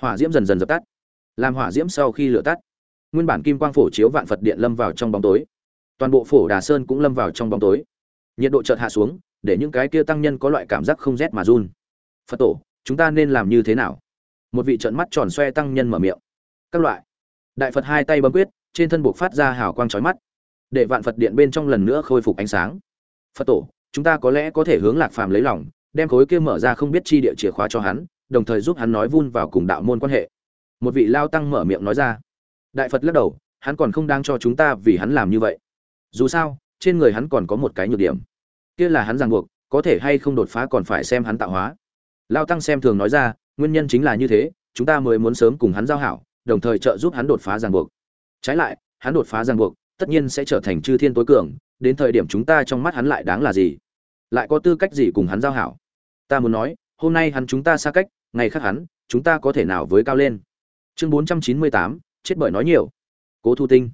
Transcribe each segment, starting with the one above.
hỏa diễm dần dần dập tắt. Làm hỏa diễm sau khi lửa tắt, nguyên bản kim quang phổ chiếu vạn phật điện lâm vào trong bóng tối. Toàn bộ phổ đà sơn cũng lâm vào trong bóng tối. Nhiệt độ chợt hạ xuống, để những cái kia tăng nhân có loại cảm giác không rét mà run. Phật tổ, chúng ta nên làm như thế nào? Một vị trận mắt tròn xoe tăng nhân mở miệng. Các loại. Đại phật hai tay bấm quyết, trên thân buộc phát ra hào quang chói mắt, để vạn phật điện bên trong lần nữa khôi phục ánh sáng. Phật tổ, chúng ta có lẽ có thể hướng lạc phàm lấy lòng, đem khối kia mở ra không biết chi địa chìa khóa cho hắn đồng thời giúp hắn nói vun vào cùng đạo môn quan hệ. Một vị lao tăng mở miệng nói ra. Đại phật lắc đầu, hắn còn không đang cho chúng ta vì hắn làm như vậy. Dù sao, trên người hắn còn có một cái nhược điểm. Kia là hắn ràng buộc, có thể hay không đột phá còn phải xem hắn tạo hóa. Lao tăng xem thường nói ra, nguyên nhân chính là như thế, chúng ta mới muốn sớm cùng hắn giao hảo, đồng thời trợ giúp hắn đột phá ràng buộc. Trái lại, hắn đột phá ràng buộc, tất nhiên sẽ trở thành chư thiên tối cường, đến thời điểm chúng ta trong mắt hắn lại đáng là gì? Lại có tư cách gì cùng hắn giao hảo? Ta muốn nói hôm nay hắn chúng ta xa cách, ngày khác hắn, chúng ta có thể nào với cao lên? Chương bốn trăm chín mươi tám, chết bởi nói nhiều. Cố thu tinh.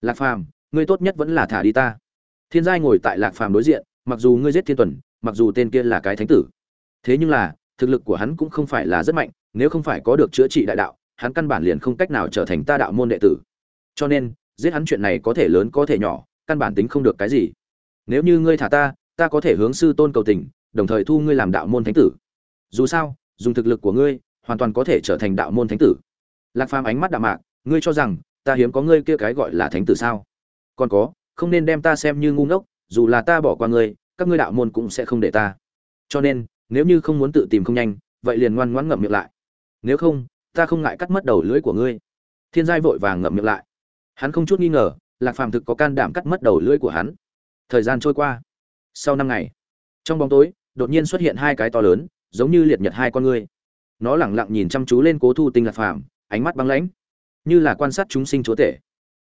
Lạc phàm, ngươi tốt nhất vẫn là thả đi ta. Thiên giai ngồi tại lạc phàm đối diện, mặc dù ngươi giết thiên tuần, mặc dù tên kia là cái thánh tử. Thế nhưng là, thực lực của hắn cũng không phải là rất mạnh, nếu không phải có được chữa trị đại đạo, hắn căn bản liền không cách nào trở thành ta đạo môn đệ tử. Cho nên, giết hắn chuyện này có thể lớn có thể nhỏ, căn bản tính không được cái gì. Nếu như ngươi thả ta ta có thể hướng sư tôn cầu tình, đồng thời thu ngươi làm đạo môn thánh tử dù sao, dùng thực lực của ngươi, hoàn toàn có thể trở thành đạo môn thánh tử. Lạc phàm ánh mắt đạo mạc, ngươi cho rằng, ta hiếm có ngươi kia cái gọi là thánh tử sao? Còn có, không nên đem ta xem như ngu ngốc, dù là ta bỏ qua ngươi, các ngươi đạo môn cũng sẽ không để ta. Cho nên, nếu như không muốn tự tìm không nhanh, vậy liền ngoan ngoãn ngậm miệng lại. Nếu không, ta không ngại cắt mất đầu lưỡi của ngươi. Thiên giai vội vàng ngậm miệng lại. Hắn không chút nghi ngờ, lạc phàm thực có can đảm cắt mất đầu lưỡi của hắn. Thời gian trôi qua. Sau năm ngày, trong bóng tối, đột nhiên xuất hiện hai cái to lớn giống như liệt nhật hai con ngươi. Nó lẳng lặng nhìn chăm chú lên cố thu tinh lạc phàm, ánh mắt băng lãnh, như là quan sát chúng sinh chúa tể.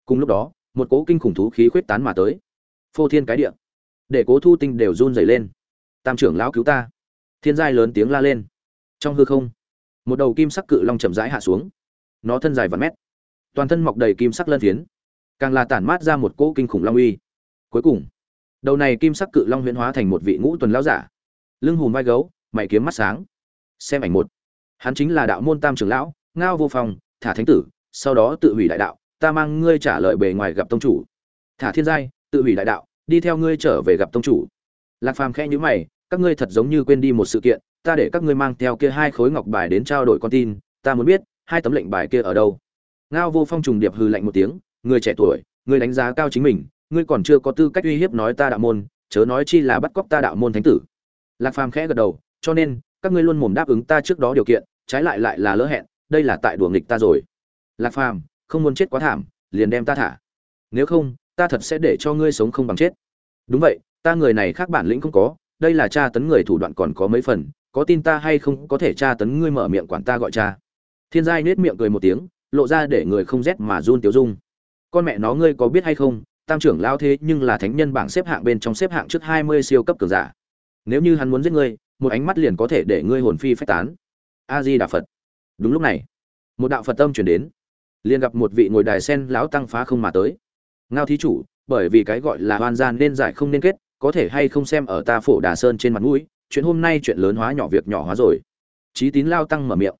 Cùng lúc đó, một cố kinh khủng thú khí khuyết tán mà tới. Phô thiên cái địa. Để cố thu tinh đều run dày lên. Tam trưởng lão cứu ta. Thiên giai lớn tiếng la lên. Trong hư không, một đầu kim sắc cự long chậm rãi hạ xuống. Nó thân dài vài mét. Toàn thân mọc đầy kim sắc lân phiến. Càng là tản mát ra một cỗ kinh khủng long uy. Cuối cùng, đầu này kim sắc cự long huyễn hóa thành một vị ngũ tuần lão giả. Lưng hùm vai gấu mày kiếm mắt sáng. Xem ảnh một. Hắn chính là đạo môn tam trưởng lão, ngao vô phong, thả thánh tử, sau đó tự hủy đại đạo, ta mang ngươi trả lời bề ngoài gặp tông chủ. Thả thiên giai, tự hủy đại đạo, đi theo ngươi trở về gặp tông chủ. Lạc phàm khẽ nhíu mày, các ngươi thật giống như quên đi một sự kiện, ta để các ngươi mang theo kia hai khối ngọc bài đến trao đổi con tin, ta muốn biết, hai tấm lệnh bài kia ở đâu? Ngao vô phong trùng điệp hư lạnh một tiếng, người trẻ tuổi, người đánh giá cao chính mình, ngươi còn chưa có tư cách uy hiếp nói ta đạo môn, chớ nói chi là bắt cóc ta đạo môn thánh tử. Lạc phàm khẽ gật đầu cho nên, các ngươi luôn mồm đáp ứng ta trước đó điều kiện, trái lại lại là lỡ hẹn, đây là tại đùa nghịch ta rồi. Lạc phàm, không muốn chết quá thảm, liền đem ta thả. Nếu không, ta thật sẽ để cho ngươi sống không bằng chết. Đúng vậy, ta người này khác bản lĩnh không có, đây là tra tấn người thủ đoạn còn có mấy phần, có tin ta hay không có thể tra tấn ngươi mở miệng quản ta gọi cha. Thiên giai nết miệng cười một tiếng, lộ ra để người không rét mà run tiểu dung. Con mẹ nó ngươi có biết hay không, tam trưởng lao thế nhưng là thánh nhân bảng xếp hạng bên trong xếp hạng trước hai mươi siêu cấp cường giả. Nếu như hắn muốn giết ngươi một ánh mắt liền có thể để ngươi hồn phi phách tán. A di đà phật. Đúng lúc này, một đạo phật tâm chuyển đến. Liền gặp một vị ngồi đài sen lão tăng phá không mà tới. Ngao thí chủ, bởi vì cái gọi là hoan gian nên giải không nên kết, có thể hay không xem ở ta phổ đà sơn trên mặt mũi, chuyện hôm nay chuyện lớn hóa nhỏ việc nhỏ hóa rồi. Trí tín lao tăng mở miệng.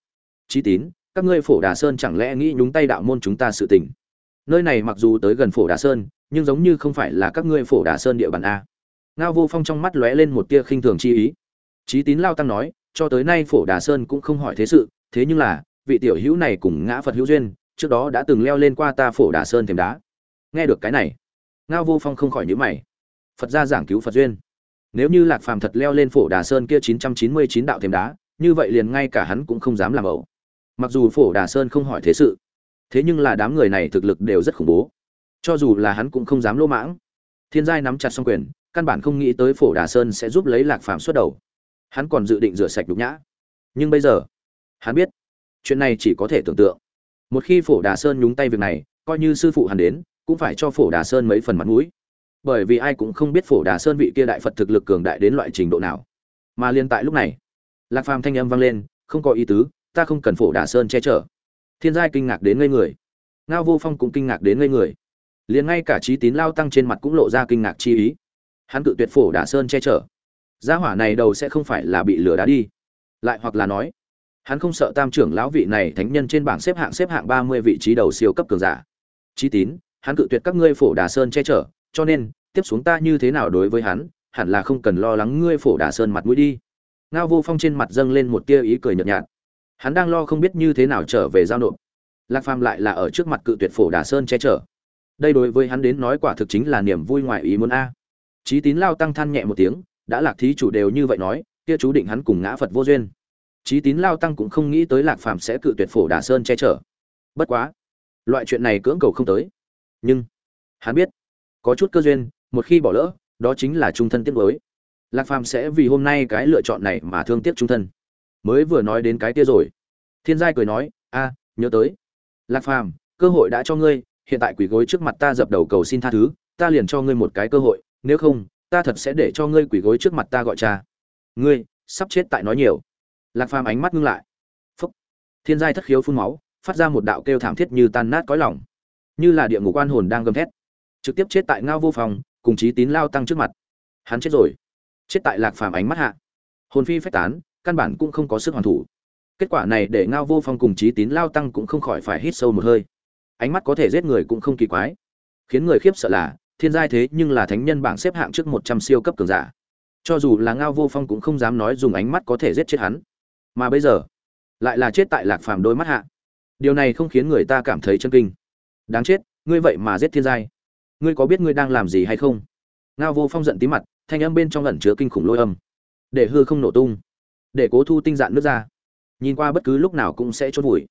Trí tín, các ngươi phổ đà sơn chẳng lẽ nghĩ nhúng tay đạo môn chúng ta sự tình? Nơi này mặc dù tới gần phổ đà sơn, nhưng giống như không phải là các ngươi phổ đà sơn địa bàn a. Ngao vô phong trong mắt lóe lên một tia khinh thường chi ý. Chí tín lao tăng nói, cho tới nay phổ đà sơn cũng không hỏi thế sự, thế nhưng là, vị tiểu hữu này cùng ngã phật hữu duyên, trước đó đã từng leo lên qua ta phổ đà sơn thềm đá. Nghe được cái này, ngao vô phong không khỏi nhíu mày. Phật gia giảng cứu phật duyên. Nếu như lạc phàm thật leo lên phổ đà sơn kia chín trăm chín mươi chín đạo thềm đá, như vậy liền ngay cả hắn cũng không dám làm ẩu. Mặc dù phổ đà sơn không hỏi thế sự, thế nhưng là đám người này thực lực đều rất khủng bố. Cho dù là hắn cũng không dám lỗ mãng. Thiên giai nắm chặt song quyền, căn bản không nghĩ tới phổ đà sơn sẽ giúp lấy lạc phàm xuất đầu hắn còn dự định rửa sạch đục nhã. Nhưng bây giờ, hắn biết, chuyện này chỉ có thể tưởng tượng. Một khi phổ đà sơn nhúng tay việc này, coi như sư phụ hắn đến, cũng phải cho phổ đà sơn mấy phần mặt mũi. Bởi vì ai cũng không biết phổ đà sơn vị kia đại phật thực lực cường đại đến loại trình độ nào. Mà liên tại lúc này, lạc phàm thanh âm vang lên, không có ý tứ, ta không cần phổ đà sơn che chở. Thiên giai kinh ngạc đến ngây người. Ngao vô phong cũng kinh ngạc đến ngây người. Liền ngay cả trí tín lao tăng trên mặt cũng lộ ra kinh ngạc chi ý. Hắn cự tuyệt phổ đà sơn che chở gia hỏa này đầu sẽ không phải là bị lừa đá đi. Lại hoặc là nói, hắn không sợ tam trưởng lão vị này thánh nhân trên bảng xếp hạng xếp hạng ba mươi vị trí đầu siêu cấp cường giả. Chí tín, hắn cự tuyệt các ngươi phổ đà sơn che chở, cho nên, tiếp xuống ta như thế nào đối với hắn, hẳn là không cần lo lắng ngươi phổ đà sơn mặt mũi đi. Ngao vô phong trên mặt dâng lên một tia ý cười nhợt nhạt. Hắn đang lo không biết như thế nào trở về giao nộp. Lạc phàm lại là ở trước mặt cự tuyệt phổ đà sơn che chở. Đây đối với hắn đến nói quả thực chính là niềm vui ngoài ý muốn a. Chí tín lao tăng than nhẹ một tiếng đã lạc thí chủ đều như vậy nói, kia chú định hắn cùng ngã phật vô duyên. Chí tín lao tăng cũng không nghĩ tới lạc phàm sẽ cự tuyệt phổ đà sơn che chở. Bất quá, loại chuyện này cưỡng cầu không tới. Nhưng, hắn biết, có chút cơ duyên, một khi bỏ lỡ, đó chính là trung thân tiếc mới lạc phàm sẽ vì hôm nay cái lựa chọn này mà thương tiếc trung thân. Mới vừa nói đến cái kia rồi, thiên giai cười nói, a, nhớ tới. Lạc phàm, cơ hội đã cho ngươi, hiện tại quỳ gối trước mặt ta dập đầu cầu xin tha thứ, ta liền cho ngươi một cái cơ hội, nếu không ta thật sẽ để cho ngươi quỳ gối trước mặt ta gọi cha. Ngươi, sắp chết tại nói nhiều. Lạc phàm ánh mắt ngưng lại. Phúc. Thiên giai thất khiếu phun máu, phát ra một đạo kêu thảm thiết như tan nát cõi lòng. Như là địa ngục quan hồn đang gầm thét. Trực tiếp chết tại ngao vô phòng, cùng chí tín lao tăng trước mặt. Hắn chết rồi. Chết tại lạc phàm ánh mắt hạ. Hồn phi phách tán, căn bản cũng không có sức hoàn thủ. Kết quả này để ngao vô phong cùng chí tín lao tăng cũng không khỏi phải hít sâu một hơi. Ánh mắt có thể giết người cũng không kỳ quái. Khiến người khiếp sợ là thiên giai thế nhưng là thánh nhân bảng xếp hạng trước một trăm siêu cấp cường giả. Cho dù là ngao vô phong cũng không dám nói dùng ánh mắt có thể giết chết hắn. Mà bây giờ, lại là chết tại lạc phàm đôi mắt hạ. Điều này không khiến người ta cảm thấy chân kinh. Đáng chết, ngươi vậy mà giết thiên giai. Ngươi có biết ngươi đang làm gì hay không? Ngao vô phong giận tí mặt, thanh âm bên trong lẩn chứa kinh khủng lôi âm. Để hư không nổ tung. Để cố thu tinh dạn nước ra. Nhìn qua bất cứ lúc nào cũng sẽ chốt vùi.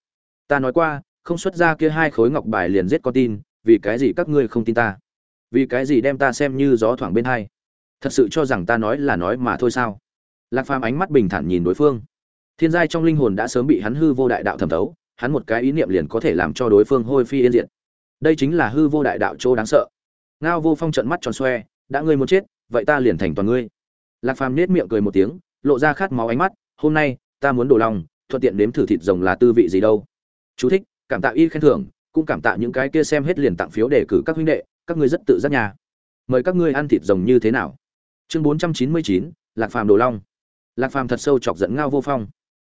Ta nói qua, không xuất ra kia hai khối ngọc bài liền giết con tin, vì cái gì các ngươi không tin ta? Vì cái gì đem ta xem như gió thoảng bên hai? Thật sự cho rằng ta nói là nói mà thôi sao? Lạc phàm ánh mắt bình thản nhìn đối phương. Thiên giai trong linh hồn đã sớm bị hắn hư vô đại đạo thẩm thấu, hắn một cái ý niệm liền có thể làm cho đối phương hôi phi yên diệt. Đây chính là hư vô đại đạo chỗ đáng sợ. Ngao vô phong trận mắt tròn xoe, đã ngươi muốn chết, vậy ta liền thành toàn ngươi. Lạc phàm nết miệng cười một tiếng, lộ ra khát máu ánh mắt, hôm nay, ta muốn đổ lòng, thuận tiện nếm thử thịt rồng là tư vị gì đâu. Chú thích, cảm tạ y khen thưởng, cũng cảm tạ những cái kia xem hết liền tặng phiếu để cử các huynh đệ các ngươi rất tự giác nhà mời các ngươi ăn thịt rồng như thế nào? Chương bốn trăm chín mươi chín, lạc phàm đồ long. Lạc phàm thật sâu chọc giận ngao vô phong.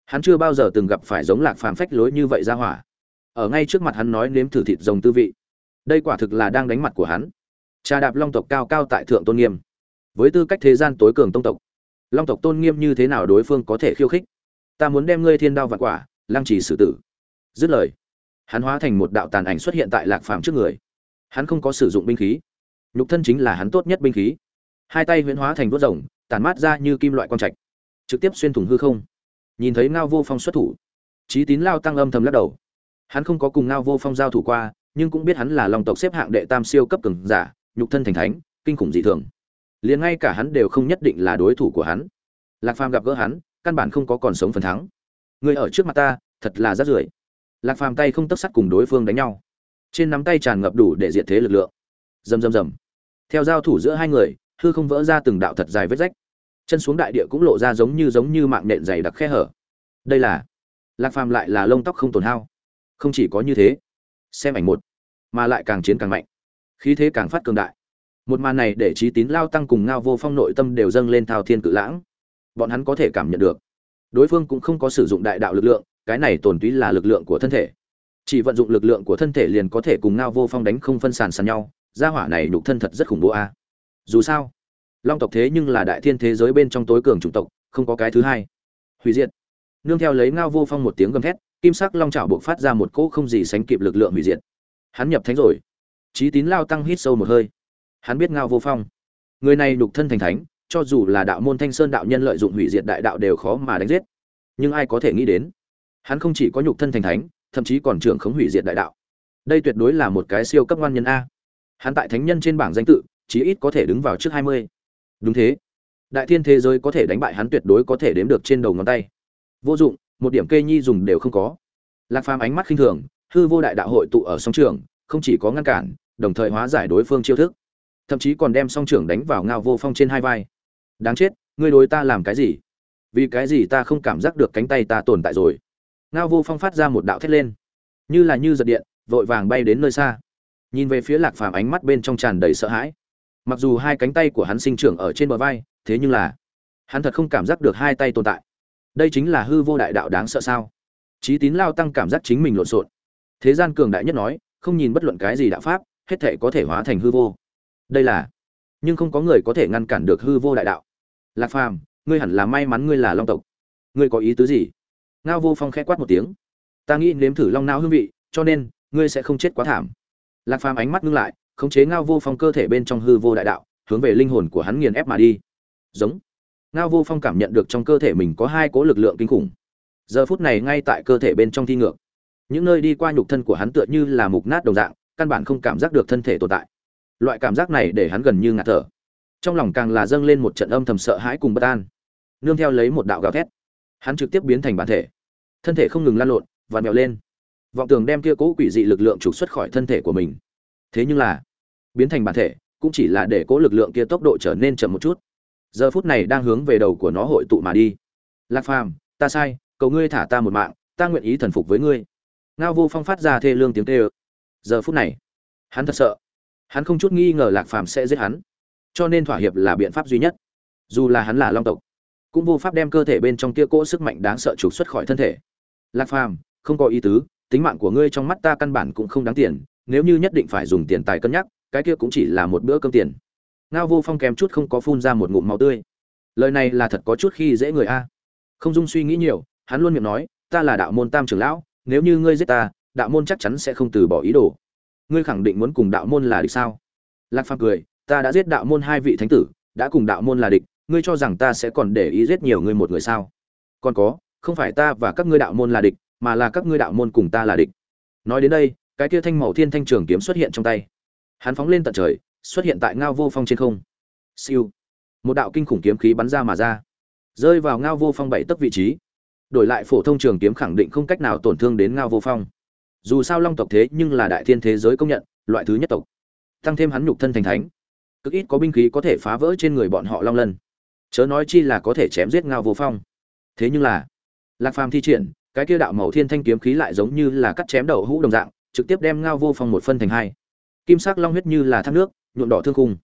Hắn chưa bao giờ từng gặp phải giống lạc phàm phách lối như vậy ra hỏa. Ở ngay trước mặt hắn nói nếm thử thịt rồng tư vị. Đây quả thực là đang đánh mặt của hắn. Trà đạp long tộc cao cao tại thượng tôn nghiêm. Với tư cách thế gian tối cường tông tộc, long tộc tôn nghiêm như thế nào đối phương có thể khiêu khích? Ta muốn đem ngươi thiên đao vạn quả, lăng trì xử tử. Dứt lời, hắn hóa thành một đạo tàn ảnh xuất hiện tại lạc phàm trước người hắn không có sử dụng binh khí. Nhục thân chính là hắn tốt nhất binh khí. Hai tay huyễn hóa thành vuốt rồng tàn mát ra như kim loại quang trạch. Trực tiếp xuyên thủng hư không. Nhìn thấy ngao vô phong xuất thủ trí tín lao tăng âm thầm lắc đầu. Hắn không có cùng ngao vô phong giao thủ qua, nhưng cũng biết hắn là lòng tộc xếp hạng đệ tam siêu cấp cường giả, nhục thân thành thánh, kinh khủng dị thường. Liền ngay cả hắn đều không nhất định là đối thủ của hắn. Lạc phàm gặp gỡ hắn, căn bản không có còn sống phần thắng. Người ở trước mặt ta, thật là rát rưởi. Lạc phàm tay không tấc sắt cùng đối phương đánh nhau trên nắm tay tràn ngập đủ để diệt thế lực lượng. Rầm rầm rầm. Theo giao thủ giữa hai người, hư không vỡ ra từng đạo thật dài vết rách. Chân xuống đại địa cũng lộ ra giống như giống như mạng nện dày đặc khe hở. Đây là lạc phàm lại là lông tóc không tổn hao. Không chỉ có như thế, xem ảnh một, mà lại càng chiến càng mạnh. Khí thế càng phát cường đại. Một màn này để trí tín, lao tăng cùng ngao vô phong nội tâm đều dâng lên thao thiên cự lãng. Bọn hắn có thể cảm nhận được, đối phương cũng không có sử dụng đại đạo lực lượng, cái này tồn túy là lực lượng của thân thể chỉ vận dụng lực lượng của thân thể liền có thể cùng ngao vô phong đánh không phân sàn sàn nhau, gia hỏa này nhục thân thật rất khủng bố a. Dù sao, long tộc thế nhưng là đại thiên thế giới bên trong tối cường chủng tộc, không có cái thứ hai. Hủy diệt. Nương theo lấy ngao vô phong một tiếng gầm thét, kim sắc long trào buộc phát ra một cỗ không gì sánh kịp lực lượng hủy diệt. Hắn nhập thánh rồi. Trí tín lao tăng hít sâu một hơi. Hắn biết ngao vô phong. Người này nhục thân thành thánh, cho dù là đạo môn thanh sơn đạo nhân lợi dụng hủy diệt đại đạo đều khó mà đánh giết. Nhưng ai có thể nghĩ đến? Hắn không chỉ có nhục thân thành thánh thậm chí còn trưởng khống hủy diệt đại đạo. Đây tuyệt đối là một cái siêu cấp ngoan nhân a. Hắn tại thánh nhân trên bảng danh tự, chí ít có thể đứng vào trước hai mươi. Đúng thế. Đại thiên thế giới có thể đánh bại hắn tuyệt đối có thể đếm được trên đầu ngón tay. Vô dụng, một điểm kê nhi dùng đều không có. Lạc phàm ánh mắt khinh thường, hư vô đại đạo hội tụ ở song trường, không chỉ có ngăn cản, đồng thời hóa giải đối phương chiêu thức. Thậm chí còn đem song trưởng đánh vào ngao vô phong trên hai vai. Đáng chết, ngươi đối ta làm cái gì? Vì cái gì ta không cảm giác được cánh tay ta tồn tại rồi? Ngao vô phong phát ra một đạo thét lên như là như giật điện vội vàng bay đến nơi xa nhìn về phía lạc phàm ánh mắt bên trong tràn đầy sợ hãi mặc dù hai cánh tay của hắn sinh trưởng ở trên bờ vai thế nhưng là hắn thật không cảm giác được hai tay tồn tại đây chính là hư vô đại đạo đáng sợ sao Chí Tín lao tăng cảm giác chính mình lộn xộn. Thế gian cường đại nhất nói, không nhìn bất luận cái gì đạo pháp, hết thể có thể hóa thành hư vô. Đây là, nhưng không có người có thể ngăn cản được hư vô đại đạo. Lạc Phàm, ngươi hẳn là may mắn ngươi là Long tộc. Ngươi có ý tứ gì? Ngao Vô Phong khẽ quát một tiếng. Ta nghĩ nếm thử long não hương vị, cho nên ngươi sẽ không chết quá thảm. Lạc Phàm ánh mắt ngưng lại, khống chế Ngao Vô Phong cơ thể bên trong hư vô đại đạo, hướng về linh hồn của hắn nghiền ép mà đi. Giống. Ngao Vô Phong cảm nhận được trong cơ thể mình có hai cố lực lượng kinh khủng giờ phút này ngay tại cơ thể bên trong thi ngược những nơi đi qua nhục thân của hắn tựa như là mục nát đồng dạng căn bản không cảm giác được thân thể tồn tại loại cảm giác này để hắn gần như ngạt thở trong lòng càng là dâng lên một trận âm thầm sợ hãi cùng bất an nương theo lấy một đạo gào thét hắn trực tiếp biến thành bản thể. Thân thể không ngừng lan lộn và mèo lên. Vọng tường đem kia cố quỷ dị lực lượng trục xuất khỏi thân thể của mình. Thế nhưng là, biến thành bản thể cũng chỉ là để cố lực lượng kia tốc độ trở nên chậm một chút. Giờ phút này đang hướng về đầu của nó hội tụ mà đi. Lạc phàm, ta sai, cầu ngươi thả ta một mạng, ta nguyện ý thần phục với ngươi. Ngao vô phong phát ra thê lương tiếng tê ơ giờ phút này, hắn thật sợ. Hắn không chút nghi ngờ lạc phàm sẽ giết hắn. Cho nên thỏa hiệp là biện pháp duy nhất. Dù là hắn là long tộc cũng vô pháp đem cơ thể bên trong kia cỗ sức mạnh đáng sợ trục xuất khỏi thân thể. Lạc phàm, không có ý tứ, tính mạng của ngươi trong mắt ta căn bản cũng không đáng tiền, nếu như nhất định phải dùng tiền tài cân nhắc, cái kia cũng chỉ là một bữa cơm tiền. Ngao vô phong kém chút không có phun ra một ngụm máu tươi. Lời này là thật có chút khi dễ người a. Không dung suy nghĩ nhiều, hắn luôn miệng nói, ta là đạo môn tam trưởng lão, nếu như ngươi giết ta, đạo môn chắc chắn sẽ không từ bỏ ý đồ. Ngươi khẳng định muốn cùng đạo môn là địch sao? Lạc phàm cười, ta đã giết đạo môn hai vị thánh tử, đã cùng đạo môn là địch ngươi cho rằng ta sẽ còn để ý giết nhiều ngươi một người sao? Còn có, không phải ta và các ngươi đạo môn là địch, mà là các ngươi đạo môn cùng ta là địch. Nói đến đây, cái kia thanh màu thiên thanh trường kiếm xuất hiện trong tay. Hắn phóng lên tận trời, xuất hiện tại ngao vô phong trên không. Siêu. Một đạo kinh khủng kiếm khí bắn ra mà ra. Rơi vào ngao vô phong bảy tấc vị trí. Đổi lại phổ thông trường kiếm khẳng định không cách nào tổn thương đến ngao vô phong. Dù sao long tộc thế nhưng là đại thiên thế giới công nhận, loại thứ nhất tộc. Tăng thêm hắn nhục thân thành thánh. Cực ít có binh khí có thể phá vỡ trên người bọn họ long lân chớ nói chi là có thể chém giết ngao vô phong. Thế nhưng là, lạc phàm thi triển, cái kia đạo màu thiên thanh kiếm khí lại giống như là cắt chém đầu hũ đồng dạng, trực tiếp đem ngao vô phong một phân thành hai. Kim sắc long huyết như là thác nước, nhuộm đỏ thương khung.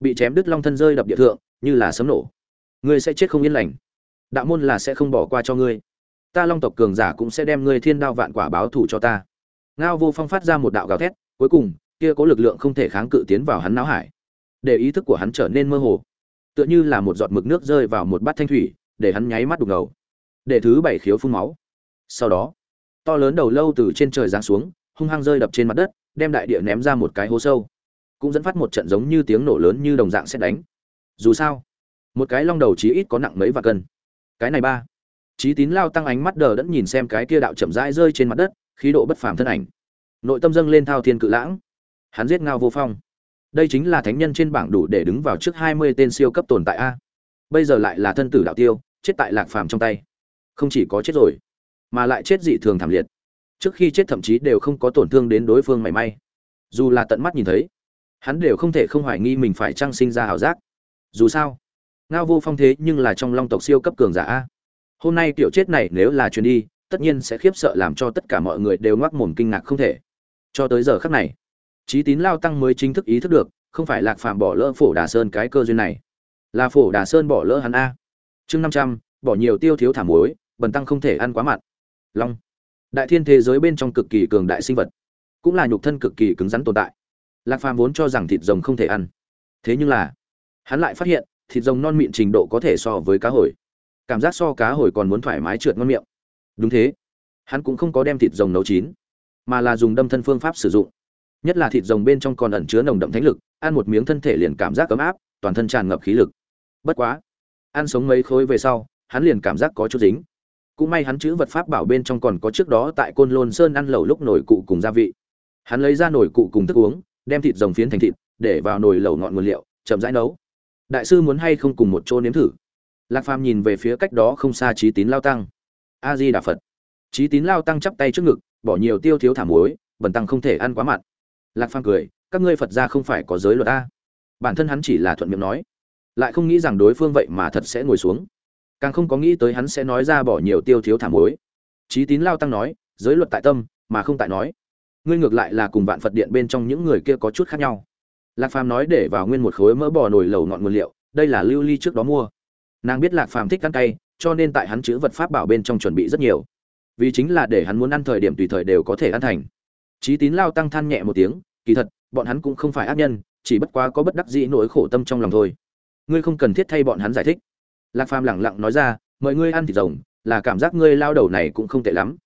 Bị chém đứt long thân rơi đập địa thượng, như là sấm nổ. Ngươi sẽ chết không yên lành. Đạo môn là sẽ không bỏ qua cho ngươi. Ta long tộc cường giả cũng sẽ đem ngươi thiên đao vạn quả báo thù cho ta. Ngao vô phong phát ra một đạo gào thét, cuối cùng, kia có lực lượng không thể kháng cự tiến vào hắn não hải. Để ý thức của hắn trở nên mơ hồ tựa như là một giọt mực nước rơi vào một bát thanh thủy để hắn nháy mắt đục ngầu để thứ bảy khiếu phun máu sau đó to lớn đầu lâu từ trên trời giáng xuống hung hăng rơi đập trên mặt đất đem đại địa ném ra một cái hố sâu cũng dẫn phát một trận giống như tiếng nổ lớn như đồng dạng xét đánh dù sao một cái long đầu chí ít có nặng mấy và cân cái này ba Chí Tín lao tăng ánh mắt đờ đẫn nhìn xem cái kia đạo chậm rãi rơi trên mặt đất, khí độ bất phàm thân ảnh. Nội tâm dâng lên thao thiên cự lãng. Hắn giết Ngao Vô Phong. Đây chính là thánh nhân trên bảng đủ để đứng vào trước 20 tên siêu cấp tồn tại a. Bây giờ lại là thân tử đạo tiêu, chết tại Lạc Phàm trong tay. Không chỉ có chết rồi, mà lại chết dị thường thảm liệt. Trước khi chết thậm chí đều không có tổn thương đến đối phương mảy may. Dù là tận mắt nhìn thấy, hắn đều không thể không hoài nghi mình phải trang sinh ra ảo giác. Dù sao, Ngao Vô Phong thế nhưng là trong Long tộc siêu cấp cường giả a hôm nay tiểu chết này nếu là truyền đi tất nhiên sẽ khiếp sợ làm cho tất cả mọi người đều ngoác mồm kinh ngạc không thể cho tới giờ khắc này Chí tín lao tăng mới chính thức ý thức được, không phải lạc phàm bỏ lỡ phổ đà sơn cái cơ duyên này. Là phổ đà sơn bỏ lỡ hắn a. Chương năm trăm, bỏ nhiều tiêu thiếu thảm muối, bần tăng không thể ăn quá mặn. Long. Đại thiên thế giới bên trong cực kỳ cường đại sinh vật, cũng là nhục thân cực kỳ cứng rắn tồn tại. Lạc phàm vốn cho rằng thịt rồng không thể ăn. Thế nhưng là, hắn lại phát hiện, thịt rồng non mịn trình độ có thể so với cá hồi. Cảm giác so cá hồi còn muốn thoải mái trượt ngon miệng. Đúng thế. Hắn cũng không có đem thịt rồng nấu chín, mà là dùng đâm thân phương pháp sử dụng nhất là thịt rồng bên trong còn ẩn chứa nồng đậm thánh lực, ăn một miếng thân thể liền cảm giác ấm áp, toàn thân tràn ngập khí lực. Bất quá, ăn sống mấy khối về sau, hắn liền cảm giác có chút dính. Cũng may hắn chữ vật pháp bảo bên trong còn có trước đó tại côn lôn sơn ăn lẩu lúc nổi cụ cùng gia vị. Hắn lấy ra nồi cụ cùng thức uống, đem thịt rồng phiến thành thịt, để vào nồi lẩu ngọn nguyên liệu, chậm rãi nấu. Đại sư muốn hay không cùng một chỗ nếm thử? Lạc phàm nhìn về phía cách đó không xa trí tín lao tăng. A di đà phật. Trí tín lao tăng chắp tay trước ngực, bỏ nhiều tiêu thiếu thả muối bẩn tăng không thể ăn quá mặn lạc phàm cười, các ngươi phật ra không phải có giới luật a bản thân hắn chỉ là thuận miệng nói. Lại không nghĩ rằng đối phương vậy mà thật sẽ ngồi xuống. Càng không có nghĩ tới hắn sẽ nói ra bỏ nhiều tiêu thiếu thảm muối trí tín lao tăng nói, giới luật tại tâm, mà không tại nói. Ngươi ngược lại là cùng vạn phật điện bên trong những người kia có chút khác nhau. Lạc phàm nói để vào nguyên một khối mỡ bò nồi lầu ngọn nguyên liệu, đây là lưu ly trước đó mua. Nàng biết lạc phàm thích ăn cay, cho nên tại hắn chữ vật pháp bảo bên trong chuẩn bị rất nhiều. Vì chính là để hắn muốn ăn thời điểm tùy thời đều có thể ăn thành. Chí Tín Lao tăng than nhẹ một tiếng, kỳ thật, bọn hắn cũng không phải ác nhân, chỉ bất quá có bất đắc dĩ nỗi khổ tâm trong lòng thôi. Ngươi không cần thiết thay bọn hắn giải thích. Lạc Phàm lẳng lặng nói ra, mời ngươi ăn thịt rồng, là cảm giác ngươi lao đầu này cũng không tệ lắm.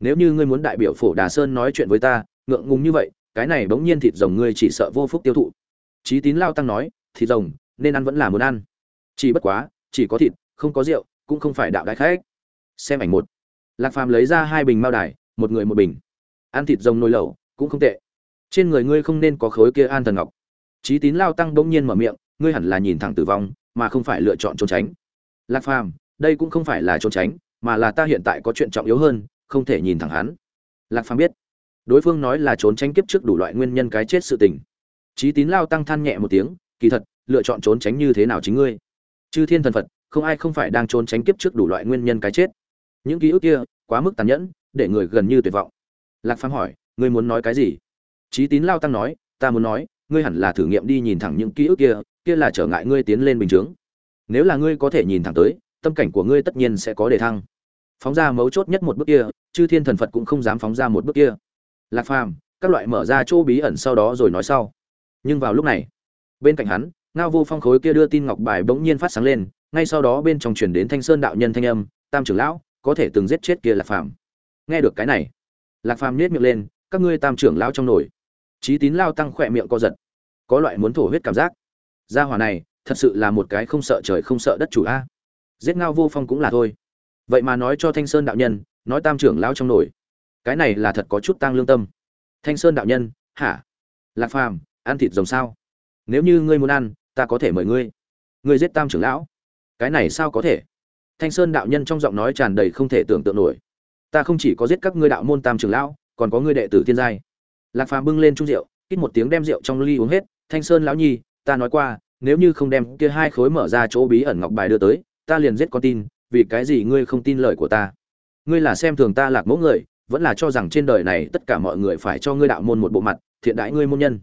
Nếu như ngươi muốn đại biểu Phổ Đà Sơn nói chuyện với ta, ngượng ngùng như vậy, cái này bỗng nhiên thịt rồng ngươi chỉ sợ vô phúc tiêu thụ. Chí Tín Lao tăng nói, thịt rồng, nên ăn vẫn là muốn ăn. Chỉ bất quá, chỉ có thịt, không có rượu, cũng không phải đạo đại khách. Xem ảnh một. Lạc Phàm lấy ra hai bình mao đài, một người một bình ăn thịt rồng nồi lẩu, cũng không tệ. Trên người ngươi không nên có khối kia an thần ngọc. Trí tín lao tăng bỗng nhiên mở miệng, ngươi hẳn là nhìn thẳng tử vong, mà không phải lựa chọn trốn tránh. Lạc phàm, đây cũng không phải là trốn tránh, mà là ta hiện tại có chuyện trọng yếu hơn, không thể nhìn thẳng hắn. Lạc phàm biết. Đối phương nói là trốn tránh kiếp trước đủ loại nguyên nhân cái chết sự tình. Trí tín lao tăng than nhẹ một tiếng, kỳ thật, lựa chọn trốn tránh như thế nào chính ngươi? Chư thiên thần phật, không ai không phải đang trốn tránh kiếp trước đủ loại nguyên nhân cái chết. Những ký ức kia, quá mức tàn nhẫn, để người gần như tuyệt vọng lạc phàm hỏi, ngươi muốn nói cái gì? Trí tín lao tăng nói, ta muốn nói, ngươi hẳn là thử nghiệm đi nhìn thẳng những ký ức kia kia là trở ngại ngươi tiến lên bình chướng. Nếu là ngươi có thể nhìn thẳng tới, tâm cảnh của ngươi tất nhiên sẽ có đề thăng. Phóng ra mấu chốt nhất một bước kia, chư thiên thần phật cũng không dám phóng ra một bước kia. Lạc phàm, các loại mở ra chỗ bí ẩn sau đó rồi nói sau. Nhưng vào lúc này, bên cạnh hắn, ngao vô phong khối kia đưa tin ngọc bài bỗng nhiên phát sáng lên, ngay sau đó bên trong truyền đến thanh sơn đạo nhân thanh âm, tam trưởng lão, có thể từng giết chết kia lạc phàm. Nghe được cái này lạc phàm nhếch miệng lên, các ngươi tam trưởng lão trong nổi trí tín lao tăng khỏe miệng co giật. Có loại muốn thổ huyết cảm giác. Gia hỏa này, thật sự là một cái không sợ trời không sợ đất chủ a. Giết ngao vô phong cũng là thôi. Vậy mà nói cho thanh sơn đạo nhân, nói tam trưởng lão trong nổi cái này là thật có chút tăng lương tâm. Thanh sơn đạo nhân, hả? Lạc phàm, ăn thịt rồng sao? Nếu như ngươi muốn ăn, ta có thể mời ngươi. Ngươi giết tam trưởng lão? Cái này sao có thể? Thanh sơn đạo nhân trong giọng nói tràn đầy không thể tưởng tượng nổi ta không chỉ có giết các ngươi đạo môn tam trưởng lão, còn có ngươi đệ tử thiên giai. Lạc phàm bưng lên chung rượu kít một tiếng đem rượu trong ly uống hết. Thanh sơn lão nhi, ta nói qua, nếu như không đem kia hai khối mở ra chỗ bí ẩn ngọc bài đưa tới, ta liền giết con tin, vì cái gì ngươi không tin lời của ta? Ngươi là xem thường ta lạc mẫu người, vẫn là cho rằng trên đời này tất cả mọi người phải cho ngươi đạo môn một bộ mặt, thiện đãi ngươi môn nhân.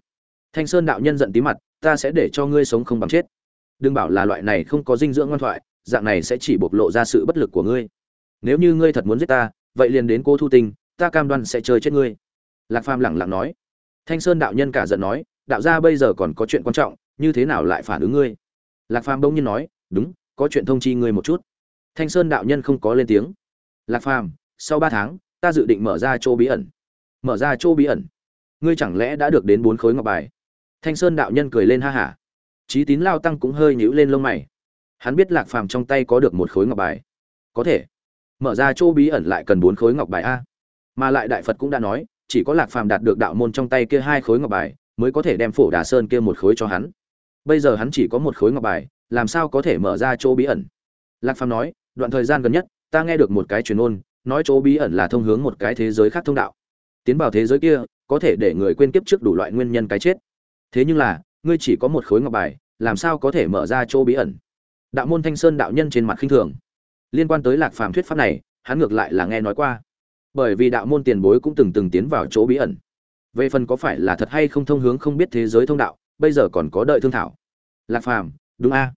Thanh sơn đạo nhân giận tí mặt, ta sẽ để cho ngươi sống không bằng chết. Đừng bảo là loại này không có dinh dưỡng ngoan thoại, dạng này sẽ chỉ bộc lộ ra sự bất lực của ngươi. Nếu như ngươi thật muốn giết ta vậy liền đến cô thu tinh, ta cam đoan sẽ chơi chết ngươi. Lạc phàm lẳng lặng nói. Thanh sơn đạo nhân cả giận nói, đạo gia bây giờ còn có chuyện quan trọng, như thế nào lại phản ứng ngươi? Lạc phàm bỗng nhiên nói, đúng, có chuyện thông chi ngươi một chút. Thanh sơn đạo nhân không có lên tiếng. Lạc phàm, sau ba tháng, ta dự định mở ra chỗ bí ẩn. Mở ra chỗ bí ẩn? Ngươi chẳng lẽ đã được đến bốn khối ngọc bài? Thanh sơn đạo nhân cười lên ha hả. Trí tín lao tăng cũng hơi nhíu lên lông mày. Hắn biết lạc phàm trong tay có được một khối ngọc bài. Có thể mở ra chỗ bí ẩn lại cần bốn khối ngọc bài a. Mà lại đại phật cũng đã nói, chỉ có lạc phàm đạt được đạo môn trong tay kia hai khối ngọc bài, mới có thể đem phổ đà sơn kia một khối cho hắn. Bây giờ hắn chỉ có một khối ngọc bài, làm sao có thể mở ra chỗ bí ẩn? Lạc phàm nói, đoạn thời gian gần nhất, ta nghe được một cái truyền ôn nói chỗ bí ẩn là thông hướng một cái thế giới khác thông đạo. Tiến vào thế giới kia, có thể để người quên kiếp trước đủ loại nguyên nhân cái chết. Thế nhưng là, ngươi chỉ có một khối ngọc bài, làm sao có thể mở ra chỗ bí ẩn? Đạo môn thanh sơn đạo nhân trên mặt khinh thường liên quan tới lạc phàm thuyết pháp này, hắn ngược lại là nghe nói qua. Bởi vì đạo môn tiền bối cũng từng từng tiến vào chỗ bí ẩn. Về phần có phải là thật hay không thông hướng không biết thế giới thông đạo, bây giờ còn có đợi thương thảo. Lạc phàm, đúng a.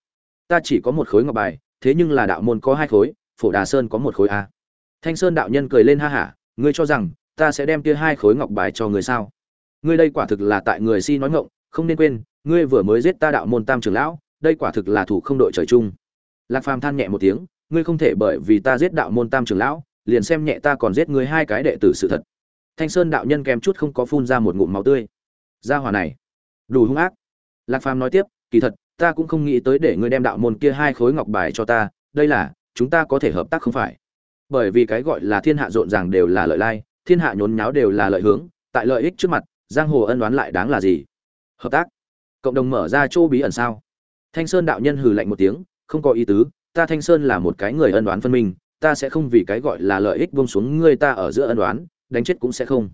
Ta chỉ có một khối ngọc bài, thế nhưng là đạo môn có hai khối, phổ đà sơn có một khối a. Thanh sơn đạo nhân cười lên ha hả, ngươi cho rằng, ta sẽ đem kia hai khối ngọc bài cho người sao? Ngươi đây quả thực là tại người si nói ngộng không nên quên, ngươi vừa mới giết ta đạo môn tam trưởng lão, đây quả thực là thủ không đội trời chung. Lạc phàm than nhẹ một tiếng ngươi không thể bởi vì ta giết đạo môn tam trưởng lão, liền xem nhẹ ta còn giết ngươi hai cái đệ tử sự thật. Thanh sơn đạo nhân kèm chút không có phun ra một ngụm máu tươi. Gia hỏa này, đủ hung ác. Lạc phàm nói tiếp, kỳ thật, ta cũng không nghĩ tới để ngươi đem đạo môn kia hai khối ngọc bài cho ta, đây là, chúng ta có thể hợp tác không phải. Bởi vì cái gọi là thiên hạ rộn ràng đều là lợi lai, thiên hạ nhốn nháo đều là lợi hướng, tại lợi ích trước mặt, giang hồ ân đoán lại đáng là gì? Hợp tác. Cộng đồng mở ra chỗ bí ẩn sao? Thanh sơn đạo nhân hừ lạnh một tiếng, không có ý tứ ta thanh sơn là một cái người ân đoán phân minh, ta sẽ không vì cái gọi là lợi ích buông xuống ngươi ta ở giữa ân đoán đánh chết cũng sẽ không.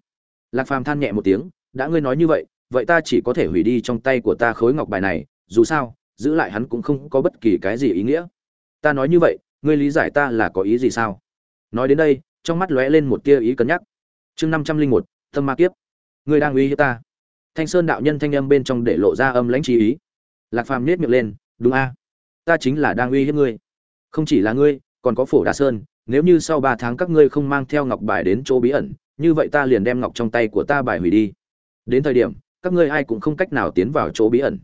Lạc phàm than nhẹ một tiếng, đã ngươi nói như vậy vậy ta chỉ có thể hủy đi trong tay của ta khối ngọc bài này, dù sao, giữ lại hắn cũng không có bất kỳ cái gì ý nghĩa. Ta nói như vậy, ngươi lý giải ta là có ý gì sao? Nói đến đây, trong mắt lóe lên một tia ý cân nhắc. Chương năm trăm linh một, tâm ma kiếp. Ngươi đang uy hiếp ta. Thanh sơn đạo nhân thanh âm bên trong để lộ ra âm lãnh trí ý. Lạc phàm nết miệng lên, đúng a. Ta chính là đang uy hiếp ngươi không chỉ là ngươi còn có phổ đà sơn nếu như sau ba tháng các ngươi không mang theo ngọc bài đến chỗ bí ẩn như vậy ta liền đem ngọc trong tay của ta bài hủy đi. Đến thời điểm các ngươi ai cũng không cách nào tiến vào chỗ bí ẩn.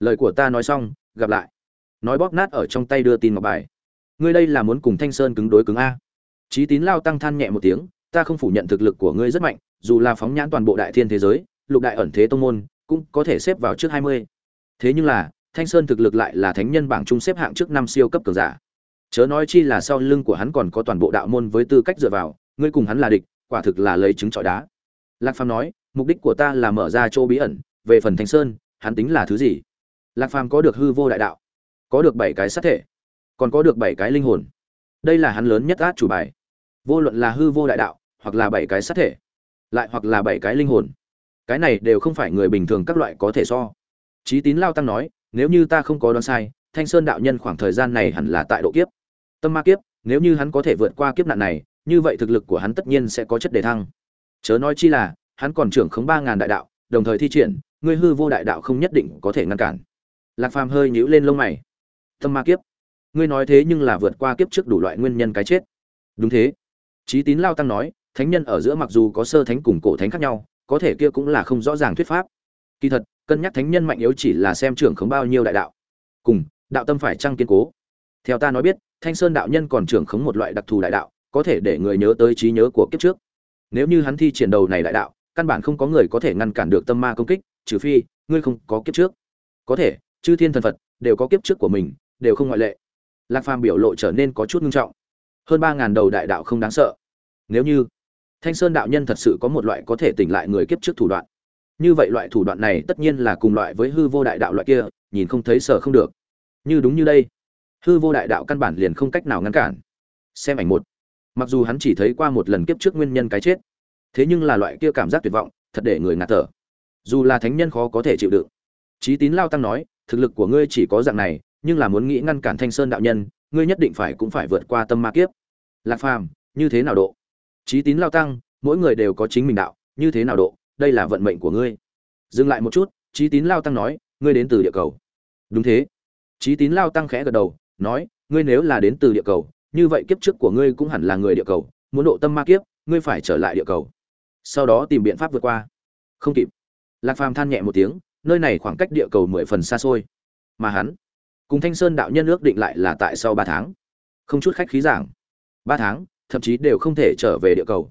Lời của ta nói xong gặp lại. Nói bóp nát ở trong tay đưa tin ngọc bài. Ngươi đây là muốn cùng thanh sơn cứng đối cứng a. Chí Tín lao tăng than nhẹ một tiếng, ta không phủ nhận thực lực của ngươi rất mạnh, dù là phóng nhãn toàn bộ đại thiên thế giới, lục đại ẩn thế tông môn cũng có thể xếp vào trước 20. Thế nhưng là, Thanh Sơn thực lực lại là thánh nhân bảng trung xếp hạng trước năm siêu cấp cường giả. Chớ nói chi là sau lưng của hắn còn có toàn bộ đạo môn với tư cách dựa vào, ngươi cùng hắn là địch, quả thực là lấy trứng trọi đá. Lạc Phàm nói, mục đích của ta là mở ra chỗ bí ẩn, về phần Thanh Sơn, hắn tính là thứ gì? Lạc Phàm có được hư vô đại đạo, có được bảy cái sát thể, còn có được bảy cái linh hồn. Đây là hắn lớn nhất át chủ bài vô luận là hư vô đại đạo hoặc là bảy cái sát thể lại hoặc là bảy cái linh hồn cái này đều không phải người bình thường các loại có thể so trí tín lao tăng nói nếu như ta không có đoán sai thanh sơn đạo nhân khoảng thời gian này hẳn là tại độ kiếp tâm ma kiếp nếu như hắn có thể vượt qua kiếp nạn này như vậy thực lực của hắn tất nhiên sẽ có chất đề thăng chớ nói chi là hắn còn trưởng khống ba ngàn đại đạo đồng thời thi triển ngươi hư vô đại đạo không nhất định có thể ngăn cản lạc phàm hơi nhíu lên lông mày tâm ma kiếp ngươi nói thế nhưng là vượt qua kiếp trước đủ loại nguyên nhân cái chết đúng thế Chí Tín Lao Tăng nói, thánh nhân ở giữa mặc dù có sơ thánh cùng cổ thánh khác nhau, có thể kia cũng là không rõ ràng thuyết pháp. Kỳ thật, cân nhắc thánh nhân mạnh yếu chỉ là xem trưởng khống bao nhiêu đại đạo. Cùng, đạo tâm phải trăng kiên cố. Theo ta nói biết, Thanh Sơn đạo nhân còn trưởng khống một loại đặc thù đại đạo, có thể để người nhớ tới trí nhớ của kiếp trước. Nếu như hắn thi triển đầu này đại đạo, căn bản không có người có thể ngăn cản được tâm ma công kích, trừ phi ngươi không có kiếp trước. Có thể, chư thiên thần Phật đều có kiếp trước của mình, đều không ngoại lệ. Lạc Phàm biểu lộ trở nên có chút nghiêm trọng hơn ba ngàn đầu đại đạo không đáng sợ nếu như thanh sơn đạo nhân thật sự có một loại có thể tỉnh lại người kiếp trước thủ đoạn như vậy loại thủ đoạn này tất nhiên là cùng loại với hư vô đại đạo loại kia nhìn không thấy sợ không được như đúng như đây hư vô đại đạo căn bản liền không cách nào ngăn cản. Xem ảnh một. Mặc dù hắn chỉ thấy qua một lần kiếp trước nguyên nhân cái chết, thế nhưng là loại kia cảm giác tuyệt vọng, thật để người ngạt thở. Dù là thánh nhân khó có thể chịu đựng. Trí tín lao tăng nói, thực lực của ngươi chỉ có dạng này, nhưng là muốn nghĩ ngăn cản thanh sơn đạo nhân, ngươi nhất định phải cũng phải vượt qua tâm ma kiếp. Lạc phàm, như thế nào độ? Trí tín lao tăng, mỗi người đều có chính mình đạo, như thế nào độ? Đây là vận mệnh của ngươi. Dừng lại một chút trí tín lao tăng nói, ngươi đến từ địa cầu. Đúng thế. Trí tín lao tăng khẽ gật đầu nói, ngươi nếu là đến từ địa cầu, như vậy kiếp trước của ngươi cũng hẳn là người địa cầu, muốn độ tâm ma kiếp, ngươi phải trở lại địa cầu. Sau đó tìm biện pháp vượt qua. Không kịp. Lạc phàm than nhẹ một tiếng, nơi này khoảng cách địa cầu mười phần xa xôi. Mà hắn, cùng thanh sơn đạo nhân ước định lại là tại sau ba tháng. Không chút khách khí giảng. Ba tháng, thậm chí đều không thể trở về địa cầu.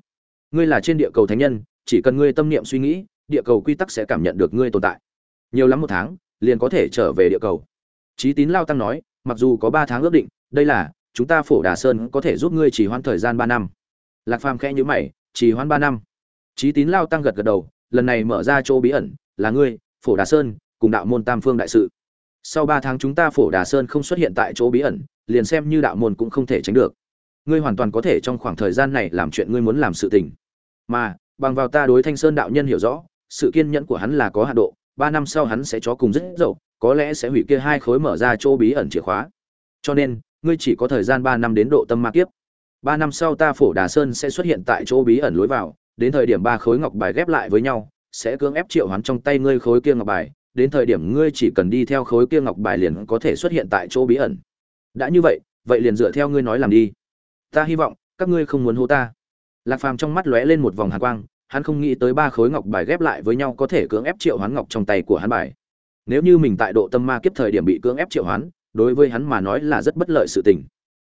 Ngươi là trên địa cầu thánh nhân, chỉ cần ngươi tâm niệm suy nghĩ, địa cầu quy tắc sẽ cảm nhận được ngươi tồn tại. Nhiều lắm một tháng, liền có thể trở về địa cầu. Trí tín lao tăng nói mặc dù có ba tháng ước định, đây là, chúng ta phổ đà sơn có thể giúp ngươi chỉ hoãn thời gian ba năm. Lạc phàm khẽ nhữ mày chỉ hoãn ba năm. Chí tín lao tăng gật gật đầu, lần này mở ra chỗ bí ẩn, là ngươi, phổ đà sơn, cùng đạo môn tam phương đại sự. Sau ba tháng chúng ta phổ đà sơn không xuất hiện tại chỗ bí ẩn, liền xem như đạo môn cũng không thể tránh được. Ngươi hoàn toàn có thể trong khoảng thời gian này làm chuyện ngươi muốn làm sự tình. Mà, bằng vào ta đối thanh sơn đạo nhân hiểu rõ, sự kiên nhẫn của hắn là có hạ độ, ba năm sau hắn sẽ cho cùng rất dậu có lẽ sẽ hủy kia hai khối mở ra chỗ bí ẩn chìa khóa. Cho nên, ngươi chỉ có thời gian ba năm đến độ tâm ma kiếp. Ba năm sau ta phổ đà sơn sẽ xuất hiện tại chỗ bí ẩn lối vào, đến thời điểm ba khối ngọc bài ghép lại với nhau, sẽ cưỡng ép triệu hoán trong tay ngươi khối kia ngọc bài, đến thời điểm ngươi chỉ cần đi theo khối kia ngọc bài liền có thể xuất hiện tại chỗ bí ẩn. Đã như vậy vậy liền dựa theo ngươi nói làm đi. Ta hy vọng, các ngươi không muốn hô ta. Lạc phàm trong mắt lóe lên một vòng hàn quang, hắn không nghĩ tới ba khối ngọc bài ghép lại với nhau có thể cưỡng ép triệu hoán ngọc trong tay của hắn bài nếu như mình tại độ tâm ma kiếp thời điểm bị cưỡng ép triệu hoán, đối với hắn mà nói là rất bất lợi sự tình.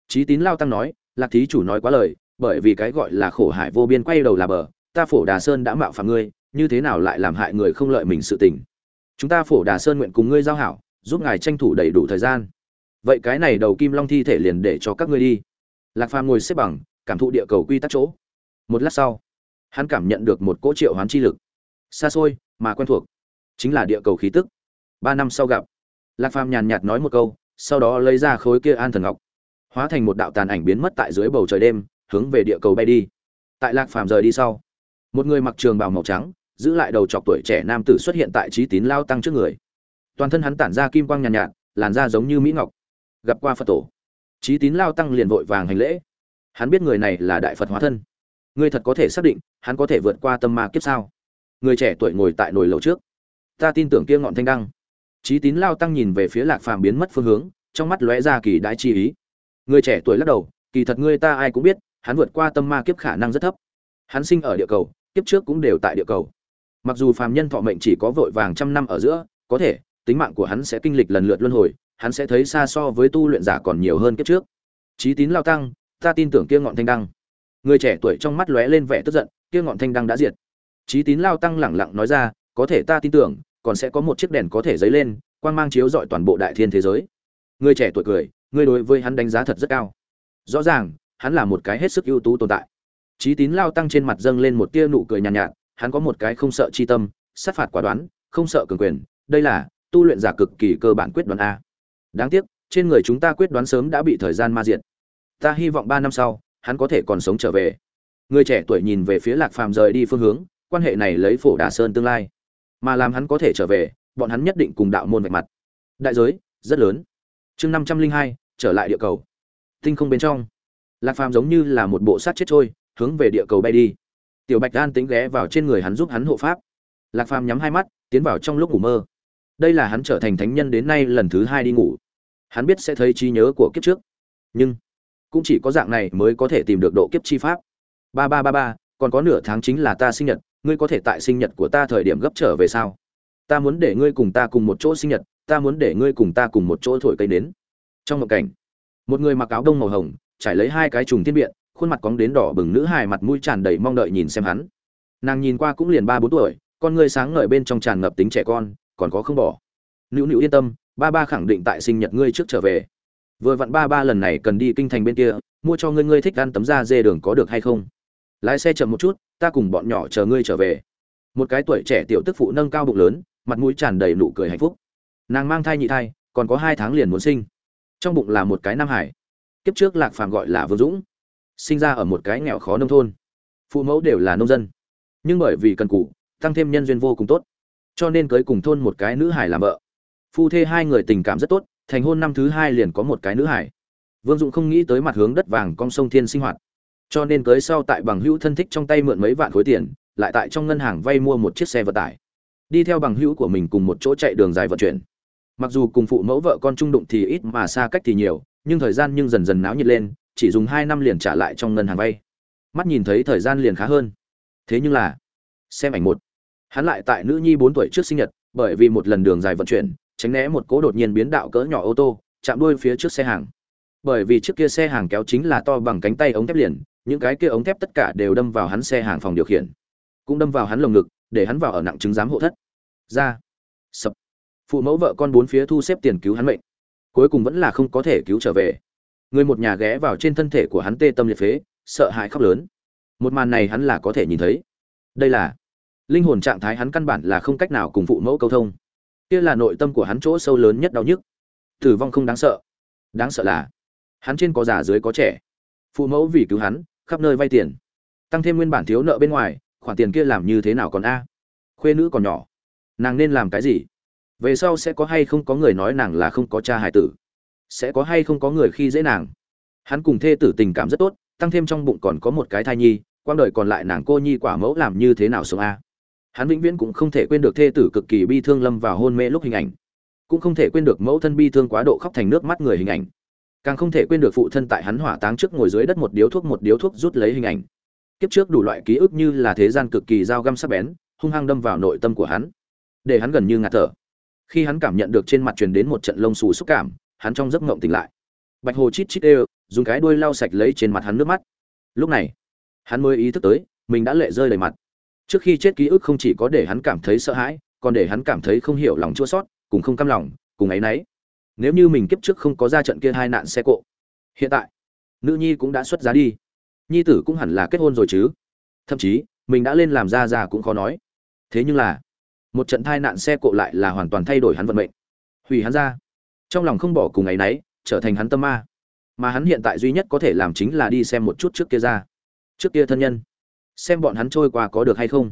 Trí tín lao tăng nói, lạc thí chủ nói quá lời, bởi vì cái gọi là khổ hải vô biên quay đầu là bờ, ta phổ đà sơn đã mạo phạm ngươi, như thế nào lại làm hại người không lợi mình sự tình? Chúng ta phổ đà sơn nguyện cùng ngươi giao hảo, giúp ngài tranh thủ đầy đủ thời gian. Vậy cái này đầu kim long thi thể liền để cho các ngươi đi. Lạc phàm ngồi xếp bằng, cảm thụ địa cầu quy tắc chỗ. Một lát sau, hắn cảm nhận được một cỗ triệu hoán chi lực. Xa xôi, mà quen thuộc, chính là địa cầu khí tức ba năm sau gặp. Lạc phàm nhàn nhạt nói một câu sau đó lấy ra khối kia an thần ngọc hóa thành một đạo tàn ảnh biến mất tại dưới bầu trời đêm hướng về địa cầu bay đi. Tại lạc phàm rời đi sau một người mặc trường bào màu trắng giữ lại đầu chọc tuổi trẻ nam tử xuất hiện tại trí tín lao tăng trước người. Toàn thân hắn tản ra kim quang nhàn nhạt, nhạt làn da giống như mỹ ngọc. Gặp qua phật tổ trí tín lao tăng liền vội vàng hành lễ. Hắn biết người này là đại phật hóa thân. Ngươi thật có thể xác định hắn có thể vượt qua tâm ma kiếp sao? Người trẻ tuổi ngồi tại nồi lầu trước. Ta tin tưởng kia ngọn thanh đăng. Chí tín lao tăng nhìn về phía lạc phàm biến mất phương hướng, trong mắt lóe ra kỳ đại chi ý. Người trẻ tuổi lắc đầu, kỳ thật ngươi ta ai cũng biết, hắn vượt qua tâm ma kiếp khả năng rất thấp. Hắn sinh ở địa cầu, kiếp trước cũng đều tại địa cầu. Mặc dù phàm nhân thọ mệnh chỉ có vội vàng trăm năm ở giữa, có thể, tính mạng của hắn sẽ kinh lịch lần lượt luân hồi, hắn sẽ thấy xa so với tu luyện giả còn nhiều hơn kiếp trước. Chí tín lao tăng, ta tin tưởng kia ngọn thanh đăng. Người trẻ tuổi trong mắt lóe lên vẻ tức giận, kia ngọn thanh đăng đã diệt. Chí tín lao tăng lẳng lặng nói ra, có thể ta tin tưởng còn sẽ có một chiếc đèn có thể dấy lên quang mang chiếu rọi toàn bộ đại thiên thế giới. Người trẻ tuổi cười người đối với hắn đánh giá thật rất cao. Rõ ràng hắn là một cái hết sức ưu tú tồn tại. Trí tín lao tăng trên mặt dâng lên một tia nụ cười nhàn nhạt, nhạt hắn có một cái không sợ chi tâm sát phạt quả đoán không sợ cường quyền đây là tu luyện giả cực kỳ cơ bản quyết đoán a. Đáng tiếc trên người chúng ta quyết đoán sớm đã bị thời gian ma diệt. Ta hy vọng ba năm sau hắn có thể còn sống trở về. Người trẻ tuổi nhìn về phía lạc phàm rời đi phương hướng quan hệ này lấy phổ đà sơn tương lai mà làm hắn có thể trở về, bọn hắn nhất định cùng đạo môn vạch mặt. Đại giới, rất lớn. Chương năm trăm linh hai, trở lại địa cầu. Tinh không bên trong. Lạc phàm giống như là một bộ sát chết trôi, hướng về địa cầu bay đi. Tiểu bạch đan tính ghé vào trên người hắn giúp hắn hộ pháp. Lạc phàm nhắm hai mắt, tiến vào trong lúc ngủ mơ. Đây là hắn trở thành thánh nhân đến nay lần thứ hai đi ngủ. Hắn biết sẽ thấy trí nhớ của kiếp trước. Nhưng, cũng chỉ có dạng này mới có thể tìm được độ kiếp chi pháp. Ba ba ba ba, còn có nửa tháng chính là ta sinh nhật ngươi có thể tại sinh nhật của ta thời điểm gấp trở về sao? Ta muốn để ngươi cùng ta cùng một chỗ sinh nhật, ta muốn để ngươi cùng ta cùng một chỗ thổi cây nến. Trong một cảnh, một người mặc áo đông màu hồng, trải lấy hai cái trùng thiên biện, khuôn mặt cóng đến đỏ bừng nữ hài mặt mũi tràn đầy mong đợi nhìn xem hắn. Nàng nhìn qua cũng liền ba bốn tuổi, con ngươi sáng ngời bên trong tràn ngập tính trẻ con, còn có không bỏ. Nữu nữu yên tâm, ba ba khẳng định tại sinh nhật ngươi trước trở về. Vừa vặn ba ba lần này cần đi kinh thành bên kia, mua cho ngươi ngươi thích ăn tấm da dê đường có được hay không? Lái xe chậm một chút, ta cùng bọn nhỏ chờ ngươi trở về. Một cái tuổi trẻ tiểu tức phụ nâng cao bụng lớn, mặt mũi tràn đầy nụ cười hạnh phúc. Nàng mang thai nhị thai, còn có hai tháng liền muốn sinh. Trong bụng là một cái nam hải. Kiếp trước lạc phàm gọi là vương dũng. Sinh ra ở một cái nghèo khó nông thôn. Phụ mẫu đều là nông dân. Nhưng bởi vì cần cù, tăng thêm nhân duyên vô cùng tốt. Cho nên cưới cùng thôn một cái nữ hải làm vợ. Phu thê hai người tình cảm rất tốt, thành hôn năm thứ hai liền có một cái nữ hải. Vương dũng không nghĩ tới mặt hướng đất vàng con sông thiên sinh hoạt cho nên cưới sau tại bằng hữu thân thích trong tay mượn mấy vạn khối tiền, lại tại trong ngân hàng vay mua một chiếc xe vận tải. Đi theo bằng hữu của mình cùng một chỗ chạy đường dài vận chuyển. Mặc dù cùng phụ mẫu vợ con trung đụng thì ít mà xa cách thì nhiều, nhưng thời gian nhưng dần dần náo nhiệt lên, chỉ dùng hai năm liền trả lại trong ngân hàng vay. Mắt nhìn thấy thời gian liền khá hơn. Thế nhưng là, xem ảnh một. Hắn lại tại nữ nhi bốn tuổi trước sinh nhật, bởi vì một lần đường dài vận chuyển, tránh né một cố đột nhiên biến đạo cỡ nhỏ ô tô, chạm đuôi phía trước xe hàng. Bởi vì trước kia xe hàng kéo chính là to bằng cánh tay ống thép liền những cái kia ống thép tất cả đều đâm vào hắn xe hàng phòng điều khiển. Cũng đâm vào hắn lồng ngực, để hắn vào ở nặng chứng giám hộ thất. Ra. Sập. Phụ mẫu vợ con bốn phía thu xếp tiền cứu hắn mệnh. Cuối cùng vẫn là không có thể cứu trở về. Người một nhà ghé vào trên thân thể của hắn tê tâm liệt phế, sợ hãi khóc lớn. Một màn này hắn là có thể nhìn thấy. Đây là linh hồn trạng thái hắn căn bản là không cách nào cùng phụ mẫu câu thông. Kia là nội tâm của hắn chỗ sâu lớn nhất đau nhức. Tử vong không đáng sợ. Đáng sợ là hắn trên có già dưới có trẻ. Phụ mẫu vì cứu hắn khắp nơi vay tiền. Tăng thêm nguyên bản thiếu nợ bên ngoài, khoản tiền kia làm như thế nào còn a? Khuê nữ còn nhỏ. Nàng nên làm cái gì? Về sau sẽ có hay không có người nói nàng là không có cha hải tử? Sẽ có hay không có người khi dễ nàng? Hắn cùng thê tử tình cảm rất tốt, tăng thêm trong bụng còn có một cái thai nhi quang đời còn lại nàng cô nhi quả mẫu làm như thế nào sống a? Hắn vĩnh viễn cũng không thể quên được thê tử cực kỳ bi thương lâm vào hôn mê lúc hình ảnh. Cũng không thể quên được mẫu thân bi thương quá độ khóc thành nước mắt người hình ảnh càng không thể quên được phụ thân tại hắn hỏa táng trước ngồi dưới đất một điếu thuốc một điếu thuốc rút lấy hình ảnh. Kiếp trước đủ loại ký ức như là thế gian cực kỳ dao găm sắc bén, hung hăng đâm vào nội tâm của hắn. Để hắn gần như ngạt thở. Khi hắn cảm nhận được trên mặt truyền đến một trận lông xù xúc cảm, hắn trong giấc ngộng tỉnh lại. Bạch hồ chít chít đều dùng cái đuôi lau sạch lấy trên mặt hắn nước mắt. Lúc này, hắn mới ý thức tới, mình đã lệ rơi đầy mặt. Trước khi chết ký ức không chỉ có để hắn cảm thấy sợ hãi, còn để hắn cảm thấy không hiểu lòng chua sót cùng không căm lòng, cùng áy náy nếu như mình kiếp trước không có ra trận kia hai nạn xe cộ, hiện tại, nữ nhi cũng đã xuất giá đi. Nhi tử cũng hẳn là kết hôn rồi chứ. Thậm chí, mình đã lên làm ra già cũng khó nói. Thế nhưng là, một trận thai nạn xe cộ lại là hoàn toàn thay đổi hắn vận mệnh. Hủy hắn ra. Trong lòng không bỏ cùng áy nấy, trở thành hắn tâm ma. Mà hắn hiện tại duy nhất có thể làm chính là đi xem một chút trước kia ra. Trước kia thân nhân. Xem bọn hắn trôi qua có được hay không.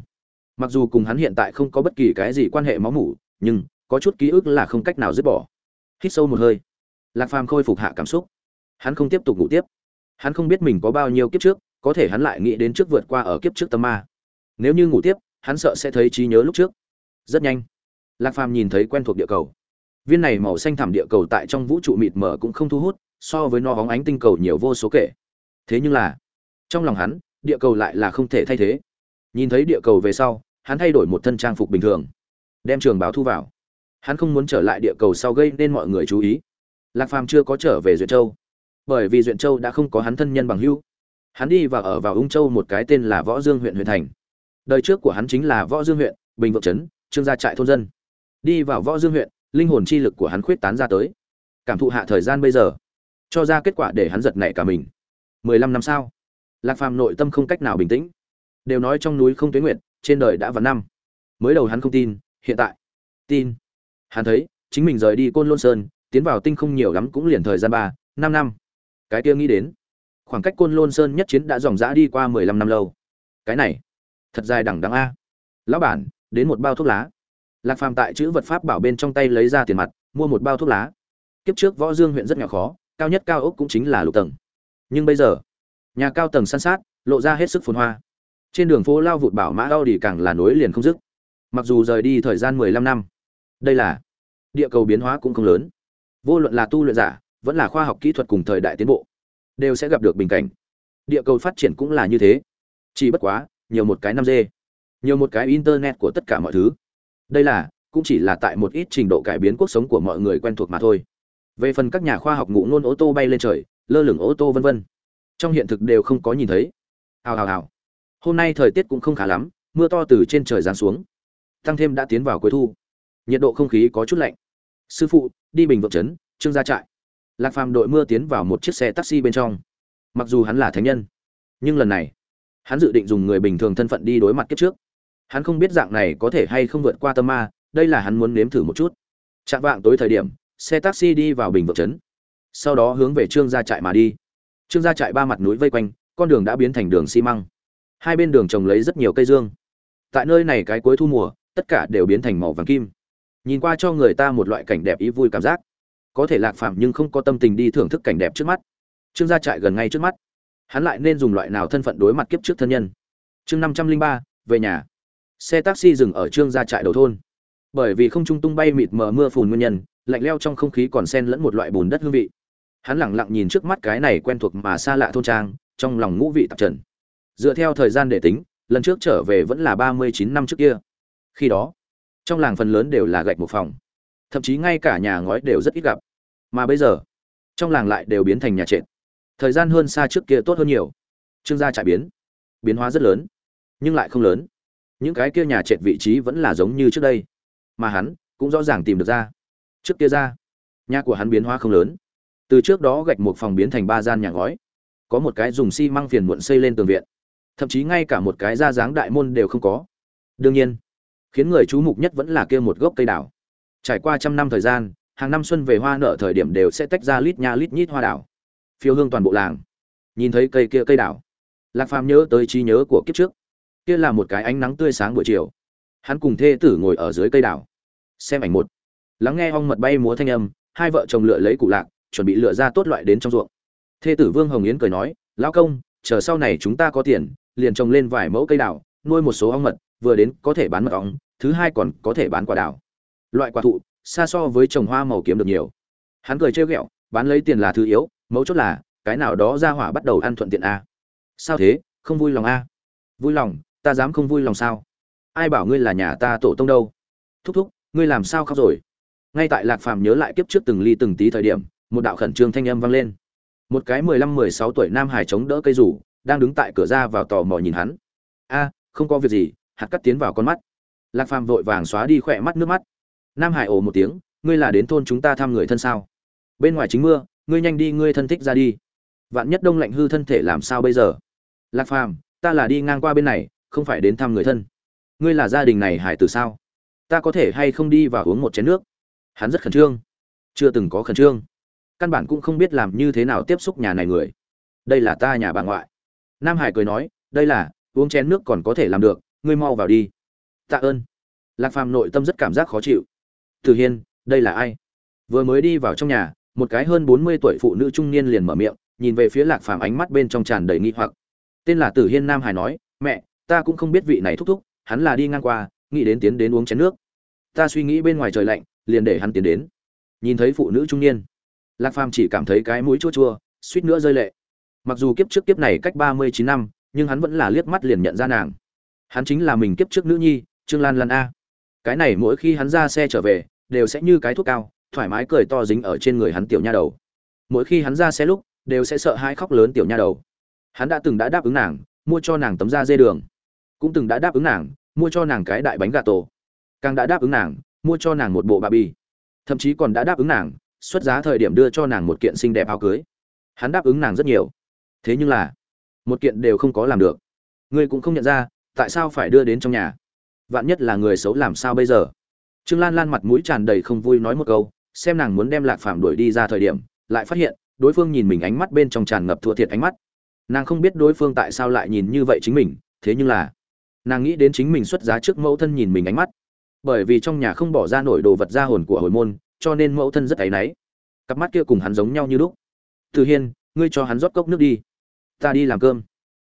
Mặc dù cùng hắn hiện tại không có bất kỳ cái gì quan hệ máu mủ, nhưng có chút ký ức là không cách nào dứt bỏ hít sâu một hơi. Lạc phàm khôi phục hạ cảm xúc. Hắn không tiếp tục ngủ tiếp. Hắn không biết mình có bao nhiêu kiếp trước, có thể hắn lại nghĩ đến trước vượt qua ở kiếp trước tâm ma. Nếu như ngủ tiếp, hắn sợ sẽ thấy trí nhớ lúc trước. Rất nhanh, lạc phàm nhìn thấy quen thuộc địa cầu. Viên này màu xanh thẳm địa cầu tại trong vũ trụ mịt mờ cũng không thu hút, so với nó hóng ánh tinh cầu nhiều vô số kể. Thế nhưng là, trong lòng hắn, địa cầu lại là không thể thay thế. Nhìn thấy địa cầu về sau, hắn thay đổi một thân trang phục bình thường, đem trường báo thu vào hắn không muốn trở lại địa cầu sau gây nên mọi người chú ý. Lạc phàm chưa có trở về duyện châu, bởi vì duyện châu đã không có hắn thân nhân bằng hữu. Hắn đi và ở vào ung châu một cái tên là võ dương huyện huyện thành. Đời trước của hắn chính là võ dương huyện, bình vượng trấn, trương gia trại thôn dân. Đi vào võ dương huyện, linh hồn chi lực của hắn khuyết tán ra tới. Cảm thụ hạ thời gian bây giờ, cho ra kết quả để hắn giật nảy cả mình. Mười lăm năm sau, lạc phàm nội tâm không cách nào bình tĩnh. Đều nói trong núi không tuyến nguyện, trên đời đã vạn năm. Mới đầu hắn không tin, hiện tại, tin hắn thấy, chính mình rời đi côn lôn sơn, tiến vào tinh không nhiều lắm cũng liền thời gian ba, năm năm. Cái kia nghĩ đến, khoảng cách côn lôn sơn nhất chiến đã dòng dã đi qua mười lăm năm lâu. Cái này, thật dài đẳng đẳng a. Lão bản, đến một bao thuốc lá. Lạc phàm tại chữ vật pháp bảo bên trong tay lấy ra tiền mặt, mua một bao thuốc lá. Kiếp trước võ dương huyện rất nhỏ khó, cao nhất cao ốc cũng chính là lục tầng. Nhưng bây giờ, nhà cao tầng san sát, lộ ra hết sức phồn hoa. Trên đường phố lao vụt bảo mã đau đi càng là nối liền không dứt. Mặc dù rời đi thời gian mười lăm năm đây là địa cầu biến hóa cũng không lớn. Vô luận là tu luyện giả, vẫn là khoa học kỹ thuật cùng thời đại tiến bộ, đều sẽ gặp được bình cảnh. Địa cầu phát triển cũng là như thế. Chỉ bất quá, nhiều một cái năm g nhiều một cái internet của tất cả mọi thứ. Đây là, cũng chỉ là tại một ít trình độ cải biến cuộc sống của mọi người quen thuộc mà thôi. Về phần các nhà khoa học ngụ ngôn ô tô bay lên trời, lơ lửng ô tô vân vân. Trong hiện thực đều không có nhìn thấy. Hào hào hào. Hôm nay thời tiết cũng không khá lắm, mưa to từ trên trời giáng xuống. Tăng thêm đã tiến vào cuối thu nhiệt độ không khí có chút lạnh. Sư phụ, đi bình vượng trấn, trương gia trại. Lạc phàm đội mưa tiến vào một chiếc xe taxi bên trong. Mặc dù hắn là thánh nhân, nhưng lần này, hắn dự định dùng người bình thường thân phận đi đối mặt kiếp trước. Hắn không biết dạng này có thể hay không vượt qua tâm ma, đây là hắn muốn nếm thử một chút. Chạm vạng tối thời điểm, xe taxi đi vào bình vượng trấn. Sau đó hướng về trương gia trại mà đi. Trương gia trại ba mặt núi vây quanh, con đường đã biến thành đường xi măng. Hai bên đường trồng lấy rất nhiều cây dương. Tại nơi này cái cuối thu mùa, tất cả đều biến thành màu vàng kim nhìn qua cho người ta một loại cảnh đẹp ý vui cảm giác. Có thể lạc phàm nhưng không có tâm tình đi thưởng thức cảnh đẹp trước mắt. Trương gia trại gần ngay trước mắt. Hắn lại nên dùng loại nào thân phận đối mặt kiếp trước thân nhân? Chương năm trăm linh ba, về nhà. Xe taxi dừng ở trương gia trại đầu thôn. Bởi vì không trung tung bay mịt mờ mưa phùn nguyên nhân, lạnh leo trong không khí còn sen lẫn một loại bùn đất hương vị. Hắn lẳng lặng nhìn trước mắt cái này quen thuộc mà xa lạ thôn trang, trong lòng ngũ vị tạp trần. Dựa theo thời gian để tính, lần trước trở về vẫn là ba mươi chín năm trước kia. Khi đó trong làng phần lớn đều là gạch một phòng. Thậm chí ngay cả nhà ngói đều rất ít gặp. Mà bây giờ, trong làng lại đều biến thành nhà trệt. Thời gian hơn xa trước kia tốt hơn nhiều. Trương gia trại biến. Biến hóa rất lớn, nhưng lại không lớn. Những cái kia nhà trệt vị trí vẫn là giống như trước đây. Mà hắn cũng rõ ràng tìm được ra. Trước kia ra, nhà của hắn biến hóa không lớn. Từ trước đó gạch một phòng biến thành ba gian nhà ngói. Có một cái dùng xi măng phiền muộn xây lên tường viện. Thậm chí ngay cả một cái ra dáng đại môn đều không có. Đương nhiên khiến người chú mục nhất vẫn là kia một gốc cây đào. Trải qua trăm năm thời gian, hàng năm xuân về hoa nở thời điểm đều sẽ tách ra lít nha lít nhít hoa đào. Phiêu hương toàn bộ làng. Nhìn thấy cây kia cây đào. Lạc phàm nhớ tới trí nhớ của kiếp trước. Kia là một cái ánh nắng tươi sáng buổi chiều. Hắn cùng thê tử ngồi ở dưới cây đào. Xem ảnh một. Lắng nghe ong mật bay múa thanh âm, hai vợ chồng lựa lấy cụ lạc, chuẩn bị lựa ra tốt loại đến trong ruộng. Thê tử vương hồng yến cười nói, lão công, chờ sau này chúng ta có tiền, liền trồng lên vài mẫu cây đào, nuôi một số ong mật vừa đến có thể bán mật ong, thứ hai còn có thể bán quả đào. Loại quả thụ, xa so với trồng hoa màu kiếm được nhiều. Hắn cười trêu ghẹo, bán lấy tiền là thứ yếu, mấu chốt là, cái nào đó ra hỏa bắt đầu ăn thuận tiện a. Sao thế, không vui lòng a? Vui lòng, ta dám không vui lòng sao? Ai bảo ngươi là nhà ta tổ tông đâu? Thúc thúc, ngươi làm sao khóc rồi? Ngay tại lạc phàm nhớ lại kiếp trước từng ly từng tí thời điểm, một đạo khẩn trương thanh âm vang lên. Một cái mười lăm mười sáu tuổi nam hải chống đỡ cây rủ, đang đứng tại cửa ra vào tò mò nhìn hắn. A, không có việc gì hạt cắt tiến vào con mắt. Lạc phàm vội vàng xóa đi khỏe mắt nước mắt. Nam hải ồ một tiếng, ngươi là đến thôn chúng ta thăm người thân sao? Bên ngoài chính mưa, ngươi nhanh đi, ngươi thân thích ra đi. Vạn nhất đông lạnh hư thân thể làm sao bây giờ? Lạc phàm, ta là đi ngang qua bên này, không phải đến thăm người thân. Ngươi là gia đình này hải từ sao? Ta có thể hay không đi và uống một chén nước? Hắn rất khẩn trương. Chưa từng có khẩn trương. Căn bản cũng không biết làm như thế nào tiếp xúc nhà này người. Đây là ta nhà bà ngoại. Nam hải cười nói, đây là, uống chén nước còn có thể làm được ngươi mau vào đi. Tạ ơn. Lạc phàm nội tâm rất cảm giác khó chịu. Tử hiên, đây là ai? Vừa mới đi vào trong nhà, một cái hơn bốn mươi tuổi phụ nữ trung niên liền mở miệng, nhìn về phía lạc phàm ánh mắt bên trong tràn đầy nghi hoặc. Tên là tử hiên nam hải nói, mẹ, ta cũng không biết vị này thúc thúc, hắn là đi ngang qua, nghĩ đến tiến đến uống chén nước. Ta suy nghĩ bên ngoài trời lạnh, liền để hắn tiến đến. Nhìn thấy phụ nữ trung niên, lạc phàm chỉ cảm thấy cái mũi chua chua, suýt nữa rơi lệ. Mặc dù kiếp trước kiếp này cách ba mươi chín năm, nhưng hắn vẫn là liếc mắt liền nhận ra nàng hắn chính là mình kiếp trước nữ nhi, trương lan lan a. Cái này mỗi khi hắn ra xe trở về, đều sẽ như cái thuốc cao, thoải mái cười to dính ở trên người hắn tiểu nha đầu. Mỗi khi hắn ra xe lúc, đều sẽ sợ hai khóc lớn tiểu nha đầu. Hắn đã từng đã đáp ứng nàng, mua cho nàng tấm da dê đường. Cũng từng đã đáp ứng nàng, mua cho nàng cái đại bánh gà tổ. Càng đã đáp ứng nàng, mua cho nàng một bộ bà bi thậm chí còn đã đáp ứng nàng, xuất giá thời điểm đưa cho nàng một kiện xinh đẹp áo cưới. Hắn đáp ứng nàng rất nhiều. Thế nhưng là, một kiện đều không có làm được. Ngươi cũng không nhận ra tại sao phải đưa đến trong nhà? Vạn nhất là người xấu làm sao bây giờ? Trương lan lan mặt mũi tràn đầy không vui nói một câu, xem nàng muốn đem lạc phàm đuổi đi ra thời điểm, lại phát hiện, đối phương nhìn mình ánh mắt bên trong tràn ngập thua thiệt ánh mắt. Nàng không biết đối phương tại sao lại nhìn như vậy chính mình, thế nhưng là, nàng nghĩ đến chính mình xuất giá trước mẫu thân nhìn mình ánh mắt. Bởi vì trong nhà không bỏ ra nổi đồ vật ra hồn của hồi môn, cho nên mẫu thân rất áy náy. Cặp mắt kia cùng hắn giống nhau như lúc. Từ hiên, ngươi cho hắn rót cốc nước đi. Ta đi làm cơm.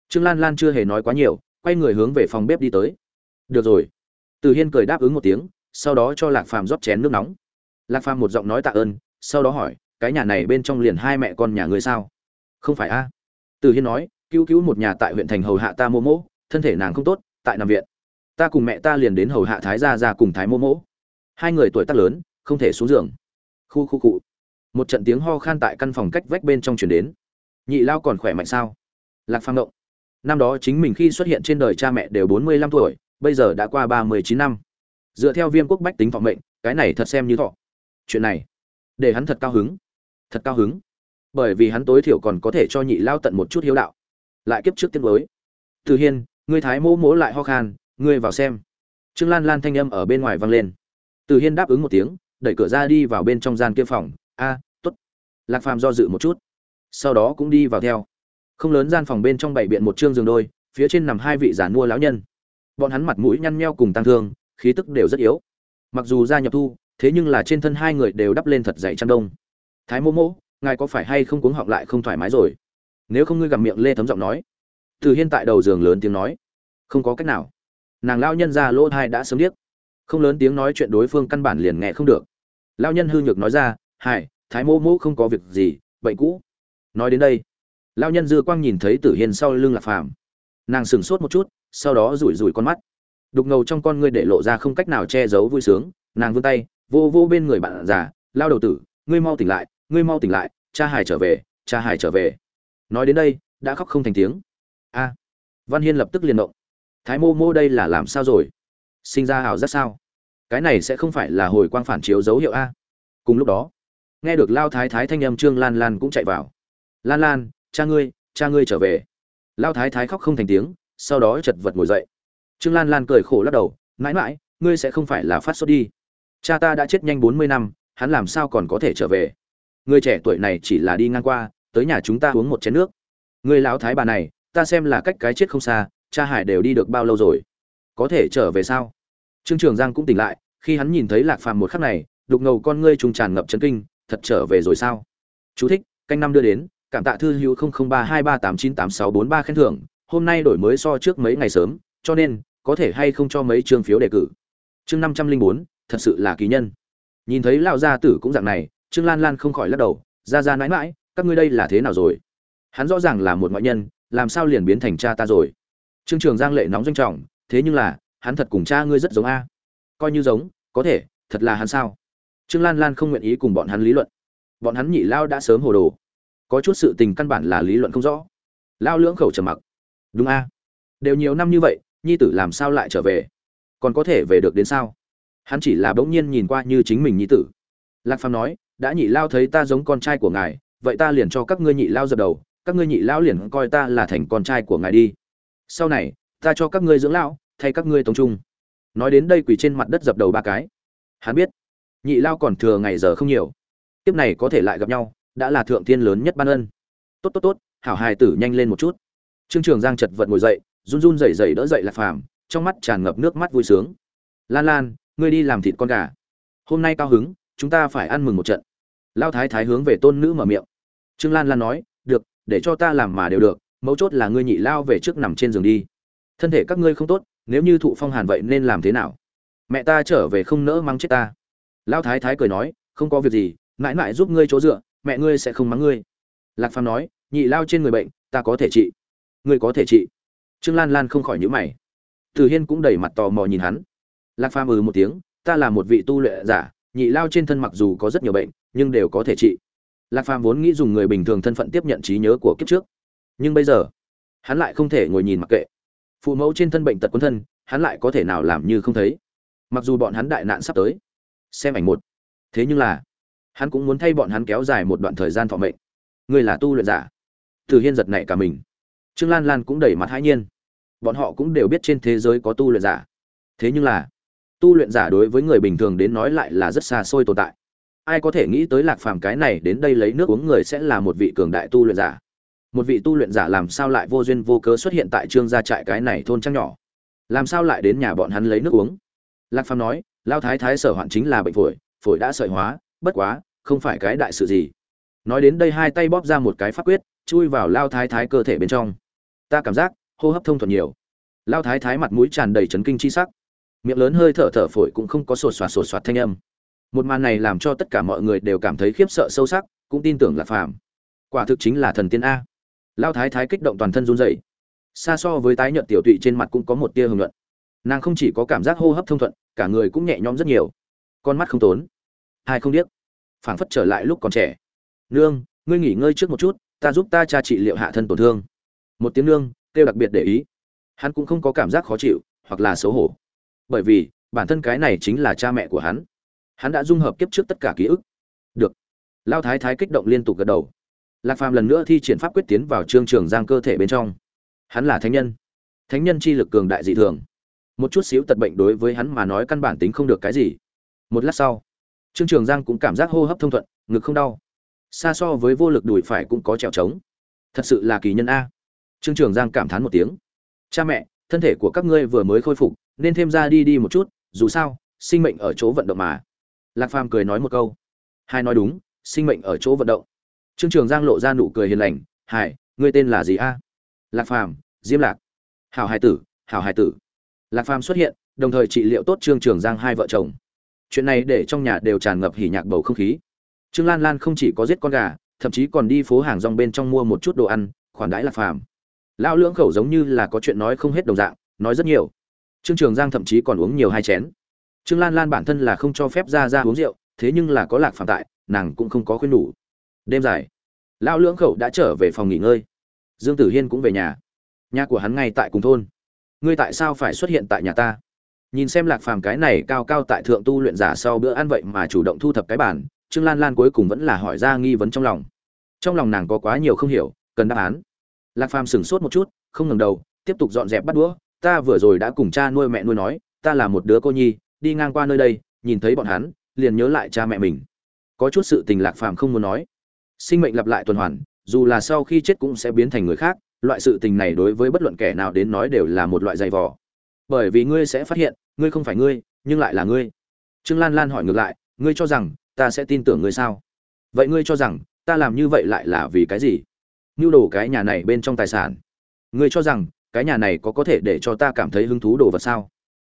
Trương lan lan chưa hề nói quá nhiều quay người hướng về phòng bếp đi tới. Được rồi. Từ hiên cười đáp ứng một tiếng, sau đó cho lạc phàm rót chén nước nóng. Lạc phàm một giọng nói tạ ơn, sau đó hỏi, cái nhà này bên trong liền hai mẹ con nhà ngươi sao? Không phải a. Từ hiên nói, cứu cứu một nhà tại huyện thành hầu hạ ta mô mỗ thân thể nàng không tốt, tại nằm viện. Ta cùng mẹ ta liền đến hầu hạ thái gia ra cùng thái mô mỗ hai người tuổi tác lớn, không thể xuống giường. Khu khu cụ một trận tiếng ho khan tại căn phòng cách vách bên trong chuyển đến. Nhị lao còn khỏe mạnh sao? Lạc phàm động năm đó chính mình khi xuất hiện trên đời cha mẹ đều bốn mươi lăm tuổi, bây giờ đã qua ba mươi chín năm. Dựa theo viêm quốc bách tính thọ mệnh, cái này thật xem như thọ. Chuyện này, để hắn thật cao hứng. Thật cao hứng. Bởi vì hắn tối thiểu còn có thể cho nhị lao tận một chút hiếu đạo. Lại kiếp trước tiên mới từ hiên, ngươi thái mỗ mỗ lại ho khan, ngươi vào xem. Trương lan lan thanh âm ở bên ngoài vang lên. Từ hiên đáp ứng một tiếng, đẩy cửa ra đi vào bên trong gian kia phòng. A t ố t lạc phàm do dự một chút, sau đó cũng đi vào theo không lớn gian phòng bên trong bảy biện một chương giường đôi, phía trên nằm hai vị giản mua lão nhân. Bọn hắn mặt mũi nhăn nheo cùng tăng thương, khí tức đều rất yếu. Mặc dù gia nhập thu, thế nhưng là trên thân hai người đều đắp lên thật dày chăn đông. Thái mô mô, ngài có phải hay không cuống họng lại không thoải mái rồi? Nếu không ngươi gặp miệng lê thấm giọng nói. Từ hiên tại đầu giường lớn tiếng nói. Không có cách nào. Nàng lao nhân ra lỗ thai đã sớm điếc. Không lớn tiếng nói chuyện đối phương căn bản liền nghe không được. Lao nhân hư nhược nói ra, hải, thái mô mô không có việc gì bệnh cũ. Nói đến đây lao nhân dư quang nhìn thấy tử hiên sau lưng lạc phàm. Nàng sửng sốt một chút, sau đó rủi rủi con mắt. Đục ngầu trong con ngươi để lộ ra không cách nào che giấu vui sướng, nàng vươn tay, vô vô bên người bạn già lao đầu tử, ngươi mau tỉnh lại, ngươi mau tỉnh lại, cha hải trở về, cha hải trở về. Nói đến đây, đã khóc không thành tiếng. A! Văn hiên lập tức liền động. Thái mô mô đây là làm sao rồi? Sinh ra hào rất sao? Cái này sẽ không phải là hồi quang phản chiếu dấu hiệu a? Cùng lúc đó, nghe được lao thái thái thanh âm, trương lan lan cũng chạy vào. Lan lan cha ngươi cha ngươi trở về. Lao thái thái khóc không thành tiếng, sau đó chật vật ngồi dậy. Trương lan lan cười khổ lắc đầu, mãi mãi, ngươi sẽ không phải là phát sốt đi. Cha ta đã chết nhanh bốn mươi năm, hắn làm sao còn có thể trở về? Người trẻ tuổi này chỉ là đi ngang qua, tới nhà chúng ta uống một chén nước. Người lão thái bà này, ta xem là cách cái chết không xa, cha hải đều đi được bao lâu rồi? Có thể trở về sao? Trương trường giang cũng tỉnh lại, khi hắn nhìn thấy lạc phàm một khắc này, đục ngầu con ngươi trùng tràn ngập chấn kinh, thật trở về rồi sao? Chú thích, canh năm đưa đến cảm tạ thư hữu ba hai ba tám chín tám sáu bốn ba khen thưởng, hôm nay đổi mới so trước mấy ngày sớm, cho nên, có thể hay không cho mấy chương phiếu đề cử. Chương năm trăm linh bốn, thật sự là kỳ nhân. Nhìn thấy lão gia tử cũng dạng này, trương lan lan không khỏi lắc đầu, ra ra mãi mãi các ngươi đây là thế nào rồi? Hắn rõ ràng là một ngoại nhân, làm sao liền biến thành cha ta rồi? Trương trường giang lệ nóng doanh trọng, thế nhưng là, hắn thật cùng cha ngươi rất giống a. Coi như giống, có thể, thật là hắn sao? Trương lan lan không nguyện ý cùng bọn hắn lý luận. Bọn hắn nhị lao đã sớm hồ đồ có chút sự tình căn bản là lý luận không rõ. Lao lưỡng khẩu trầm mặc. Đúng a. Đều nhiều năm như vậy, nhi tử làm sao lại trở về? Còn có thể về được đến sao? Hắn chỉ là bỗng nhiên nhìn qua như chính mình nhi tử. Lạc phàm nói, đã nhị lao thấy ta giống con trai của ngài, vậy ta liền cho các ngươi nhị lao dập đầu, các ngươi nhị lao liền coi ta là thành con trai của ngài đi. Sau này, ta cho các ngươi dưỡng lão, thay các ngươi tống trung. Nói đến đây quỳ trên mặt đất dập đầu ba cái. Hắn biết, nhị lao còn thừa ngày giờ không nhiều. Tiếp này có thể lại gặp nhau đã là thượng thiên lớn nhất ban ân. Tốt tốt tốt, hảo hài tử nhanh lên một chút. Trương trường giang chật vật ngồi dậy, run run rẩy rẩy đỡ dậy lạc phàm, trong mắt tràn ngập nước mắt vui sướng. Lan lan, ngươi đi làm thịt con gà. Hôm nay cao hứng, chúng ta phải ăn mừng một trận. Lao thái thái hướng về tôn nữ mở miệng. Trương lan lan nói, được, để cho ta làm mà đều được, mấu chốt là ngươi nhị lao về trước nằm trên giường đi. Thân thể các ngươi không tốt, nếu như thụ phong hàn vậy nên làm thế nào? Mẹ ta trở về không nỡ mắng chết ta. Lao thái thái cười nói, không có việc gì, mãi mãi giúp ngươi chỗ dựa mẹ ngươi sẽ không mắng ngươi. Lạc phàm nói, nhị lao trên người bệnh, ta có thể trị. Ngươi có thể trị. Trương lan lan không khỏi nhữ mày. Từ hiên cũng đầy mặt tò mò nhìn hắn. Lạc phàm ừ một tiếng, ta là một vị tu luyện giả, nhị lao trên thân mặc dù có rất nhiều bệnh, nhưng đều có thể trị. Lạc phàm vốn nghĩ dùng người bình thường thân phận tiếp nhận trí nhớ của kiếp trước. Nhưng bây giờ, hắn lại không thể ngồi nhìn mặc kệ. Phụ mẫu trên thân bệnh tật quân thân, hắn lại có thể nào làm như không thấy? Mặc dù bọn hắn đại nạn sắp tới. Xem ảnh một. Thế nhưng là hắn cũng muốn thay bọn hắn kéo dài một đoạn thời gian thọ mệnh. Người là tu luyện giả. Từ hiên giật nảy cả mình. Trương lan lan cũng đẩy mặt hãi nhiên. Bọn họ cũng đều biết trên thế giới có tu luyện giả. Thế nhưng là, tu luyện giả đối với người bình thường đến nói lại là rất xa xôi tồn tại. Ai có thể nghĩ tới lạc phàm cái này đến đây lấy nước uống người sẽ là một vị cường đại tu luyện giả. Một vị tu luyện giả làm sao lại vô duyên vô cớ xuất hiện tại trương gia trại cái này thôn trăng nhỏ? Làm sao lại đến nhà bọn hắn lấy nước uống? Lạc phàm nói, lao thái thái sở hoạn chính là bệnh phổi phổi đã sợi hóa bất quá, không phải cái đại sự gì. Nói đến đây hai tay bóp ra một cái pháp quyết, chui vào lao thái thái cơ thể bên trong. Ta cảm giác, hô hấp thông thuận nhiều. Lao thái thái mặt mũi tràn đầy chấn kinh chi sắc. Miệng lớn hơi thở thở phổi cũng không có sột soạt sột soạt thanh âm. Một màn này làm cho tất cả mọi người đều cảm thấy khiếp sợ sâu sắc, cũng tin tưởng là phàm. Quả thực chính là thần tiên a. Lao thái thái kích động toàn thân run rẩy. Xa so với tái nhợt tiểu tụy trên mặt cũng có một tia hưởng luận. Nàng không chỉ có cảm giác hô hấp thông thuận, cả người cũng nhẹ nhõm rất nhiều. Con mắt không tốn hai không điếc. Phảng phất trở lại lúc còn trẻ. Nương, ngươi nghỉ ngơi trước một chút, ta giúp ta cha trị liệu hạ thân tổn thương. Một tiếng nương kêu đặc biệt để ý. Hắn cũng không có cảm giác khó chịu, hoặc là xấu hổ. Bởi vì, bản thân cái này chính là cha mẹ của hắn. Hắn đã dung hợp kiếp trước tất cả ký ức. Được. Lao thái thái kích động liên tục gật đầu. Lạc phàm lần nữa thi triển pháp quyết tiến vào trương trường giang cơ thể bên trong. Hắn là thánh nhân. Thánh nhân chi lực cường đại dị thường. Một chút xíu tật bệnh đối với hắn mà nói căn bản tính không được cái gì. Một lát sau trương trường giang cũng cảm giác hô hấp thông thuận, ngực không đau. Xa so với vô lực đùi phải cũng có trèo trống. Thật sự là kỳ nhân a. Trương trường giang cảm thán một tiếng. Cha mẹ, thân thể của các ngươi vừa mới khôi phục, nên thêm ra đi đi một chút, dù sao, sinh mệnh ở chỗ vận động mà. Lạc phàm cười nói một câu. Hai nói đúng, sinh mệnh ở chỗ vận động. Trương trường giang lộ ra nụ cười hiền lành. Hải, ngươi tên là gì a? Lạc phàm, diêm lạc. Hảo hải tử, hảo hải tử. Lạc phàm xuất hiện, đồng thời trị liệu tốt trương trường giang hai vợ chồng chuyện này để trong nhà đều tràn ngập hỉ nhạc bầu không khí. Trương lan lan không chỉ có giết con gà, thậm chí còn đi phố hàng rong bên trong mua một chút đồ ăn, khoản đãi lạc phàm. Lão lưỡng khẩu giống như là có chuyện nói không hết đồng dạng, nói rất nhiều. Trương trường giang thậm chí còn uống nhiều hai chén. Trương lan lan bản thân là không cho phép ra ra uống rượu, thế nhưng là có lạc phàm tại, nàng cũng không có khuyên đủ. Đêm dài, lão lưỡng khẩu đã trở về phòng nghỉ ngơi. Dương tử hiên cũng về nhà. Nhà của hắn ngay tại cùng thôn. Ngươi tại sao phải xuất hiện tại nhà ta? Nhìn xem lạc phàm cái này cao cao tại thượng tu luyện giả sau bữa ăn vậy mà chủ động thu thập cái bản, trương lan lan cuối cùng vẫn là hỏi ra nghi vấn trong lòng. Trong lòng nàng có quá nhiều không hiểu, cần đáp án. Lạc phàm sửng sốt một chút, không ngừng đầu, tiếp tục dọn dẹp bắt đũa. Ta vừa rồi đã cùng cha nuôi mẹ nuôi nói, ta là một đứa cô nhi, đi ngang qua nơi đây, nhìn thấy bọn hắn, liền nhớ lại cha mẹ mình. Có chút sự tình lạc phàm không muốn nói. Sinh mệnh lặp lại tuần hoàn, dù là sau khi chết cũng sẽ biến thành người khác, loại sự tình này đối với bất luận kẻ nào đến nói đều là một loại dày vò. Bởi vì ngươi sẽ phát hiện ngươi không phải ngươi, nhưng lại là ngươi. Trương lan lan hỏi ngược lại, ngươi cho rằng ta sẽ tin tưởng ngươi sao? Vậy ngươi cho rằng ta làm như vậy lại là vì cái gì? Nhu đồ cái nhà này bên trong tài sản. Ngươi cho rằng cái nhà này có có thể để cho ta cảm thấy hứng thú đồ vật sao?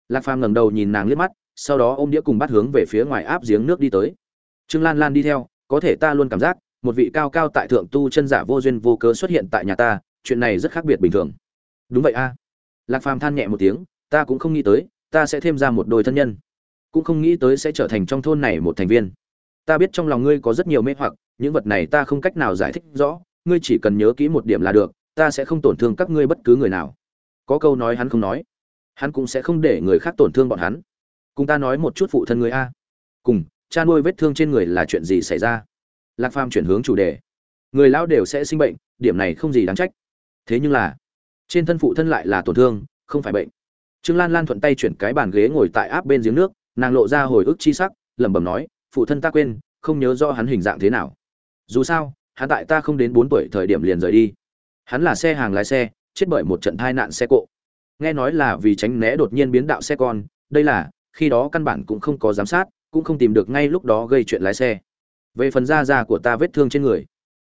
Lạc phàm ngẩng đầu nhìn nàng liếc mắt, sau đó ôm đĩa cùng bắt hướng về phía ngoài áp giếng nước đi tới. Trương lan lan đi theo, có thể ta luôn cảm giác, một vị cao cao tại thượng tu chân giả vô duyên vô cớ xuất hiện tại nhà ta, chuyện này rất khác biệt bình thường. Đúng vậy a. Lạc phàm than nhẹ một tiếng, ta cũng không nghĩ tới ta sẽ thêm ra một đôi thân nhân. Cũng không nghĩ tới sẽ trở thành trong thôn này một thành viên. Ta biết trong lòng ngươi có rất nhiều mê hoặc, những vật này ta không cách nào giải thích rõ. Ngươi chỉ cần nhớ kỹ một điểm là được, ta sẽ không tổn thương các ngươi bất cứ người nào. Có câu nói hắn không nói, hắn cũng sẽ không để người khác tổn thương bọn hắn. Cùng ta nói một chút phụ thân người a. Cùng, cha nuôi vết thương trên người là chuyện gì xảy ra? Lạc phàm chuyển hướng chủ đề. Người lão đều sẽ sinh bệnh, điểm này không gì đáng trách. Thế nhưng là, trên thân phụ thân lại là tổn thương, không phải bệnh trương lan lan thuận tay chuyển cái bàn ghế ngồi tại áp bên giếng nước, nàng lộ ra hồi ức chi sắc, lẩm bẩm nói, phụ thân ta quên, không nhớ rõ hắn hình dạng thế nào. Dù sao, hắn tại ta không đến bốn tuổi thời điểm liền rời đi. Hắn là xe hàng lái xe, chết bởi một trận tai nạn xe cộ. Nghe nói là vì tránh né đột nhiên biến đạo xe con, đây là, khi đó căn bản cũng không có giám sát, cũng không tìm được ngay lúc đó gây chuyện lái xe. Về phần da da của ta vết thương trên người.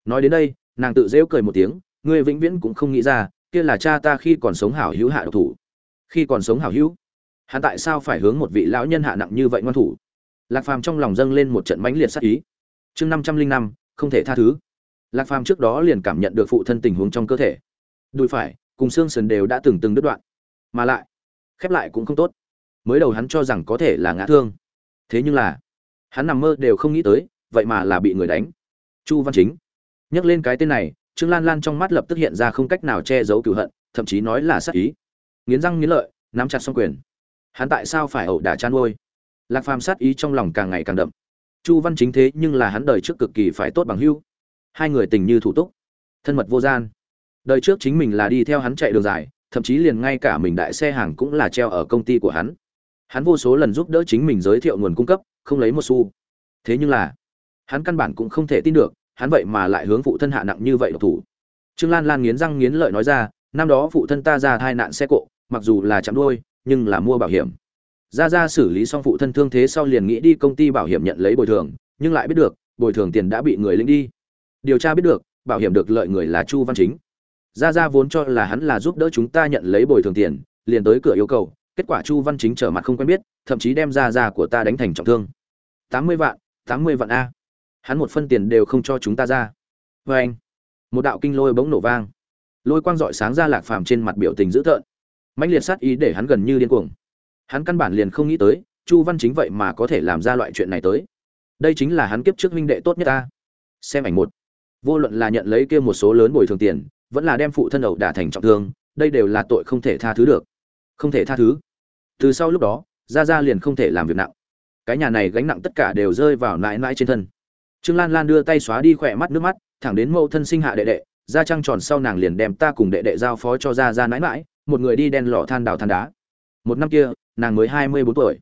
Nói đến đây, nàng tự rêu cười một tiếng, ngươi vĩnh viễn cũng không nghĩ ra, kia là cha ta khi còn sống hảo hữu hạ độc thủ khi còn sống hảo hữu. Hắn tại sao phải hướng một vị lão nhân hạ nặng như vậy ngoan thủ? Lạc phàm trong lòng dâng lên một trận mãnh liệt sát ý. Chương năm trăm linh năm, không thể tha thứ. Lạc phàm trước đó liền cảm nhận được phụ thân tình huống trong cơ thể. Đùi phải cùng xương sườn đều đã từng từng đứt đoạn, mà lại, khép lại cũng không tốt. Mới đầu hắn cho rằng có thể là ngã thương. Thế nhưng là, hắn nằm mơ đều không nghĩ tới, vậy mà là bị người đánh. Chu văn chính nhắc lên cái tên này, trương lan lan trong mắt lập tức hiện ra không cách nào che giấu cựu hận, thậm chí nói là sát ý nghiến răng nghiến lợi, nắm chặt xong quyền. Hắn tại sao phải ẩu đả chăn nuôi lạc phàm sát ý trong lòng càng ngày càng đậm. Chu văn chính thế nhưng là hắn đời trước cực kỳ phải tốt bằng hưu hai người tình như thủ túc, thân mật vô gian. Đời trước chính mình là đi theo hắn chạy đường dài, thậm chí liền ngay cả mình đại xe hàng cũng là treo ở công ty của hắn. Hắn vô số lần giúp đỡ chính mình giới thiệu nguồn cung cấp, không lấy một xu. Thế nhưng là, hắn căn bản cũng không thể tin được, hắn vậy mà lại hướng phụ thân hạ nặng như vậy độc thủ. Trương lan lan nghiến răng nghiến lợi nói ra, năm đó phụ thân ta ra hai nạn xe cộ mặc dù là chạm đôi nhưng là mua bảo hiểm. Ra ra xử lý xong phụ thân thương thế sau liền nghĩ đi công ty bảo hiểm nhận lấy bồi thường, nhưng lại biết được, bồi thường tiền đã bị người lính đi. Điều tra biết được, bảo hiểm được lợi người là chu văn chính. Ra ra vốn cho là hắn là giúp đỡ chúng ta nhận lấy bồi thường tiền, liền tới cửa yêu cầu, kết quả chu văn chính trở mặt không quen biết, thậm chí đem ra ra của ta đánh thành trọng thương. Tám mươi vạn, tám mươi vạn a. Hắn một phân tiền đều không cho chúng ta ra. Vê anh một đạo kinh lôi bỗng nổ vang. Lôi quang dọi sáng ra lạc phàm trên mặt biểu tình dữ tợn mãnh liệt sát ý để hắn gần như điên cuồng. Hắn căn bản liền không nghĩ tới, chu văn chính vậy mà có thể làm ra loại chuyện này tới. Đây chính là hắn kiếp trước huynh đệ tốt nhất ta. Xem ảnh một. Vô luận là nhận lấy kia một số lớn bồi thường tiền, vẫn là đem phụ thân ẩu đả thành trọng thương, đây đều là tội không thể tha thứ được. Không thể tha thứ. Từ sau lúc đó ra ra liền không thể làm việc nặng. Cái nhà này gánh nặng tất cả đều rơi vào nãi nãi trên thân. Trương lan lan đưa tay xóa đi khỏe mắt nước mắt, thẳng đến mẫu thân sinh hạ đệ đệ ra trăng tròn sau nàng liền đem ta cùng đệ đệ giao phó cho ra ra nãi nãi một người đi đen lò than đào than đá. Một năm kia, nàng mới hai mươi bốn tuổi.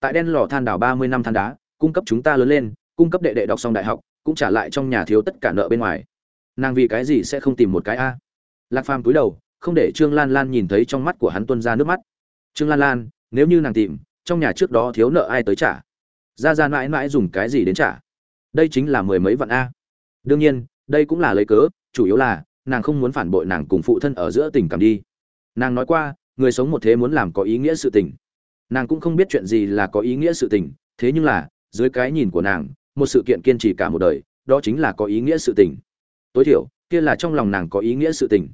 Tại đen lò than đào ba mươi năm than đá, cung cấp chúng ta lớn lên, cung cấp đệ đệ đọc xong đại học, cũng trả lại trong nhà thiếu tất cả nợ bên ngoài. Nàng vì cái gì sẽ không tìm một cái a? Lạc phàm cúi đầu, không để trương lan lan nhìn thấy trong mắt của hắn tuân ra nước mắt. Trương lan lan, nếu như nàng tìm, trong nhà trước đó thiếu nợ ai tới trả? Ra ra mãi mãi dùng cái gì đến trả? Đây chính là mười mấy vạn a. Đương nhiên, đây cũng là lấy cớ, chủ yếu là, nàng không muốn phản bội nàng cùng phụ thân ở giữa tình cảm đi nàng nói qua, người sống một thế muốn làm có ý nghĩa sự tình. Nàng cũng không biết chuyện gì là có ý nghĩa sự tình, thế nhưng là, dưới cái nhìn của nàng, một sự kiện kiên trì cả một đời, đó chính là có ý nghĩa sự tình. Tối thiểu, kia là trong lòng nàng có ý nghĩa sự tình.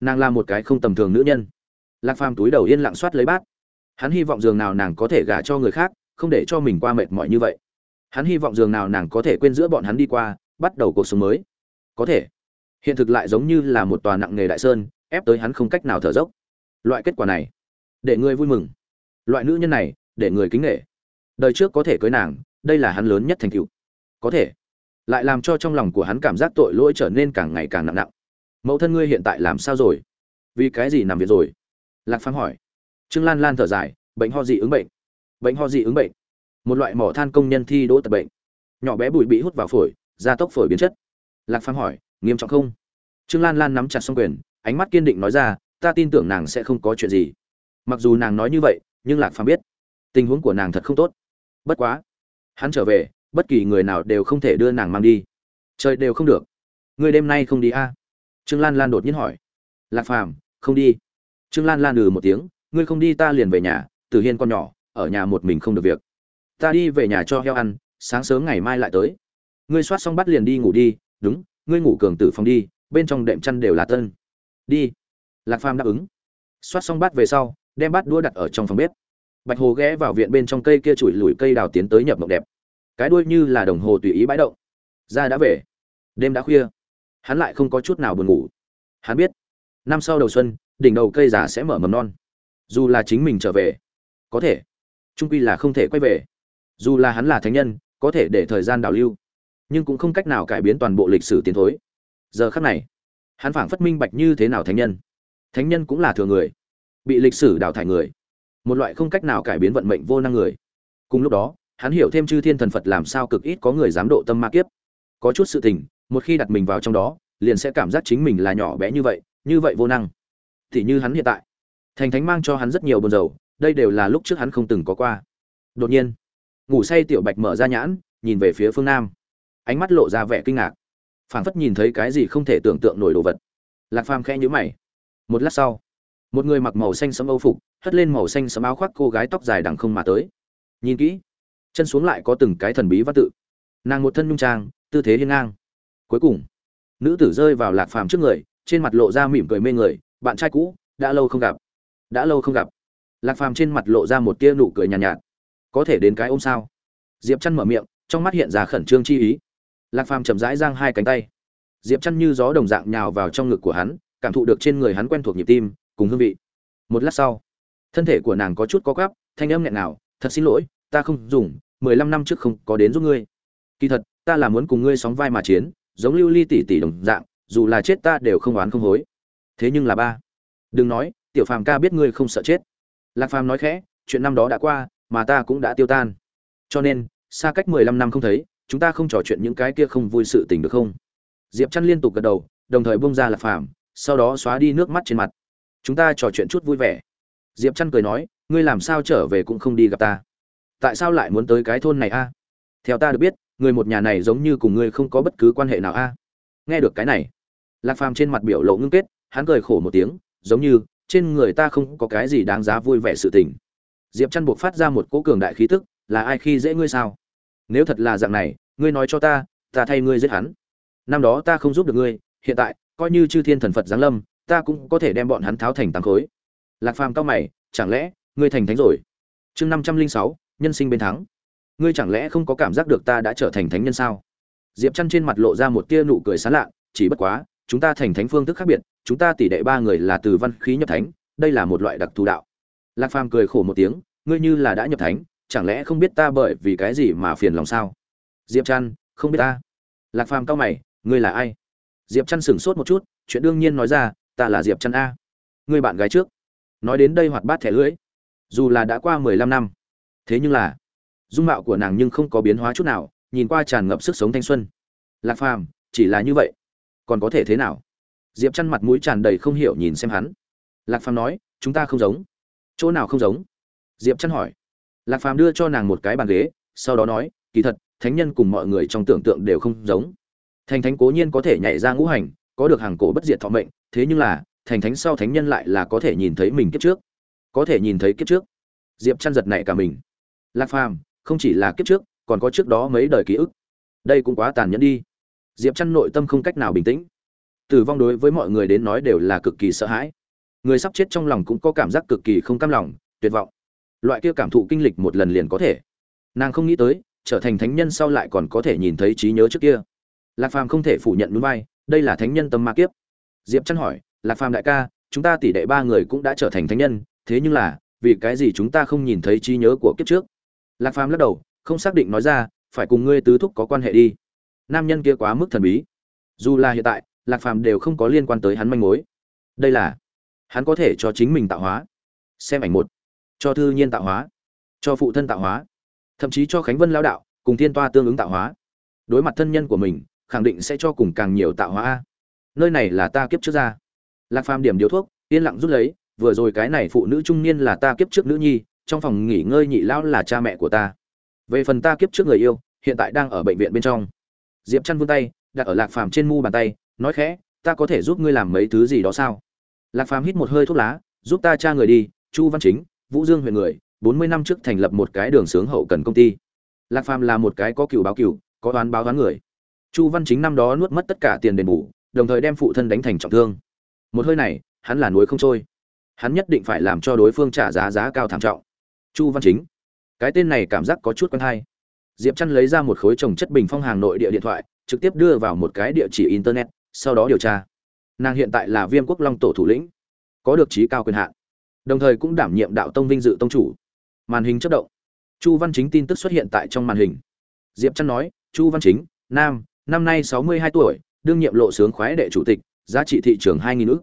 Nàng là một cái không tầm thường nữ nhân. Lạc phàm túi đầu yên lặng soát lấy bát. Hắn hy vọng giường nào nàng có thể gả cho người khác, không để cho mình qua mệt mỏi như vậy. Hắn hy vọng giường nào nàng có thể quên giữa bọn hắn đi qua, bắt đầu cuộc sống mới. Có thể. Hiện thực lại giống như là một tòa nặng nghề đại sơn, ép tới hắn không cách nào thở dốc loại kết quả này, để người vui mừng. Loại nữ nhân này, để người kính nghệ đời trước có thể cưới nàng, đây là hắn lớn nhất thành tựu. Có thể, lại làm cho trong lòng của hắn cảm giác tội lỗi trở nên càng ngày càng nặng nặng. Mẫu thân ngươi hiện tại làm sao rồi? Vì cái gì nằm viện rồi? Lạc phàm hỏi. Trương lan lan thở dài, bệnh ho dị ứng bệnh. Bệnh ho dị ứng bệnh. Một loại mỏ than công nhân thi đỗ tập bệnh. Nhỏ bé bụi bị hút vào phổi, gia tốc phổi biến chất. Lạc phàm hỏi, nghiêm trọng không? Trương lan lan nắm chặt xong quyền, ánh mắt kiên định nói ra ta tin tưởng nàng sẽ không có chuyện gì. Mặc dù nàng nói như vậy, nhưng lạc phàm biết, tình huống của nàng thật không tốt. Bất quá, hắn trở về, bất kỳ người nào đều không thể đưa nàng mang đi. Trời đều không được. Người đêm nay không đi a? À? trương lan lan đột nhiên hỏi. Lạc phàm, không đi. Trương lan lan ừ một tiếng, ngươi không đi ta liền về nhà từ hiên con nhỏ, ở nhà một mình không được việc. Ta đi về nhà cho heo ăn, sáng sớm ngày mai lại tới. Ngươi soát xong bắt liền đi ngủ đi, đúng, ngươi ngủ cường tử phòng đi, bên trong đệm chăn đều là tân. Đi lạc phàm đáp ứng. Xoát xong bát về sau, đem bát đua đặt ở trong phòng bếp. Bạch hồ ghé vào viện bên trong cây kia chùi lùi cây đào tiến tới nhập mộng đẹp. Cái đuôi như là đồng hồ tùy ý bãi động. Ra đã về. Đêm đã khuya. Hắn lại không có chút nào buồn ngủ. Hắn biết, năm sau đầu xuân, đỉnh đầu cây già sẽ mở mầm non. Dù là chính mình trở về, có thể. Trung quy là không thể quay về. Dù là hắn là thánh nhân, có thể để thời gian đảo lưu. Nhưng cũng không cách nào cải biến toàn bộ lịch sử tiến thối. Giờ khắc này, hắn phảng phất minh bạch như thế nào thánh nhân thánh nhân cũng là thừa người, bị lịch sử đào thải người, một loại không cách nào cải biến vận mệnh vô năng người. Cùng lúc đó, hắn hiểu thêm chư thiên thần phật làm sao cực ít có người dám độ tâm ma kiếp. Có chút sự tình, một khi đặt mình vào trong đó, liền sẽ cảm giác chính mình là nhỏ bé như vậy như vậy vô năng. Thì như hắn hiện tại, thành thánh mang cho hắn rất nhiều buồn rầu, đây đều là lúc trước hắn không từng có qua. Đột nhiên, ngủ say tiểu bạch mở ra nhãn, nhìn về phía phương nam. Ánh mắt lộ ra vẻ kinh ngạc. Phảng phất nhìn thấy cái gì không thể tưởng tượng nổi đồ vật. Lạc phàm khẽ nhíu mày một lát sau một người mặc màu xanh sẫm âu phục hất lên màu xanh sẫm áo khoác cô gái tóc dài đằng không mà tới. Nhìn kỹ chân xuống lại có từng cái thần bí văn tự. Nàng một thân nhung trang tư thế hiên ngang. Cuối cùng nữ tử rơi vào lạc phàm trước người trên mặt lộ ra mỉm cười mê người bạn trai cũ đã lâu không gặp. Đã lâu không gặp. Lạc phàm trên mặt lộ ra một tia nụ cười nhàn nhạt, nhạt. Có thể đến cái ôm sao? Diệp chăn mở miệng trong mắt hiện ra khẩn trương chi ý. Lạc phàm chậm rãi giang hai cánh tay. Diệp chăn như gió đồng dạng nhào vào trong ngực của hắn cảm thụ được trên người hắn quen thuộc nhịp tim, cùng hương vị. Một lát sau, thân thể của nàng có chút có gắp thanh âm nghẹn nào thật xin lỗi, ta không dùng, mười lăm năm trước không có đến giúp ngươi. Kỳ thật, ta là muốn cùng ngươi sóng vai mà chiến, giống lưu ly tỷ tỷ đồng dạng, dù là chết ta đều không oán không hối. Thế nhưng là ba, đừng nói, tiểu phàm ca biết ngươi không sợ chết. Lạc phàm nói khẽ, chuyện năm đó đã qua, mà ta cũng đã tiêu tan. Cho nên, xa cách mười lăm năm không thấy, chúng ta không trò chuyện những cái kia không vui sự tình được không? Diệp chăn liên tục gật đầu, đồng thời bông ra lạc phàm sau đó xóa đi nước mắt trên mặt. Chúng ta trò chuyện chút vui vẻ. Diệp chăn cười nói, ngươi làm sao trở về cũng không đi gặp ta. Tại sao lại muốn tới cái thôn này a? Theo ta được biết, người một nhà này giống như cùng ngươi không có bất cứ quan hệ nào a. Nghe được cái này, lạc phàm trên mặt biểu lộ ngưng kết, hắn cười khổ một tiếng, giống như, trên người ta không có cái gì đáng giá vui vẻ sự tình. Diệp chăn buộc phát ra một cỗ cường đại khí tức, là ai khi dễ ngươi sao? Nếu thật là dạng này, ngươi nói cho ta ta thay ngươi giết hắn. Năm đó ta không giúp được ngươi, hiện tại coi như chư thiên thần phật giáng lâm, ta cũng có thể đem bọn hắn tháo thành tám khối. Lạc phàm cao mày, chẳng lẽ ngươi thành thánh rồi? Chương năm trăm linh sáu, nhân sinh bên thắng. Ngươi chẳng lẽ không có cảm giác được ta đã trở thành thánh nhân sao? Diệp chăn trên mặt lộ ra một tia nụ cười sán lạ chỉ bất quá, chúng ta thành thánh phương thức khác biệt, chúng ta tỷ đệ ba người là từ văn khí nhập thánh, đây là một loại đặc thù đạo. Lạc phàm cười khổ một tiếng, ngươi như là đã nhập thánh, chẳng lẽ không biết ta bởi vì cái gì mà phiền lòng sao? Diệp chăn, không biết ta. Lạc phàm cao mày, ngươi là ai? Diệp chăn sửng sốt một chút, chuyện đương nhiên nói ra, ta là diệp chăn a. Người bạn gái trước. Nói đến đây hoạt bát thẻ lưỡi. Dù là đã qua mười lăm năm, thế nhưng là, dung mạo của nàng nhưng không có biến hóa chút nào, nhìn qua tràn ngập sức sống thanh xuân. Lạc phàm, chỉ là như vậy. Còn có thể thế nào? Diệp chăn mặt mũi tràn đầy không hiểu nhìn xem hắn. Lạc phàm nói, chúng ta không giống. Chỗ nào không giống? Diệp chăn hỏi. Lạc phàm đưa cho nàng một cái bàn ghế, sau đó nói, kỳ thật, thánh nhân cùng mọi người trong tưởng tượng đều không giống thành thánh cố nhiên có thể nhảy ra ngũ hành, có được hàng cổ bất diệt thọ mệnh, thế nhưng là, thành thánh sau thánh nhân lại là có thể nhìn thấy mình kiếp trước. Có thể nhìn thấy kiếp trước. Diệp chăn giật nảy cả mình. Lạc phàm, không chỉ là kiếp trước, còn có trước đó mấy đời ký ức. Đây cũng quá tàn nhẫn đi. Diệp chăn nội tâm không cách nào bình tĩnh. Tử vong đối với mọi người đến nói đều là cực kỳ sợ hãi. Người sắp chết trong lòng cũng có cảm giác cực kỳ không cam lòng, tuyệt vọng. Loại kia cảm thụ kinh lịch một lần liền có thể. Nàng không nghĩ tới, trở thành thánh nhân sau lại còn có thể nhìn thấy trí nhớ trước kia lạc phàm không thể phủ nhận núi vai, đây là thánh nhân tâm ma kiếp. Diệp chăn hỏi, lạc phàm đại ca, chúng ta tỷ đệ ba người cũng đã trở thành thánh nhân, thế nhưng là, vì cái gì chúng ta không nhìn thấy trí nhớ của kiếp trước? Lạc phàm lắc đầu, không xác định nói ra, phải cùng ngươi tứ thúc có quan hệ đi. Nam nhân kia quá mức thần bí. Dù là hiện tại, lạc phàm đều không có liên quan tới hắn manh mối. Đây là, hắn có thể cho chính mình tạo hóa. Xem ảnh một. Cho thư nhiên tạo hóa. Cho phụ thân tạo hóa. Thậm chí cho khánh vân lao đạo, cùng thiên toa tương ứng tạo hóa. Đối mặt thân nhân của mình khẳng định sẽ cho cùng càng nhiều tạo hóa nơi này là ta kiếp trước ra. Lạc phàm điểm điếu thuốc, yên lặng rút lấy, vừa rồi cái này phụ nữ trung niên là ta kiếp trước nữ nhi, trong phòng nghỉ ngơi nhị lão là cha mẹ của ta. Về phần ta kiếp trước người yêu, hiện tại đang ở bệnh viện bên trong. Diệp chăn vươn tay, đặt ở lạc phàm trên mu bàn tay, nói khẽ, ta có thể giúp ngươi làm mấy thứ gì đó sao? Lạc phàm hít một hơi thuốc lá, giúp ta cha người đi, chu văn chính, vũ dương huyện người, bốn mươi năm trước thành lập một cái đường sướng hậu cần công ty. Lạc phàm là một cái có cựu báo cựu, có đoán báo đoán người chu văn chính năm đó nuốt mất tất cả tiền đền bù, đồng thời đem phụ thân đánh thành trọng thương. Một hơi này, hắn là núi không trôi. Hắn nhất định phải làm cho đối phương trả giá giá cao thảm trọng. Chu văn chính. Cái tên này cảm giác có chút quen hay. Diệp chăn lấy ra một khối trồng chất bình phong hàng nội địa điện thoại, trực tiếp đưa vào một cái địa chỉ internet, sau đó điều tra. Nàng hiện tại là viêm quốc long tổ thủ lĩnh, có được trí cao quyền hạn, đồng thời cũng đảm nhiệm đạo tông vinh dự tông chủ. Màn hình chất động. Chu văn chính tin tức xuất hiện tại trong màn hình. Diệp chăn nói, chu văn chính, nam năm nay sáu mươi hai tuổi, đương nhiệm lộ sướng khoái đệ chủ tịch, giá trị thị trường hai nghìn nữ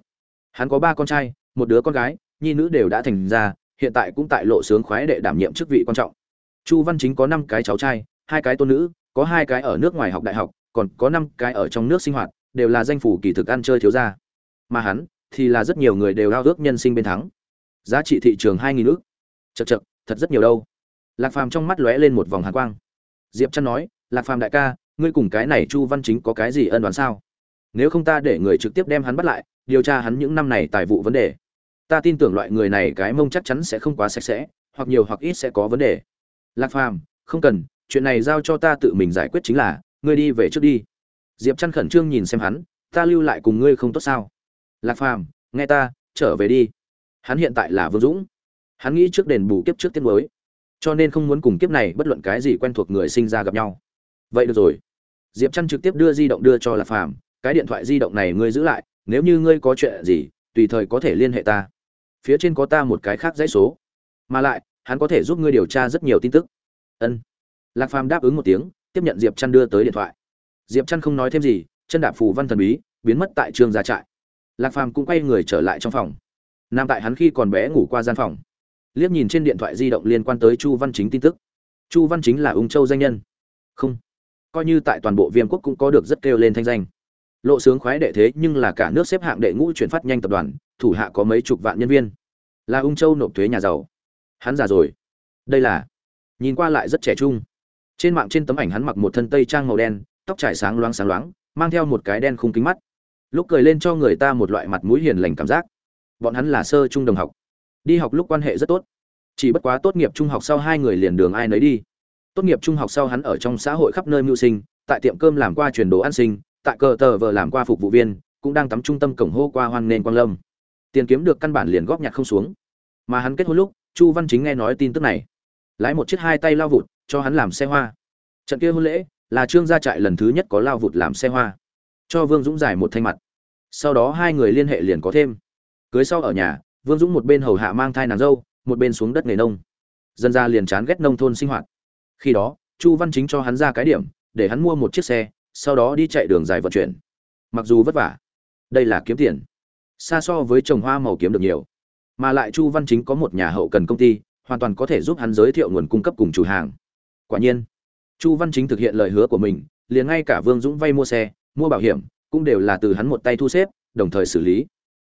hắn có ba con trai, một đứa con gái, nhi nữ đều đã thành ra, hiện tại cũng tại lộ sướng khoái đệ đảm nhiệm chức vị quan trọng. Chu văn chính có năm cái cháu trai, hai cái tôn nữ, có hai cái ở nước ngoài học đại học, còn có năm cái ở trong nước sinh hoạt, đều là danh phủ kỳ thực ăn chơi thiếu gia. Mà hắn thì là rất nhiều người đều ao ước nhân sinh bên thắng. Giá trị thị trường hai nghìn ước Chậc chật thật rất nhiều đâu. Lạc phàm trong mắt lóe lên một vòng hàn quang. Diệp Chân nói, lạc phàm đại ca ngươi cùng cái này chu văn chính có cái gì ân đoán sao? Nếu không ta để người trực tiếp đem hắn bắt lại, điều tra hắn những năm này tài vụ vấn đề. Ta tin tưởng loại người này cái mông chắc chắn sẽ không quá sạch sẽ, hoặc nhiều hoặc ít sẽ có vấn đề. Lạc phàm, không cần, chuyện này giao cho ta tự mình giải quyết chính là, ngươi đi về trước đi. Diệp chăn khẩn trương nhìn xem hắn, ta lưu lại cùng ngươi không tốt sao? Lạc phàm, nghe ta, trở về đi. Hắn hiện tại là vương dũng. Hắn nghĩ trước đền bù kiếp trước tiết mới. Cho nên không muốn cùng kiếp này bất luận cái gì quen thuộc người sinh ra gặp nhau vậy được rồi. Diệp chăn trực tiếp đưa di động đưa cho lạc phàm, cái điện thoại di động này ngươi giữ lại, nếu như ngươi có chuyện gì, tùy thời có thể liên hệ ta. Phía trên có ta một cái khác dãy số. Mà lại, hắn có thể giúp ngươi điều tra rất nhiều tin tức. Ân. Lạc phàm đáp ứng một tiếng, tiếp nhận diệp chăn đưa tới điện thoại. Diệp chăn không nói thêm gì, chân đạp phù văn thần bí, biến mất tại trường gia trại. Lạc phàm cũng quay người trở lại trong phòng. Nằm tại hắn khi còn bé ngủ qua gian phòng. Liếc nhìn trên điện thoại di động liên quan tới chu văn chính tin tức. Chu văn chính là ung châu danh nhân. Không coi như tại toàn bộ viêm quốc cũng có được rất kêu lên thanh danh. Lộ sướng khoái đệ thế nhưng là cả nước xếp hạng đệ ngũ chuyển phát nhanh tập đoàn, thủ hạ có mấy chục vạn nhân viên. Là ung châu nộp thuế nhà giàu. Hắn già rồi. Đây là, nhìn qua lại rất trẻ trung. Trên mạng trên tấm ảnh hắn mặc một thân tây trang màu đen, tóc trải sáng loáng sáng loáng, mang theo một cái đen khung kính mắt. Lúc cười lên cho người ta một loại mặt mũi hiền lành cảm giác. Bọn hắn là sơ trung đồng học. Đi học lúc quan hệ rất tốt. Chỉ bất quá tốt nghiệp trung học sau hai người liền đường ai nấy đi tốt nghiệp trung học sau hắn ở trong xã hội khắp nơi mưu sinh, tại tiệm cơm làm qua truyền đồ ăn sinh, tại cờ tờ vờ làm qua phục vụ viên, cũng đang tắm trung tâm cổng hô qua hoan nền quang lâm. Tiền kiếm được căn bản liền góp nhặt không xuống. Mà hắn kết hôn lúc, chu văn chính nghe nói tin tức này. Lái một chiếc hai tay lao vụt, cho hắn làm xe hoa. Trận kia hôn lễ, là trương gia trại lần thứ nhất có lao vụt làm xe hoa. Cho vương dũng giải một thanh mặt. Sau đó hai người liên hệ liền có thêm. Cưới sau ở nhà, vương dũng một bên hầu hạ mang thai nàng dâu, một bên xuống đất nghề nông. Dân ra liền chán ghét nông thôn sinh hoạt khi đó, chu văn chính cho hắn ra cái điểm, để hắn mua một chiếc xe, sau đó đi chạy đường dài vận chuyển. Mặc dù vất vả, đây là kiếm tiền. Xa so với trồng hoa màu kiếm được nhiều. Mà lại chu văn chính có một nhà hậu cần công ty, hoàn toàn có thể giúp hắn giới thiệu nguồn cung cấp cùng chủ hàng. Quả nhiên, chu văn chính thực hiện lời hứa của mình, liền ngay cả vương dũng vay mua xe, mua bảo hiểm, cũng đều là từ hắn một tay thu xếp, đồng thời xử lý.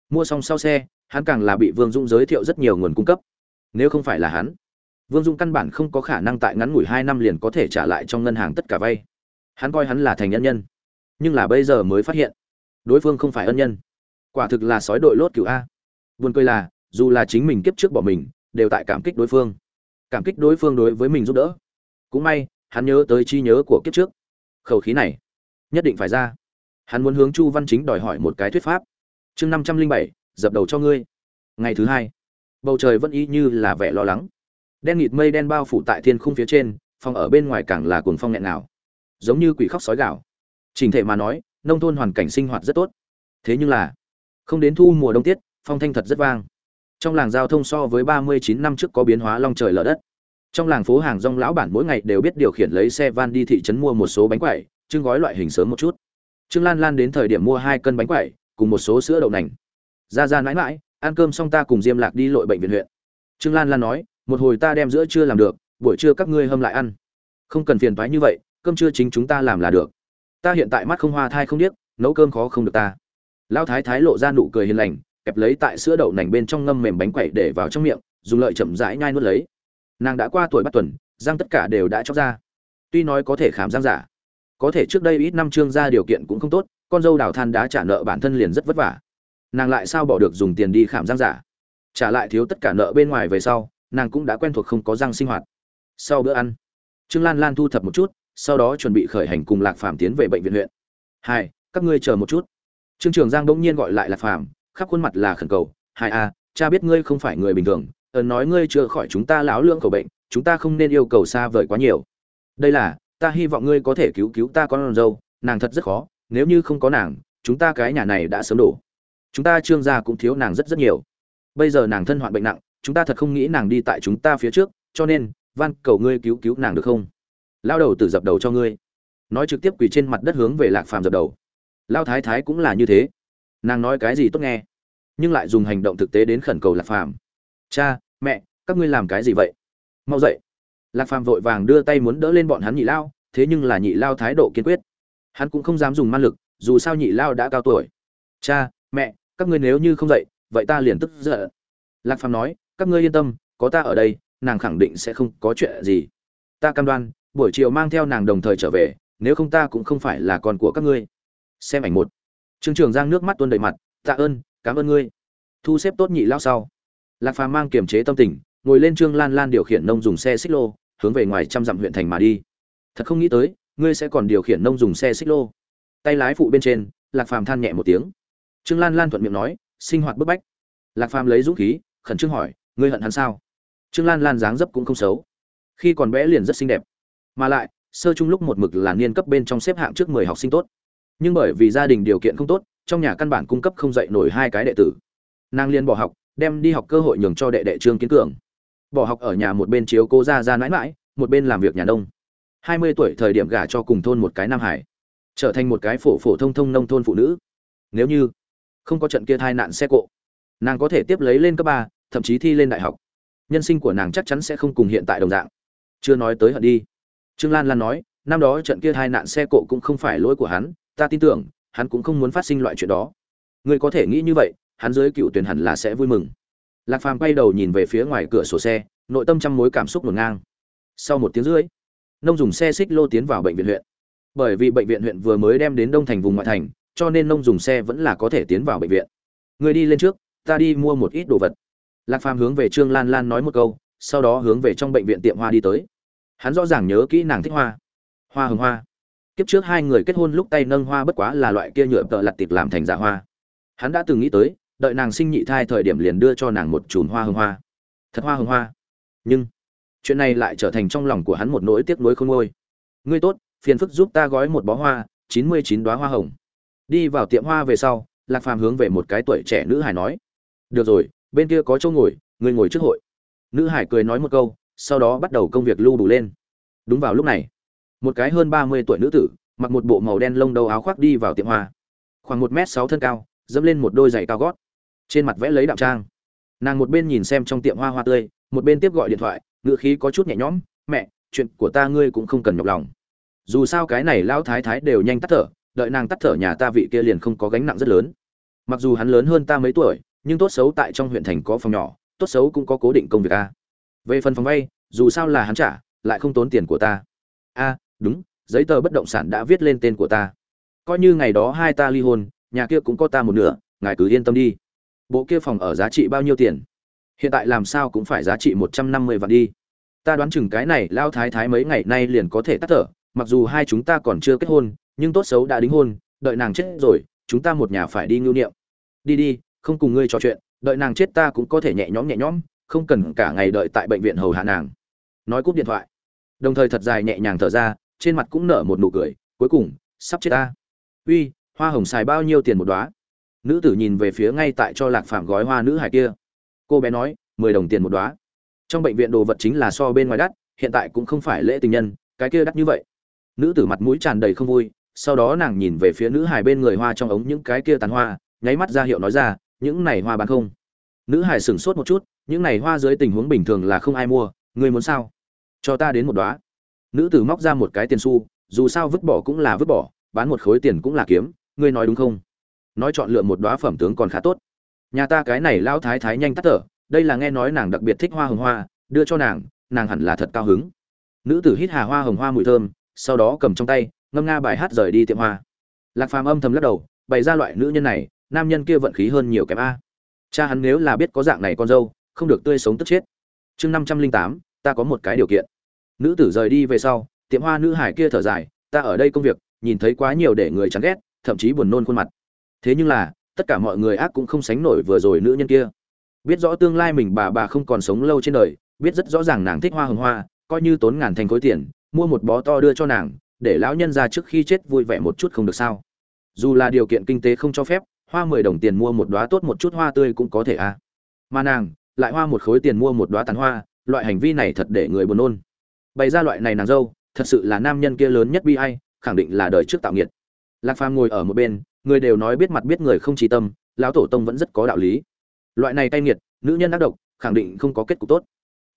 Mua xong sau xe, hắn càng là bị vương dũng giới thiệu rất nhiều nguồn cung cấp. Nếu không phải là hắn vương Dung căn bản không có khả năng tại ngắn ngủi hai năm liền có thể trả lại trong ngân hàng tất cả vay. Hắn coi hắn là thành nhân nhân. Nhưng là bây giờ mới phát hiện, đối phương không phải ân nhân. Quả thực là sói đội lốt cựu a. Buồn cười là, dù là chính mình kiếp trước bỏ mình, đều tại cảm kích đối phương. Cảm kích đối phương đối với mình giúp đỡ. Cũng may, hắn nhớ tới chi nhớ của kiếp trước. Khẩu khí này, nhất định phải ra. Hắn muốn hướng chu văn chính đòi hỏi một cái thuyết pháp. Chương năm trăm linh bảy, dập đầu cho ngươi. Ngày thứ hai, bầu trời vẫn y như là vẻ lo lắng đen nghịt mây đen bao phủ tại thiên khung phía trên, phòng ở bên ngoài càng là cuồng phong nghẹn nào giống như quỷ khóc sói gạo trình thể mà nói, nông thôn hoàn cảnh sinh hoạt rất tốt. Thế nhưng là, không đến thu mùa đông tiết, phong thanh thật rất vang. Trong làng giao thông so với ba mươi chín năm trước có biến hóa long trời lở đất. Trong làng phố hàng rong lão bản mỗi ngày đều biết điều khiển lấy xe van đi thị trấn mua một số bánh quẩy, trưng gói loại hình sớm một chút. Trương lan lan đến thời điểm mua hai cân bánh quẩy, cùng một số sữa đậu nành. Ra ra mãi mãi, ăn cơm xong ta cùng diêm lạc đi lội bệnh viện huyện. Trương lan lan nói một hồi ta đem giữa trưa làm được, buổi trưa các ngươi hâm lại ăn. Không cần phiền thoái như vậy, cơm trưa chính chúng ta làm là được. Ta hiện tại mắt không hoa thai không điếc, nấu cơm khó không được ta. Lão thái thái lộ ra nụ cười hiền lành, kẹp lấy tại sữa đậu nành bên trong ngâm mềm bánh quẩy để vào trong miệng, dùng lợi chậm rãi nhai nuốt lấy. Nàng đã qua tuổi bắt tuần, răng tất cả đều đã chóc ra. Tuy nói có thể khám răng giả, có thể trước đây ít năm trương ra điều kiện cũng không tốt, con dâu đào than đã trả nợ bản thân liền rất vất vả. Nàng lại sao bỏ được dùng tiền đi khảm răng giả? Trả lại thiếu tất cả nợ bên ngoài về sau nàng cũng đã quen thuộc không có răng sinh hoạt. Sau bữa ăn, trương lan lan thu thập một chút, sau đó chuẩn bị khởi hành cùng lạc phàm tiến về bệnh viện huyện. Hai, các ngươi chờ một chút. Trương trường giang bỗng nhiên gọi lại lạc phàm, khắp khuôn mặt là khẩn cầu. Hai a, cha biết ngươi không phải người bình thường ơn nói ngươi chưa khỏi chúng ta lão lương cầu bệnh, chúng ta không nên yêu cầu xa vời quá nhiều. Đây là, ta hy vọng ngươi có thể cứu cứu ta con dâu, nàng thật rất khó, nếu như không có nàng, chúng ta cái nhà này đã sớm đổ. Chúng ta trương gia cũng thiếu nàng rất rất nhiều. Bây giờ nàng thân hoạn bệnh nặng chúng ta thật không nghĩ nàng đi tại chúng ta phía trước, cho nên, van, cầu ngươi cứu cứu nàng được không? Lao đầu tử dập đầu cho ngươi. Nói trực tiếp quỳ trên mặt đất hướng về lạc phàm dập đầu. Lao thái thái cũng là như thế. Nàng nói cái gì tốt nghe, nhưng lại dùng hành động thực tế đến khẩn cầu lạc phàm. Cha, mẹ, các ngươi làm cái gì vậy? Mau dậy. Lạc phàm vội vàng đưa tay muốn đỡ lên bọn hắn nhị lao, thế nhưng là nhị lao thái độ kiên quyết. Hắn cũng không dám dùng man lực, dù sao nhị lao đã cao tuổi. Cha, mẹ, các ngươi nếu như không dậy, vậy ta liền tức giận. Lạc phàm nói các ngươi yên tâm, có ta ở đây, nàng khẳng định sẽ không có chuyện gì. Ta cam đoan, buổi chiều mang theo nàng đồng thời trở về, nếu không ta cũng không phải là con của các ngươi. Xem ảnh một. Trương trường giang nước mắt tuôn đầy mặt, tạ ơn, cảm ơn ngươi. Thu xếp tốt nhị lao sau. Lạc phàm mang kiềm chế tâm tình, ngồi lên trương lan lan điều khiển nông dùng xe xích lô, hướng về ngoài trăm dặm huyện thành mà đi. Thật không nghĩ tới, ngươi sẽ còn điều khiển nông dùng xe xích lô. Tay lái phụ bên trên, lạc phàm than nhẹ một tiếng. Trương lan lan thuận miệng nói, sinh hoạt bức bách. Lạc phàm lấy dũng khí, khẩn trương hỏi ngươi hận hắn sao? Trương lan lan dáng dấp cũng không xấu. Khi còn bé liền rất xinh đẹp. Mà lại, sơ chung lúc một mực là niên cấp bên trong xếp hạng trước mười học sinh tốt. Nhưng bởi vì gia đình điều kiện không tốt, trong nhà căn bản cung cấp không dạy nổi hai cái đệ tử. Nàng liên bỏ học, đem đi học cơ hội nhường cho đệ đệ trương kiến cường. Bỏ học ở nhà một bên chiếu cố ra ra mãi mãi, một bên làm việc nhà nông. Hai mươi tuổi thời điểm gả cho cùng thôn một cái nam hải, trở thành một cái phổ phổ thông thông nông thôn phụ nữ. Nếu như không có trận kia thai nạn xe cộ, nàng có thể tiếp lấy lên cấp ba thậm chí thi lên đại học. Nhân sinh của nàng chắc chắn sẽ không cùng hiện tại đồng dạng. Chưa nói tới hận đi. Trương lan lan nói, năm đó trận kia hai nạn xe cộ cũng không phải lỗi của hắn, ta tin tưởng, hắn cũng không muốn phát sinh loại chuyện đó. Người có thể nghĩ như vậy, hắn dưới cựu tuyển hẳn là sẽ vui mừng. Lạc phàm quay đầu nhìn về phía ngoài cửa sổ xe, nội tâm trăm mối cảm xúc ngổn ngang. Sau một tiếng rưỡi, nông dùng xe xích lô tiến vào bệnh viện huyện. Bởi vì bệnh viện huyện vừa mới đem đến đông thành vùng ngoại thành, cho nên nông dùng xe vẫn là có thể tiến vào bệnh viện. Người đi lên trước, ta đi mua một ít đồ vật lạc phàm hướng về trương lan lan nói một câu, sau đó hướng về trong bệnh viện tiệm hoa đi tới. Hắn rõ ràng nhớ kỹ nàng thích hoa. Hoa hồng hoa. Kiếp trước hai người kết hôn lúc tay nâng hoa bất quá là loại kia nhựa tợ lặt tịp làm thành dạ hoa. Hắn đã từng nghĩ tới, đợi nàng sinh nhị thai thời điểm liền đưa cho nàng một chùm hoa hồng hoa. Thật hoa hồng hoa. Nhưng, chuyện này lại trở thành trong lòng của hắn một nỗi tiếc nuối không ngôi ngươi tốt, phiền phức giúp ta gói một bó hoa, chín mươi chín đoá hoa hồng. Đi vào tiệm hoa về sau, lạc phàm hướng về một cái tuổi trẻ nữ hải nói. Được rồi bên kia có chỗ ngồi, người ngồi trước hội. Nữ hải cười nói một câu, sau đó bắt đầu công việc lưu đủ lên. Đúng vào lúc này, một cái hơn ba mươi tuổi nữ tử, mặc một bộ màu đen lông đầu áo khoác đi vào tiệm hoa. Khoảng một m sáu thân cao, dẫm lên một đôi giày cao gót. Trên mặt vẽ lấy đạo trang. Nàng một bên nhìn xem trong tiệm hoa hoa tươi, một bên tiếp gọi điện thoại ngựa khí có chút nhẹ nhõm, mẹ, chuyện của ta ngươi cũng không cần nhọc lòng. Dù sao cái này lão thái thái đều nhanh tắt thở, đợi nàng tắt thở nhà ta vị kia liền không có gánh nặng rất lớn. Mặc dù hắn lớn hơn ta mấy tuổi nhưng tốt xấu tại trong huyện thành có phòng nhỏ, tốt xấu cũng có cố định công việc a. Về phần phòng vay, dù sao là hắn trả, lại không tốn tiền của ta. A, đúng, giấy tờ bất động sản đã viết lên tên của ta. Coi như ngày đó hai ta ly hôn, nhà kia cũng có ta một nửa, ngài cứ yên tâm đi. Bộ kia phòng ở giá trị bao nhiêu tiền? Hiện tại làm sao cũng phải giá trị một trăm năm mươi vạn đi. Ta đoán chừng cái này lao thái thái mấy ngày nay liền có thể tắt thở, mặc dù hai chúng ta còn chưa kết hôn, nhưng tốt xấu đã đính hôn, đợi nàng chết rồi, chúng ta một nhà phải đi ngưu niệm. Đi đi không cùng ngươi trò chuyện, đợi nàng chết ta cũng có thể nhẹ nhõm nhẹ nhõm, không cần cả ngày đợi tại bệnh viện hầu hạ nàng. Nói cúp điện thoại. Đồng thời thật dài nhẹ nhàng thở ra, trên mặt cũng nở một nụ cười, cuối cùng, sắp chết ta. Uy, hoa hồng xài bao nhiêu tiền một đoá nữ tử nhìn về phía ngay tại cho lạc phạm gói hoa nữ hải kia. Cô bé nói, mười đồng tiền một đoá trong bệnh viện đồ vật chính là so bên ngoài đắt, hiện tại cũng không phải lễ tình nhân, cái kia đắt như vậy. Nữ tử mặt mũi tràn đầy không vui, sau đó nàng nhìn về phía nữ hải bên người hoa trong ống những cái kia tàn hoa, nháy mắt ra hiệu nói ra những này hoa bán không? Nữ hải sửng sốt một chút, những này hoa dưới tình huống bình thường là không ai mua, ngươi muốn sao? Cho ta đến một đoá nữ tử móc ra một cái tiền xu, dù sao vứt bỏ cũng là vứt bỏ, bán một khối tiền cũng là kiếm, ngươi nói đúng không? Nói chọn lựa một đoá phẩm tướng còn khá tốt. Nhà ta cái này lão thái thái nhanh tắt thở, đây là nghe nói nàng đặc biệt thích hoa hồng hoa, đưa cho nàng nàng hẳn là thật cao hứng. Nữ tử hít hà hoa hồng hoa mùi thơm, sau đó cầm trong tay, ngâm nga bài hát rời đi tiệm hoa. Lạc phàm âm thầm lắc đầu, bày ra loại nữ nhân này nam nhân kia vận khí hơn nhiều kém a. Cha hắn nếu là biết có dạng này con dâu, không được tươi sống tức chết. Chương năm trăm linh tám, ta có một cái điều kiện. Nữ tử rời đi về sau, tiệm hoa nữ hải kia thở dài, ta ở đây công việc, nhìn thấy quá nhiều để người chán ghét, thậm chí buồn nôn khuôn mặt. Thế nhưng là, tất cả mọi người ác cũng không sánh nổi vừa rồi nữ nhân kia. Biết rõ tương lai mình bà bà không còn sống lâu trên đời, biết rất rõ ràng nàng thích hoa hồng hoa, coi như tốn ngàn thành khối tiền, mua một bó to đưa cho nàng, để lão nhân ra trước khi chết vui vẻ một chút không được sao. Dù là điều kiện kinh tế không cho phép hoa mười đồng tiền mua một đóa tốt một chút hoa tươi cũng có thể à. Mà nàng, lại hoa một khối tiền mua một đóa tàn hoa, loại hành vi này thật để người buồn nôn. Bày ra loại này nàng dâu, thật sự là nam nhân kia lớn nhất bi ai, khẳng định là đời trước tạo nghiệt. Lạc phàm ngồi ở một bên, người đều nói biết mặt biết người không trí tâm, lão tổ tông vẫn rất có đạo lý. Loại này cay nghiệt, nữ nhân ác độc, khẳng định không có kết cục tốt.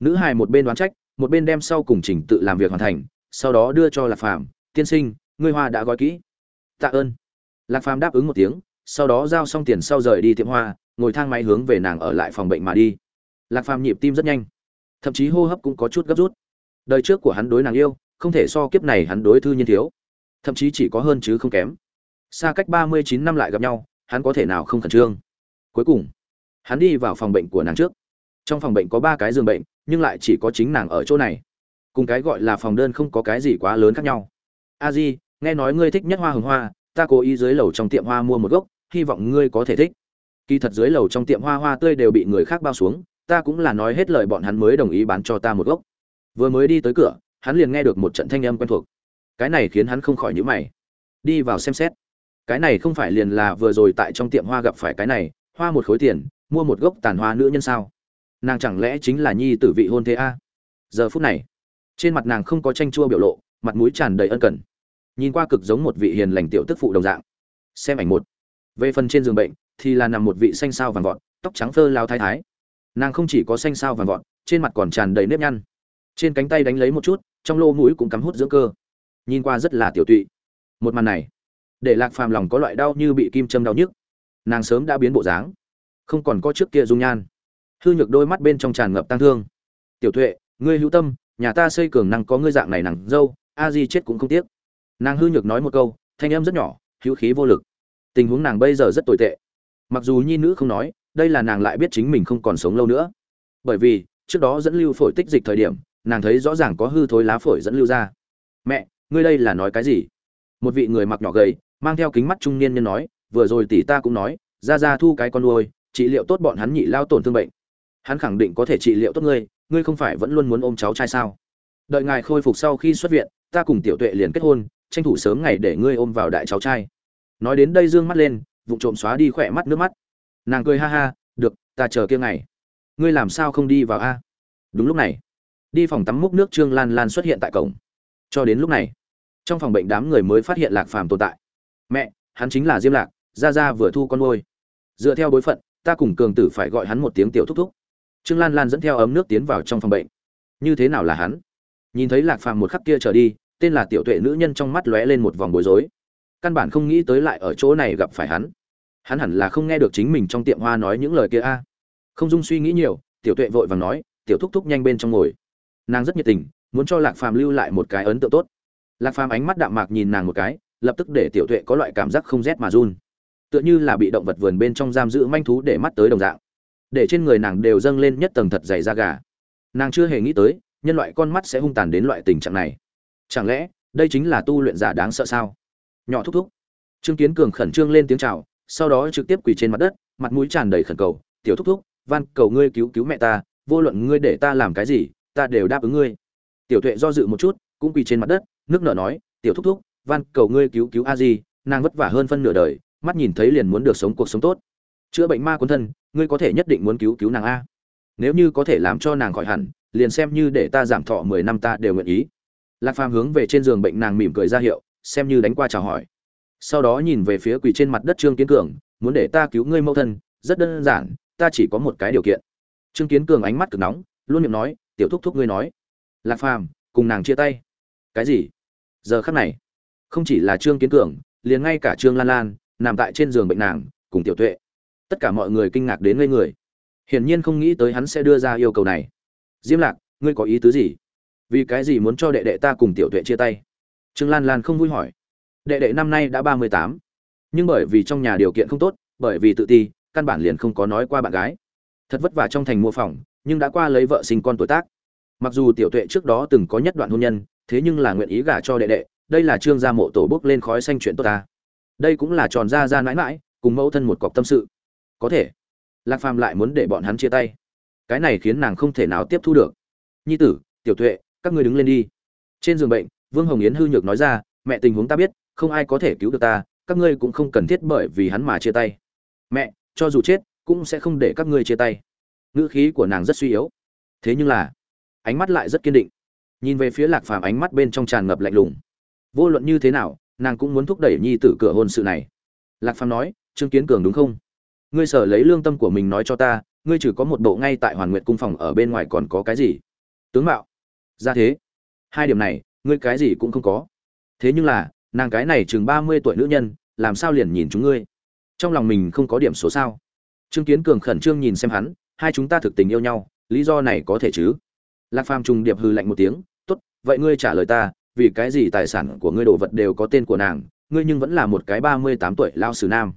Nữ hài một bên đoán trách, một bên đem sau cùng trình tự làm việc hoàn thành, sau đó đưa cho lạc phàm, tiên sinh, ngươi hoa đã gói kỹ. Tạ ơn. Lạc phàm đáp ứng một tiếng sau đó giao xong tiền sau rời đi tiệm hoa, ngồi thang máy hướng về nàng ở lại phòng bệnh mà đi. Lạc phàm nhịp tim rất nhanh. Thậm chí hô hấp cũng có chút gấp rút. Đời trước của hắn đối nàng yêu, không thể so kiếp này hắn đối thư nhiên thiếu. Thậm chí chỉ có hơn chứ không kém. Xa cách ba mươi chín năm lại gặp nhau, hắn có thể nào không khẩn trương? Cuối cùng, hắn đi vào phòng bệnh của nàng trước. Trong phòng bệnh có ba cái giường bệnh, nhưng lại chỉ có chính nàng ở chỗ này. Cùng cái gọi là phòng đơn không có cái gì quá lớn khác nhau. A di, nghe nói ngươi thích nhất hoa hồng hoa, ta cố ý dưới lầu trong tiệm hoa mua một gốc hy vọng ngươi có thể thích. Kỳ thật dưới lầu trong tiệm hoa hoa tươi đều bị người khác bao xuống, ta cũng là nói hết lời bọn hắn mới đồng ý bán cho ta một gốc. Vừa mới đi tới cửa, hắn liền nghe được một trận thanh âm quen thuộc. Cái này khiến hắn không khỏi nhíu mày. Đi vào xem xét. Cái này không phải liền là vừa rồi tại trong tiệm hoa gặp phải cái này, hoa một khối tiền, mua một gốc tàn hoa nữ nhân sao? Nàng chẳng lẽ chính là nhi tử vị hôn thế a? Giờ phút này, trên mặt nàng không có tranh chua biểu lộ, mặt mũi tràn đầy ân cần. Nhìn qua cực giống một vị hiền lành tiểu tức phụ đồng dạng. Xem ảnh một về phần trên giường bệnh, thì là nằm một vị xanh sao vàng vọt, tóc trắng phơ lao thái thái. Nàng không chỉ có xanh sao vàng vọt, trên mặt còn tràn đầy nếp nhăn. Trên cánh tay đánh lấy một chút, trong lô mũi cũng cắm hút dưỡng cơ. Nhìn qua rất là tiểu tụy. Một màn này, để lạc phàm lòng có loại đau như bị kim châm đau nhức. Nàng sớm đã biến bộ dáng, không còn có trước kia dung nhan. Hư nhược đôi mắt bên trong tràn ngập tăng thương. Tiểu tuệ, ngươi hữu tâm, nhà ta xây cường năng có ngươi dạng này nàng dâu, a di chết cũng không tiếc. Nàng hư nhược nói một câu, thanh âm rất nhỏ, hữu khí vô lực tình huống nàng bây giờ rất tồi tệ. Mặc dù nhi nữ không nói, đây là nàng lại biết chính mình không còn sống lâu nữa. Bởi vì, trước đó dẫn lưu phổi tích dịch thời điểm, nàng thấy rõ ràng có hư thối lá phổi dẫn lưu ra. Mẹ, ngươi đây là nói cái gì? Một vị người mặc nhỏ gầy, mang theo kính mắt trung niên nhân nói, vừa rồi tỷ ta cũng nói, ra ra thu cái con nuôi, trị liệu tốt bọn hắn nhị lao tổn thương bệnh. Hắn khẳng định có thể trị liệu tốt ngươi ngươi không phải vẫn luôn muốn ôm cháu trai sao? Đợi ngài khôi phục sau khi xuất viện, ta cùng tiểu tuệ liền kết hôn, tranh thủ sớm ngày để ngươi ôm vào đại cháu trai nói đến đây dương mắt lên vụ trộm xóa đi khỏe mắt nước mắt. Nàng cười ha ha, được, ta chờ kia ngày. Ngươi làm sao không đi vào a? Đúng lúc này, đi phòng tắm múc nước trương lan lan xuất hiện tại cổng. Cho đến lúc này, trong phòng bệnh đám người mới phát hiện lạc phàm tồn tại. Mẹ, hắn chính là diêm lạc, ra ra vừa thu con ngôi dựa theo bối phận, ta cùng cường tử phải gọi hắn một tiếng tiểu thúc thúc. Trương lan lan dẫn theo ấm nước tiến vào trong phòng bệnh. Như thế nào là hắn? Nhìn thấy lạc phàm một khắc kia trở đi, tên là tiểu tuệ nữ nhân trong mắt lóe lên một vòng bối rối căn bản không nghĩ tới lại ở chỗ này gặp phải hắn. Hắn hẳn là không nghe được chính mình trong tiệm hoa nói những lời kia a. Không dung suy nghĩ nhiều, tiểu tuệ vội vàng nói, tiểu thúc thúc nhanh bên trong ngồi. Nàng rất nhiệt tình, muốn cho lạc phàm lưu lại một cái ấn tượng tốt. Lạc phàm ánh mắt đạm mạc nhìn nàng một cái, lập tức để tiểu tuệ có loại cảm giác không rét mà run. Tựa như là bị động vật vườn bên trong giam giữ manh thú để mắt tới đồng dạng. Để trên người nàng đều dâng lên nhất tầng thật dày da gà. Nàng chưa hề nghĩ tới, nhân loại con mắt sẽ hung tàn đến loại tình trạng này. Chẳng lẽ, đây chính là tu luyện giả đáng sợ sao? Nhỏ thúc thúc. Trương kiến cường khẩn trương lên tiếng chào, sau đó trực tiếp quỳ trên mặt đất, mặt mũi tràn đầy khẩn cầu, tiểu thúc thúc, van cầu ngươi cứu cứu mẹ ta, vô luận ngươi để ta làm cái gì, ta đều đáp ứng ngươi. Tiểu tuệ do dự một chút, cũng quỳ trên mặt đất, nước nở nói, tiểu thúc thúc, van cầu ngươi cứu cứu a di, nàng vất vả hơn phân nửa đời, mắt nhìn thấy liền muốn được sống cuộc sống tốt. Chữa bệnh ma quân thân, ngươi có thể nhất định muốn cứu cứu nàng a. Nếu như có thể làm cho nàng khỏi hẳn, liền xem như để ta giảm thọ mười năm ta đều nguyện ý. Lạc phàm hướng về trên giường bệnh nàng mỉm cười ra hiệu xem như đánh qua chào hỏi. Sau đó nhìn về phía quỳ trên mặt đất trương kiến cường, muốn để ta cứu ngươi mẫu thân, rất đơn giản, ta chỉ có một cái điều kiện. Trương kiến cường ánh mắt cực nóng, luôn miệng nói, tiểu thúc thúc ngươi nói. Lạc phàm, cùng nàng chia tay. Cái gì? Giờ khắc này, không chỉ là trương kiến cường, liền ngay cả trương lan lan, nằm tại trên giường bệnh nàng, cùng tiểu tuệ, tất cả mọi người kinh ngạc đến ngây người. Hiển nhiên không nghĩ tới hắn sẽ đưa ra yêu cầu này. Diêm lạc, ngươi có ý tứ gì? Vì cái gì muốn cho đệ đệ ta cùng tiểu tuệ chia tay? Trương lan lan không vui hỏi. Đệ đệ năm nay đã ba mươi tám. Nhưng bởi vì trong nhà điều kiện không tốt, bởi vì tự ti, căn bản liền không có nói qua bạn gái. Thật vất vả trong thành mua phòng, nhưng đã qua lấy vợ sinh con tuổi tác. Mặc dù tiểu tuệ trước đó từng có nhất đoạn hôn nhân, thế nhưng là nguyện ý gả cho đệ đệ, đây là trương gia mộ tổ bước lên khói xanh chuyện tốt ta. Đây cũng là tròn ra ra mãi mãi, cùng mẫu thân một cọc tâm sự. Có thể, lạc phàm lại muốn để bọn hắn chia tay. Cái này khiến nàng không thể nào tiếp thu được. Nhi tử, tiểu tuệ, các ngươi đứng lên đi. Trên giường bệnh vương hồng yến hư nhược nói ra, mẹ tình huống ta biết, không ai có thể cứu được ta, các ngươi cũng không cần thiết bởi vì hắn mà chia tay. Mẹ, cho dù chết, cũng sẽ không để các ngươi chia tay. Ngữ khí của nàng rất suy yếu. Thế nhưng là, ánh mắt lại rất kiên định. Nhìn về phía lạc phàm, ánh mắt bên trong tràn ngập lạnh lùng. Vô luận như thế nào, nàng cũng muốn thúc đẩy nhi tử cửa hôn sự này. Lạc phàm nói, trương kiến cường đúng không? Ngươi sở lấy lương tâm của mình nói cho ta, ngươi chỉ có một bộ ngay tại hoàn nguyện cung phòng ở bên ngoài còn có cái gì? Tướng mạo. Ra thế. Hai điểm này ngươi cái gì cũng không có. Thế nhưng là nàng cái này chừng ba mươi tuổi nữ nhân làm sao liền nhìn chúng ngươi? Trong lòng mình không có điểm số sao? Trương kiến cường khẩn trương nhìn xem hắn hai chúng ta thực tình yêu nhau lý do này có thể chứ? Lạc phàm trùng điệp hư lạnh một tiếng tốt vậy ngươi trả lời ta vì cái gì tài sản của ngươi đồ vật đều có tên của nàng ngươi nhưng vẫn là một cái ba mươi tám tuổi lao sử nam.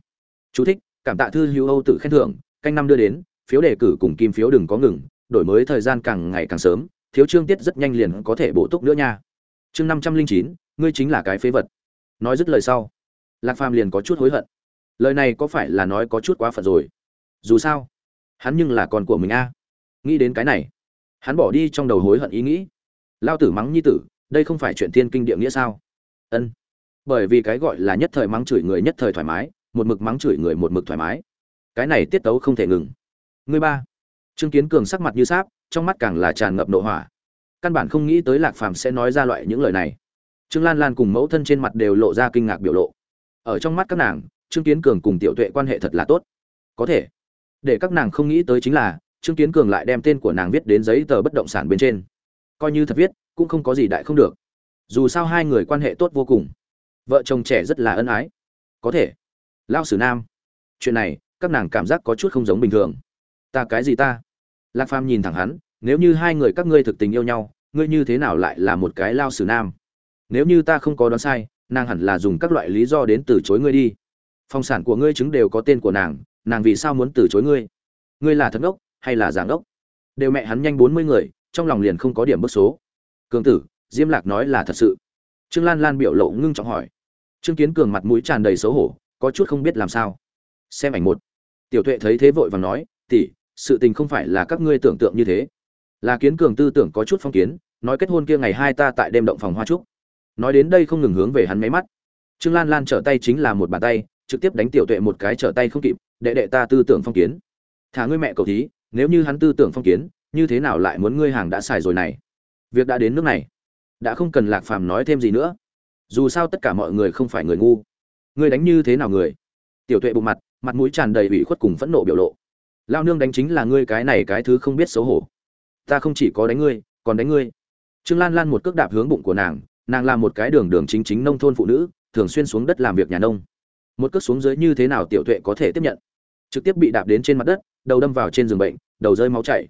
Chú thích, cảm tạ thư hữu âu tự khen thưởng canh năm đưa đến phiếu đề cử cùng kim phiếu đừng có ngừng đổi mới thời gian càng ngày càng sớm thiếu chương tiết rất nhanh liền có thể bổ túc nữa nha chương năm trăm linh chín, ngươi chính là cái phế vật. Nói dứt lời sau, lạc phàm liền có chút hối hận. Lời này có phải là nói có chút quá phật rồi? Dù sao, hắn nhưng là con của mình a. Nghĩ đến cái này, hắn bỏ đi trong đầu hối hận ý nghĩ. Lao tử mắng nhi tử, đây không phải chuyện tiên kinh địa nghĩa sao? Ân. Bởi vì cái gọi là nhất thời mắng chửi người nhất thời thoải mái, một mực mắng chửi người một mực thoải mái. Cái này tiết tấu không thể ngừng. Người ba. Trương kiến cường sắc mặt như sáp, trong mắt càng là tràn ngập nộ hỏa căn bản không nghĩ tới lạc phàm sẽ nói ra loại những lời này. Trương lan lan cùng mẫu thân trên mặt đều lộ ra kinh ngạc biểu lộ. Ở trong mắt các nàng, trương kiến cường cùng tiểu tuệ quan hệ thật là tốt. Có thể, để các nàng không nghĩ tới chính là, trương kiến cường lại đem tên của nàng viết đến giấy tờ bất động sản bên trên. Coi như thật viết, cũng không có gì đại không được. Dù sao hai người quan hệ tốt vô cùng. Vợ chồng trẻ rất là ân ái. Có thể. Lao sử nam. Chuyện này, các nàng cảm giác có chút không giống bình thường. Ta cái gì ta? Lạc phàm nhìn thẳng hắn nếu như hai người các ngươi thực tình yêu nhau, ngươi như thế nào lại là một cái lao sử nam? Nếu như ta không có đoán sai, nàng hẳn là dùng các loại lý do đến từ chối ngươi đi. Phong sản của ngươi chứng đều có tên của nàng nàng vì sao muốn từ chối ngươi? Ngươi là thật ốc hay là giảng ốc đều mẹ hắn nhanh bốn mươi người, trong lòng liền không có điểm bức số. Cường tử, diêm lạc nói là thật sự. Trương lan lan biểu lộ ngưng trọng hỏi. Trương kiến cường mặt mũi tràn đầy xấu hổ, có chút không biết làm sao. Xem ảnh một. Tiểu tuệ thấy thế vội vàng nói, tỷ, sự tình không phải là các ngươi tưởng tượng như thế là kiến cường tư tưởng có chút phong kiến, nói kết hôn kia ngày hai ta tại đêm động phòng hoa trúc. Nói đến đây không ngừng hướng về hắn máy mắt. Trương lan lan trở tay chính là một bàn tay, trực tiếp đánh tiểu tuệ một cái trở tay không kịp, đệ đệ ta tư tưởng phong kiến. Thả ngươi mẹ cầu thí, nếu như hắn tư tưởng phong kiến, như thế nào lại muốn ngươi hàng đã xài rồi này? Việc đã đến nước này, đã không cần lạc phàm nói thêm gì nữa. Dù sao tất cả mọi người không phải người ngu. Ngươi đánh như thế nào người? Tiểu tuệ bụng mặt mặt mũi tràn đầy ủy khuất cùng phẫn nộ biểu lộ. Lao nương đánh chính là ngươi cái này cái thứ không biết xấu hổ ta không chỉ có đánh ngươi, còn đánh ngươi. Trương lan lan một cước đạp hướng bụng của nàng nàng là một cái đường đường chính chính nông thôn phụ nữ, thường xuyên xuống đất làm việc nhà nông. Một cước xuống dưới như thế nào tiểu tuệ có thể tiếp nhận? Trực tiếp bị đạp đến trên mặt đất, đầu đâm vào trên giường bệnh, đầu rơi máu chảy.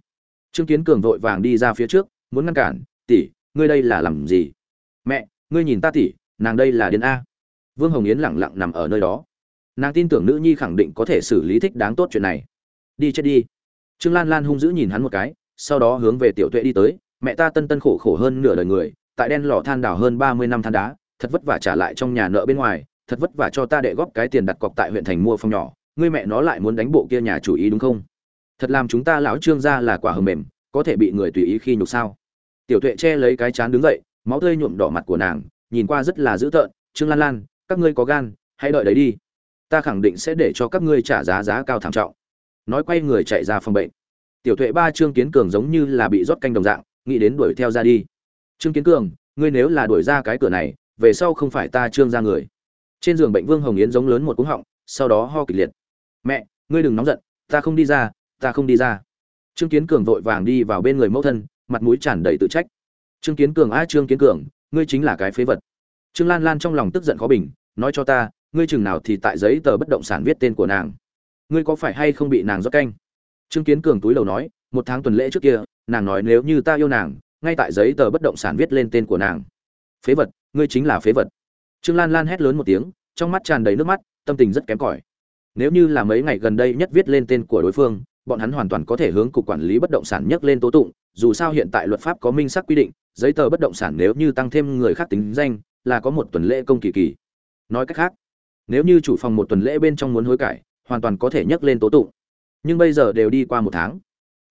Trương kiến cường vội vàng đi ra phía trước, muốn ngăn cản, tỷ, ngươi đây là làm gì? Mẹ, ngươi nhìn ta tỷ, nàng đây là điên a. Vương hồng yến lẳng lặng nằm ở nơi đó. Nàng tin tưởng nữ nhi khẳng định có thể xử lý thích đáng tốt chuyện này. Đi chết đi. Trương lan lan hung dữ nhìn hắn một cái sau đó hướng về tiểu tuệ đi tới, mẹ ta tân tân khổ khổ hơn nửa đời người, tại đen lò than đào hơn ba mươi năm than đá, thật vất vả trả lại trong nhà nợ bên ngoài, thật vất vả cho ta đệ góp cái tiền đặt cọc tại huyện thành mua phòng nhỏ, ngươi mẹ nó lại muốn đánh bộ kia nhà chủ ý đúng không? Thật làm chúng ta lão trương gia là quả hầm mềm, có thể bị người tùy ý khi nhục sao? Tiểu tuệ che lấy cái chán đứng dậy, máu tươi nhuộm đỏ mặt của nàng, nhìn qua rất là dữ tợn, trương lan lan, các ngươi có gan, hãy đợi đấy đi. Ta khẳng định sẽ để cho các ngươi trả giá giá cao thảm trọng. Nói quay người chạy ra phòng bệnh tiểu tuệ ba trương kiến cường giống như là bị rót canh đồng dạng, nghĩ đến đuổi theo ra đi. Trương kiến cường, ngươi nếu là đuổi ra cái cửa này, về sau không phải ta trương ra người. Trên giường bệnh vương hồng yến giống lớn một cúng họng, sau đó ho kịch liệt. Mẹ, ngươi đừng nóng giận, ta không đi ra, ta không đi ra. Trương kiến cường vội vàng đi vào bên người mẫu thân, mặt mũi tràn đầy tự trách. Trương kiến cường, a trương kiến cường, ngươi chính là cái phế vật. Trương lan lan trong lòng tức giận khó bình, nói cho ta, ngươi chừng nào thì tại giấy tờ bất động sản viết tên của nàng. Ngươi có phải hay không bị nàng rót canh? Trương kiến cường túi đầu nói, một tháng tuần lễ trước kia, nàng nói nếu như ta yêu nàng, ngay tại giấy tờ bất động sản viết lên tên của nàng. Phế vật, ngươi chính là phế vật. Trương lan lan hét lớn một tiếng, trong mắt tràn đầy nước mắt, tâm tình rất kém cỏi. Nếu như là mấy ngày gần đây nhất viết lên tên của đối phương, bọn hắn hoàn toàn có thể hướng cục quản lý bất động sản nhắc lên tố tụng, dù sao hiện tại luật pháp có minh xác quy định, giấy tờ bất động sản nếu như tăng thêm người khác tính danh, là có một tuần lễ công kỳ kỳ. Nói cách khác, nếu như chủ phòng một tuần lễ bên trong muốn hối cải, hoàn toàn có thể nhắc lên tố tụng nhưng bây giờ đều đi qua một tháng.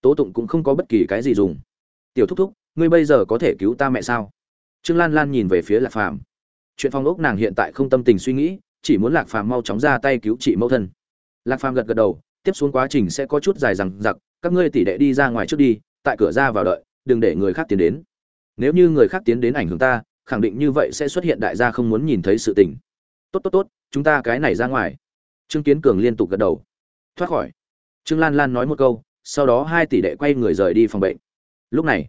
Tố tụng cũng không có bất kỳ cái gì dùng. Tiểu thúc thúc, ngươi bây giờ có thể cứu ta mẹ sao? Trương lan lan nhìn về phía lạc phàm. Chuyện phong ốc nàng hiện tại không tâm tình suy nghĩ, chỉ muốn lạc phàm mau chóng ra tay cứu chị mẫu thân. Lạc phàm gật gật đầu, tiếp xuống quá trình sẽ có chút dài rằng giặc các ngươi tỷ đệ đi ra ngoài trước đi, tại cửa ra vào đợi, đừng để người khác tiến đến. Nếu như người khác tiến đến ảnh hưởng ta, khẳng định như vậy sẽ xuất hiện đại gia không muốn nhìn thấy sự tình. Tốt tốt tốt, chúng ta cái này ra ngoài. Trương kiến cường liên tục gật đầu. Thoát khỏi trương lan lan nói một câu, sau đó hai tỷ đệ quay người rời đi phòng bệnh. Lúc này,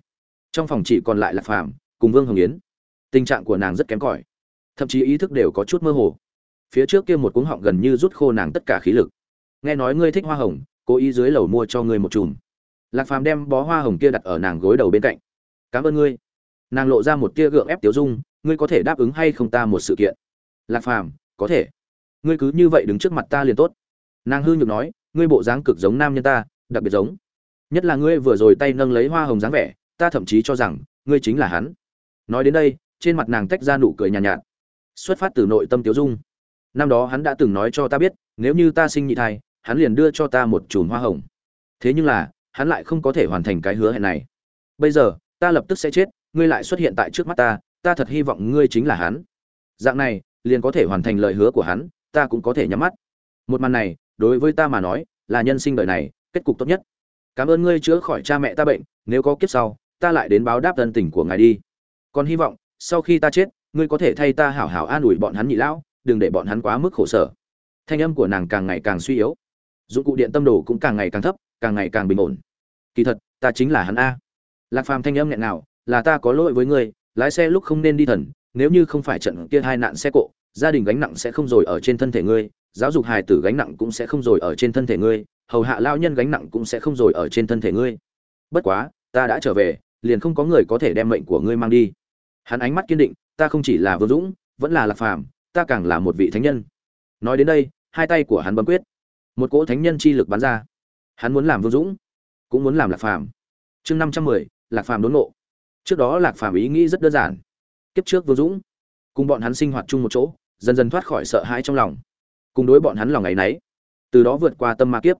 trong phòng chỉ còn lại lạc phàm cùng vương hồng yến. Tình trạng của nàng rất kém cỏi, thậm chí ý thức đều có chút mơ hồ. Phía trước kia một cuống họng gần như rút khô nàng tất cả khí lực. Nghe nói ngươi thích hoa hồng, cố ý dưới lầu mua cho ngươi một chùm. Lạc phàm đem bó hoa hồng kia đặt ở nàng gối đầu bên cạnh. Cảm ơn ngươi. Nàng lộ ra một tia gượng ép tiếu dung, ngươi có thể đáp ứng hay không ta một sự kiện? Lạc phàm, có thể. Ngươi cứ như vậy đứng trước mặt ta liền tốt. Nàng hư nhược nói ngươi bộ dáng cực giống nam nhân ta đặc biệt giống. Nhất là ngươi vừa rồi tay nâng lấy hoa hồng dáng vẻ ta thậm chí cho rằng ngươi chính là hắn. Nói đến đây trên mặt nàng tách ra nụ cười nhàn nhạt, nhạt. Xuất phát từ nội tâm tiếu dung. Năm đó hắn đã từng nói cho ta biết nếu như ta sinh nhị thai hắn liền đưa cho ta một chùm hoa hồng. Thế nhưng là hắn lại không có thể hoàn thành cái hứa hẹn này. Bây giờ ta lập tức sẽ chết ngươi lại xuất hiện tại trước mắt ta ta thật hy vọng ngươi chính là hắn. Dạng này liền có thể hoàn thành lời hứa của hắn ta cũng có thể nhắm mắt. Một màn này đối với ta mà nói, là nhân sinh đời này, kết cục tốt nhất. Cảm ơn ngươi chữa khỏi cha mẹ ta bệnh, nếu có kiếp sau, ta lại đến báo đáp thân tình của ngài đi. Còn hy vọng, sau khi ta chết, ngươi có thể thay ta hảo hảo an ủi bọn hắn nhị lão, đừng để bọn hắn quá mức khổ sở. Thanh âm của nàng càng ngày càng suy yếu. Dụng cụ điện tâm đồ cũng càng ngày càng thấp, càng ngày càng bình ổn. Kỳ thật, ta chính là hắn a. Lạc phàm thanh âm nghẹn nào là ta có lỗi với ngươi, lái xe lúc không nên đi thần, nếu như không phải trận kia hai nạn xe cộ, gia đình gánh nặng sẽ không rồi ở trên thân thể ngươi giáo dục hài tử gánh nặng cũng sẽ không rồi ở trên thân thể ngươi, hầu hạ lao nhân gánh nặng cũng sẽ không rồi ở trên thân thể ngươi. Bất quá, ta đã trở về, liền không có người có thể đem mệnh của ngươi mang đi. Hắn ánh mắt kiên định, ta không chỉ là vương dũng, vẫn là lạc phàm, ta càng là một vị thánh nhân. Nói đến đây, hai tay của hắn bấm quyết. Một cỗ thánh nhân chi lực bắn ra. Hắn muốn làm vương dũng, cũng muốn làm lạc phàm. Chương năm trăm mười, lạc phàm đốn ngộ. Trước đó lạc phàm ý nghĩ rất đơn giản. Kiếp trước vương dũng, cùng bọn hắn sinh hoạt chung một chỗ, dần dần thoát khỏi sợ hãi trong lòng cùng đối bọn hắn lòng ngày nấy. Từ đó vượt qua tâm ma kiếp.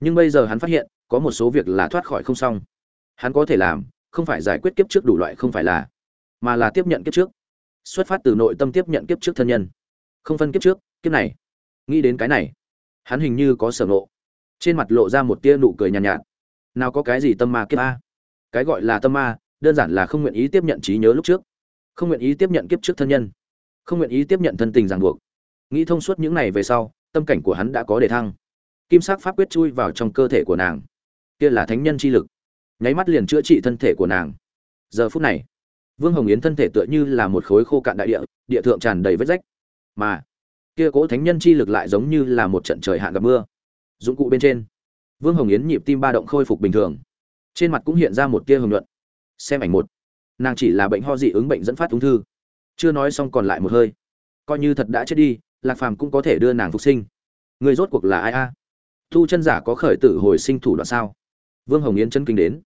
Nhưng bây giờ hắn phát hiện có một số việc là thoát khỏi không xong. Hắn có thể làm không phải giải quyết kiếp trước đủ loại không phải là mà là tiếp nhận kiếp trước. Xuất phát từ nội tâm tiếp nhận kiếp trước thân nhân. Không phân kiếp trước kiếp này. Nghĩ đến cái này hắn hình như có sở nộ trên mặt lộ ra một tia nụ cười nhàn nhạt, nhạt. Nào có cái gì tâm ma kiếp a? Cái gọi là tâm ma đơn giản là không nguyện ý tiếp nhận trí nhớ lúc trước. Không nguyện ý tiếp nhận kiếp trước thân nhân. Không nguyện ý tiếp nhận thân tình ràng buộc nghĩ thông suốt những này về sau, tâm cảnh của hắn đã có đề thăng. Kim sắc pháp quyết chui vào trong cơ thể của nàng. Kia là thánh nhân chi lực. Nháy mắt liền chữa trị thân thể của nàng. Giờ phút này, vương hồng yến thân thể tựa như là một khối khô cạn đại địa địa thượng tràn đầy vết rách. Mà, kia cố thánh nhân chi lực lại giống như là một trận trời hạn gặp mưa. Dụng cụ bên trên, vương hồng yến nhịp tim ba động khôi phục bình thường. Trên mặt cũng hiện ra một tia hồng nhuận. Xem ảnh một. Nàng chỉ là bệnh ho dị ứng bệnh dẫn phát ung thư. Chưa nói xong còn lại một hơi. Coi như thật đã chết đi lạc phàm cũng có thể đưa nàng phục sinh. Người rốt cuộc là ai a? Tu chân giả có khởi tử hồi sinh thủ đoạn sao? Vương hồng yến chân kinh đến.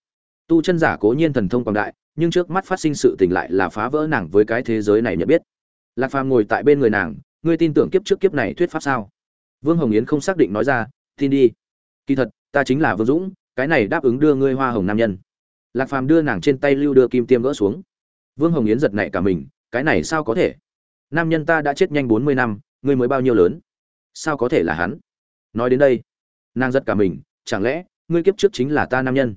Tu chân giả cố nhiên thần thông quảng đại, nhưng trước mắt phát sinh sự tình lại là phá vỡ nàng với cái thế giới này nhận biết. Lạc phàm ngồi tại bên người nàng, ngươi tin tưởng kiếp trước kiếp này thuyết pháp sao? Vương hồng yến không xác định nói ra, tin đi. Kỳ thật, ta chính là vương dũng, cái này đáp ứng đưa ngươi hoa hồng nam nhân. Lạc phàm đưa nàng trên tay lưu đưa kim tiêm gỡ xuống. Vương hồng yến giật nảy cả mình, cái này sao có thể? Nam nhân ta đã chết nhanh bốn mươi năm ngươi mới bao nhiêu lớn? Sao có thể là hắn? Nói đến đây, nàng giật cả mình, chẳng lẽ ngươi kiếp trước chính là ta nam nhân?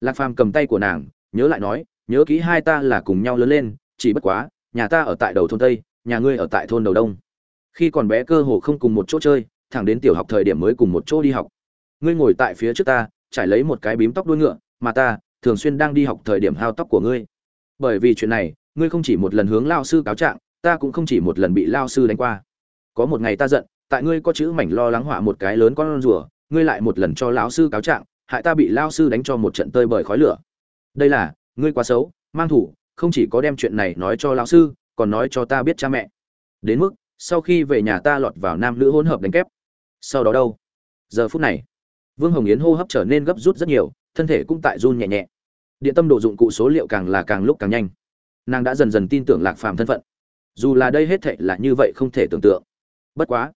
Lạc phàm cầm tay của nàng, nhớ lại nói, nhớ kỹ hai ta là cùng nhau lớn lên, chỉ bất quá, nhà ta ở tại đầu thôn tây, nhà ngươi ở tại thôn đầu đông. Khi còn bé cơ hồ không cùng một chỗ chơi, thẳng đến tiểu học thời điểm mới cùng một chỗ đi học. Ngươi ngồi tại phía trước ta, trải lấy một cái bím tóc đuôi ngựa, mà ta thường xuyên đang đi học thời điểm hao tóc của ngươi. Bởi vì chuyện này, ngươi không chỉ một lần hướng lao sư cáo trạng, ta cũng không chỉ một lần bị lao sư đánh qua có một ngày ta giận, tại ngươi có chữ mảnh lo lắng họa một cái lớn con rùa, ngươi lại một lần cho lão sư cáo trạng, hại ta bị lao sư đánh cho một trận tơi bời khói lửa. Đây là, ngươi quá xấu, mang thủ, không chỉ có đem chuyện này nói cho lão sư, còn nói cho ta biết cha mẹ. Đến mức, sau khi về nhà ta lọt vào nam nữ hỗn hợp đánh kép. Sau đó đâu? Giờ phút này, vương hồng yến hô hấp trở nên gấp rút rất nhiều, thân thể cũng tại run nhẹ nhẹ. Điện tâm đồ dụng cụ số liệu càng là càng lúc càng nhanh. Nàng đã dần dần tin tưởng lạc phàm thân phận. Dù là đây hết thệ là như vậy không thể tưởng tượng bất quá,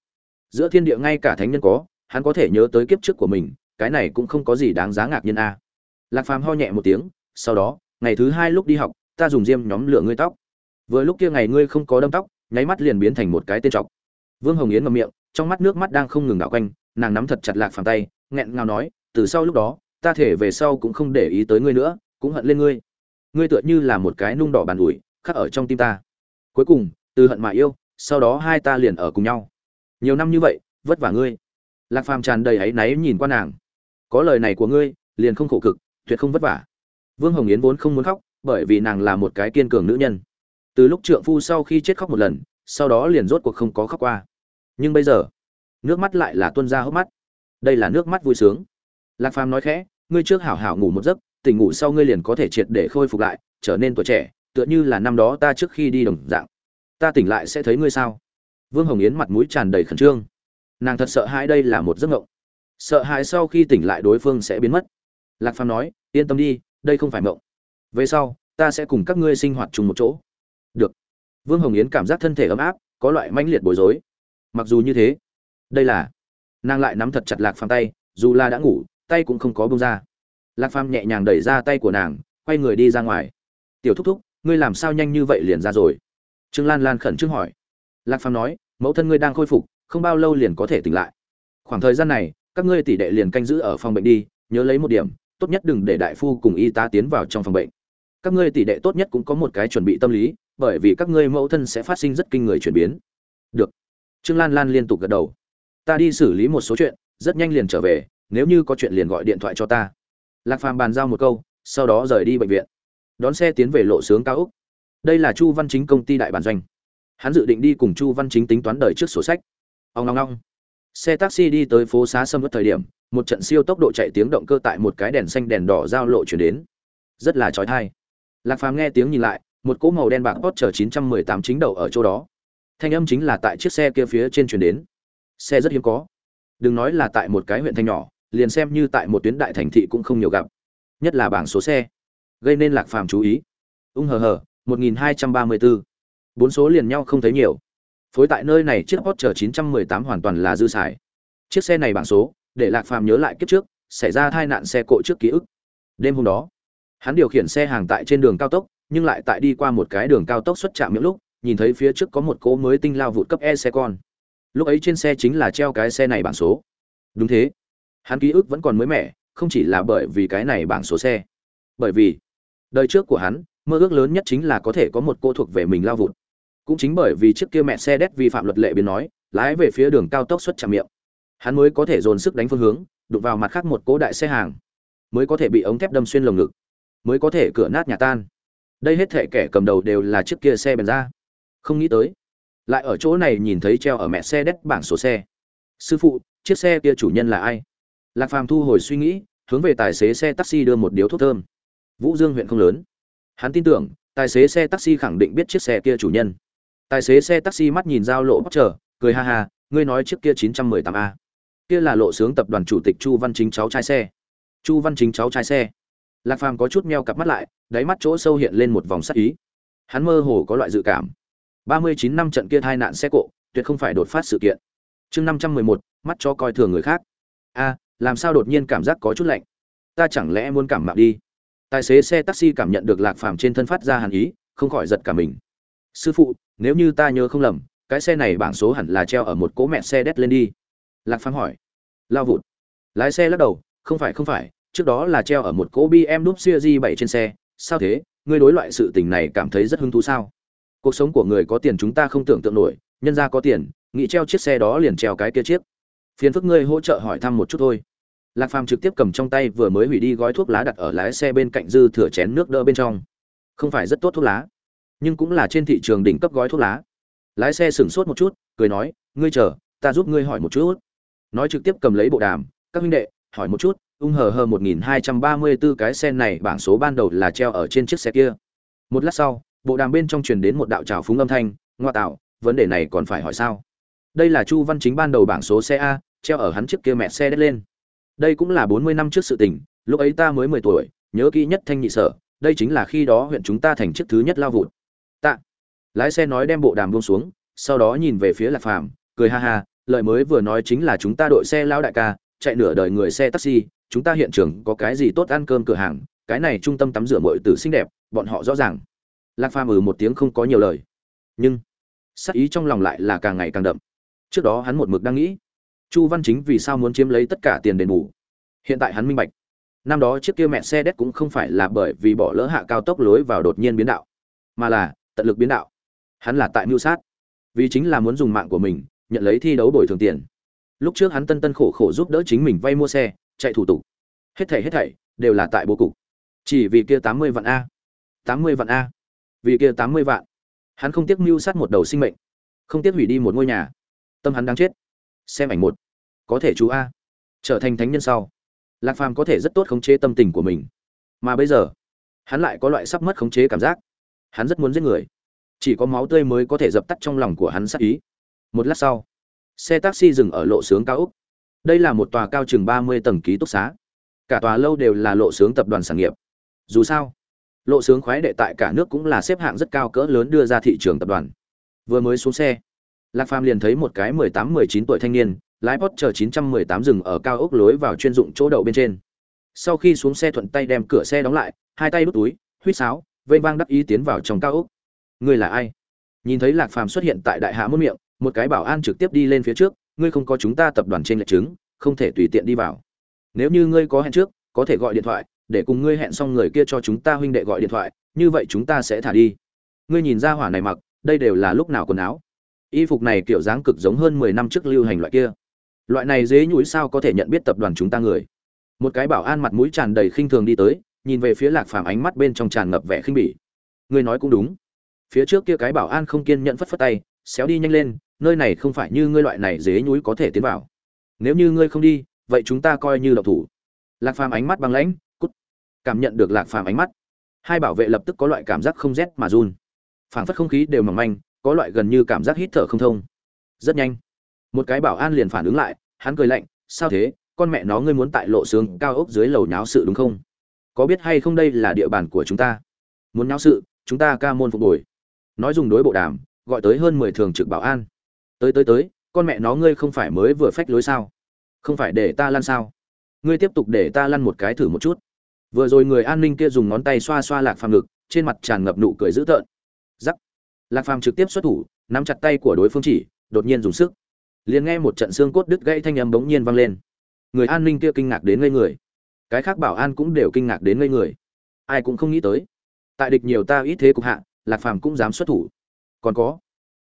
giữa thiên địa ngay cả thánh nhân có, hắn có thể nhớ tới kiếp trước của mình, cái này cũng không có gì đáng giá ngạc nhiên a. Lạc phàm ho nhẹ một tiếng, sau đó, ngày thứ hai lúc đi học, ta dùng diêm nhóm lửa ngươi tóc. Vừa lúc kia ngày ngươi không có đâm tóc, nháy mắt liền biến thành một cái tên trọc. Vương hồng yến ngậm miệng, trong mắt nước mắt đang không ngừng đảo quanh, nàng nắm thật chặt lạc phàm tay, nghẹn ngào nói, từ sau lúc đó, ta thể về sau cũng không để ý tới ngươi nữa, cũng hận lên ngươi. Ngươi tựa như là một cái nung đỏ bàn ủi, khắc ở trong tim ta. Cuối cùng, từ hận mà yêu sau đó hai ta liền ở cùng nhau. Nhiều năm như vậy, vất vả ngươi. Lạc phàm tràn đầy áy náy nhìn qua nàng. Có lời này của ngươi, liền không khổ cực, tuyệt không vất vả. Vương hồng yến vốn không muốn khóc, bởi vì nàng là một cái kiên cường nữ nhân. Từ lúc trượng phu sau khi chết khóc một lần, sau đó liền rốt cuộc không có khóc qua. Nhưng bây giờ, nước mắt lại là tuân ra hốc mắt. Đây là nước mắt vui sướng. Lạc phàm nói khẽ, ngươi trước hảo hảo ngủ một giấc, tỉnh ngủ sau ngươi liền có thể triệt để khôi phục lại, trở nên tuổi trẻ, tựa như là năm đó ta trước khi đi đồng dạng ta tỉnh lại sẽ thấy ngươi sao? Vương hồng yến mặt mũi tràn đầy khẩn trương. Nàng thật sợ hãi đây là một giấc mộng. Sợ hãi sau khi tỉnh lại đối phương sẽ biến mất. Lạc phàm nói, yên tâm đi, đây không phải mộng. Về sau, ta sẽ cùng các ngươi sinh hoạt chung một chỗ. Được. Vương hồng yến cảm giác thân thể ấm áp, có loại mãnh liệt bối rối. Mặc dù như thế, đây là, nàng lại nắm thật chặt lạc phàm tay, dù là đã ngủ, tay cũng không có bông ra. Lạc phàm nhẹ nhàng đẩy ra tay của nàng, quay người đi ra ngoài. Tiểu thúc thúc, ngươi làm sao nhanh như vậy liền ra rồi? Trương lan lan khẩn trương hỏi. Lạc phàm nói, mẫu thân ngươi đang khôi phục, không bao lâu liền có thể tỉnh lại. Khoảng thời gian này, các ngươi tỷ đệ liền canh giữ ở phòng bệnh đi, nhớ lấy một điểm, tốt nhất đừng để đại phu cùng y tá tiến vào trong phòng bệnh. Các ngươi tỷ đệ tốt nhất cũng có một cái chuẩn bị tâm lý, bởi vì các ngươi mẫu thân sẽ phát sinh rất kinh người chuyển biến. Được. Trương lan lan liên tục gật đầu. Ta đi xử lý một số chuyện, rất nhanh liền trở về, nếu như có chuyện liền gọi điện thoại cho ta. Lạc phàm bàn giao một câu, sau đó rời đi bệnh viện. Đón xe tiến về lộ sướng cao úc đây là chu văn chính công ty đại bản doanh. Hắn dự định đi cùng chu văn chính tính toán đời trước sổ sách. Ông long long xe taxi đi tới phố xá sâm mất thời điểm, một trận siêu tốc độ chạy tiếng động cơ tại một cái đèn xanh đèn đỏ giao lộ chuyển đến. Rất là trói thai lạc phàm nghe tiếng nhìn lại, một cỗ màu đen bạc Porsche 918 chính đầu ở chỗ đó. Thanh âm chính là tại chiếc xe kia phía trên chuyển đến. Xe rất hiếm có. Đừng nói là tại một cái huyện thanh nhỏ, liền xem như tại một tuyến đại thành thị cũng không nhiều gặp. Nhất là bảng số xe. Gây nên lạc phàm chú ý. Ung hờ hờ. 1234. bốn số liền nhau không thấy nhiều. Phối tại nơi này chiếc Porsche 918 hoàn toàn là dư xài. Chiếc xe này bảng số, để lạc phàm nhớ lại kiếp trước, xảy ra tai nạn xe cộ trước ký ức. Đêm hôm đó, hắn điều khiển xe hàng tại trên đường cao tốc, nhưng lại tại đi qua một cái đường cao tốc xuất chạm những lúc, nhìn thấy phía trước có một cỗ mới tinh lao vụt cấp e xe con. Lúc ấy trên xe chính là treo cái xe này bảng số. Đúng thế. Hắn ký ức vẫn còn mới mẻ, không chỉ là bởi vì cái này bảng số xe, bởi vì đời trước của hắn mơ ước lớn nhất chính là có thể có một cô thuộc về mình lao vụt. Cũng chính bởi vì chiếc kia mẹ xe đét vi phạm luật lệ biến nói, lái về phía đường cao tốc xuất chạm miệng. Hắn mới có thể dồn sức đánh phương hướng, đụng vào mặt khác một cố đại xe hàng. Mới có thể bị ống thép đâm xuyên lồng ngực. Mới có thể cửa nát nhà tan. Đây hết thể kẻ cầm đầu đều là chiếc kia xe bèn ra. Không nghĩ tới, lại ở chỗ này nhìn thấy treo ở mẹ xe đét bảng số xe. Sư phụ, chiếc xe kia chủ nhân là ai? Lạc phàm thu hồi suy nghĩ, hướng về tài xế xe taxi đưa một điếu thuốc thơm. Vũ dương huyện không lớn hắn tin tưởng, tài xế xe taxi khẳng định biết chiếc xe kia chủ nhân. Tài xế xe taxi mắt nhìn giao lộ bóc chờ cười ha ha, ngươi nói chiếc kia 918 a. Kia là lộ sướng tập đoàn chủ tịch chu văn chính cháu trai xe. Chu văn chính cháu trai xe. Lạc phàm có chút meo cặp mắt lại, đáy mắt chỗ sâu hiện lên một vòng sắc ý. Hắn mơ hồ có loại dự cảm. Ba mươi chín năm trận kia tai nạn xe cộ, tuyệt không phải đột phát sự kiện. Chương năm trăm mười một, mắt cho coi thường người khác. A, làm sao đột nhiên cảm giác có chút lạnh? Ta chẳng lẽ muốn cảm mạo đi? Tài xế xe taxi cảm nhận được lạc phàm trên thân phát ra hàn ý, không khỏi giật cả mình. Sư phụ, nếu như ta nhớ không lầm, cái xe này bảng số hẳn là treo ở một cỗ mẹ xe đét lên đi. Lạc phàm hỏi. Lao vụt. Lái xe lắc đầu, không phải không phải, trước đó là treo ở một cỗ bm đúp series bảy trên xe, sao thế? Ngươi đối loại sự tình này cảm thấy rất hứng thú sao? Cuộc sống của người có tiền chúng ta không tưởng tượng nổi, nhân ra có tiền, nghĩ treo chiếc xe đó liền treo cái kia chiếc. Phiền phức ngươi hỗ trợ hỏi thăm một chút thôi lạc phàm trực tiếp cầm trong tay vừa mới hủy đi gói thuốc lá đặt ở lái xe bên cạnh dư thừa chén nước đỡ bên trong không phải rất tốt thuốc lá nhưng cũng là trên thị trường đỉnh cấp gói thuốc lá lái xe sửng sốt một chút cười nói ngươi chờ ta giúp ngươi hỏi một chút nói trực tiếp cầm lấy bộ đàm các huynh đệ hỏi một chút ung hờ hờ 1234 cái xe này bảng số ban đầu là treo ở trên chiếc xe kia. Một lát sau, bộ đàm bên trong truyền đến một đạo trào phúng âm thanh, ngoa tạo, vấn đề này còn phải hỏi sao? Đây là Chu Văn Chính ban đầu bảng số xe A, treo ở hắn chiếc kia mẹ xe đất lên. Đây cũng là 40 năm trước sự tình, lúc ấy ta mới 10 tuổi, nhớ kỹ nhất thanh nhị sở, đây chính là khi đó huyện chúng ta thành chiếc thứ nhất lao vụt. Tạ. Lái xe nói đem bộ đàm buông xuống, sau đó nhìn về phía Lạc Phàm, cười ha ha, lời mới vừa nói chính là chúng ta đội xe lao đại ca, chạy nửa đời người xe taxi, chúng ta hiện trường có cái gì tốt ăn cơm cửa hàng cái này trung tâm tắm rửa mọi tử xinh đẹp bọn họ rõ ràng lạc phàm ừ một tiếng không có nhiều lời nhưng sắc ý trong lòng lại là càng ngày càng đậm trước đó hắn một mực đang nghĩ chu văn chính vì sao muốn chiếm lấy tất cả tiền đền bù? Hiện tại hắn minh bạch. Năm đó chiếc kia mẹ xe đét cũng không phải là bởi vì bỏ lỡ hạ cao tốc lối vào đột nhiên biến đạo, mà là tận lực biến đạo. Hắn là tại mưu sát. Vì chính là muốn dùng mạng của mình, nhận lấy thi đấu bồi thường tiền. Lúc trước hắn tân tân khổ khổ giúp đỡ chính mình vay mua xe, chạy thủ tục. Hết thảy hết thảy đều là tại bố cục. Chỉ vì kia tám mươi vạn a. Tám mươi vạn a. Vì kia tám mươi vạn. Hắn không tiếc mưu sát một đầu sinh mệnh. Không tiếc hủy đi một ngôi nhà. Tâm hắn đang chết xem ảnh một. Có thể chú a. Trở thành thánh nhân sau, lạc phàm có thể rất tốt khống chế tâm tình của mình. Mà bây giờ, hắn lại có loại sắp mất khống chế cảm giác. Hắn rất muốn giết người. Chỉ có máu tươi mới có thể dập tắt trong lòng của hắn sắc ý. Một lát sau, xe taxi dừng ở lộ sướng cao úc. Đây là một tòa cao chừng ba mươi tầng ký túc xá. Cả tòa lâu đều là lộ sướng tập đoàn sản nghiệp. Dù sao, lộ sướng khoái đệ tại cả nước cũng là xếp hạng rất cao cỡ lớn đưa ra thị trường tập đoàn. Vừa mới xuống xe lạc phàm liền thấy một cái mười tám, mười chín tuổi thanh niên, lái porsche chín trăm mười tám dừng ở cao ốc lối vào chuyên dụng chỗ đậu bên trên. Sau khi xuống xe thuận tay đem cửa xe đóng lại, hai tay đút túi, huýt sáo vây vang đắc ý tiến vào trong cao ốc. Người là ai? Nhìn thấy lạc phàm xuất hiện tại đại hạ muôn miệng, một cái bảo an trực tiếp đi lên phía trước, ngươi không có chúng ta tập đoàn trên lệ chứng, không thể tùy tiện đi vào. Nếu như ngươi có hẹn trước, có thể gọi điện thoại, để cùng ngươi hẹn xong người kia cho chúng ta huynh đệ gọi điện thoại, như vậy chúng ta sẽ thả đi. Ngươi nhìn ra hỏa này mặc, đây đều là lúc nào quần áo? Y phục này kiểu dáng cực giống hơn mười năm trước lưu hành loại kia. Loại này dế nhũi sao có thể nhận biết tập đoàn chúng ta người? Một cái bảo an mặt mũi tràn đầy khinh thường đi tới, nhìn về phía lạc phàm ánh mắt bên trong tràn ngập vẻ khinh bỉ. Ngươi nói cũng đúng. Phía trước kia cái bảo an không kiên nhẫn phất phất tay, xéo đi nhanh lên, nơi này không phải như ngươi loại này dế nhúi có thể tiến vào. Nếu như ngươi không đi, vậy chúng ta coi như độc thủ. Lạc phàm ánh mắt băng lãnh, cút. Cảm nhận được lạc phàm ánh mắt, hai bảo vệ lập tức có loại cảm giác không rét mà run. Phảng phất không khí đều mỏng manh có loại gần như cảm giác hít thở không thông. Rất nhanh, một cái bảo an liền phản ứng lại, hắn cười lạnh, sao thế? Con mẹ nó, ngươi muốn tại lộ sướng cao ốc dưới lầu nháo sự đúng không? Có biết hay không đây là địa bàn của chúng ta? Muốn nháo sự, chúng ta ca môn phục bồi. Nói dùng đối bộ đàm, gọi tới hơn mười thường trực bảo an. Tới tới tới, con mẹ nó, ngươi không phải mới vừa phách lối sao? Không phải để ta lăn sao? Ngươi tiếp tục để ta lăn một cái thử một chút. Vừa rồi người an ninh kia dùng ngón tay xoa xoa lạc phàm ngực, trên mặt tràn ngập nụ cười dữ tợn. Giắc lạc phàm trực tiếp xuất thủ, nắm chặt tay của đối phương chỉ, đột nhiên dùng sức. Liền nghe một trận xương cốt đứt gãy thanh âm bỗng nhiên vang lên. Người an ninh kia kinh ngạc đến ngây người. Cái khác bảo an cũng đều kinh ngạc đến ngây người. Ai cũng không nghĩ tới. Tại địch nhiều ta ít thế cục hạ, lạc phàm cũng dám xuất thủ. Còn có,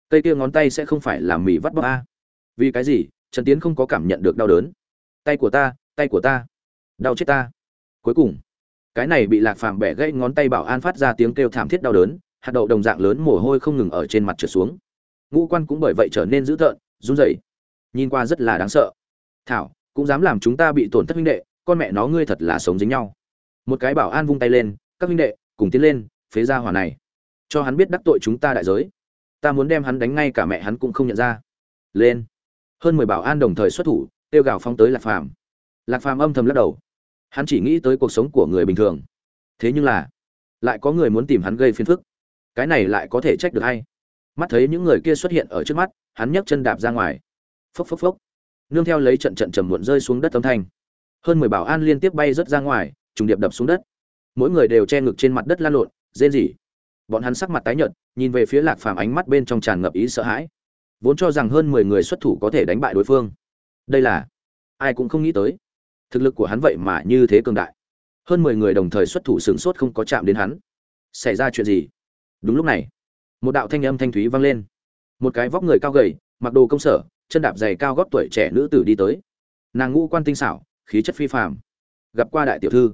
cây kia ngón tay sẽ không phải là mì vắt bóc a. Vì cái gì? Trần tiến không có cảm nhận được đau đớn. Tay của ta, tay của ta. Đau chết ta. Cuối cùng, cái này bị lạc phàm bẻ gãy ngón tay bảo an phát ra tiếng kêu thảm thiết đau đớn hạt đậu đồng dạng lớn mồ hôi không ngừng ở trên mặt trượt xuống. Ngũ quan cũng bởi vậy trở nên dữ tợn, run rẩy. Nhìn qua rất là đáng sợ. Thảo, cũng dám làm chúng ta bị tổn thất huynh đệ, con mẹ nó ngươi thật là sống dính nhau. Một cái bảo an vung tay lên, các huynh đệ, cùng tiến lên, phế ra hỏa này. Cho hắn biết đắc tội chúng ta đại giới. Ta muốn đem hắn đánh ngay cả mẹ hắn cũng không nhận ra. Lên. Hơn mười bảo an đồng thời xuất thủ, tiêu gào phong tới lạc phàm. Lạc phàm âm thầm lắc đầu. Hắn chỉ nghĩ tới cuộc sống của người bình thường. Thế nhưng là, lại có người muốn tìm hắn gây phiền phức cái này lại có thể trách được hay mắt thấy những người kia xuất hiện ở trước mắt, hắn nhấc chân đạp ra ngoài. Phốc phốc phốc. Nương theo lấy trận trận trầm muộn rơi xuống đất âm thanh. Hơn mười bảo an liên tiếp bay rớt ra ngoài, trùng điệp đập xuống đất. Mỗi người đều che ngực trên mặt đất lan lộn, rên rỉ. Bọn hắn sắc mặt tái nhợt, nhìn về phía lạc phàm ánh mắt bên trong tràn ngập ý sợ hãi. Vốn cho rằng hơn mười người xuất thủ có thể đánh bại đối phương. Đây là, ai cũng không nghĩ tới. Thực lực của hắn vậy mà như thế cường đại. Hơn mười người đồng thời xuất thủ sửng sốt không có chạm đến hắn. Xảy ra chuyện gì? Đúng lúc này, một đạo thanh âm thanh thúy vang lên. Một cái vóc người cao gầy, mặc đồ công sở, chân đạp giày cao góp tuổi trẻ nữ tử đi tới. Nàng ngũ quan tinh xảo, khí chất phi phàm. Gặp qua đại tiểu thư.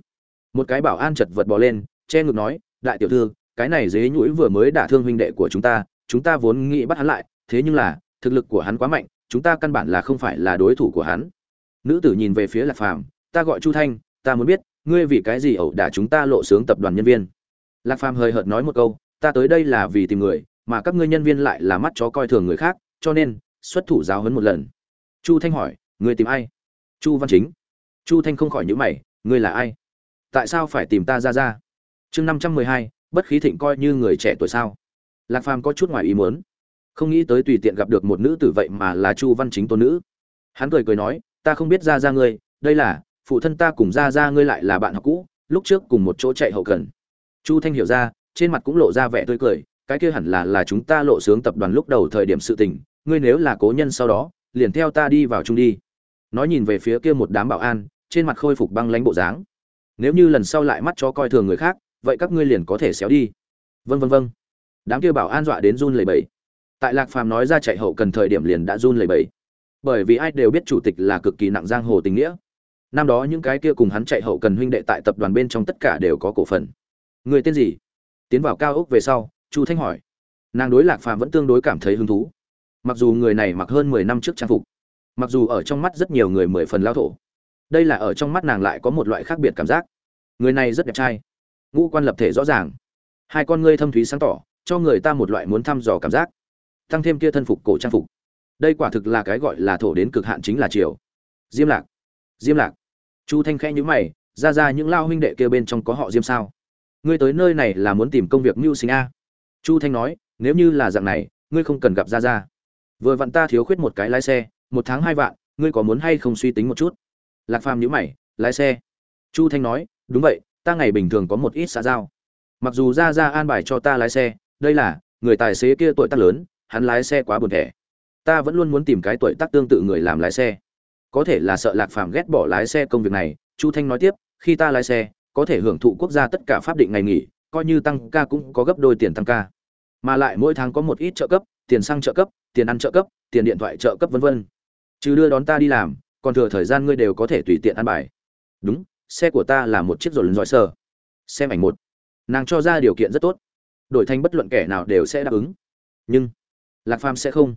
Một cái bảo an chật vật bò lên, che ngực nói, đại tiểu thư, cái này dế nhũi vừa mới đả thương huynh đệ của chúng ta chúng ta vốn nghĩ bắt hắn lại, thế nhưng là, thực lực của hắn quá mạnh, chúng ta căn bản là không phải là đối thủ của hắn. Nữ tử nhìn về phía lạc phàm, ta gọi chu thanh, ta muốn biết, ngươi vì cái gì ẩu đả chúng ta lộ sướng tập đoàn nhân viên? Lạc phàm hơi hợt nói một câu ta tới đây là vì tìm người, mà các ngươi nhân viên lại là mắt chó coi thường người khác, cho nên, xuất thủ giáo huấn một lần. Chu thanh hỏi, ngươi tìm ai? Chu văn chính. Chu thanh không khỏi nhữ mày, ngươi là ai? Tại sao phải tìm ta ra ra? Chương năm trăm mười hai, bất khí thịnh coi như người trẻ tuổi sao? Lạc phàm có chút ngoài ý muốn. Không nghĩ tới tùy tiện gặp được một nữ tử vậy mà là chu văn chính tôn nữ. Hắn cười cười nói, ta không biết ra ra ngươi, đây là, phụ thân ta cùng ra ra ngươi lại là bạn học cũ, lúc trước cùng một chỗ chạy hậu cần. Chu thanh hiểu ra trên mặt cũng lộ ra vẻ tươi cười, cái kia hẳn là là chúng ta lộ sướng tập đoàn lúc đầu thời điểm sự tình, ngươi nếu là cố nhân sau đó, liền theo ta đi vào chung đi. Nói nhìn về phía kia một đám bảo an, trên mặt khôi phục băng lãnh bộ dáng. Nếu như lần sau lại mắt cho coi thường người khác, vậy các ngươi liền có thể xéo đi. Vân vân vân đám kia bảo an dọa đến run lẩy bẩy. Tại lạc phàm nói ra chạy hậu cần thời điểm liền đã run lẩy bẩy. Bởi vì ai đều biết chủ tịch là cực kỳ nặng giang hồ tình nghĩa. Năm đó những cái kia cùng hắn chạy hậu cần huynh đệ tại tập đoàn bên trong tất cả đều có cổ phần. Người tên gì? Tiến vào cao ốc về sau, chu thanh hỏi. Nàng đối lạc phàm vẫn tương đối cảm thấy hứng thú. Mặc dù người này mặc hơn mười năm trước trang phục, mặc dù ở trong mắt rất nhiều người mười phần lao thổ, đây là ở trong mắt nàng lại có một loại khác biệt cảm giác. Người này rất đẹp trai, ngũ quan lập thể rõ ràng, hai con ngươi thâm thúy sáng tỏ, cho người ta một loại muốn thăm dò cảm giác, tăng thêm kia thân phục cổ trang phục. Đây quả thực là cái gọi là thổ đến cực hạn chính là chiều diêm lạc diêm lạc. Chu thanh khẽ nhữ mày, ra ra những lao huynh đệ kia bên trong có họ diêm sao? Ngươi tới nơi này là muốn tìm công việc mưu sinh a? Chu thanh nói, nếu như là dạng này, ngươi không cần gặp ra ra vừa vặn ta thiếu khuyết một cái lái xe, một tháng hai vạn, ngươi có muốn hay không suy tính một chút? Lạc phàm nhữ mày, lái xe. Chu thanh nói, đúng vậy, ta ngày bình thường có một ít xã giao. Mặc dù ra ra an bài cho ta lái xe, đây là, người tài xế kia tuổi tác lớn, hắn lái xe quá buồn thẻ. Ta vẫn luôn muốn tìm cái tuổi tác tương tự người làm lái xe. Có thể là sợ lạc phàm ghét bỏ lái xe công việc này, chu thanh nói tiếp, khi ta lái xe có thể hưởng thụ quốc gia tất cả pháp định ngày nghỉ, coi như tăng ca cũng có gấp đôi tiền tăng ca. Mà lại mỗi tháng có một ít trợ cấp, tiền xăng trợ cấp, tiền ăn trợ cấp, tiền điện thoại trợ cấp vân vân. Chứ đưa đón ta đi làm, còn thừa thời gian ngươi đều có thể tùy tiện ăn bài. Đúng, xe của ta là một chiếc rồi giỏi sơ xem ảnh một. Nàng cho ra điều kiện rất tốt. Đổi thành bất luận kẻ nào đều sẽ đáp ứng. Nhưng, lạc phàm sẽ không.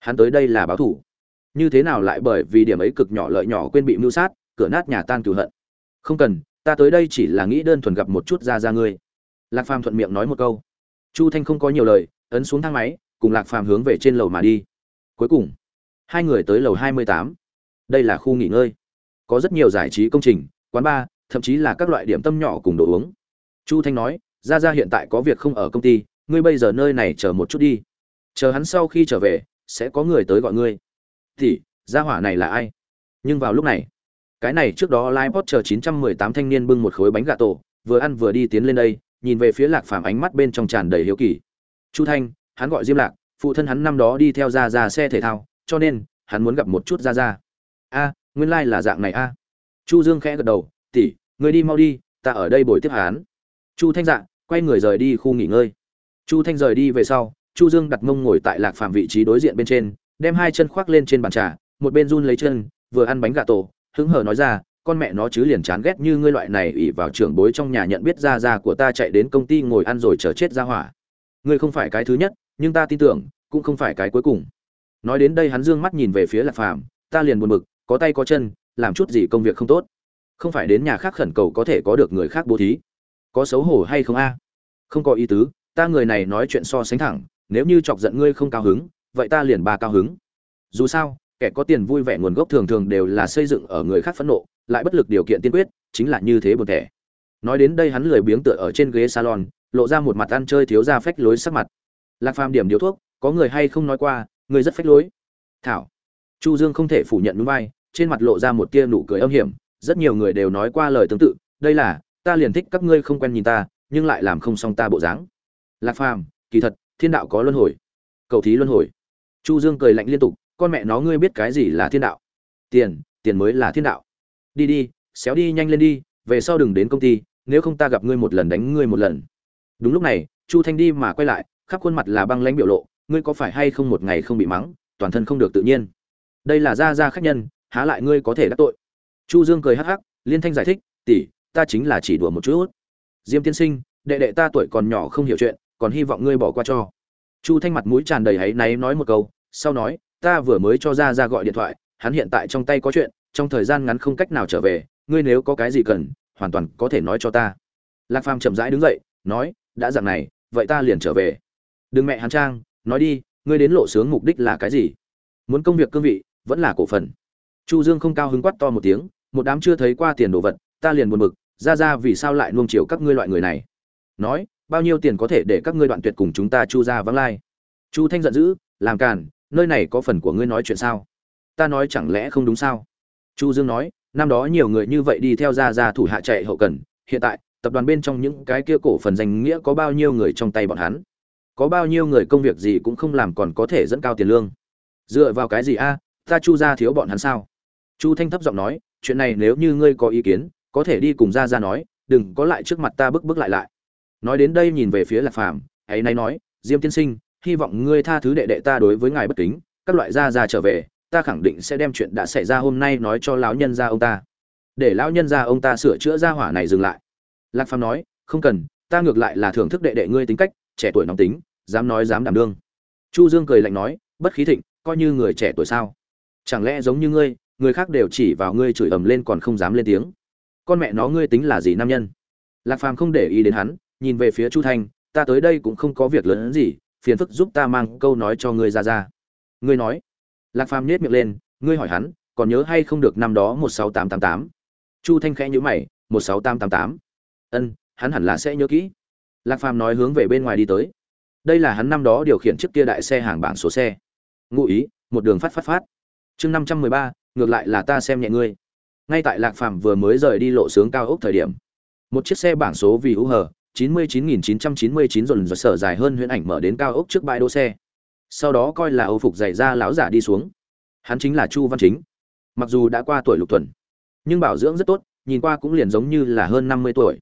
Hắn tới đây là báo thủ. Như thế nào lại bởi vì điểm ấy cực nhỏ lợi nhỏ quên bị mưu sát, cửa nát nhà tan cửu hận. Không cần ta tới đây chỉ là nghĩ đơn thuần gặp một chút ra ra ngươi. Lạc phàm thuận miệng nói một câu. Chu thanh không có nhiều lời, ấn xuống thang máy, cùng lạc phàm hướng về trên lầu mà đi. Cuối cùng, hai người tới lầu hai mươi tám. Đây là khu nghỉ ngơi. Có rất nhiều giải trí công trình, quán bar, thậm chí là các loại điểm tâm nhỏ cùng đồ uống. Chu thanh nói, ra ra hiện tại có việc không ở công ty, ngươi bây giờ nơi này chờ một chút đi. Chờ hắn sau khi trở về, sẽ có người tới gọi ngươi. Thì, gia hỏa này là ai? Nhưng vào lúc này cái này trước đó live chờ 918 thanh niên bưng một khối bánh gà tổ, vừa ăn vừa đi tiến lên đây, nhìn về phía lạc phàm ánh mắt bên trong tràn đầy hiếu kỳ. Chu thanh, hắn gọi diêm lạc, phụ thân hắn năm đó đi theo ra ra xe thể thao, cho nên, hắn muốn gặp một chút ra ra a, nguyên lai là dạng này a. Chu dương khẽ gật đầu, tỷ người đi mau đi, ta ở đây bồi tiếp hắn. Chu thanh dạ quay người rời đi khu nghỉ ngơi. Chu thanh rời đi về sau, chu dương đặt mông ngồi tại lạc phàm vị trí đối diện bên trên, đem hai chân khoác lên trên bàn trà, một bên run lấy chân, vừa ăn bánh gà tổ hứng hờ nói ra, con mẹ nó chứ liền chán ghét như ngươi loại này ỉ vào trưởng bối trong nhà nhận biết ra ra của ta chạy đến công ty ngồi ăn rồi chờ chết ra hỏa. Ngươi không phải cái thứ nhất, nhưng ta tin tưởng, cũng không phải cái cuối cùng. Nói đến đây hắn dương mắt nhìn về phía lạc phàm, ta liền buồn bực, có tay có chân, làm chút gì công việc không tốt. Không phải đến nhà khác khẩn cầu có thể có được người khác bố thí. Có xấu hổ hay không a? Không có ý tứ, ta người này nói chuyện so sánh thẳng, nếu như chọc giận ngươi không cao hứng, vậy ta liền ba cao hứng. Dù sao kẻ có tiền vui vẻ nguồn gốc thường thường đều là xây dựng ở người khác phẫn nộ, lại bất lực điều kiện tiên quyết, chính là như thế buồn thẻ. Nói đến đây hắn lười biếng tựa ở trên ghế salon, lộ ra một mặt ăn chơi thiếu ra phách lối sắc mặt. Lạc phàm điểm điếu thuốc, có người hay không nói qua, người rất phách lối. Thảo. Chu dương không thể phủ nhận núi vai, trên mặt lộ ra một tia nụ cười âm hiểm, rất nhiều người đều nói qua lời tương tự, đây là, ta liền thích các ngươi không quen nhìn ta, nhưng lại làm không xong ta bộ dáng. Lạc phàm, kỳ thật, thiên đạo có luân hồi. Cầu thí luân hồi. Chu dương cười lạnh liên tục con mẹ nó ngươi biết cái gì là thiên đạo? Tiền tiền mới là thiên đạo. Đi đi, xéo đi nhanh lên đi, về sau đừng đến công ty, nếu không ta gặp ngươi một lần đánh ngươi một lần. Đúng lúc này, chu thanh đi mà quay lại, khắp khuôn mặt là băng lãnh biểu lộ, ngươi có phải hay không một ngày không bị mắng, toàn thân không được tự nhiên. Đây là gia gia khách nhân, há lại ngươi có thể đắc tội. Chu dương cười hắc hắc, liên thanh giải thích, tỷ, ta chính là chỉ đùa một chút. Diêm tiên sinh, đệ đệ ta tuổi còn nhỏ không hiểu chuyện, còn hy vọng ngươi bỏ qua cho. Chu thanh mặt mũi tràn đầy áy náy nói một câu, sau nói ta vừa mới cho ra ra gọi điện thoại, hắn hiện tại trong tay có chuyện, trong thời gian ngắn không cách nào trở về, ngươi nếu có cái gì cần, hoàn toàn có thể nói cho ta. Lạc phàm chậm rãi đứng dậy, nói, đã dặn này, vậy ta liền trở về. Đừng mẹ hắn trang, nói đi, ngươi đến lộ sướng mục đích là cái gì? Muốn công việc cương vị, vẫn là cổ phần. Chu dương không cao hứng quát to một tiếng, một đám chưa thấy qua tiền đồ vật, ta liền buồn bực ra ra vì sao lại nuông chiều các ngươi loại người này? Nói, bao nhiêu tiền có thể để các ngươi đoạn tuyệt cùng chúng ta chu ra vắng lai? Chu thanh giận dữ, làm càn nơi này có phần của ngươi nói chuyện sao? Ta nói chẳng lẽ không đúng sao? Chu dương nói, năm đó nhiều người như vậy đi theo ra ra thủ hạ chạy hậu cần, hiện tại, tập đoàn bên trong những cái kia cổ phần danh nghĩa có bao nhiêu người trong tay bọn hắn? Có bao nhiêu người công việc gì cũng không làm còn có thể dẫn cao tiền lương? Dựa vào cái gì a? Ta chu ra thiếu bọn hắn sao? Chu thanh thấp giọng nói, chuyện này nếu như ngươi có ý kiến, có thể đi cùng ra ra nói, đừng có lại trước mặt ta bức bức lại lại. Nói đến đây nhìn về phía lạc phàm, ấy nay nói, diêm tiên sinh hy vọng ngươi tha thứ đệ đệ ta đối với ngài bất kính, các loại gia gia trở về, ta khẳng định sẽ đem chuyện đã xảy ra hôm nay nói cho lão nhân gia ông ta. Để lão nhân gia ông ta sửa chữa gia hỏa này dừng lại. Lạc phàm nói, không cần, ta ngược lại là thưởng thức đệ đệ ngươi tính cách, trẻ tuổi nóng tính, dám nói dám đảm đương. Chu dương cười lạnh nói, bất khí thịnh, coi như người trẻ tuổi sao? Chẳng lẽ giống như ngươi, người khác đều chỉ vào ngươi chửi ầm lên còn không dám lên tiếng? Con mẹ nó ngươi tính là gì nam nhân? Lạc phàm không để ý đến hắn, nhìn về phía chu thanh, ta tới đây cũng không có việc lớn hơn gì phiền phức giúp ta mang câu nói cho ngươi ra ra. Ngươi nói. Lạc phàm nhét miệng lên, ngươi hỏi hắn, còn nhớ hay không được năm đó một sáu tám tám tám? Chu thanh khẽ nhữ mày, một sáu tám tám tám. Ân, hắn hẳn là sẽ nhớ kỹ. Lạc phàm nói hướng về bên ngoài đi tới. Đây là hắn năm đó điều khiển chiếc kia đại xe hàng bảng số xe. Ngụ ý, một đường phát phát phát. Chương năm trăm mười ba, ngược lại là ta xem nhẹ ngươi. Ngay tại lạc phàm vừa mới rời đi lộ sướng cao ốc thời điểm, một chiếc xe bảng số vì hữu hờ chín mươi chín nghìn chín trăm chín mươi chín dồn dồn sở dài hơn huyễn ảnh mở đến cao ốc trước bãi đỗ xe. Sau đó coi là âu phục dày ra lão giả đi xuống. Hắn chính là chu văn chính. Mặc dù đã qua tuổi lục tuần, nhưng bảo dưỡng rất tốt, nhìn qua cũng liền giống như là hơn năm mươi tuổi.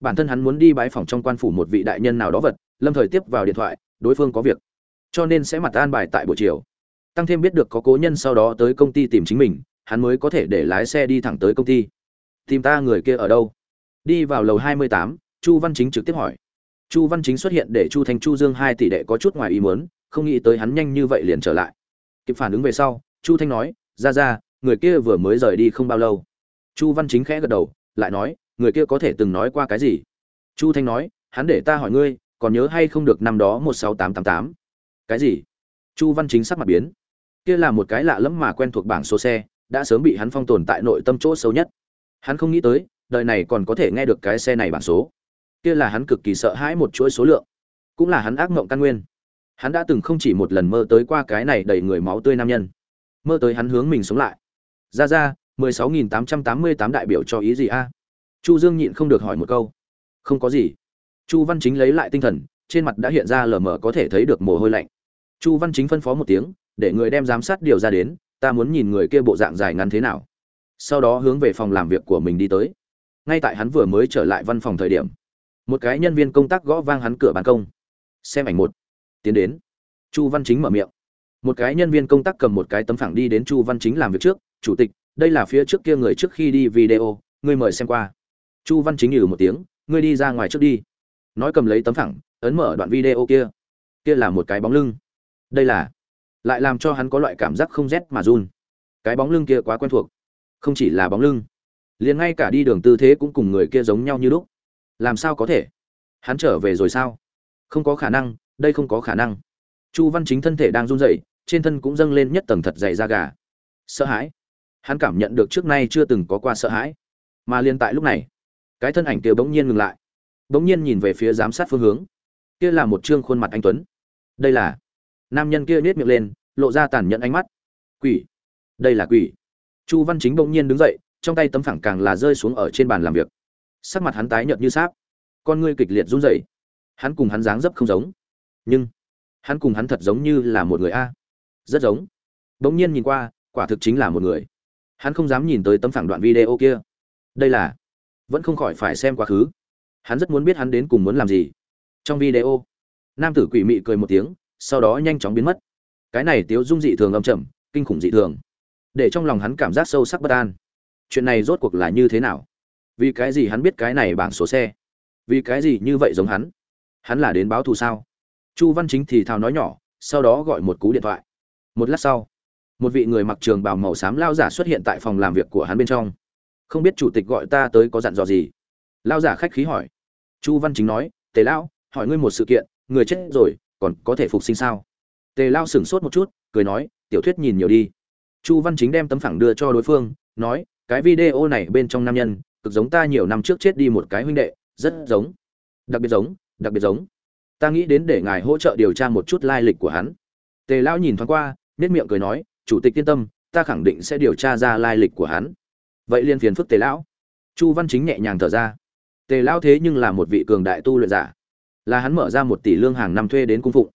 Bản thân hắn muốn đi bái phòng trong quan phủ một vị đại nhân nào đó vật, lâm thời tiếp vào điện thoại, đối phương có việc. Cho nên sẽ mặt an bài tại buổi chiều. Tăng thêm biết được có cố nhân sau đó tới công ty tìm chính mình, hắn mới có thể để lái xe đi thẳng tới công ty. Tìm ta người kia ở đâu? Đi vào lầu hai mươi tám chu văn chính trực tiếp hỏi. Chu văn chính xuất hiện để chu Thanh chu dương hai tỷ đệ có chút ngoài ý muốn, không nghĩ tới hắn nhanh như vậy liền trở lại. Kịp phản ứng về sau, chu thanh nói, ra ra, người kia vừa mới rời đi không bao lâu. Chu văn chính khẽ gật đầu, lại nói, người kia có thể từng nói qua cái gì? Chu thanh nói, hắn để ta hỏi ngươi, còn nhớ hay không được năm đó một sáu tám tám tám? Cái gì? Chu văn chính sắc mặt biến. Kia là một cái lạ lẫm mà quen thuộc bảng số xe, đã sớm bị hắn phong tồn tại nội tâm chỗ sâu nhất. Hắn không nghĩ tới, đời này còn có thể nghe được cái xe này bảng số kia là hắn cực kỳ sợ hãi một chuỗi số lượng. Cũng là hắn ác mộng căn nguyên. Hắn đã từng không chỉ một lần mơ tới qua cái này đầy người máu tươi nam nhân. Mơ tới hắn hướng mình sống lại. Ra ra, mười sáu nghìn tám trăm tám mươi tám đại biểu cho ý gì a? Chu dương nhịn không được hỏi một câu. Không có gì. Chu văn chính lấy lại tinh thần, trên mặt đã hiện ra lờ mờ có thể thấy được mồ hôi lạnh. Chu văn chính phân phó một tiếng, để người đem giám sát điều ra đến, ta muốn nhìn người kia bộ dạng dài ngắn thế nào. Sau đó hướng về phòng làm việc của mình đi tới. Ngay tại hắn vừa mới trở lại văn phòng thời điểm một cái nhân viên công tác gõ vang hắn cửa ban công. Xem ảnh một. Tiến đến. Chu văn chính mở miệng. Một cái nhân viên công tác cầm một cái tấm phẳng đi đến chu văn chính làm việc trước. Chủ tịch, đây là phía trước kia người trước khi đi video, ngươi mời xem qua. Chu văn chính nhử một tiếng, ngươi đi ra ngoài trước đi. Nói cầm lấy tấm phẳng, ấn mở đoạn video kia. Kia là một cái bóng lưng. Đây là, lại làm cho hắn có loại cảm giác không rét mà run. Cái bóng lưng kia quá quen thuộc. Không chỉ là bóng lưng, liền ngay cả đi đường tư thế cũng cùng người kia giống nhau như lúc làm sao có thể? Hắn trở về rồi sao? Không có khả năng, đây không có khả năng. Chu văn chính thân thể đang run rẩy, trên thân cũng dâng lên nhất tầng thật dày da gà. Sợ hãi. Hắn cảm nhận được trước nay chưa từng có qua sợ hãi. Mà liên tại lúc này, cái thân ảnh kia bỗng nhiên ngừng lại. Bỗng nhiên nhìn về phía giám sát phương hướng. Kia là một trương khuôn mặt anh tuấn. Đây là nam nhân kia nết miệng lên, lộ ra tàn nhẫn ánh mắt. Quỷ. Đây là quỷ. Chu văn chính bỗng nhiên đứng dậy, trong tay tấm phẳng càng là rơi xuống ở trên bàn làm việc sắc mặt hắn tái nhợt như sáp. Con ngươi kịch liệt run rẩy. Hắn cùng hắn dáng dấp không giống. Nhưng hắn cùng hắn thật giống như là một người a. Rất giống. Bỗng nhiên nhìn qua quả thực chính là một người. Hắn không dám nhìn tới tấm phẳng đoạn video kia. Đây là vẫn không khỏi phải xem quá khứ. Hắn rất muốn biết hắn đến cùng muốn làm gì. Trong video nam tử quỷ mị cười một tiếng sau đó nhanh chóng biến mất. Cái này tiếu dung dị thường âm chậm, kinh khủng dị thường. Để trong lòng hắn cảm giác sâu sắc bất an. Chuyện này rốt cuộc là như thế nào? Vì cái gì hắn biết cái này bảng số xe? Vì cái gì như vậy giống hắn? Hắn là đến báo thù sao? Chu văn chính thì thào nói nhỏ, sau đó gọi một cú điện thoại. Một lát sau, một vị người mặc trường bào màu xám lao giả xuất hiện tại phòng làm việc của hắn bên trong. Không biết chủ tịch gọi ta tới có dặn dò gì? Lao giả khách khí hỏi. Chu văn chính nói, tề lao hỏi ngươi một sự kiện, người chết rồi, còn có thể phục sinh sao? Tề lao sửng sốt một chút, cười nói, tiểu thuyết nhìn nhiều đi. Chu văn chính đem tấm phẳng đưa cho đối phương, nói, cái video này bên trong nam nhân cực giống ta nhiều năm trước chết đi một cái huynh đệ rất giống. Đặc biệt giống đặc biệt giống. Ta nghĩ đến để ngài hỗ trợ điều tra một chút lai lịch của hắn. Tề lão nhìn thoáng qua nết miệng cười nói chủ tịch yên tâm ta khẳng định sẽ điều tra ra lai lịch của hắn. Vậy liên phiền phức tề lão. Chu văn chính nhẹ nhàng thở ra. Tề lão thế nhưng là một vị cường đại tu luyện giả. Là hắn mở ra một tỷ lương hàng năm thuê đến cung phụng.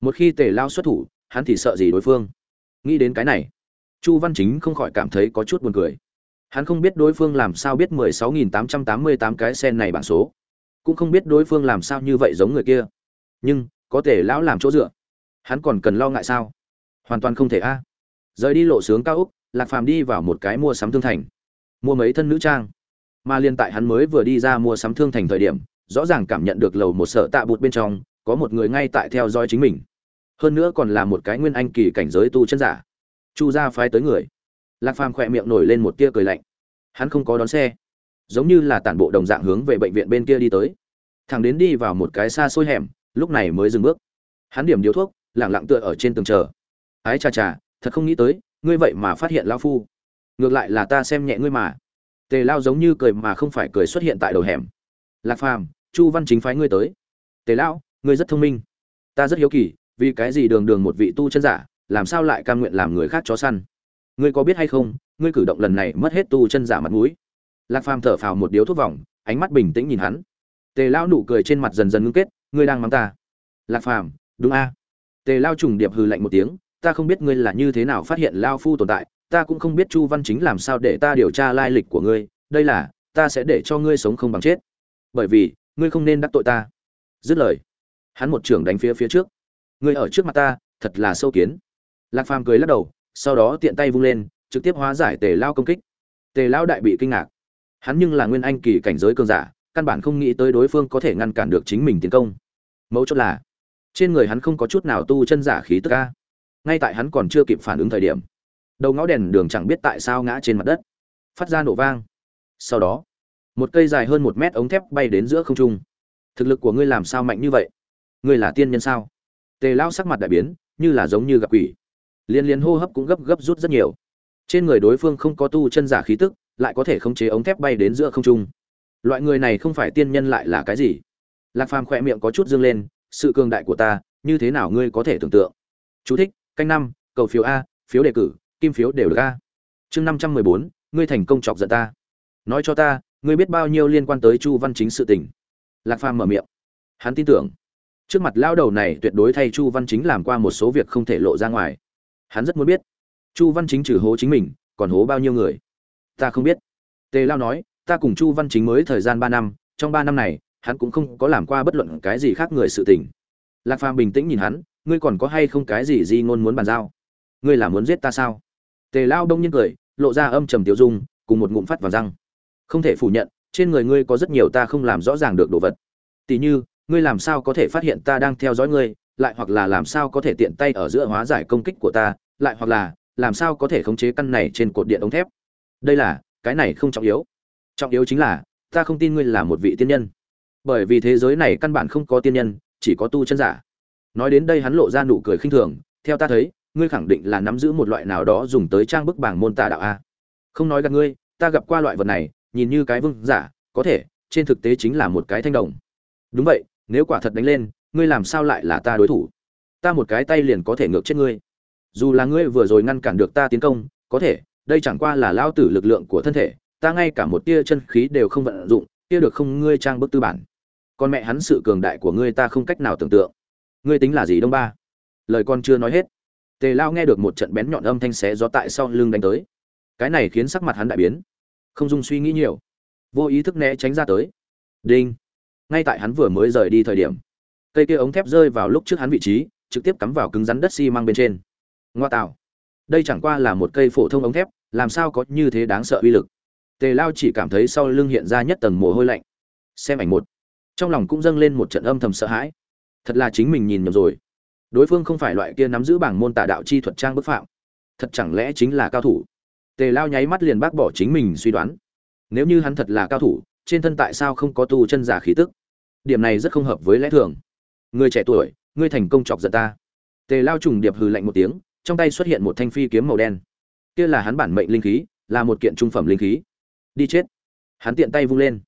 Một khi tề lão xuất thủ hắn thì sợ gì đối phương? Nghĩ đến cái này chu văn chính không khỏi cảm thấy có chút buồn cười hắn không biết đối phương làm sao biết mười sáu nghìn tám trăm tám mươi tám cái sen này bảng số. Cũng không biết đối phương làm sao như vậy giống người kia. Nhưng, có thể lão làm chỗ dựa. Hắn còn cần lo ngại sao? Hoàn toàn không thể a. Rời đi lộ sướng cao úc, lạc phàm đi vào một cái mua sắm thương thành. Mua mấy thân nữ trang. Mà liên tại hắn mới vừa đi ra mua sắm thương thành thời điểm, rõ ràng cảm nhận được lầu một sợ tạ bụt bên trong, có một người ngay tại theo dõi chính mình. Hơn nữa còn là một cái nguyên anh kỳ cảnh giới tu chân giả. Chu gia phái tới người lạc phàm khỏe miệng nổi lên một tia cười lạnh. Hắn không có đón xe. Giống như là tản bộ đồng dạng hướng về bệnh viện bên kia đi tới. Thằng đến đi vào một cái xa xôi hẻm, lúc này mới dừng bước. Hắn điểm điếu thuốc, lẳng lặng tựa ở trên tường chờ. Ái chà chà, thật không nghĩ tới, ngươi vậy mà phát hiện lao phu. Ngược lại là ta xem nhẹ ngươi mà. Tề lao giống như cười mà không phải cười xuất hiện tại đầu hẻm. Lạc phàm, chu văn chính phái ngươi tới. Tề lão ngươi rất thông minh. Ta rất hiếu kỳ, vì cái gì đường đường một vị tu chân giả, làm sao lại cam nguyện làm người khác chó săn? Ngươi có biết hay không, ngươi cử động lần này mất hết tu chân giả mặt mũi. Lạc phàm thở phào một điếu thuốc vòng, ánh mắt bình tĩnh nhìn hắn. Tề lao nụ cười trên mặt dần dần ngưng kết, ngươi đang mắng ta. Lạc phàm, đúng a. Tề lao trùng điệp hừ lạnh một tiếng, ta không biết ngươi là như thế nào phát hiện lao phu tồn tại, ta cũng không biết chu văn chính làm sao để ta điều tra lai lịch của ngươi, đây là, ta sẽ để cho ngươi sống không bằng chết. Bởi vì, ngươi không nên đắc tội ta. Dứt lời, hắn một trưởng đánh phía phía trước. Ngươi ở trước mặt ta, thật là sâu kiến. Lạc phàm cười lắc đầu sau đó tiện tay vung lên, trực tiếp hóa giải tề lao công kích. Tề lao đại bị kinh ngạc. Hắn nhưng là nguyên anh kỳ cảnh giới cường giả, căn bản không nghĩ tới đối phương có thể ngăn cản được chính mình tiến công. Mấu chốt là, trên người hắn không có chút nào tu chân giả khí tức ca ngay tại hắn còn chưa kịp phản ứng thời điểm, đầu ngõ đèn đường chẳng biết tại sao ngã trên mặt đất, phát ra nổ vang. Sau đó, một cây dài hơn một mét ống thép bay đến giữa không trung. Thực lực của ngươi làm sao mạnh như vậy? Ngươi là tiên nhân sao? Tề lao sắc mặt đại biến, như là giống như gặp quỷ liên liên hô hấp cũng gấp gấp rút rất nhiều. Trên người đối phương không có tu chân giả khí tức lại có thể khống chế ống thép bay đến giữa không trung. Loại người này không phải tiên nhân lại là cái gì? Lạc phàm khỏe miệng có chút dương lên sự cường đại của ta như thế nào ngươi có thể tưởng tượng? Chú thích, canh năm cầu phiếu a phiếu đề cử kim phiếu đều được a. Chương năm trăm mười bốn ngươi thành công chọc giận ta. Nói cho ta ngươi biết bao nhiêu liên quan tới chu văn chính sự tình? Lạc phàm mở miệng. Hắn tin tưởng. Trước mặt lao đầu này tuyệt đối thay chu văn chính làm qua một số việc không thể lộ ra ngoài hắn rất muốn biết, chu văn chính trừ hố chính mình, còn hố bao nhiêu người? Ta không biết. Tề lao nói, ta cùng chu văn chính mới thời gian ba năm, trong ba năm này, hắn cũng không có làm qua bất luận cái gì khác người sự tình. Lạc phàm bình tĩnh nhìn hắn, ngươi còn có hay không cái gì di ngôn muốn bàn giao? Ngươi là muốn giết ta sao? Tề lao đông nhiên cười, lộ ra âm trầm tiêu dung, cùng một ngụm phát vào răng. Không thể phủ nhận, trên người ngươi có rất nhiều ta không làm rõ ràng được đồ vật. Tỉ như, ngươi làm sao có thể phát hiện ta đang theo dõi ngươi lại hoặc là làm sao có thể tiện tay ở giữa hóa giải công kích của ta, lại hoặc là làm sao có thể khống chế căn này trên cột điện ống thép. Đây là, cái này không trọng yếu. Trọng yếu chính là, ta không tin ngươi là một vị tiên nhân. Bởi vì thế giới này căn bản không có tiên nhân, chỉ có tu chân giả. Nói đến đây hắn lộ ra nụ cười khinh thường, theo ta thấy, ngươi khẳng định là nắm giữ một loại nào đó dùng tới trang bức bảng môn tà đạo a. Không nói gặp ngươi, ta gặp qua loại vật này, nhìn như cái vương giả, có thể, trên thực tế chính là một cái thanh đồng. Đúng vậy, nếu quả thật đánh lên ngươi làm sao lại là ta đối thủ? Ta một cái tay liền có thể ngược chết ngươi. Dù là ngươi vừa rồi ngăn cản được ta tiến công, có thể, đây chẳng qua là lao tử lực lượng của thân thể, ta ngay cả một tia chân khí đều không vận dụng, kia được không ngươi trang bức tư bản? Con mẹ hắn sự cường đại của ngươi ta không cách nào tưởng tượng. Ngươi tính là gì đông ba? Lời con chưa nói hết. Tề lao nghe được một trận bén nhọn âm thanh xé gió tại sau lưng đánh tới. Cái này khiến sắc mặt hắn đại biến. Không dung suy nghĩ nhiều. Vô ý thức né tránh ra tới. Đinh. Ngay tại hắn vừa mới rời đi thời điểm cây kia ống thép rơi vào lúc trước hắn vị trí, trực tiếp cắm vào cứng rắn đất xi măng bên trên. Ngoa tạo. Đây chẳng qua là một cây phổ thông ống thép, làm sao có như thế đáng sợ uy lực. Tề lao chỉ cảm thấy sau lưng hiện ra nhất tầng mồ hôi lạnh. Xem ảnh một. Trong lòng cũng dâng lên một trận âm thầm sợ hãi. Thật là chính mình nhìn nhầm rồi. Đối phương không phải loại kia nắm giữ bảng môn tà đạo chi thuật trang bức phạm. Thật chẳng lẽ chính là cao thủ? Tề lao nháy mắt liền bác bỏ chính mình suy đoán. Nếu như hắn thật là cao thủ, trên thân tại sao không có tu chân giả khí tức? Điểm này rất không hợp với lẽ thường người trẻ tuổi, ngươi thành công chọc giận ta. Tề lao trùng điệp hừ lạnh một tiếng, trong tay xuất hiện một thanh phi kiếm màu đen. Kia là hắn bản mệnh linh khí, là một kiện trung phẩm linh khí. Đi chết. Hắn tiện tay vung lên.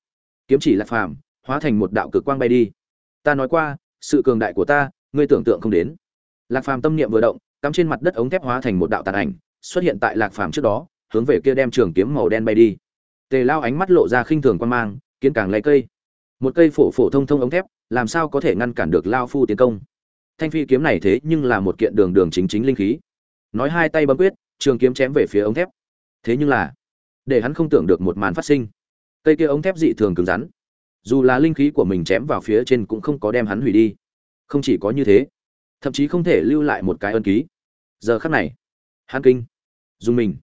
Kiếm chỉ lạc phàm, hóa thành một đạo cực quang bay đi. Ta nói qua, sự cường đại của ta, ngươi tưởng tượng không đến. Lạc phàm tâm niệm vừa động, cắm trên mặt đất ống thép hóa thành một đạo tàn ảnh, xuất hiện tại lạc phàm trước đó, hướng về kia đem trường kiếm màu đen bay đi. Tề lao ánh mắt lộ ra khinh thường quan mang, kiến càng lấy cây. Một cây phổ phổ thông thông ống thép làm sao có thể ngăn cản được lao phu tiến công? Thanh phi kiếm này thế nhưng là một kiện đường đường chính chính linh khí. Nói hai tay bấm quyết, trường kiếm chém về phía ống thép. Thế nhưng là, để hắn không tưởng được một màn phát sinh. Cây kia ống thép dị thường cứng rắn. Dù là linh khí của mình chém vào phía trên cũng không có đem hắn hủy đi. Không chỉ có như thế, thậm chí không thể lưu lại một cái ân ký. Giờ khắc này, hắn kinh, dùng mình,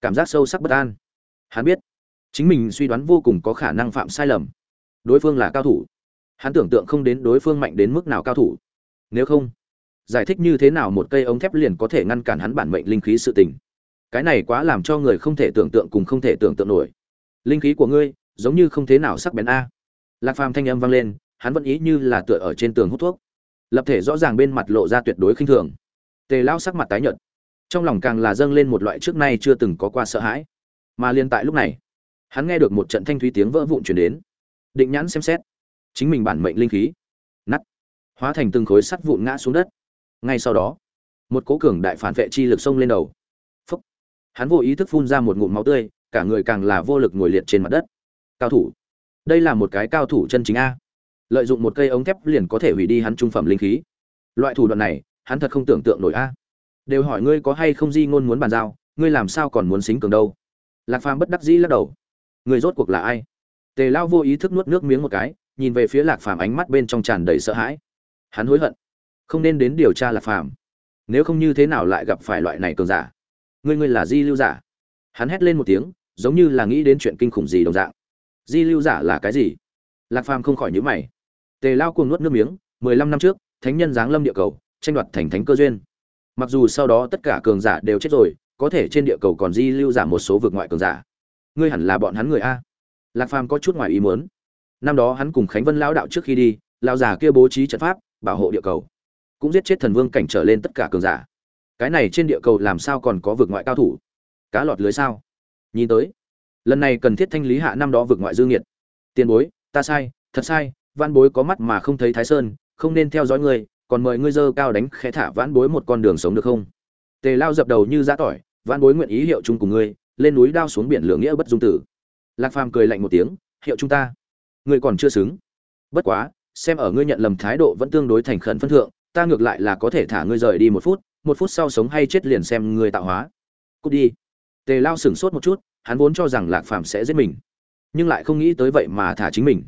cảm giác sâu sắc bất an. Hắn biết, chính mình suy đoán vô cùng có khả năng phạm sai lầm. Đối phương là cao thủ hắn tưởng tượng không đến đối phương mạnh đến mức nào cao thủ. Nếu không, giải thích như thế nào một cây ống thép liền có thể ngăn cản hắn bản mệnh linh khí sự tình. Cái này quá làm cho người không thể tưởng tượng cùng không thể tưởng tượng nổi. Linh khí của ngươi, giống như không thế nào sắc bén a. Lạc phàm thanh âm vang lên, hắn vẫn ý như là tựa ở trên tường hút thuốc. Lập thể rõ ràng bên mặt lộ ra tuyệt đối khinh thường. Tề lao sắc mặt tái nhợt. Trong lòng càng là dâng lên một loại trước nay chưa từng có qua sợ hãi. Mà liên tại lúc này, hắn nghe được một trận thanh thúy tiếng vỡ vụn chuyển đến. Định nhãn xem xét chính mình bản mệnh linh khí. Nắt hóa thành từng khối sắt vụn ngã xuống đất. Ngay sau đó, một cố cường đại phản vệ chi lực xông lên đầu. Phúc. hắn vô ý thức phun ra một ngụm máu tươi, cả người càng là vô lực ngồi liệt trên mặt đất. Cao thủ. Đây là một cái cao thủ chân chính a. Lợi dụng một cây ống thép liền có thể hủy đi hắn trung phẩm linh khí. Loại thủ đoạn này, hắn thật không tưởng tượng nổi a. Đều hỏi ngươi có hay không di ngôn muốn bàn giao, ngươi làm sao còn muốn xính cường đâu? Lạc phàm bất đắc dĩ lắc đầu. Người rốt cuộc là ai? Tề lao vô ý thức nuốt nước miếng một cái nhìn về phía lạc phàm ánh mắt bên trong tràn đầy sợ hãi. Hắn hối hận. Không nên đến điều tra lạc phàm. Nếu không như thế nào lại gặp phải loại này cường giả? Ngươi ngươi là di lưu giả? Hắn hét lên một tiếng, giống như là nghĩ đến chuyện kinh khủng gì đồng dạng. Di lưu giả là cái gì? Lạc phàm không khỏi nhữ mày. Tề lao cuồng nuốt nước miếng, mười lăm năm trước, thánh nhân giáng lâm địa cầu, tranh đoạt thành thánh cơ duyên. Mặc dù sau đó tất cả cường giả đều chết rồi, có thể trên địa cầu còn di lưu giả một số vực ngoại cường giả. Ngươi hẳn là bọn hắn người a. Lạc phàm có chút ngoài ý muốn năm đó hắn cùng khánh vân lão đạo trước khi đi, lão già kia bố trí trận pháp, bảo hộ địa cầu, cũng giết chết thần vương cảnh trở lên tất cả cường giả. Cái này trên địa cầu làm sao còn có vực ngoại cao thủ? Cá lọt lưới sao? Nhìn tới, lần này cần thiết thanh lý hạ năm đó vực ngoại dương nghiệt. tiền bối, ta sai, thật sai văn bối có mắt mà không thấy thái sơn, không nên theo dõi ngươi, còn mời ngươi dơ cao đánh khẽ thả vãn bối một con đường sống được không? Tề lao dập đầu như giã tỏi, vãn bối nguyện ý hiệu chung cùng ngươi, lên núi đao xuống biển lửa nghĩa bất dung tử. Lạc phàm cười lạnh một tiếng, hiệu chúng ta ngươi còn chưa xứng. Bất quá, xem ở ngươi nhận lầm thái độ vẫn tương đối thành khẩn phân thượng, ta ngược lại là có thể thả ngươi rời đi một phút một phút sau sống hay chết liền xem ngươi tạo hóa. Cút đi. Tề lao sửng sốt một chút, hắn vốn cho rằng lạc phàm sẽ giết mình, nhưng lại không nghĩ tới vậy mà thả chính mình.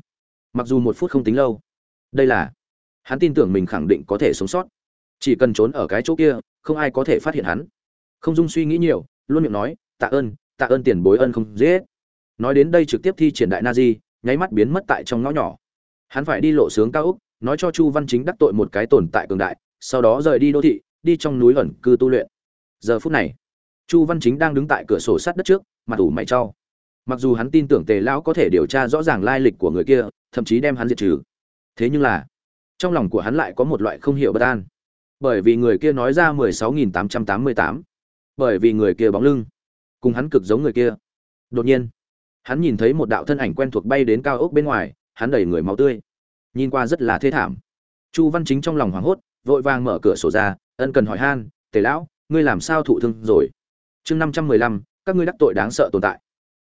Mặc dù một phút không tính lâu, đây là, hắn tin tưởng mình khẳng định có thể sống sót. Chỉ cần trốn ở cái chỗ kia, không ai có thể phát hiện hắn. Không dung suy nghĩ nhiều, luôn miệng nói, tạ ơn tạ ơn tiền bối ân không dễ nói đến đây trực tiếp thi triển đại na di nháy mắt biến mất tại trong ngõ nhỏ. Hắn phải đi lộ sướng cao úc, nói cho chu văn chính đắc tội một cái tồn tại cường đại, sau đó rời đi đô thị, đi trong núi ẩn cư tu luyện. Giờ phút này, chu văn chính đang đứng tại cửa sổ sát đất trước, mặt ủ mày trao mặc dù hắn tin tưởng tề lão có thể điều tra rõ ràng lai lịch của người kia, thậm chí đem hắn diệt trừ. Thế nhưng là, trong lòng của hắn lại có một loại không hiểu bất an. Bởi vì người kia nói ra mười sáu nghìn tám trăm tám mươi tám. Bởi vì người kia bóng lưng. Cùng hắn cực giống người kia. Đột nhiên hắn nhìn thấy một đạo thân ảnh quen thuộc bay đến cao ốc bên ngoài, hắn đầy người máu tươi. Nhìn qua rất là thê thảm. Chu văn chính trong lòng hoảng hốt, vội vàng mở cửa sổ ra, ân cần hỏi han, tề lão, ngươi làm sao thụ thương rồi? Chương năm trăm mười lăm, các ngươi đắc tội đáng sợ tồn tại.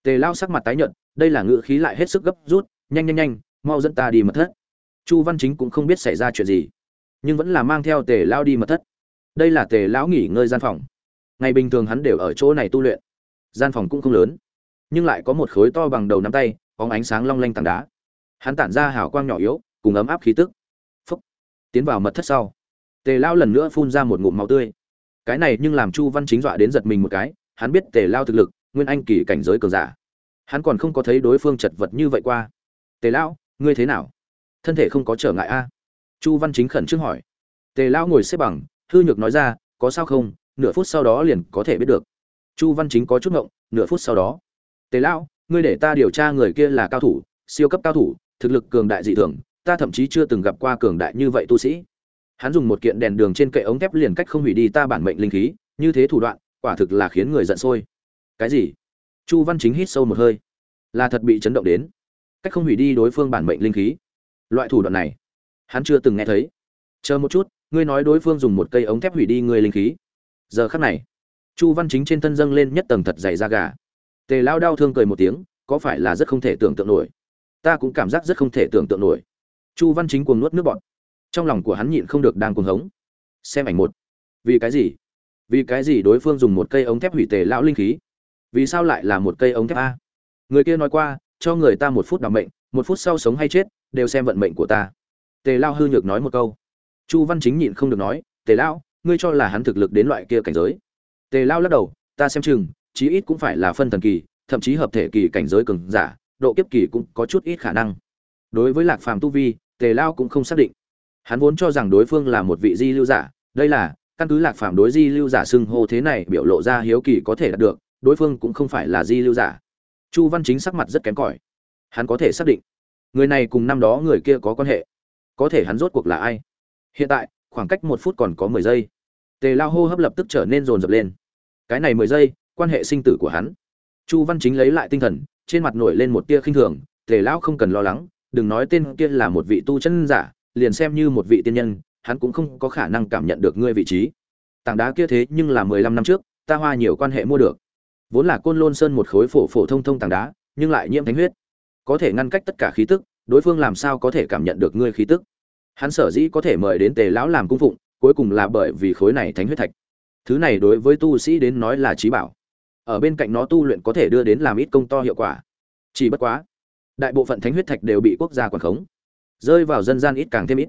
Tề lao sắc mặt tái nhợt, đây là ngự khí lại hết sức gấp rút, nhanh nhanh nhanh, mau dẫn ta đi mật thất. Chu văn chính cũng không biết xảy ra chuyện gì, nhưng vẫn là mang theo tề lao đi mật thất. Đây là tề lão nghỉ ngơi gian phòng. Ngày bình thường hắn đều ở chỗ này tu luyện, gian phòng cũng không lớn nhưng lại có một khối to bằng đầu nắm tay, có ánh sáng long lanh tảng đá. Hắn tản ra hào quang nhỏ yếu, cùng ấm áp khí tức. Phúc. Tiến vào mật thất sau. Tề lao lần nữa phun ra một ngụm máu tươi. Cái này nhưng làm chu văn chính dọa đến giật mình một cái, hắn biết tề lao thực lực, nguyên anh kỳ cảnh giới cường giả. Hắn còn không có thấy đối phương chật vật như vậy qua. Tề lão ngươi thế nào? Thân thể không có trở ngại a? Chu văn chính khẩn trương hỏi. Tề lão ngồi xếp bằng, hư nhược nói ra, có sao không? Nửa phút sau đó liền có thể biết được. Chu văn chính có chút ngộng, nửa phút sau đó tề lão, ngươi để ta điều tra người kia là cao thủ, siêu cấp cao thủ, thực lực cường đại dị thường, ta thậm chí chưa từng gặp qua cường đại như vậy tu sĩ. Hắn dùng một kiện đèn đường trên kệ ống thép liền cách không hủy đi ta bản mệnh linh khí, như thế thủ đoạn, quả thực là khiến người giận sôi. Cái gì? Chu văn chính hít sâu một hơi. Là thật bị chấn động đến. Cách không hủy đi đối phương bản mệnh linh khí. Loại thủ đoạn này, hắn chưa từng nghe thấy. Chờ một chút, ngươi nói đối phương dùng một cây ống thép hủy đi người linh khí. Giờ khắc này, chu văn chính trên thân dâng lên nhất tầng thật dày da gà tề lao đau thương cười một tiếng có phải là rất không thể tưởng tượng nổi? Ta cũng cảm giác rất không thể tưởng tượng nổi. Chu văn chính cuồng nuốt nước bọt. Trong lòng của hắn nhịn không được đang cuồng hống. Xem ảnh một. Vì cái gì? Vì cái gì đối phương dùng một cây ống thép hủy tề lão linh khí? Vì sao lại là một cây ống thép a? Người kia nói qua cho người ta một phút đ ỏ mệnh một phút sau sống hay chết đều xem vận mệnh của ta. Tề lao hư nhược nói một câu. Chu văn chính nhịn không được nói tề Lão, ngươi cho là hắn thực lực đến loại kia cảnh giới? Tề lao lắc đầu ta xem chừng chí ít cũng phải là phân thần kỳ, thậm chí hợp thể kỳ cảnh giới cường giả, độ kiếp kỳ cũng có chút ít khả năng. Đối với lạc phàm tu vi, tề lao cũng không xác định. Hắn vốn cho rằng đối phương là một vị di lưu giả, đây là, căn cứ lạc phàm đối di lưu giả xưng hô thế này biểu lộ ra hiếu kỳ có thể đạt được, đối phương cũng không phải là di lưu giả. Chu văn chính sắc mặt rất kém cỏi. Hắn có thể xác định, người này cùng năm đó người kia có quan hệ. Có thể hắn rốt cuộc là ai? Hiện tại, khoảng cách một phút còn có mười giây. Tề lao hô hấp lập tức trở nên rồn rập lên. Cái này mười giây quan hệ sinh tử của hắn. Chu văn chính lấy lại tinh thần, trên mặt nổi lên một tia khinh thường, tề lão không cần lo lắng, đừng nói tên kia là một vị tu chân giả, liền xem như một vị tiên nhân, hắn cũng không có khả năng cảm nhận được ngươi vị trí. Tảng đá kia thế nhưng là mười lăm năm trước, ta hoa nhiều quan hệ mua được. Vốn là côn lôn sơn một khối phổ phổ thông thông tảng đá, nhưng lại nhiễm thánh huyết. Có thể ngăn cách tất cả khí tức, đối phương làm sao có thể cảm nhận được ngươi khí tức? Hắn sở dĩ có thể mời đến tề lão làm cung phụng, cuối cùng là bởi vì khối này thánh huyết thạch. Thứ này đối với tu sĩ đến nói là trí bảo ở bên cạnh nó tu luyện có thể đưa đến làm ít công to hiệu quả. Chỉ bất quá, đại bộ phận thánh huyết thạch đều bị quốc gia quản khống, rơi vào dân gian ít càng thêm ít.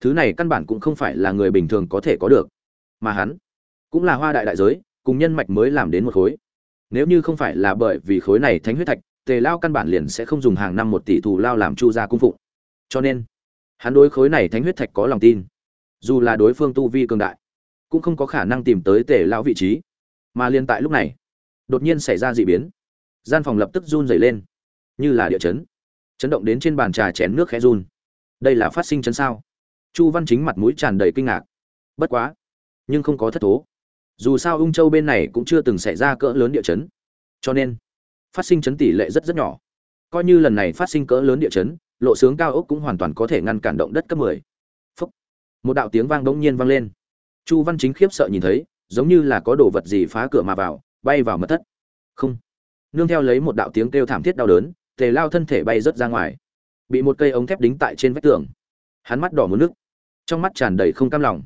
Thứ này căn bản cũng không phải là người bình thường có thể có được, mà hắn cũng là hoa đại đại giới, cùng nhân mạch mới làm đến một khối. Nếu như không phải là bởi vì khối này thánh huyết thạch, tề lao căn bản liền sẽ không dùng hàng năm một tỷ thù lao làm chu gia cung phụng. Cho nên, hắn đối khối này thánh huyết thạch có lòng tin. Dù là đối phương tu vi cường đại, cũng không có khả năng tìm tới tề lao vị trí. Mà liên tại lúc này đột nhiên xảy ra dị biến. Gian phòng lập tức run dày lên. Như là địa chấn. Chấn động đến trên bàn trà chén nước khẽ run. Đây là phát sinh chấn sao? Chu văn chính mặt mũi tràn đầy kinh ngạc. Bất quá, nhưng không có thất thố. Dù sao ung châu bên này cũng chưa từng xảy ra cỡ lớn địa chấn. Cho nên, phát sinh chấn tỷ lệ rất rất nhỏ. Coi như lần này phát sinh cỡ lớn địa chấn, lộ sướng cao ốc cũng hoàn toàn có thể ngăn cản động đất cấp 10. Phúc. một đạo tiếng vang bỗng nhiên vang lên. Chu văn chính khiếp sợ nhìn thấy, giống như là có đồ vật gì phá cửa mà vào bay vào mật thất. Không. Nương theo lấy một đạo tiếng kêu thảm thiết đau đớn, tề lao thân thể bay rớt ra ngoài. Bị một cây ống thép đính tại trên vách tường. Hắn mắt đỏ muốn nước. Trong mắt tràn đầy không cam lòng.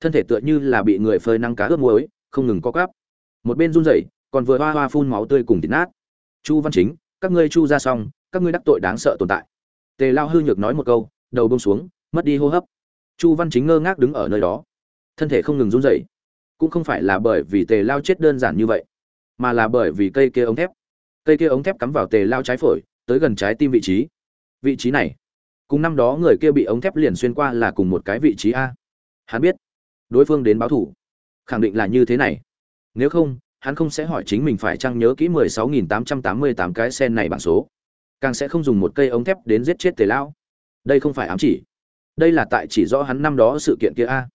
Thân thể tựa như là bị người phơi năng cá ướp muối, không ngừng co cắp một bên run rẩy, còn vừa hoa hoa phun máu tươi cùng thịt nát. Chu văn chính, các ngươi chu ra xong, các ngươi đắc tội đáng sợ tồn tại. Tề lao hư nhược nói một câu, đầu bông xuống, mất đi hô hấp. Chu văn chính ngơ ngác đứng ở nơi đó. Thân thể không ngừng run rẩy. Cũng không phải là bởi vì tề lao chết đơn giản như vậy mà là bởi vì cây kia ống thép. Cây kia ống thép cắm vào tề lao trái phổi, tới gần trái tim vị trí. Vị trí này, cùng năm đó người kia bị ống thép liền xuyên qua là cùng một cái vị trí a. Hắn biết, đối phương đến báo thủ. Khẳng định là như thế này. Nếu không, hắn không sẽ hỏi chính mình phải chăng nhớ kỹ mười sáu nghìn tám trăm tám mươi tám cái sen này bảng số. Càng sẽ không dùng một cây ống thép đến giết chết tề lao. Đây không phải ám chỉ. Đây là tại chỉ rõ hắn năm đó sự kiện kia a.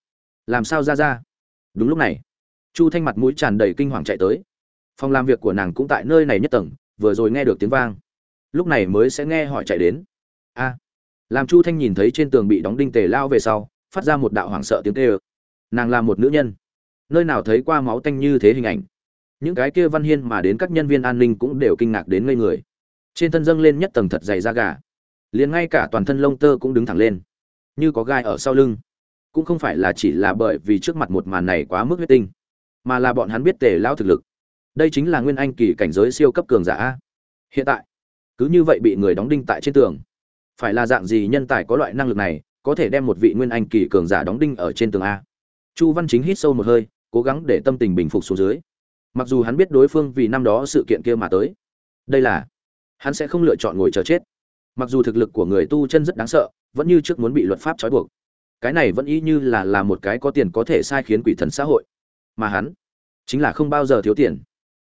Làm sao ra ra? Đúng lúc này, chu thanh mặt mũi tràn đầy kinh hoàng chạy tới phòng làm việc của nàng cũng tại nơi này nhất tầng, vừa rồi nghe được tiếng vang. Lúc này mới sẽ nghe hỏi chạy đến. A. Làm chu thanh nhìn thấy trên tường bị đóng đinh tề lao về sau, phát ra một đạo hoảng sợ tiếng kêu. Nàng là một nữ nhân. Nơi nào thấy qua máu tanh như thế hình ảnh. Những cái kia văn hiên mà đến các nhân viên an ninh cũng đều kinh ngạc đến ngây người. Trên thân dâng lên nhất tầng thật dày da gà. Liền ngay cả toàn thân lông tơ cũng đứng thẳng lên. Như có gai ở sau lưng. Cũng không phải là chỉ là bởi vì trước mặt một màn này quá mức huyết tinh, mà là bọn hắn biết tề lao thực lực đây chính là nguyên anh kỳ cảnh giới siêu cấp cường giả hiện tại, cứ như vậy bị người đóng đinh tại trên tường, phải là dạng gì nhân tài có loại năng lực này có thể đem một vị nguyên anh kỳ cường giả đóng đinh ở trên tường a? Chu văn chính hít sâu một hơi, cố gắng để tâm tình bình phục xuống dưới. Mặc dù hắn biết đối phương vì năm đó sự kiện kia mà tới, đây là, hắn sẽ không lựa chọn ngồi chờ chết. Mặc dù thực lực của người tu chân rất đáng sợ, vẫn như trước muốn bị luật pháp trói buộc. Cái này vẫn y như là là một cái có tiền có thể sai khiến quỷ thần xã hội. Mà hắn, chính là không bao giờ thiếu tiền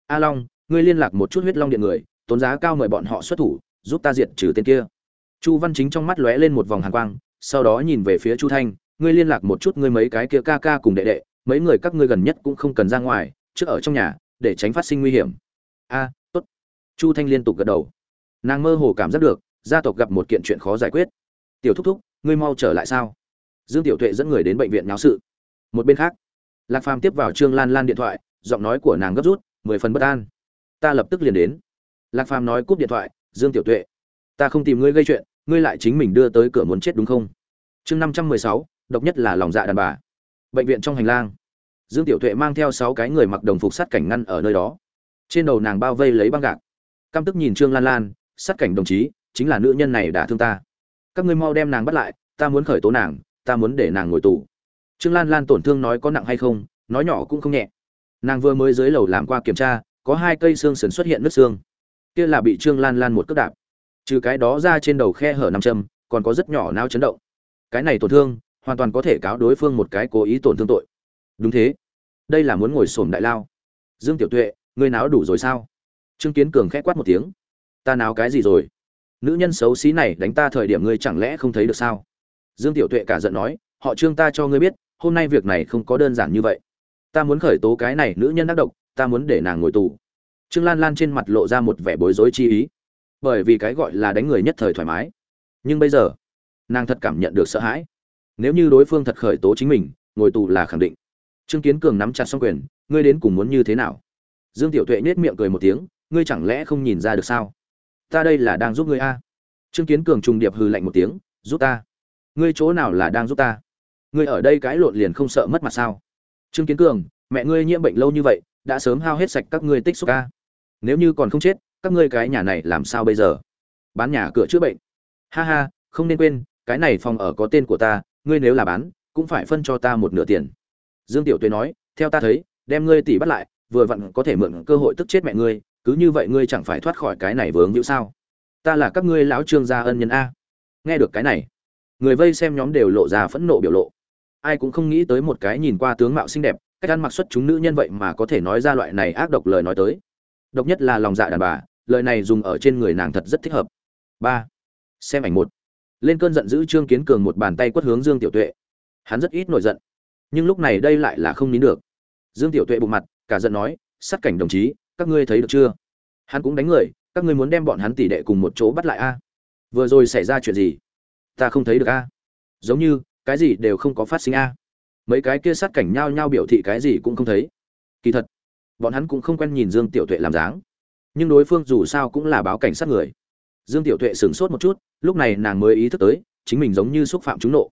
a long, ngươi liên lạc một chút huyết long điện người, tốn giá cao mời bọn họ xuất thủ, giúp ta diệt trừ tên kia. Chu văn chính trong mắt lóe lên một vòng hàn quang, sau đó nhìn về phía chu thanh, ngươi liên lạc một chút ngươi mấy cái kia ca ca cùng đệ đệ, mấy người các ngươi gần nhất cũng không cần ra ngoài, trước ở trong nhà, để tránh phát sinh nguy hiểm. A, tốt. Chu thanh liên tục gật đầu. Nàng mơ hồ cảm giác được, gia tộc gặp một kiện chuyện khó giải quyết. Tiểu thúc thúc, ngươi mau trở lại sao? Dương tiểu tuệ dẫn người đến bệnh viện nháo sự. Một bên khác, lạc phàm tiếp vào trương lan lan điện thoại, giọng nói của nàng gấp rút mười phần bất an. Ta lập tức liền đến. Lạc phàm nói cúp điện thoại, dương tiểu tuệ, ta không tìm ngươi gây chuyện, ngươi lại chính mình đưa tới cửa muốn chết đúng không? Chương năm trăm mười sáu, độc nhất là lòng dạ đàn bà. Bệnh viện trong hành lang, dương tiểu tuệ mang theo sáu cái người mặc đồng phục sát cảnh ngăn ở nơi đó. Trên đầu nàng bao vây lấy băng gạc. Căm tức nhìn trương lan lan, sát cảnh đồng chí, chính là nữ nhân này đã thương ta. Các ngươi mau đem nàng bắt lại, ta muốn khởi tố nàng, ta muốn để nàng ngồi tù. Trương lan lan tổn thương nói có nặng hay không, nói nhỏ cũng không nhẹ nàng vừa mới dưới lầu làm qua kiểm tra, có hai cây xương sườn xuất hiện nứt xương. Kia là bị trương lan lan một cước đạp. Trừ cái đó ra trên đầu khe hở năm châm, còn có rất nhỏ nao chấn động. Cái này tổn thương, hoàn toàn có thể cáo đối phương một cái cố ý tổn thương tội. Đúng thế. Đây là muốn ngồi sổm đại lao. Dương tiểu tuệ, ngươi náo đủ rồi sao? Trương kiến cường khẽ quát một tiếng. Ta náo cái gì rồi? Nữ nhân xấu xí này đánh ta thời điểm ngươi chẳng lẽ không thấy được sao? Dương tiểu tuệ cả giận nói, họ trương ta cho ngươi biết, hôm nay việc này không có đơn giản như vậy ta muốn khởi tố cái này nữ nhân ác độc, ta muốn để nàng ngồi tù. Trương lan lan trên mặt lộ ra một vẻ bối rối chi ý. Bởi vì cái gọi là đánh người nhất thời thoải mái. Nhưng bây giờ, nàng thật cảm nhận được sợ hãi. Nếu như đối phương thật khởi tố chính mình, ngồi tù là khẳng định. Trương kiến cường nắm chặt xong quyền, ngươi đến cùng muốn như thế nào? Dương tiểu tuệ nết miệng cười một tiếng, ngươi chẳng lẽ không nhìn ra được sao? Ta đây là đang giúp ngươi a. Trương kiến cường trùng điệp hừ lạnh một tiếng, giúp ta. Ngươi chỗ nào là đang giúp ta? Ngươi ở đây cái lộn liền không sợ mất mặt sao? Trương kiến cường, mẹ ngươi nhiễm bệnh lâu như vậy, đã sớm hao hết sạch các ngươi tích xúc ca. Nếu như còn không chết, các ngươi cái nhà này làm sao bây giờ? Bán nhà cửa chữa bệnh. Ha ha, không nên quên, cái này phòng ở có tên của ta, ngươi nếu là bán, cũng phải phân cho ta một nửa tiền. Dương tiểu tuế nói, theo ta thấy, đem ngươi tỷ bắt lại, vừa vặn có thể mượn cơ hội tức chết mẹ ngươi, cứ như vậy ngươi chẳng phải thoát khỏi cái này vướng hữu sao? Ta là các ngươi lão trương gia ân nhân a. Nghe được cái này, người vây xem nhóm đều lộ ra phẫn nộ biểu lộ ai cũng không nghĩ tới một cái nhìn qua tướng mạo xinh đẹp, cách ăn mặc xuất chúng nữ nhân vậy mà có thể nói ra loại này ác độc lời nói tới. Độc nhất là lòng dạ đàn bà, lời này dùng ở trên người nàng thật rất thích hợp. Ba. Xem ảnh một. Lên cơn giận dữ trương kiến cường một bàn tay quất hướng dương tiểu tuệ. Hắn rất ít nổi giận, nhưng lúc này đây lại là không nín được. Dương tiểu tuệ bụng mặt, cả giận nói, sát cảnh đồng chí, các ngươi thấy được chưa? Hắn cũng đánh người, các ngươi muốn đem bọn hắn tỷ đệ cùng một chỗ bắt lại a? Vừa rồi xảy ra chuyện gì? Ta không thấy được a. Giống như cái gì đều không có phát sinh a. Mấy cái kia sát cảnh nhao nhao biểu thị cái gì cũng không thấy. Kỳ thật, bọn hắn cũng không quen nhìn dương tiểu tuệ làm dáng. Nhưng đối phương dù sao cũng là báo cảnh sát người. Dương tiểu tuệ sửng sốt một chút, lúc này nàng mới ý thức tới, chính mình giống như xúc phạm trúng nộ.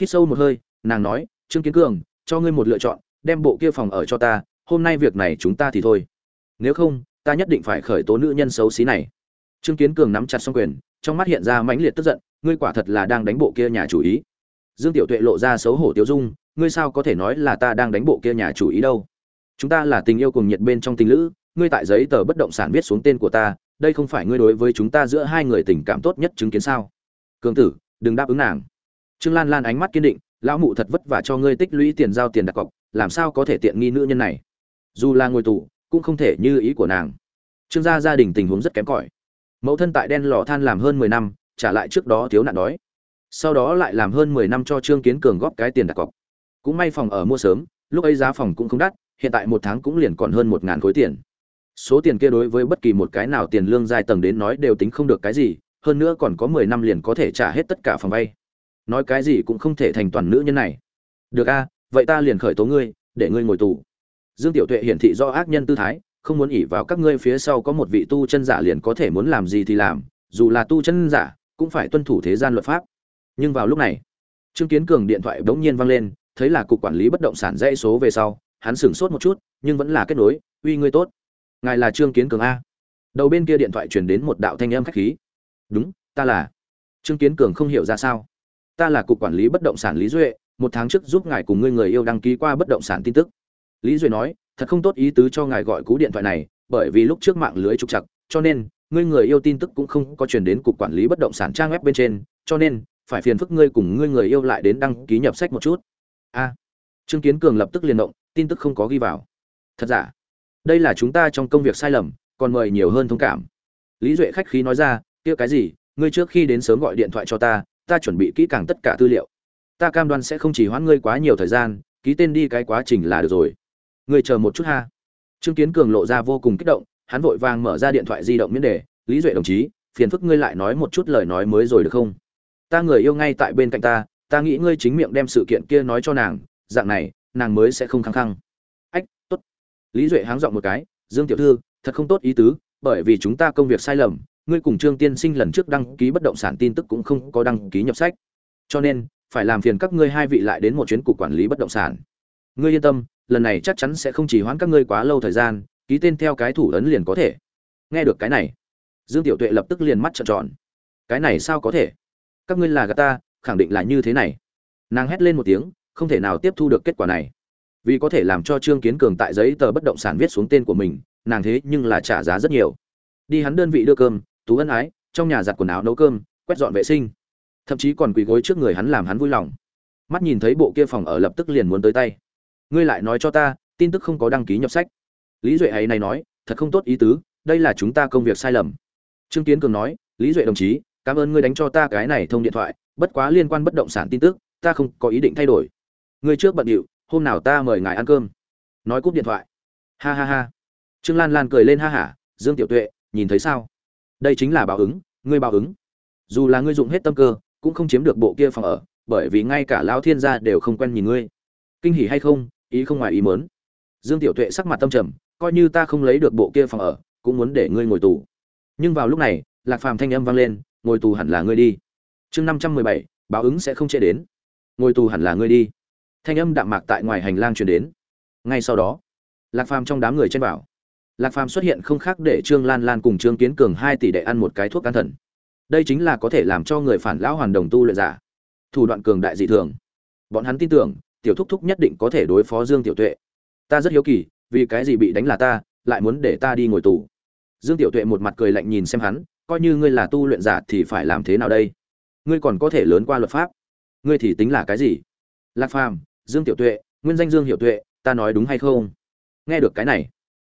Hít sâu một hơi, nàng nói, trương kiến cường, cho ngươi một lựa chọn, đem bộ kia phòng ở cho ta, hôm nay việc này chúng ta thì thôi. Nếu không, ta nhất định phải khởi tố nữ nhân xấu xí này. Trương kiến cường nắm chặt xong quyền, trong mắt hiện ra mãnh liệt tức giận, ngươi quả thật là đang đánh bộ kia nhà chủ ý dương tiểu tuệ lộ ra xấu hổ tiêu dung, ngươi sao có thể nói là ta đang đánh bộ kia nhà chủ ý đâu? Chúng ta là tình yêu cùng nhiệt bên trong tình lữ, ngươi tại giấy tờ bất động sản viết xuống tên của ta, đây không phải ngươi đối với chúng ta giữa hai người tình cảm tốt nhất chứng kiến sao? Cường tử, đừng đáp ứng nàng. Trương lan lan ánh mắt kiên định, lão mụ thật vất vả cho ngươi tích lũy tiền giao tiền đặt cọc, làm sao có thể tiện nghi nữ nhân này? Dù là ngồi tù, cũng không thể như ý của nàng. Trương gia gia đình tình huống rất kém cỏi. Mẫu thân tại đen lò than làm hơn mười năm, trả lại trước đó thiếu nạn đói sau đó lại làm hơn mười năm cho trương kiến cường góp cái tiền đặt cọc. Cũng may phòng ở mua sớm, lúc ấy giá phòng cũng không đắt, hiện tại một tháng cũng liền còn hơn một ngàn khối tiền. Số tiền kia đối với bất kỳ một cái nào tiền lương giai tầng đến nói đều tính không được cái gì, hơn nữa còn có mười năm liền có thể trả hết tất cả phòng vay. Nói cái gì cũng không thể thành toàn nữ nhân này. Được a, vậy ta liền khởi tố ngươi, để ngươi ngồi tù. Dương tiểu tuệ hiển thị do ác nhân tư thái, không muốn ỉ vào các ngươi phía sau có một vị tu chân giả liền có thể muốn làm gì thì làm, dù là tu chân giả, cũng phải tuân thủ thế gian luật pháp nhưng vào lúc này, trương kiến cường điện thoại bỗng nhiên vang lên, thấy là cục quản lý bất động sản dãy số về sau, hắn sửng sốt một chút, nhưng vẫn là kết nối, uy, ngươi tốt. Ngài là trương kiến cường a. Đầu bên kia điện thoại truyền đến một đạo thanh âm khách khí. Đúng, ta là. Trương kiến cường không hiểu ra sao. Ta là cục quản lý bất động sản lý duệ, một tháng trước giúp ngài cùng ngươi người yêu đăng ký qua bất động sản tin tức. Lý duệ nói, thật không tốt ý tứ cho ngài gọi cú điện thoại này, bởi vì lúc trước mạng lưới trục chặt cho nên, ngươi người yêu tin tức cũng không có truyền đến cục quản lý bất động sản trang web bên trên, cho nên phải phiền phức ngươi cùng ngươi người yêu lại đến đăng ký nhập sách một chút. A. Trương kiến cường lập tức liền động, tin tức không có ghi vào. Thật giả? Đây là chúng ta trong công việc sai lầm, còn mời nhiều hơn thông cảm. Lý duệ khách khí nói ra, kia cái gì, ngươi trước khi đến sớm gọi điện thoại cho ta ta chuẩn bị kỹ càng tất cả tư liệu. Ta cam đoan sẽ không chỉ hoãn ngươi quá nhiều thời gian, ký tên đi cái quá trình là được rồi. Ngươi chờ một chút ha. Trương kiến cường lộ ra vô cùng kích động, hắn vội vàng mở ra điện thoại di động miễn đề, lý duệ đồng chí, phiền phức ngươi lại nói một chút lời nói mới rồi được không? Ta người yêu ngay tại bên cạnh ta ta nghĩ ngươi chính miệng đem sự kiện kia nói cho nàng, dạng này, nàng mới sẽ không khăng khăng. Ách, tốt. Lý duệ háng dọn một cái, dương tiểu thư, thật không tốt ý tứ, bởi vì chúng ta công việc sai lầm, ngươi cùng trương tiên sinh lần trước đăng ký bất động sản tin tức cũng không có đăng ký nhập sách. Cho nên, phải làm phiền các ngươi hai vị lại đến một chuyến cục quản lý bất động sản. Ngươi yên tâm, lần này chắc chắn sẽ không chỉ hoãn các ngươi quá lâu thời gian, ký tên theo cái thủ ấn liền có thể. Nghe được cái này, dương tiểu tuệ lập tức liền mắt trợn tròn. Cái này sao có thể? Các ngươi là gà ta, khẳng định là như thế này. Nàng hét lên một tiếng, không thể nào tiếp thu được kết quả này. Vì có thể làm cho trương kiến cường tại giấy tờ bất động sản viết xuống tên của mình, nàng thế nhưng là trả giá rất nhiều. Đi hắn đơn vị đưa cơm, tú ân ái, trong nhà giặt quần áo nấu cơm, quét dọn vệ sinh. Thậm chí còn quỳ gối trước người hắn làm hắn vui lòng. Mắt nhìn thấy bộ kia phòng ở lập tức liền muốn tới tay. Ngươi lại nói cho ta, tin tức không có đăng ký nhập sách. Lý duệ ấy này nói, thật không tốt ý tứ, đây là chúng ta công việc sai lầm. Trương kiến cường nói, lý duệ đồng chí cảm ơn ngươi đánh cho ta cái này thông điện thoại, bất quá liên quan bất động sản tin tức, ta không có ý định thay đổi. Ngươi trước bận điệu, hôm nào ta mời ngài ăn cơm. Nói cúp điện thoại. Ha ha ha. Trương lan lan cười lên ha hả, dương tiểu tuệ, nhìn thấy sao? Đây chính là báo ứng, ngươi báo ứng. Dù là ngươi dụng hết tâm cơ, cũng không chiếm được bộ kia phòng ở, bởi vì ngay cả lão thiên gia đều không quen nhìn ngươi. Kinh hỉ hay không, ý không ngoài ý mớn dương tiểu tuệ sắc mặt tâm trầm, coi như ta không lấy được bộ kia phòng ở, cũng muốn để ngươi ngồi tù. Nhưng vào lúc này, lạc phàm thanh âm vang lên ngồi tù hẳn là ngươi đi. Chương năm trăm mười bảy, báo ứng sẽ không trễ đến. Ngồi tù hẳn là ngươi đi. Thanh âm đạm mạc tại ngoài hành lang truyền đến. Ngay sau đó, lạc phàm trong đám người chen vào. Lạc phàm xuất hiện không khác để trương lan lan cùng trương kiến cường hai tỷ đệ ăn một cái thuốc an thần. Đây chính là có thể làm cho người phản lão hoàn đồng tu luyện giả. Thủ đoạn cường đại dị thường. Bọn hắn tin tưởng, tiểu thúc thúc nhất định có thể đối phó dương tiểu tuệ. Ta rất hiếu kỳ, vì cái gì bị đánh là ta, lại muốn để ta đi ngồi tù. Dương tiểu tuệ một mặt cười lạnh nhìn xem hắn coi như ngươi là tu luyện giả thì phải làm thế nào đây? Ngươi còn có thể lớn qua luật pháp. Ngươi thì tính là cái gì? Lạc phàm, dương tiểu tuệ, nguyên danh dương hiệu tuệ, ta nói đúng hay không? Nghe được cái này,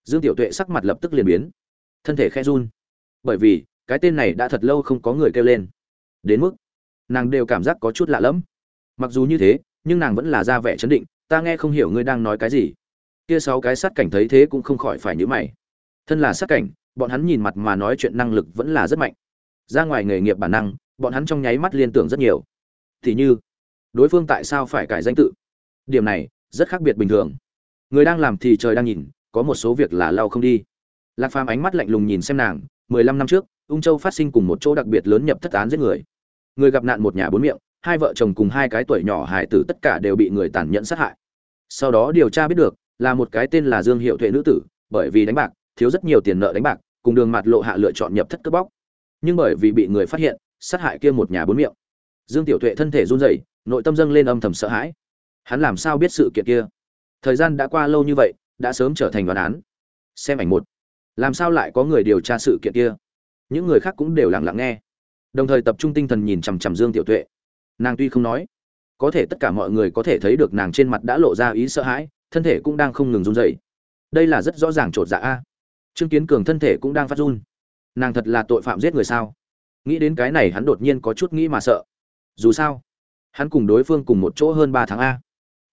dương tiểu tuệ sắc mặt lập tức liền biến. Thân thể khe run. Bởi vì, cái tên này đã thật lâu không có người kêu lên. Đến mức, nàng đều cảm giác có chút lạ lẫm. Mặc dù như thế, nhưng nàng vẫn là ra vẻ chấn định, ta nghe không hiểu ngươi đang nói cái gì. Kia sáu cái sát cảnh thấy thế cũng không khỏi phải nhíu mày. Thân là sát cảnh bọn hắn nhìn mặt mà nói chuyện năng lực vẫn là rất mạnh. Ra ngoài nghề nghiệp bản năng, bọn hắn trong nháy mắt liên tưởng rất nhiều. Thì như, đối phương tại sao phải cải danh tự? Điểm này, rất khác biệt bình thường. Người đang làm thì trời đang nhìn, có một số việc là lau không đi. Lạc phàm ánh mắt lạnh lùng nhìn xem nàng, mười lăm năm trước, ung châu phát sinh cùng một chỗ đặc biệt lớn nhập thất án giết người. Người gặp nạn một nhà bốn miệng, hai vợ chồng cùng hai cái tuổi nhỏ hải tử tất cả đều bị người tàn nhẫn sát hại. Sau đó điều tra biết được, là một cái tên là dương hiệu tuệ nữ tử, bởi vì đánh bạc thiếu rất nhiều tiền nợ đánh bạc, cùng đường mặt lộ hạ lựa chọn nhập thất cướp bóc. Nhưng bởi vì bị người phát hiện, sát hại kia một nhà bốn miệng. Dương tiểu tuệ thân thể run rẩy, nội tâm dâng lên âm thầm sợ hãi. Hắn làm sao biết sự kiện kia? Thời gian đã qua lâu như vậy, đã sớm trở thành đoán án. Xem ảnh một. Làm sao lại có người điều tra sự kiện kia? Những người khác cũng đều lặng lặng nghe. Đồng thời tập trung tinh thần nhìn chằm chằm dương tiểu tuệ. Nàng tuy không nói, có thể tất cả mọi người có thể thấy được nàng trên mặt đã lộ ra ý sợ hãi, thân thể cũng đang không ngừng run rẩy. Đây là rất rõ ràng trột dạ a trương kiến cường thân thể cũng đang phát run. Nàng thật là tội phạm giết người sao? Nghĩ đến cái này hắn đột nhiên có chút nghĩ mà sợ. Dù sao, hắn cùng đối phương cùng một chỗ hơn ba tháng a.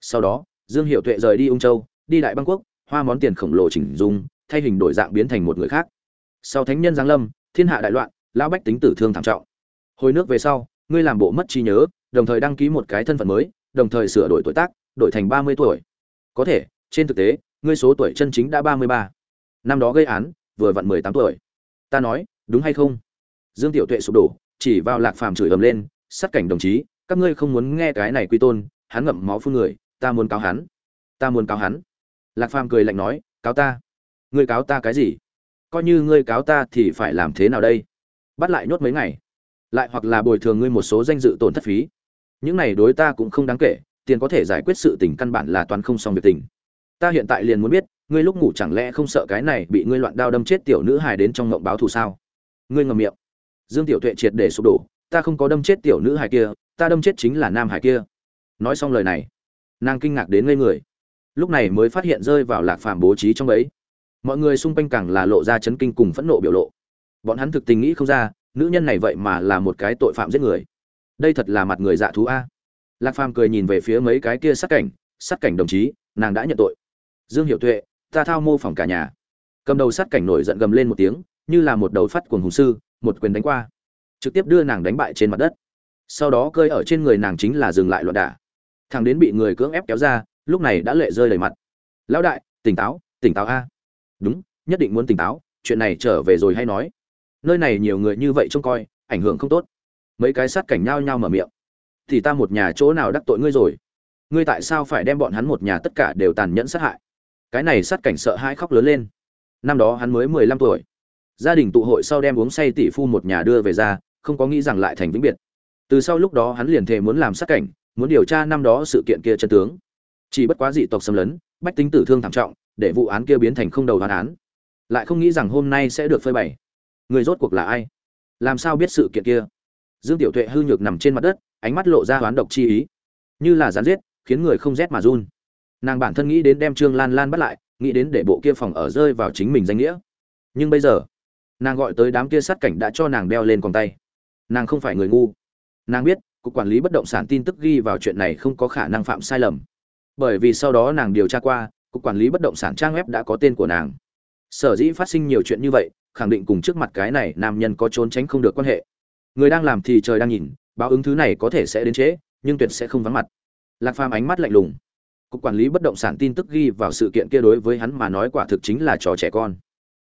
Sau đó, dương hiệu tuệ rời đi ung châu, đi đại bangkok hoa món tiền khổng lồ chỉnh dung, thay hình đổi dạng biến thành một người khác. Sau thánh nhân giáng lâm, thiên hạ đại loạn, lão bách tính tử thương thảm trọng. Hồi nước về sau, ngươi làm bộ mất trí nhớ, đồng thời đăng ký một cái thân phận mới, đồng thời sửa đổi tuổi tác, đổi thành ba mươi tuổi. Có thể, trên thực tế, ngươi số tuổi chân chính đã ba mươi ba năm đó gây án, vừa vặn mười tám tuổi. Ta nói, đúng hay không? Dương tiểu tuệ sụp đổ, chỉ vào lạc phàm chửi ầm lên, sát cảnh đồng chí, các ngươi không muốn nghe cái này quy tôn, hắn ngậm máu phương người, ta muốn cáo hắn. Ta muốn cáo hắn. Lạc phàm cười lạnh nói, cáo ta. Ngươi cáo ta cái gì? Coi như ngươi cáo ta thì phải làm thế nào đây? Bắt lại nhốt mấy ngày. Lại hoặc là bồi thường ngươi một số danh dự tổn thất phí. Những này đối ta cũng không đáng kể, tiền có thể giải quyết sự tình căn bản là toàn không xong việc tình. Ta hiện tại liền muốn biết ngươi lúc ngủ chẳng lẽ không sợ cái này bị ngươi loạn đao đâm chết tiểu nữ hài đến trong ngộng báo thù sao? Ngươi ngậm miệng. Dương tiểu tuệ triệt để sụp đổ. Ta không có đâm chết tiểu nữ hài kia, ta đâm chết chính là nam hài kia. Nói xong lời này, nàng kinh ngạc đến ngây người. Lúc này mới phát hiện rơi vào lạc phàm bố trí trong ấy mọi người xung quanh càng là lộ ra chấn kinh cùng phẫn nộ biểu lộ. Bọn hắn thực tình nghĩ không ra, nữ nhân này vậy mà là một cái tội phạm giết người. Đây thật là mặt người dạ thú a. Lạc phàm cười nhìn về phía mấy cái kia sát cảnh sát cảnh đồng chí, nàng đã nhận tội. Dương Hiểu tuệ ta thao mô phỏng cả nhà. Cầm đầu sát cảnh nổi giận gầm lên một tiếng, như là một đầu phát cuồng hùng sư, một quyền đánh qua. Trực tiếp đưa nàng đánh bại trên mặt đất. Sau đó cơi ở trên người nàng chính là dừng lại loạn đả. Thằng đến bị người cưỡng ép kéo ra, lúc này đã lệ rơi đầy mặt. Lão đại, tỉnh táo tỉnh táo a. Đúng, nhất định muốn tỉnh táo, chuyện này trở về rồi hay nói. Nơi này nhiều người như vậy trông coi, ảnh hưởng không tốt. Mấy cái sát cảnh nhao nhao mở miệng. Thì ta một nhà chỗ nào đắc tội ngươi rồi? Ngươi tại sao phải đem bọn hắn một nhà tất cả đều tàn nhẫn sát hại? Cái này sát cảnh sợ hãi khóc lớn lên. Năm đó hắn mới mười lăm tuổi. Gia đình tụ hội sau đem uống say tỷ phu một nhà đưa về ra, không có nghĩ rằng lại thành vĩnh biệt. Từ sau lúc đó hắn liền thề muốn làm sát cảnh, muốn điều tra năm đó sự kiện kia chân tướng. Chỉ bất quá dị tộc xâm lấn, bách tính tử thương thảm trọng, để vụ án kia biến thành không đầu hoàn án. Lại không nghĩ rằng hôm nay sẽ được phơi bày. Người rốt cuộc là ai? Làm sao biết sự kiện kia? Dương tiểu tuệ hư nhược nằm trên mặt đất, ánh mắt lộ ra hoán độc chi ý. Như là rán giết, khiến người không rét mà run nàng bản thân nghĩ đến đem trương lan lan bắt lại, nghĩ đến để bộ kia phòng ở rơi vào chính mình danh nghĩa. Nhưng bây giờ, nàng gọi tới đám kia sát cảnh đã cho nàng đeo lên còn tay. Nàng không phải người ngu. Nàng biết, cục quản lý bất động sản tin tức ghi vào chuyện này không có khả năng phạm sai lầm. Bởi vì sau đó nàng điều tra qua, cục quản lý bất động sản trang web đã có tên của nàng. Sở dĩ phát sinh nhiều chuyện như vậy, khẳng định cùng trước mặt cái này nam nhân có trốn tránh không được quan hệ. Người đang làm thì trời đang nhìn, báo ứng thứ này có thể sẽ đến trễ, nhưng tuyệt sẽ không vắng mặt. Lạc phàm ánh mắt lạnh lùng cục quản lý bất động sản tin tức ghi vào sự kiện kia đối với hắn mà nói quả thực chính là trò trẻ con.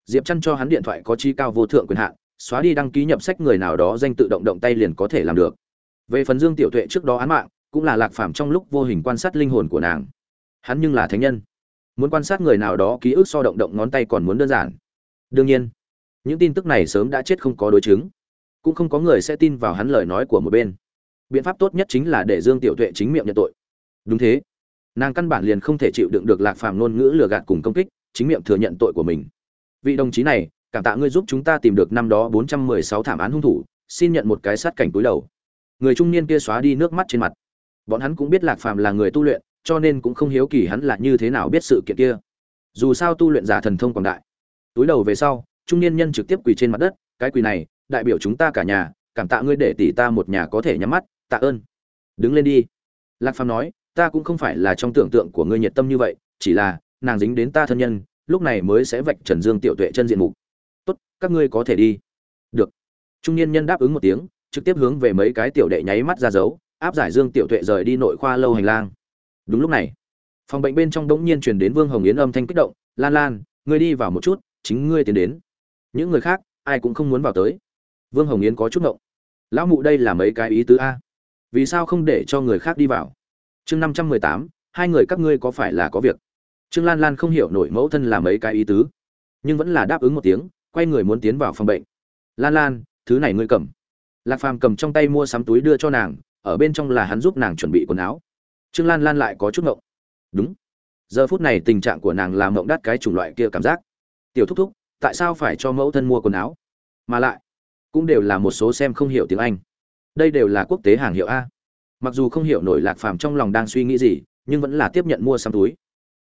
Diệp chăn cho hắn điện thoại có chi cao vô thượng quyền hạn, xóa đi đăng ký nhập sách người nào đó danh tự động động tay liền có thể làm được. Về phần dương tiểu tuệ trước đó án mạng, cũng là lạc phàm trong lúc vô hình quan sát linh hồn của nàng. Hắn nhưng là thánh nhân. Muốn quan sát người nào đó ký ức so động động ngón tay còn muốn đơn giản. Đương nhiên, những tin tức này sớm đã chết không có đối chứng. Cũng không có người sẽ tin vào hắn lời nói của một bên. Biện pháp tốt nhất chính là để dương tiểu tuệ chính miệng nhận tội. Đúng thế nàng căn bản liền không thể chịu đựng được lạc phàm ngôn ngữ lừa gạt cùng công kích, chính miệng thừa nhận tội của mình. Vị đồng chí này, cảm tạ ngươi giúp chúng ta tìm được năm đó bốn trăm mười sáu thảm án hung thủ, xin nhận một cái sát cảnh túi đầu. Người trung niên kia xóa đi nước mắt trên mặt. Bọn hắn cũng biết lạc phàm là người tu luyện, cho nên cũng không hiếu kỳ hắn là như thế nào biết sự kiện kia. Dù sao tu luyện giả thần thông quảng đại. Túi đầu về sau, trung niên nhân trực tiếp quỳ trên mặt đất, cái quỳ này, đại biểu chúng ta cả nhà, cảm tạ ngươi để tỷ ta một nhà có thể nhắm mắt, tạ ơn. Đứng lên đi. Lạc phàm nói ta cũng không phải là trong tưởng tượng của ngươi nhiệt tâm như vậy, chỉ là, nàng dính đến ta thân nhân, lúc này mới sẽ vạch trần dương tiểu tuệ chân diện mục. Tốt, các ngươi có thể đi. Được. Trung niên nhân đáp ứng một tiếng, trực tiếp hướng về mấy cái tiểu đệ nháy mắt ra dấu, áp giải dương tiểu tuệ rời đi nội khoa lâu hành lang. Đúng lúc này, phòng bệnh bên trong đống nhiên truyền đến vương hồng yến âm thanh kích động, lan lan, ngươi đi vào một chút, chính ngươi tiến đến. Những người khác, ai cũng không muốn vào tới. Vương hồng yến có chút ngộng. Lão mụ đây là mấy cái ý tứ a? Vì sao không để cho người khác đi vào? Chương năm trăm mười tám, hai người các ngươi có phải là có việc? Trương lan lan không hiểu nổi mẫu thân là mấy cái ý tứ, nhưng vẫn là đáp ứng một tiếng, quay người muốn tiến vào phòng bệnh. Lan lan, thứ này ngươi cầm. Lạc phàm cầm trong tay mua sắm túi đưa cho nàng, ở bên trong là hắn giúp nàng chuẩn bị quần áo. Trương lan lan lại có chút ngộng. Đúng. Giờ phút này tình trạng của nàng làm ngộng đắt cái chủng loại kia cảm giác. Tiểu thúc thúc, tại sao phải cho mẫu thân mua quần áo? Mà lại, cũng đều là một số xem không hiểu tiếng anh. Đây đều là quốc tế hàng hiệu a mặc dù không hiểu nổi lạc phàm trong lòng đang suy nghĩ gì, nhưng vẫn là tiếp nhận mua xăm túi.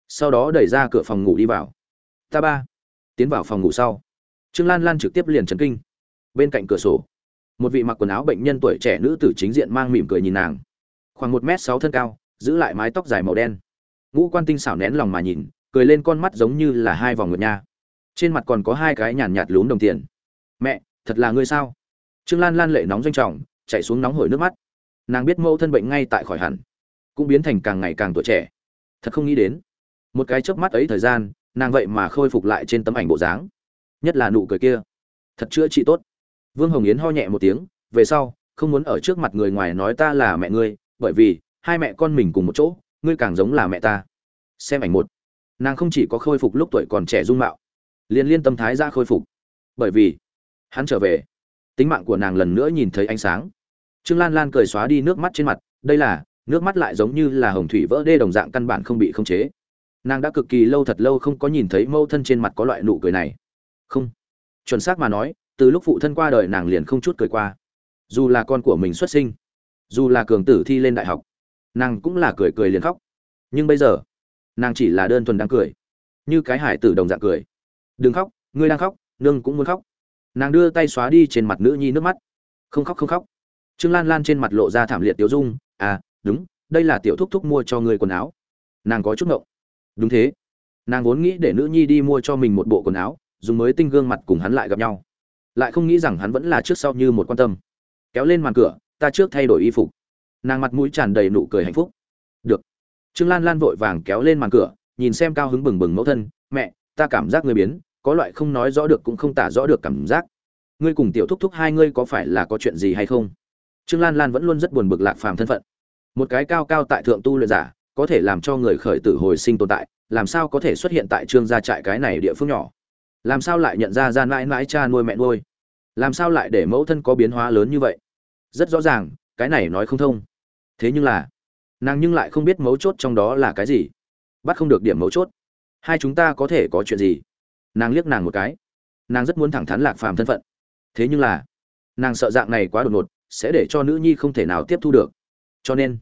Sau đó đẩy ra cửa phòng ngủ đi vào. Ta ba. Tiến vào phòng ngủ sau. Trương lan lan trực tiếp liền trấn kinh. Bên cạnh cửa sổ, một vị mặc quần áo bệnh nhân tuổi trẻ nữ tử chính diện mang mỉm cười nhìn nàng. Khoảng một m sáu thân cao, giữ lại mái tóc dài màu đen. Ngũ quan tinh xảo nén lòng mà nhìn, cười lên con mắt giống như là hai vòng ngựa nha. Trên mặt còn có hai cái nhàn nhạt lún đồng tiền. Mẹ, thật là ngươi sao? Trương lan lan lệ nóng doanh trọng, chạy xuống nóng hổi nước mắt nàng biết mẫu thân bệnh ngay tại khỏi hẳn, cũng biến thành càng ngày càng tuổi trẻ. Thật không nghĩ đến, một cái chớp mắt ấy thời gian, nàng vậy mà khôi phục lại trên tấm ảnh bộ dáng. Nhất là nụ cười kia. Thật chữa trị tốt. Vương hồng yến ho nhẹ một tiếng, về sau, không muốn ở trước mặt người ngoài nói ta là mẹ ngươi, bởi vì, hai mẹ con mình cùng một chỗ, ngươi càng giống là mẹ ta. Xem ảnh một. Nàng không chỉ có khôi phục lúc tuổi còn trẻ dung mạo, liền liên tâm thái ra khôi phục. Bởi vì, hắn trở về, tính mạng của nàng lần nữa nhìn thấy ánh sáng trương lan lan cười xóa đi nước mắt trên mặt, đây là, nước mắt lại giống như là hồng thủy vỡ đê đồng dạng căn bản không bị khống chế. Nàng đã cực kỳ lâu thật lâu không có nhìn thấy mâu thân trên mặt có loại nụ cười này. Không. Chuẩn xác mà nói, từ lúc phụ thân qua đời nàng liền không chút cười qua. Dù là con của mình xuất sinh, dù là cường tử thi lên đại học, nàng cũng là cười cười liền khóc. Nhưng bây giờ, nàng chỉ là đơn thuần đang cười, như cái hải tử đồng dạng cười. Đừng khóc, ngươi đang khóc, nương cũng muốn khóc. Nàng đưa tay xóa đi trên mặt nữ nhi nước mắt. Không khóc không khóc trương lan lan trên mặt lộ ra thảm liệt tiểu dung à đúng, đây là tiểu thúc thúc mua cho ngươi quần áo. Nàng có chút ngộng. Đúng thế. Nàng vốn nghĩ để nữ nhi đi mua cho mình một bộ quần áo, dùng mới tinh gương mặt cùng hắn lại gặp nhau. Lại không nghĩ rằng hắn vẫn là trước sau như một quan tâm. Kéo lên màn cửa, ta trước thay đổi y phục. Nàng mặt mũi tràn đầy nụ cười hạnh phúc. Được. Trương lan lan vội vàng kéo lên màn cửa, nhìn xem cao hứng bừng bừng mẫu thân, mẹ, ta cảm giác người biến, có loại không nói rõ được cũng không tả rõ được cảm giác. Ngươi cùng tiểu thúc thúc hai ngươi có phải là có chuyện gì hay không? Trương lan lan vẫn luôn rất buồn bực lạc phàm thân phận. Một cái cao cao tại thượng tu luyện giả, có thể làm cho người khởi tử hồi sinh tồn tại, làm sao có thể xuất hiện tại trương gia trại cái này địa phương nhỏ? Làm sao lại nhận ra gian mãi mãi cha nuôi mẹ nuôi? Làm sao lại để mẫu thân có biến hóa lớn như vậy? Rất rõ ràng, cái này nói không thông. Thế nhưng là, nàng nhưng lại không biết mấu chốt trong đó là cái gì. Bắt không được điểm mấu chốt. Hai chúng ta có thể có chuyện gì? Nàng liếc nàng một cái. Nàng rất muốn thẳng thắn lạc phàm thân phận. Thế nhưng là, nàng sợ dạng này quá đột ngột sẽ để cho nữ nhi không thể nào tiếp thu được. Cho nên,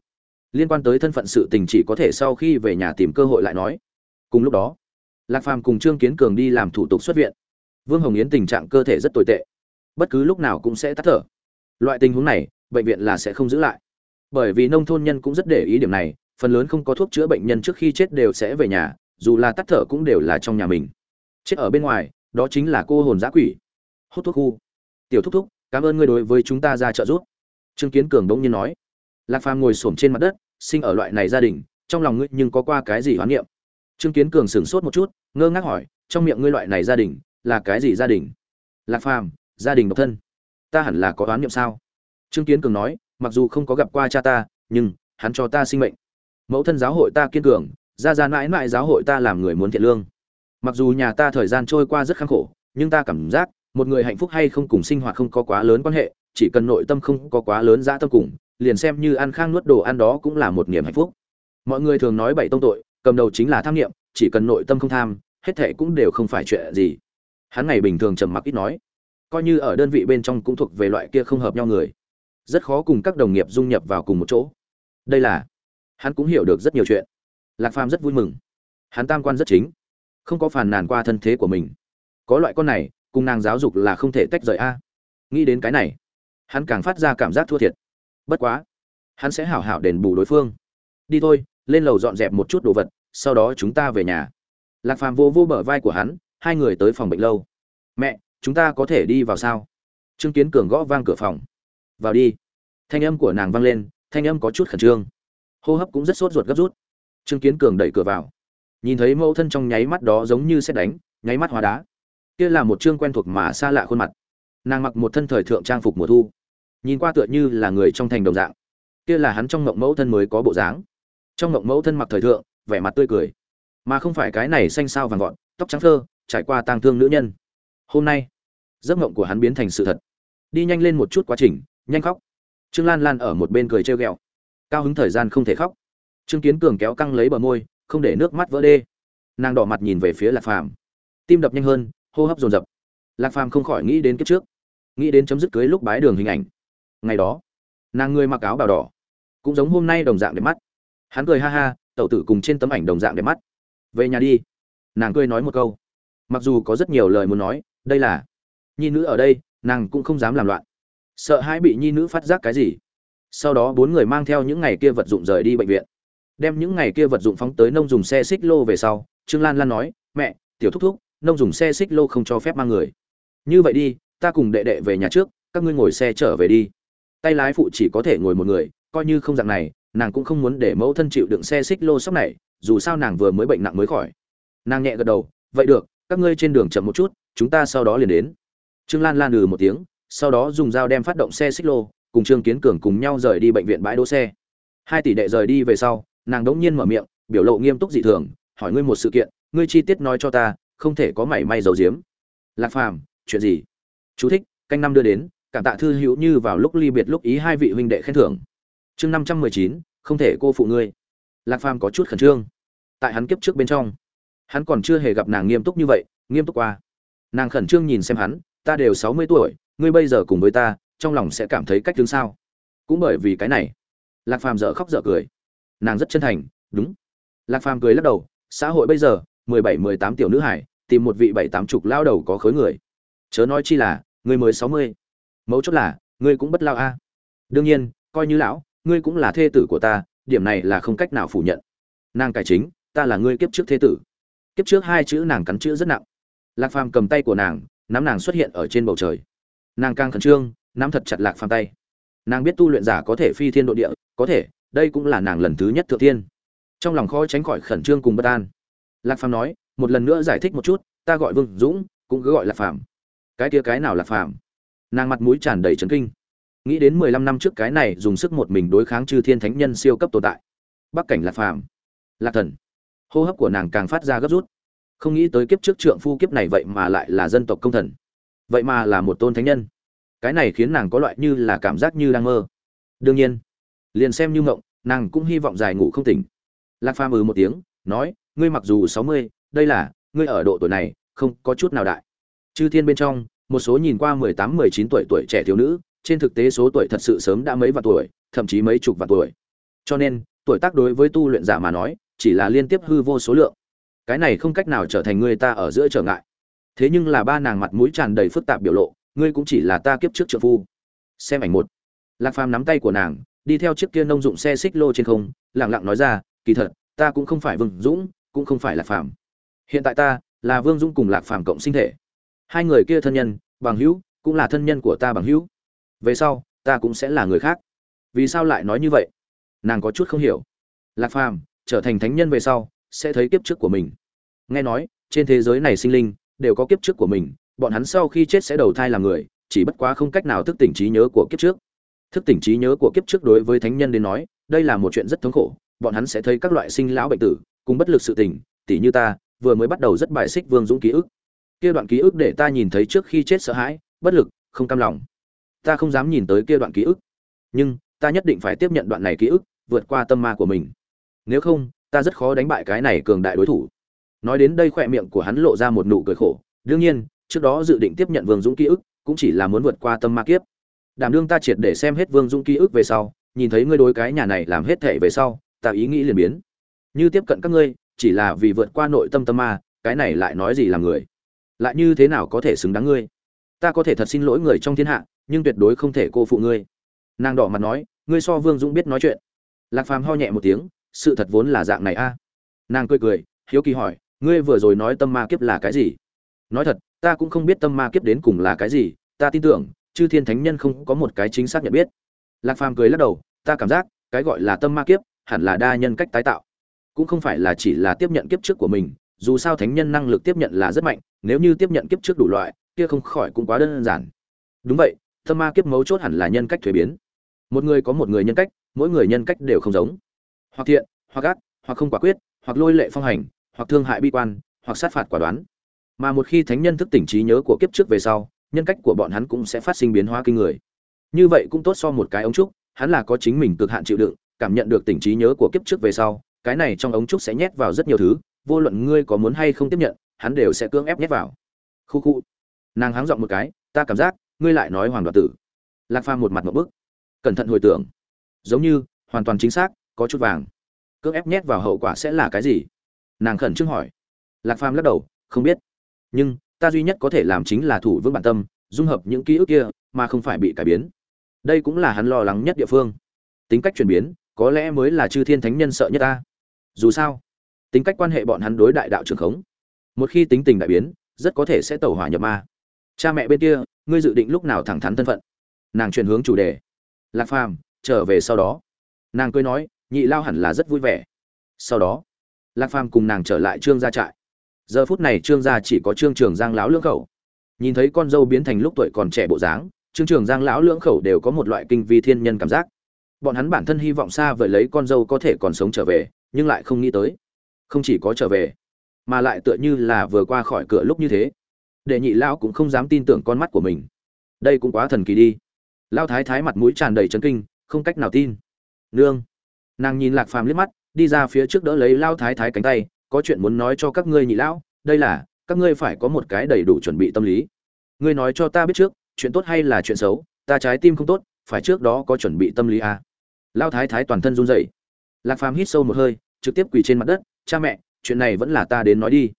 liên quan tới thân phận sự tình chỉ có thể sau khi về nhà tìm cơ hội lại nói. Cùng lúc đó, lạc phàm cùng trương kiến cường đi làm thủ tục xuất viện. Vương hồng yến tình trạng cơ thể rất tồi tệ. Bất cứ lúc nào cũng sẽ tắt thở. Loại tình huống này, bệnh viện là sẽ không giữ lại. Bởi vì nông thôn nhân cũng rất để ý điểm này, phần lớn không có thuốc chữa bệnh nhân trước khi chết đều sẽ về nhà, dù là tắt thở cũng đều là trong nhà mình. Chết ở bên ngoài, đó chính là cô hồn giã quỷ. Hút thuốc khu. Tiểu thúc thúc cảm ơn ngươi đối với chúng ta ra trợ giúp. Trương kiến cường đống nhiên nói. Lạc phàm ngồi xổm trên mặt đất, sinh ở loại này gia đình, trong lòng ngươi nhưng có qua cái gì hoán niệm? Trương kiến cường sửng sốt một chút, ngơ ngác hỏi, trong miệng ngươi loại này gia đình, là cái gì gia đình? Lạc phàm, gia đình độc thân. Ta hẳn là có hoán niệm sao? Trương kiến cường nói, mặc dù không có gặp qua cha ta, nhưng hắn cho ta sinh mệnh. Mẫu thân giáo hội ta kiên cường ra ra mãi mãi giáo hội ta làm người muốn thiện lương. Mặc dù nhà ta thời gian trôi qua rất khắc khổ, nhưng ta cảm giác một người hạnh phúc hay không cùng sinh hoạt không có quá lớn quan hệ, chỉ cần nội tâm không có quá lớn dã tâm cùng, liền xem như ăn khang nuốt đồ ăn đó cũng là một niềm hạnh phúc. Mọi người thường nói bảy tông tội, cầm đầu chính là tham nghiệm chỉ cần nội tâm không tham, hết thệ cũng đều không phải chuyện gì. Hắn ngày bình thường trầm mặc ít nói, coi như ở đơn vị bên trong cũng thuộc về loại kia không hợp nhau người. Rất khó cùng các đồng nghiệp dung nhập vào cùng một chỗ. Đây là, hắn cũng hiểu được rất nhiều chuyện. Lạc phàm rất vui mừng. Hắn tam quan rất chính. Không có phàn nàn qua thân thế của mình. Có loại con này cùng nàng giáo dục là không thể tách rời a. Nghĩ đến cái này, hắn càng phát ra cảm giác thua thiệt. Bất quá, hắn sẽ hảo hảo đền bù đối phương. Đi thôi, lên lầu dọn dẹp một chút đồ vật, sau đó chúng ta về nhà. Lạc phàm vô vô bờ vai của hắn, hai người tới phòng bệnh lâu. Mẹ, chúng ta có thể đi vào sao? Trương kiến cường gõ vang cửa phòng. Vào đi. Thanh âm của nàng vang lên, thanh âm có chút khẩn trương. Hô hấp cũng rất sốt ruột gấp rút. Trương kiến cường đẩy cửa vào. Nhìn thấy mẫu thân trong nháy mắt đó giống như xét đánh, nháy mắt hóa đá kia là một chương quen thuộc mà xa lạ khuôn mặt. Nàng mặc một thân thời thượng trang phục mùa thu. Nhìn qua tựa như là người trong thành đồng dạng. Kia là hắn trong ngộng mẫu thân mới có bộ dáng. Trong ngộng mẫu thân mặc thời thượng, vẻ mặt tươi cười. Mà không phải cái này xanh sao vàng gọn, tóc trắng thơ trải qua tang thương nữ nhân. Hôm nay, giấc ngộng của hắn biến thành sự thật. Đi nhanh lên một chút quá trình, nhanh khóc. Trương lan lan ở một bên cười trêu ghẹo. Cao hứng thời gian không thể khóc. Trương kiến cường kéo căng lấy bờ môi, không để nước mắt vỡ đê. Nàng đỏ mặt nhìn về phía lạc phàm. Tim đập nhanh hơn hô hấp dồn dập. Lạc phàm không khỏi nghĩ đến kiếp trước, nghĩ đến chấm dứt cưới lúc bái đường hình ảnh. Ngày đó, nàng người mặc áo bào đỏ, cũng giống hôm nay đồng dạng đẹp mắt. Hắn cười ha ha, tẩu tử cùng trên tấm ảnh đồng dạng đẹp mắt. Về nhà đi. Nàng cười nói một câu. Mặc dù có rất nhiều lời muốn nói, đây là nhi nữ ở đây, nàng cũng không dám làm loạn. Sợ hãi bị nhi nữ phát giác cái gì. Sau đó bốn người mang theo những ngày kia vật dụng rời đi bệnh viện. Đem những ngày kia vật dụng phóng tới nông dùng xe xích lô về sau, trương lan lan nói, mẹ, tiểu thúc thúc nông dùng xe xích lô không cho phép mang người. Như vậy đi, ta cùng đệ đệ về nhà trước, các ngươi ngồi xe trở về đi. Tay lái phụ chỉ có thể ngồi một người, coi như không dạng này, nàng cũng không muốn để mẫu thân chịu đựng xe xích lô sốc này, dù sao nàng vừa mới bệnh nặng mới khỏi. Nàng nhẹ gật đầu, vậy được, các ngươi trên đường chậm một chút, chúng ta sau đó liền đến. Trương lan lan ừ một tiếng, sau đó dùng dao đem phát động xe xích lô, cùng trương kiến cường cùng nhau rời đi bệnh viện bãi đỗ xe. Hai tỷ đệ rời đi về sau, nàng đống nhiên mở miệng, biểu lộ nghiêm túc dị thường, hỏi ngươi một sự kiện, ngươi chi tiết nói cho ta không thể có mảy may dầu diếm lạc phàm, chuyện gì? Chú thích, canh năm đưa đến, cảm tạ thư hữu như vào lúc ly biệt lúc ý hai vị huynh đệ khen thưởng. Chương năm trăm mười chín, không thể cô phụ ngươi. Lạc phàm có chút khẩn trương. Tại hắn kiếp trước bên trong, hắn còn chưa hề gặp nàng nghiêm túc như vậy, nghiêm túc qua. Nàng khẩn trương nhìn xem hắn, ta đều sáu mươi tuổi, ngươi bây giờ cùng với ta, trong lòng sẽ cảm thấy cách đứng sao? Cũng bởi vì cái này, lạc phàm dở khóc dở cười. Nàng rất chân thành, đúng. Lạc phàm cười lắc đầu, xã hội bây giờ, mười bảy, mười tám tiểu nữ hải tìm một vị bảy tám chục lao đầu có khối người. Chớ nói chi là ngươi mới sáu mươi. Mấu chốt là, ngươi cũng bất lao a. Đương nhiên, coi như lão, ngươi cũng là thê tử của ta, điểm này là không cách nào phủ nhận. Nàng cải chính, ta là ngươi kiếp trước thê tử. Kiếp trước hai chữ nàng cắn chữ rất nặng. Lạc phàm cầm tay của nàng, nắm nàng xuất hiện ở trên bầu trời. Nàng càng khẩn trương, nắm thật chặt lạc phàm tay. Nàng biết tu luyện giả có thể phi thiên độ địa, có thể, đây cũng là nàng lần thứ nhất thượng tiên trong lòng khó tránh khỏi khẩn trương cùng bất an. Lạc phàm nói một lần nữa giải thích một chút ta gọi vương dũng cũng cứ gọi là phạm, cái kia cái nào là phạm? nàng mặt mũi tràn đầy trấn kinh. Nghĩ đến mười lăm năm trước cái này dùng sức một mình đối kháng chư thiên thánh nhân siêu cấp tồn tại. Bắc cảnh là phạm, lạc thần. Hô hấp của nàng càng phát ra gấp rút. Không nghĩ tới kiếp trước trượng phu kiếp này vậy mà lại là dân tộc công thần. Vậy mà là một tôn thánh nhân. Cái này khiến nàng có loại như là cảm giác như đang mơ. Đương nhiên liền xem như ngộng nàng cũng hy vọng dài ngủ không tỉnh. Lạc phàm ừ một tiếng nói ngươi mặc dù sáu mươi đây là, ngươi ở độ tuổi này, không có chút nào đại. Chư thiên bên trong, một số nhìn qua mười tám, mười chín tuổi tuổi trẻ thiếu nữ, trên thực tế số tuổi thật sự sớm đã mấy vạn tuổi, thậm chí mấy chục vạn tuổi. Cho nên, tuổi tác đối với tu luyện giả mà nói, chỉ là liên tiếp hư vô số lượng. Cái này không cách nào trở thành người ta ở giữa trở ngại. Thế nhưng là ba nàng mặt mũi tràn đầy phức tạp biểu lộ, ngươi cũng chỉ là ta kiếp trước trợ phu. Xem ảnh một. Lạc phàm nắm tay của nàng, đi theo chiếc kia nông dụng xe xích lô trên không lẳng lặng nói ra, kỳ thật, ta cũng không phải vừng dũng, cũng không phải lạc phàm hiện tại ta là vương dũng cùng lạc phàm cộng sinh thể. Hai người kia thân nhân, bằng hữu, cũng là thân nhân của ta bằng hữu. Về sau, ta cũng sẽ là người khác. Vì sao lại nói như vậy? Nàng có chút không hiểu. Lạc phàm trở thành thánh nhân về sau, sẽ thấy kiếp trước của mình. Nghe nói, trên thế giới này sinh linh đều có kiếp trước của mình, bọn hắn sau khi chết sẽ đầu thai làm người, chỉ bất quá không cách nào thức tỉnh trí nhớ của kiếp trước. Thức tỉnh trí nhớ của kiếp trước đối với thánh nhân đến nói, đây là một chuyện rất thống khổ, bọn hắn sẽ thấy các loại sinh lão bệnh tử, cùng bất lực sự tỉnh tỉ như ta vừa mới bắt đầu rất bài xích vương dũng ký ức. Kia đoạn ký ức để ta nhìn thấy trước khi chết sợ hãi, bất lực, không cam lòng. Ta không dám nhìn tới kia đoạn ký ức. Nhưng, ta nhất định phải tiếp nhận đoạn này ký ức, vượt qua tâm ma của mình. Nếu không, ta rất khó đánh bại cái này cường đại đối thủ. Nói đến đây khỏe miệng của hắn lộ ra một nụ cười khổ. Đương nhiên, trước đó dự định tiếp nhận vương dũng ký ức, cũng chỉ là muốn vượt qua tâm ma kiếp. Đảm đương ta triệt để xem hết vương dũng ký ức về sau, nhìn thấy ngươi đối cái nhà này làm hết thể về sau, ta ý nghĩ liền biến. Như tiếp cận các ngươi chỉ là vì vượt qua nội tâm tâm ma, cái này lại nói gì là người? Lại như thế nào có thể xứng đáng ngươi? Ta có thể thật xin lỗi người trong thiên hạ, nhưng tuyệt đối không thể cô phụ ngươi. Nàng đỏ mặt nói, ngươi so vương dũng biết nói chuyện. Lạc phàm ho nhẹ một tiếng, sự thật vốn là dạng này a. Nàng cười cười, hiếu kỳ hỏi, ngươi vừa rồi nói tâm ma kiếp là cái gì? Nói thật, ta cũng không biết tâm ma kiếp đến cùng là cái gì, ta tin tưởng, chư thiên thánh nhân không có một cái chính xác nhận biết. Lạc phàm cười lắc đầu, ta cảm giác, cái gọi là tâm ma kiếp, hẳn là đa nhân cách tái tạo cũng không phải là chỉ là tiếp nhận kiếp trước của mình, dù sao thánh nhân năng lực tiếp nhận là rất mạnh, nếu như tiếp nhận kiếp trước đủ loại, kia không khỏi cũng quá đơn giản. Đúng vậy, tâm ma kiếp mấu chốt hẳn là nhân cách thuế biến. Một người có một người nhân cách, mỗi người nhân cách đều không giống. Hoặc thiện, hoặc ác, hoặc không quả quyết, hoặc lôi lệ phong hành, hoặc thương hại bi quan, hoặc sát phạt quả đoán. Mà một khi thánh nhân thức tỉnh trí nhớ của kiếp trước về sau, nhân cách của bọn hắn cũng sẽ phát sinh biến hóa kinh người. Như vậy cũng tốt so một cái ống trúc, hắn là có chính mình cực hạn chịu đựng, cảm nhận được tỉnh trí nhớ của kiếp trước về sau cái này trong ống trúc sẽ nhét vào rất nhiều thứ, vô luận ngươi có muốn hay không tiếp nhận, hắn đều sẽ cưỡng ép nhét vào. Khu khu. Nàng háng giọng một cái, ta cảm giác, ngươi lại nói hoàng đoạt tử. Lạc phàm một mặt một bức. Cẩn thận hồi tưởng. Giống như, hoàn toàn chính xác, có chút vàng. Cưỡng ép nhét vào hậu quả sẽ là cái gì? Nàng khẩn trương hỏi. Lạc phàm lắc đầu, không biết. Nhưng, ta duy nhất có thể làm chính là thủ vững bản tâm, dung hợp những ký ức kia, mà không phải bị cải biến. Đây cũng là hắn lo lắng nhất địa phương. Tính cách chuyển biến, có lẽ mới là chư thiên thánh nhân sợ nhất ta dù sao, tính cách quan hệ bọn hắn đối đại đạo trường khống, một khi tính tình đại biến, rất có thể sẽ tẩu hỏa nhập ma. Cha mẹ bên kia, ngươi dự định lúc nào thẳng thắn thân phận? Nàng chuyển hướng chủ đề. Lạc phàm, trở về sau đó. Nàng cười nói, nhị lao hẳn là rất vui vẻ. Sau đó, lạc phàm cùng nàng trở lại trương gia trại. Giờ phút này trương gia chỉ có trương trường giang lão lưỡng khẩu. Nhìn thấy con dâu biến thành lúc tuổi còn trẻ bộ dáng, trương trường giang lão lưỡng khẩu đều có một loại kinh vi thiên nhân cảm giác. Bọn hắn bản thân hy vọng xa vời lấy con dâu có thể còn sống trở về nhưng lại không nghĩ tới. Không chỉ có trở về, mà lại tựa như là vừa qua khỏi cửa lúc như thế. Để nhị lão cũng không dám tin tưởng con mắt của mình. Đây cũng quá thần kỳ đi. Lao thái thái mặt mũi tràn đầy chấn kinh, không cách nào tin. Nương. Nàng nhìn lạc phàm liếc mắt, đi ra phía trước đỡ lấy lao thái thái cánh tay, có chuyện muốn nói cho các ngươi nhị lão, đây là, các ngươi phải có một cái đầy đủ chuẩn bị tâm lý. Ngươi nói cho ta biết trước, chuyện tốt hay là chuyện xấu, ta trái tim không tốt, phải trước đó có chuẩn bị tâm lý à. lao thái thái toàn thân run rẩy lạc phàm hít sâu một hơi, trực tiếp quỳ trên mặt đất, cha mẹ, chuyện này vẫn là ta đến nói đi.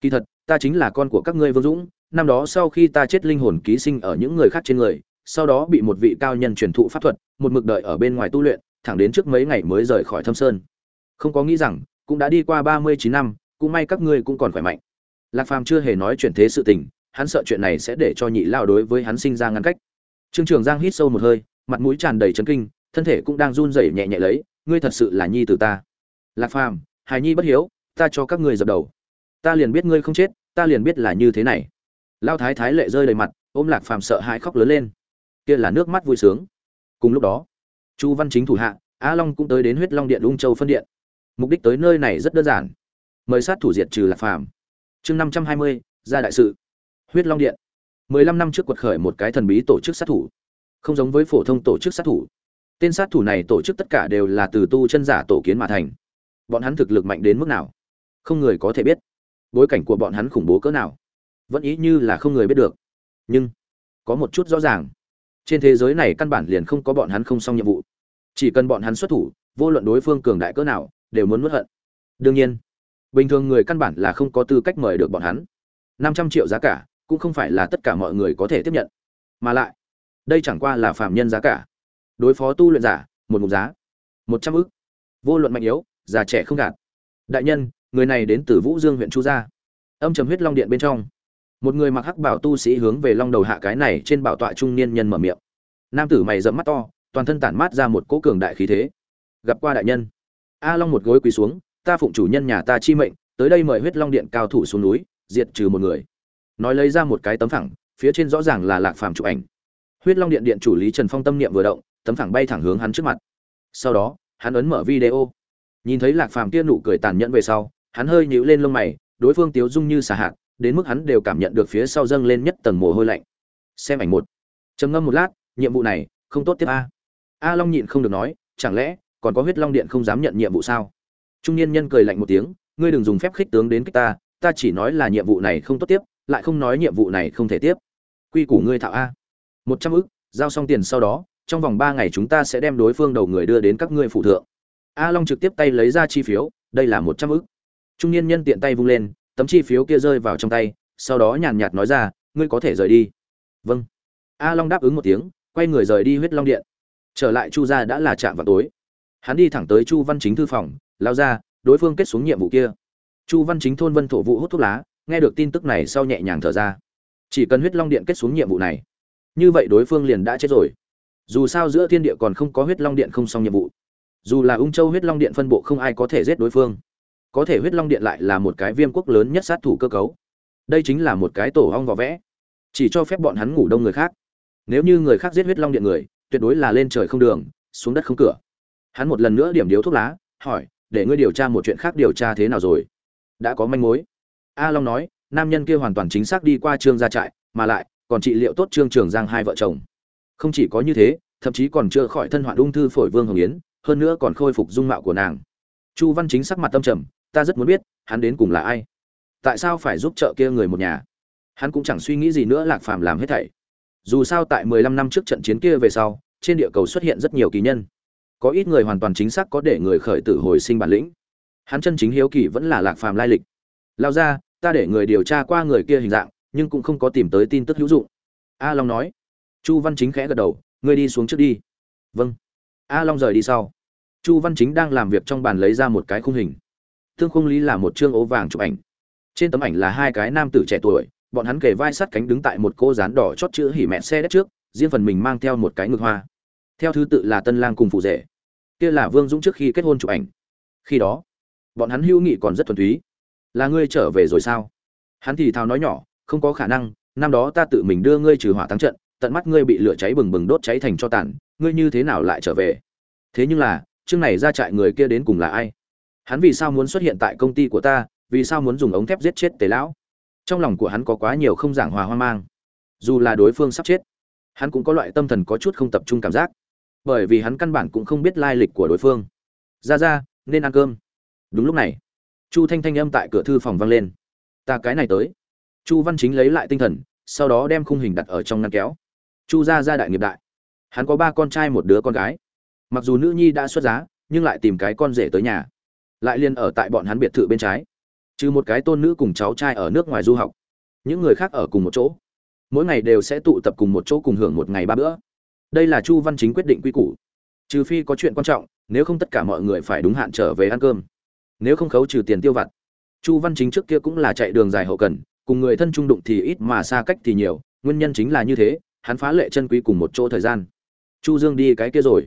Kỳ thật, ta chính là con của các ngươi vương dũng, năm đó sau khi ta chết linh hồn ký sinh ở những người khác trên người, sau đó bị một vị cao nhân truyền thụ pháp thuật, một mực đợi ở bên ngoài tu luyện, thẳng đến trước mấy ngày mới rời khỏi thâm sơn. Không có nghĩ rằng, cũng đã đi qua ba mươi chín năm, cũng may các ngươi cũng còn khỏe mạnh. Lạc phàm chưa hề nói chuyện thế sự tình, hắn sợ chuyện này sẽ để cho nhị lao đối với hắn sinh ra ngăn cách. Trương trường giang hít sâu một hơi, mặt mũi tràn đầy chấn kinh, thân thể cũng đang run rẩy nhẹ nhẹ lấy ngươi thật sự là nhi tử ta. Lạc phàm, hài nhi bất hiếu, ta cho các ngươi dập đầu. Ta liền biết ngươi không chết, ta liền biết là như thế này. Lao thái thái lệ rơi đầy mặt, ôm lạc phàm sợ hãi khóc lớn lên. Kia là nước mắt vui sướng. Cùng lúc đó, chu văn chính thủ hạ, a long cũng tới đến huyết long điện ung châu phân điện. Mục đích tới nơi này rất đơn giản. Mời sát thủ diệt trừ lạc phàm. Chương năm trăm hai mươi, ra đại sự. Huyết long điện. mười lăm năm trước quật khởi một cái thần bí tổ chức sát thủ. Không giống với phổ thông tổ chức sát thủ tên sát thủ này tổ chức tất cả đều là từ tu chân giả tổ kiến mà thành. Bọn hắn thực lực mạnh đến mức nào? Không người có thể biết. Bối cảnh của bọn hắn khủng bố cỡ nào? Vẫn ý như là không người biết được. Nhưng, có một chút rõ ràng. Trên thế giới này căn bản liền không có bọn hắn không xong nhiệm vụ. Chỉ cần bọn hắn xuất thủ, vô luận đối phương cường đại cỡ nào, đều muốn nuốt hận. Đương nhiên, bình thường người căn bản là không có tư cách mời được bọn hắn. Năm trăm triệu giá cả, cũng không phải là tất cả mọi người có thể tiếp nhận. Mà lại, đây chẳng qua là phạm nhân giá cả đối phó tu luyện giả, một mục giá, một trăm ức. Vô luận mạnh yếu, già trẻ không gạt. Đại nhân, người này đến từ vũ dương huyện chu gia. Âm trầm huyết long điện bên trong. Một người mặc hắc bảo tu sĩ hướng về long đầu hạ cái này trên bảo tọa trung niên nhân mở miệng. Nam tử mày dẫm mắt to, toàn thân tản mát ra một cỗ cường đại khí thế. Gặp qua đại nhân. A long một gối quỳ xuống, ta phụng chủ nhân nhà ta chi mệnh, tới đây mời huyết long điện cao thủ xuống núi, diệt trừ một người. Nói lấy ra một cái tấm phẳng, phía trên rõ ràng là lạc phàm chụp ảnh. Huyết long điện điện chủ lý trần phong tâm niệm vừa động tấm phẳng bay thẳng hướng hắn trước mặt. Sau đó, hắn ấn mở video. Nhìn thấy lạc phàm kia nụ cười tàn nhẫn về sau, hắn hơi nhíu lên lông mày, đối phương tiếu dung như xà hạt, đến mức hắn đều cảm nhận được phía sau dâng lên nhất tầng mồ hôi lạnh. Xem ảnh một. Trầm ngâm một lát, nhiệm vụ này, không tốt tiếp a. A long nhịn không được nói, chẳng lẽ, còn có huyết long điện không dám nhận nhiệm vụ sao? Trung niên nhân cười lạnh một tiếng, ngươi đừng dùng phép khích tướng đến kích ta ta chỉ nói là nhiệm vụ này không tốt tiếp, lại không nói nhiệm vụ này không thể tiếp. Quy củ ngươi thạo a. Một trăm ức, giao xong tiền sau đó trong vòng ba ngày chúng ta sẽ đem đối phương đầu người đưa đến các ngươi phụ thượng. A long trực tiếp tay lấy ra chi phiếu, đây là một trăm ức. Trung niên nhân tiện tay vung lên, tấm chi phiếu kia rơi vào trong tay, sau đó nhàn nhạt nói ra, ngươi có thể rời đi. Vâng. A long đáp ứng một tiếng, quay người rời đi huyết long điện. Trở lại chu gia đã là trạm vào tối. Hắn đi thẳng tới chu văn chính thư phòng, lao ra, đối phương kết xuống nhiệm vụ kia. Chu văn chính thôn vân thổ vụ hút thuốc lá, nghe được tin tức này sau nhẹ nhàng thở ra. Chỉ cần huyết long điện kết xuống nhiệm vụ này, như vậy đối phương liền đã chết rồi dù sao giữa thiên địa còn không có huyết long điện không xong nhiệm vụ. Dù là ung châu huyết long điện phân bộ không ai có thể giết đối phương, có thể huyết long điện lại là một cái viêm quốc lớn nhất sát thủ cơ cấu. Đây chính là một cái tổ hong vỏ vẽ. Chỉ cho phép bọn hắn ngủ đông người khác. Nếu như người khác giết huyết long điện người, tuyệt đối là lên trời không đường, xuống đất không cửa. Hắn một lần nữa điểm điếu thuốc lá, hỏi, để ngươi điều tra một chuyện khác điều tra thế nào rồi? Đã có manh mối. A long nói, nam nhân kia hoàn toàn chính xác đi qua trương gia trại, mà lại còn trị liệu tốt trương trường giang hai vợ chồng không chỉ có như thế, thậm chí còn chưa khỏi thân hoạn ung thư phổi vương hồng yến, hơn nữa còn khôi phục dung mạo của nàng. Chu văn chính sắc mặt tâm trầm, ta rất muốn biết, hắn đến cùng là ai? Tại sao phải giúp trợ kia người một nhà? Hắn cũng chẳng suy nghĩ gì nữa, lạc phàm làm hết thảy. Dù sao tại mười lăm năm trước trận chiến kia về sau, trên địa cầu xuất hiện rất nhiều kỳ nhân. Có ít người hoàn toàn chính xác có để người khởi tử hồi sinh bản lĩnh. Hắn chân chính hiếu kỳ vẫn là lạc phàm lai lịch. Lao ra, ta để người điều tra qua người kia hình dạng, nhưng cũng không có tìm tới tin tức hữu dụng. A long nói chu văn chính khẽ gật đầu, ngươi đi xuống trước đi. Vâng. A long rời đi sau. Chu văn chính đang làm việc trong bàn lấy ra một cái khung hình. Thương khung lý là một chương ố vàng chụp ảnh. Trên tấm ảnh là hai cái nam tử trẻ tuổi, bọn hắn kề vai sát cánh đứng tại một cô rán đỏ chót chữ hỉ mẹ xe đất trước, riêng phần mình mang theo một cái ngực hoa. Theo thứ tự là tân lang cùng phụ rể. Kia là vương dũng trước khi kết hôn chụp ảnh. Khi đó, bọn hắn hữu nghị còn rất thuần túy. Là ngươi trở về rồi sao? Hắn thì thào nói nhỏ, không có khả năng, năm đó ta tự mình đưa ngươi trừ hỏa thắng trận tận mắt ngươi bị lửa cháy bừng bừng đốt cháy thành cho tàn, ngươi như thế nào lại trở về? Thế nhưng là, chương này ra trại người kia đến cùng là ai? Hắn vì sao muốn xuất hiện tại công ty của ta, vì sao muốn dùng ống thép giết chết tề lão? Trong lòng của hắn có quá nhiều không giảng hòa hoang mang. Dù là đối phương sắp chết, hắn cũng có loại tâm thần có chút không tập trung cảm giác. Bởi vì hắn căn bản cũng không biết lai lịch của đối phương. Ra ra, nên ăn cơm. Đúng lúc này, chu thanh thanh âm tại cửa thư phòng vang lên. Ta cái này tới. Chu văn chính lấy lại tinh thần, sau đó đem khung hình đặt ở trong ngăn kéo chu gia gia đại nghiệp đại. Hắn có ba con trai một đứa con gái. Mặc dù nữ nhi đã xuất giá, nhưng lại tìm cái con rể tới nhà. Lại liền ở tại bọn hắn biệt thự bên trái. Trừ một cái tôn nữ cùng cháu trai ở nước ngoài du học. Những người khác ở cùng một chỗ. Mỗi ngày đều sẽ tụ tập cùng một chỗ cùng hưởng một ngày ba bữa. Đây là chu văn chính quyết định quy củ. Trừ phi có chuyện quan trọng, nếu không tất cả mọi người phải đúng hạn trở về ăn cơm. Nếu không khấu trừ tiền tiêu vặt. Chu văn chính trước kia cũng là chạy đường dài hậu cần, cùng người thân trung đụng thì ít mà xa cách thì nhiều, nguyên nhân chính là như thế hắn phá lệ chân quý cùng một chỗ thời gian. Chu dương đi cái kia rồi.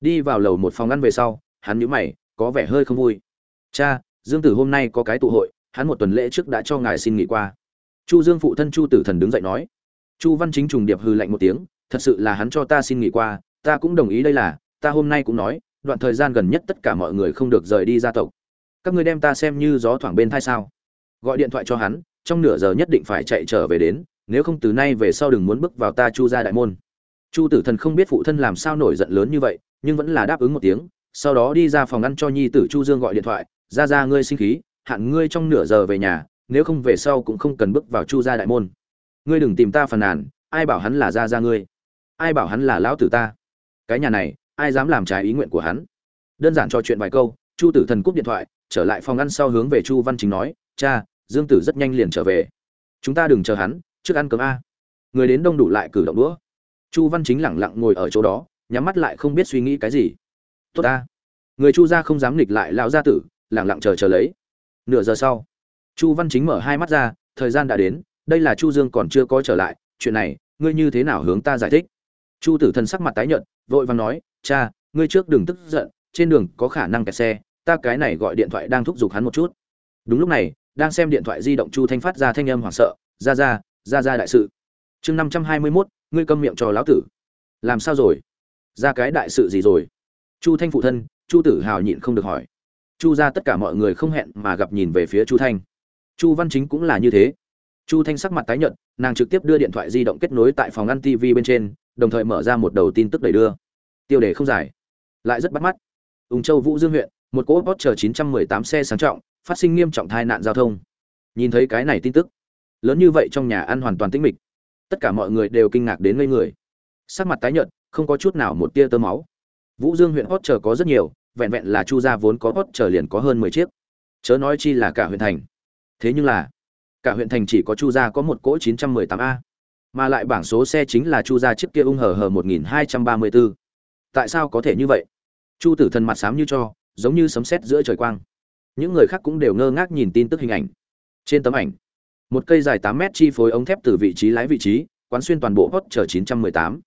Đi vào lầu một phòng ăn về sau, hắn nhíu mày, có vẻ hơi không vui. Cha, dương tử hôm nay có cái tụ hội, hắn một tuần lễ trước đã cho ngài xin nghỉ qua. Chu dương phụ thân chu tử thần đứng dậy nói. Chu văn chính trùng điệp hư lạnh một tiếng, thật sự là hắn cho ta xin nghỉ qua, ta cũng đồng ý đây là, ta hôm nay cũng nói, đoạn thời gian gần nhất tất cả mọi người không được rời đi gia tộc. Các ngươi đem ta xem như gió thoảng bên thai sao? Gọi điện thoại cho hắn, trong nửa giờ nhất định phải chạy trở về đến nếu không từ nay về sau đừng muốn bước vào ta chu gia đại môn. Chu tử thần không biết phụ thân làm sao nổi giận lớn như vậy, nhưng vẫn là đáp ứng một tiếng, sau đó đi ra phòng ăn cho nhi tử chu dương gọi điện thoại, ra ra ngươi sinh khí, hạn ngươi trong nửa giờ về nhà, nếu không về sau cũng không cần bước vào chu gia đại môn. Ngươi đừng tìm ta phàn nàn, ai bảo hắn là ra ra ngươi? Ai bảo hắn là lão tử ta? Cái nhà này, ai dám làm trái ý nguyện của hắn? Đơn giản trò chuyện vài câu, chu tử thần cúp điện thoại, trở lại phòng ăn sau hướng về chu văn chính nói, cha, dương tử rất nhanh liền trở về. Chúng ta đừng chờ hắn trước ăn cơm a. Người đến đông đủ lại cử động đũa. Chu văn chính lẳng lặng ngồi ở chỗ đó, nhắm mắt lại không biết suy nghĩ cái gì. Tốt ta. Người chu gia không dám nghịch lại lão gia tử, lẳng lặng chờ chờ lấy. Nửa giờ sau, chu văn chính mở hai mắt ra, thời gian đã đến, đây là chu dương còn chưa có trở lại, chuyện này, ngươi như thế nào hướng ta giải thích? Chu tử thần sắc mặt tái nhợt, vội vàng nói, cha, ngươi trước đừng tức giận, trên đường có khả năng kẹt xe, ta cái này gọi điện thoại đang thúc giục hắn một chút. Đúng lúc này, đang xem điện thoại di động chu thanh phát ra thanh âm hoảng sợ, ra ra ra ra đại sự. Chương năm trăm hai mươi mốt, ngươi câm miệng cho lão tử. Làm sao rồi? Ra cái đại sự gì rồi? Chu thanh phụ thân, chu tử hào nhịn không được hỏi. Chu ra tất cả mọi người không hẹn mà gặp nhìn về phía chu thanh. Chu văn chính cũng là như thế. Chu thanh sắc mặt tái nhợt, nàng trực tiếp đưa điện thoại di động kết nối tại phòng ăn tv bên trên, đồng thời mở ra một đầu tin tức đầy đưa. Tiêu đề không dài. Lại rất bắt mắt. Ung châu vũ dương huyện, một cỗ post chờ 918 xe sang trọng, phát sinh nghiêm trọng tai nạn giao thông. Nhìn thấy cái này tin tức lớn như vậy trong nhà ăn hoàn toàn tĩnh mịch. Tất cả mọi người đều kinh ngạc đến ngây người. Sắc mặt tái nhợt, không có chút nào một tia tơ máu. Vũ dương huyện hot chờ có rất nhiều, vẹn vẹn là chu gia vốn có hot chờ liền có hơn mười chiếc. Chớ nói chi là cả huyện thành. Thế nhưng là, cả huyện thành chỉ có chu gia có một cỗ 918 a. Mà lại bảng số xe chính là chu gia chiếc kia ung hờ hờ 1234. tại sao có thể như vậy? Chu tử thần mặt xám như cho, giống như sấm sét giữa trời quang. Những người khác cũng đều ngơ ngác nhìn tin tức hình ảnh. Trên tấm ảnh một cây dài 8 mét chi phối ống thép từ vị trí lái vị trí, quán xuyên toàn bộ hot chở 918.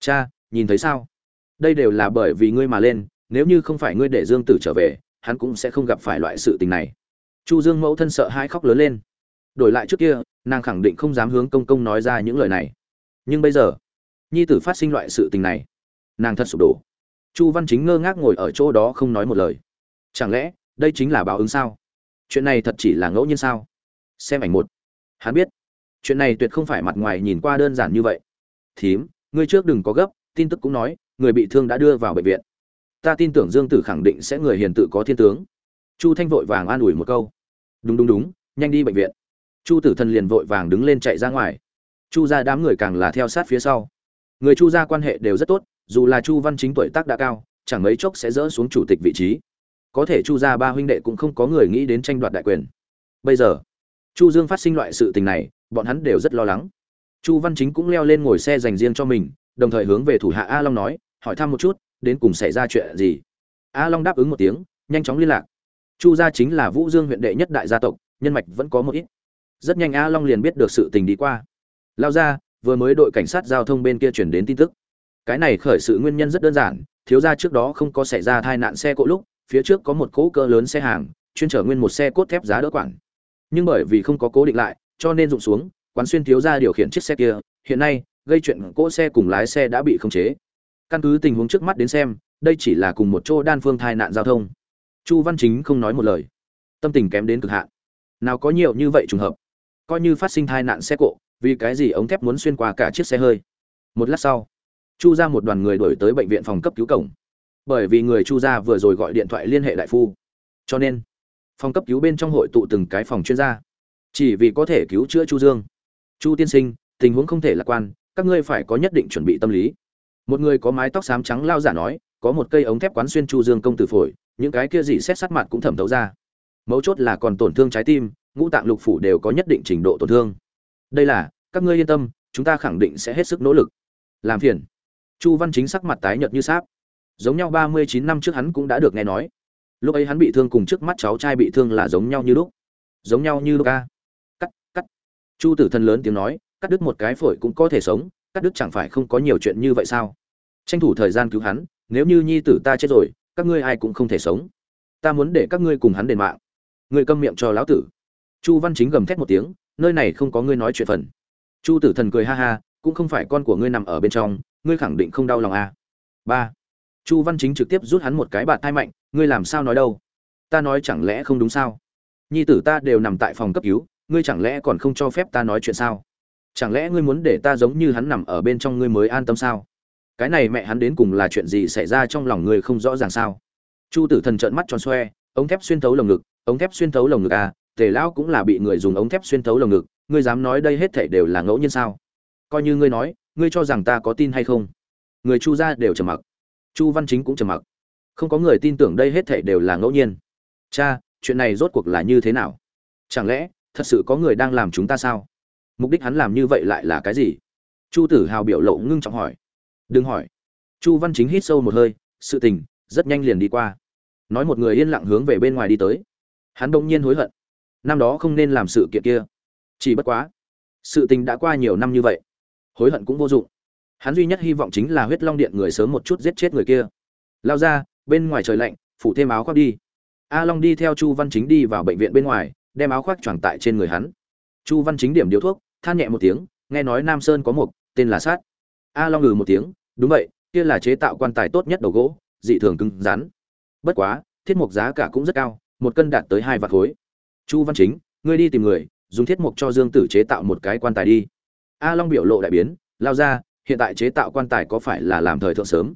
cha, nhìn thấy sao? Đây đều là bởi vì ngươi mà lên, nếu như không phải ngươi để dương tử trở về, hắn cũng sẽ không gặp phải loại sự tình này. Chu dương mẫu thân sợ hãi khóc lớn lên. Đổi lại trước kia, nàng khẳng định không dám hướng công công nói ra những lời này. Nhưng bây giờ, nhi tử phát sinh loại sự tình này, nàng thật sụp đổ. Chu văn chính ngơ ngác ngồi ở chỗ đó không nói một lời. Chẳng lẽ, đây chính là báo ứng sao? Chuyện này thật chỉ là ngẫu nhiên sao? Xem ảnh một hắn biết. Chuyện này tuyệt không phải mặt ngoài nhìn qua đơn giản như vậy. Thím, ngươi trước đừng có gấp, tin tức cũng nói, người bị thương đã đưa vào bệnh viện. Ta tin tưởng dương tử khẳng định sẽ người hiền tự có thiên tướng. Chu thanh vội vàng an ủi một câu. Đúng đúng đúng, nhanh đi bệnh viện. Chu tử thần liền vội vàng đứng lên chạy ra ngoài. Chu ra đám người càng là theo sát phía sau. Người chu ra quan hệ đều rất tốt, dù là chu văn chính tuổi tác đã cao, chẳng mấy chốc sẽ dỡ xuống chủ tịch vị trí. Có thể chu ra ba huynh đệ cũng không có người nghĩ đến tranh đoạt đại quyền. Bây giờ chu dương phát sinh loại sự tình này, bọn hắn đều rất lo lắng. Chu văn chính cũng leo lên ngồi xe dành riêng cho mình, đồng thời hướng về thủ hạ a long nói, hỏi thăm một chút, đến cùng xảy ra chuyện gì? A long đáp ứng một tiếng, nhanh chóng liên lạc. Chu gia chính là vũ dương huyện đệ nhất đại gia tộc, nhân mạch vẫn có một ít. Rất nhanh a long liền biết được sự tình đi qua. Lao ra, vừa mới đội cảnh sát giao thông bên kia chuyển đến tin tức. Cái này khởi sự nguyên nhân rất đơn giản, thiếu gia trước đó không có xảy ra tai nạn xe cộ lúc, phía trước có một cỗ cỡ lớn xe hàng, chuyên chở nguyên một xe cốt thép giá đỡ quản nhưng bởi vì không có cố định lại, cho nên rụng xuống, quán xuyên thiếu ra điều khiển chiếc xe kia, hiện nay, gây chuyện cỗ xe cùng lái xe đã bị khống chế. Căn cứ tình huống trước mắt đến xem, đây chỉ là cùng một chỗ đan phương tai nạn giao thông. Chu văn chính không nói một lời. Tâm tình kém đến cực hạn. Nào có nhiều như vậy trùng hợp? Coi như phát sinh tai nạn xe cộ, vì cái gì ống thép muốn xuyên qua cả chiếc xe hơi? Một lát sau, chu ra một đoàn người đuổi tới bệnh viện phòng cấp cứu cổng. Bởi vì người chu gia vừa rồi gọi điện thoại liên hệ đại phu. Cho nên phòng cấp cứu bên trong hội tụ từng cái phòng chuyên gia. Chỉ vì có thể cứu chữa chu dương. Chu tiên sinh, tình huống không thể lạc quan, các ngươi phải có nhất định chuẩn bị tâm lý. Một người có mái tóc xám trắng lao giả nói, có một cây ống thép quán xuyên chu dương công tử phổi, những cái kia gì xét sát mặt cũng thẩm thấu ra. Mấu chốt là còn tổn thương trái tim, ngũ tạng lục phủ đều có nhất định trình độ tổn thương. Đây là, các ngươi yên tâm, chúng ta khẳng định sẽ hết sức nỗ lực. Làm phiền. Chu văn chính sắc mặt tái nhợt như sáp. Giống nhau ba mươi chín năm trước hắn cũng đã được nghe nói lúc ấy hắn bị thương cùng trước mắt cháu trai bị thương là giống nhau như lúc. Giống nhau như lúc ca cắt cắt. Chu tử thần lớn tiếng nói, cắt đứt một cái phổi cũng có thể sống, cắt đứt chẳng phải không có nhiều chuyện như vậy sao? Tranh thủ thời gian cứu hắn, nếu như nhi tử ta chết rồi, các ngươi ai cũng không thể sống. Ta muốn để các ngươi cùng hắn đền mạng. Ngươi câm miệng cho lão tử. Chu văn chính gầm thét một tiếng, nơi này không có ngươi nói chuyện phần. Chu tử thần cười ha ha, cũng không phải con của ngươi nằm ở bên trong, ngươi khẳng định không đau lòng à. ba. Chu văn chính trực tiếp rút hắn một cái bạt thai mạnh ngươi làm sao nói đâu? Ta nói chẳng lẽ không đúng sao? Nhi tử ta đều nằm tại phòng cấp cứu, ngươi chẳng lẽ còn không cho phép ta nói chuyện sao? Chẳng lẽ ngươi muốn để ta giống như hắn nằm ở bên trong ngươi mới an tâm sao? Cái này mẹ hắn đến cùng là chuyện gì xảy ra trong lòng ngươi không rõ ràng sao? Chu tử thần trợn mắt tròn xoe, ống thép xuyên thấu lồng ngực, ống thép xuyên thấu lồng ngực à tề lão cũng là bị người dùng ống thép xuyên thấu lồng ngực, ngươi dám nói đây hết thảy đều là ngẫu nhiên sao? Coi như ngươi nói, ngươi cho rằng ta có tin hay không? Người chu gia đều trầm mặc. Chu văn chính cũng trầm mặc không có người tin tưởng đây hết thảy đều là ngẫu nhiên. Cha, chuyện này rốt cuộc là như thế nào? Chẳng lẽ, thật sự có người đang làm chúng ta sao? Mục đích hắn làm như vậy lại là cái gì? Chu tử hào biểu lộ ngưng trọng hỏi. Đừng hỏi. Chu văn chính hít sâu một hơi, sự tình, rất nhanh liền đi qua. Nói một người yên lặng hướng về bên ngoài đi tới. Hắn bỗng nhiên hối hận. Năm đó không nên làm sự kiện kia. Chỉ bất quá, sự tình đã qua nhiều năm như vậy. Hối hận cũng vô dụng. Hắn duy nhất hy vọng chính là huyết long điện người sớm một chút giết chết người kia. Lao ra bên ngoài trời lạnh, phủ thêm áo khoác đi. A long đi theo chu văn chính đi vào bệnh viện bên ngoài, đem áo khoác choàng tại trên người hắn. Chu văn chính điểm điếu thuốc, than nhẹ một tiếng, nghe nói nam sơn có một, tên là sát. A long ngừ một tiếng, đúng vậy, kia là chế tạo quan tài tốt nhất đầu gỗ, dị thường cứng rắn. Bất quá, thiết mục giá cả cũng rất cao, một cân đạt tới hai vạt khối. Chu văn chính, ngươi đi tìm người, dùng thiết mục cho dương tử chế tạo một cái quan tài đi. A long biểu lộ đại biến, lao ra, hiện tại chế tạo quan tài có phải là làm thời thượng sớm?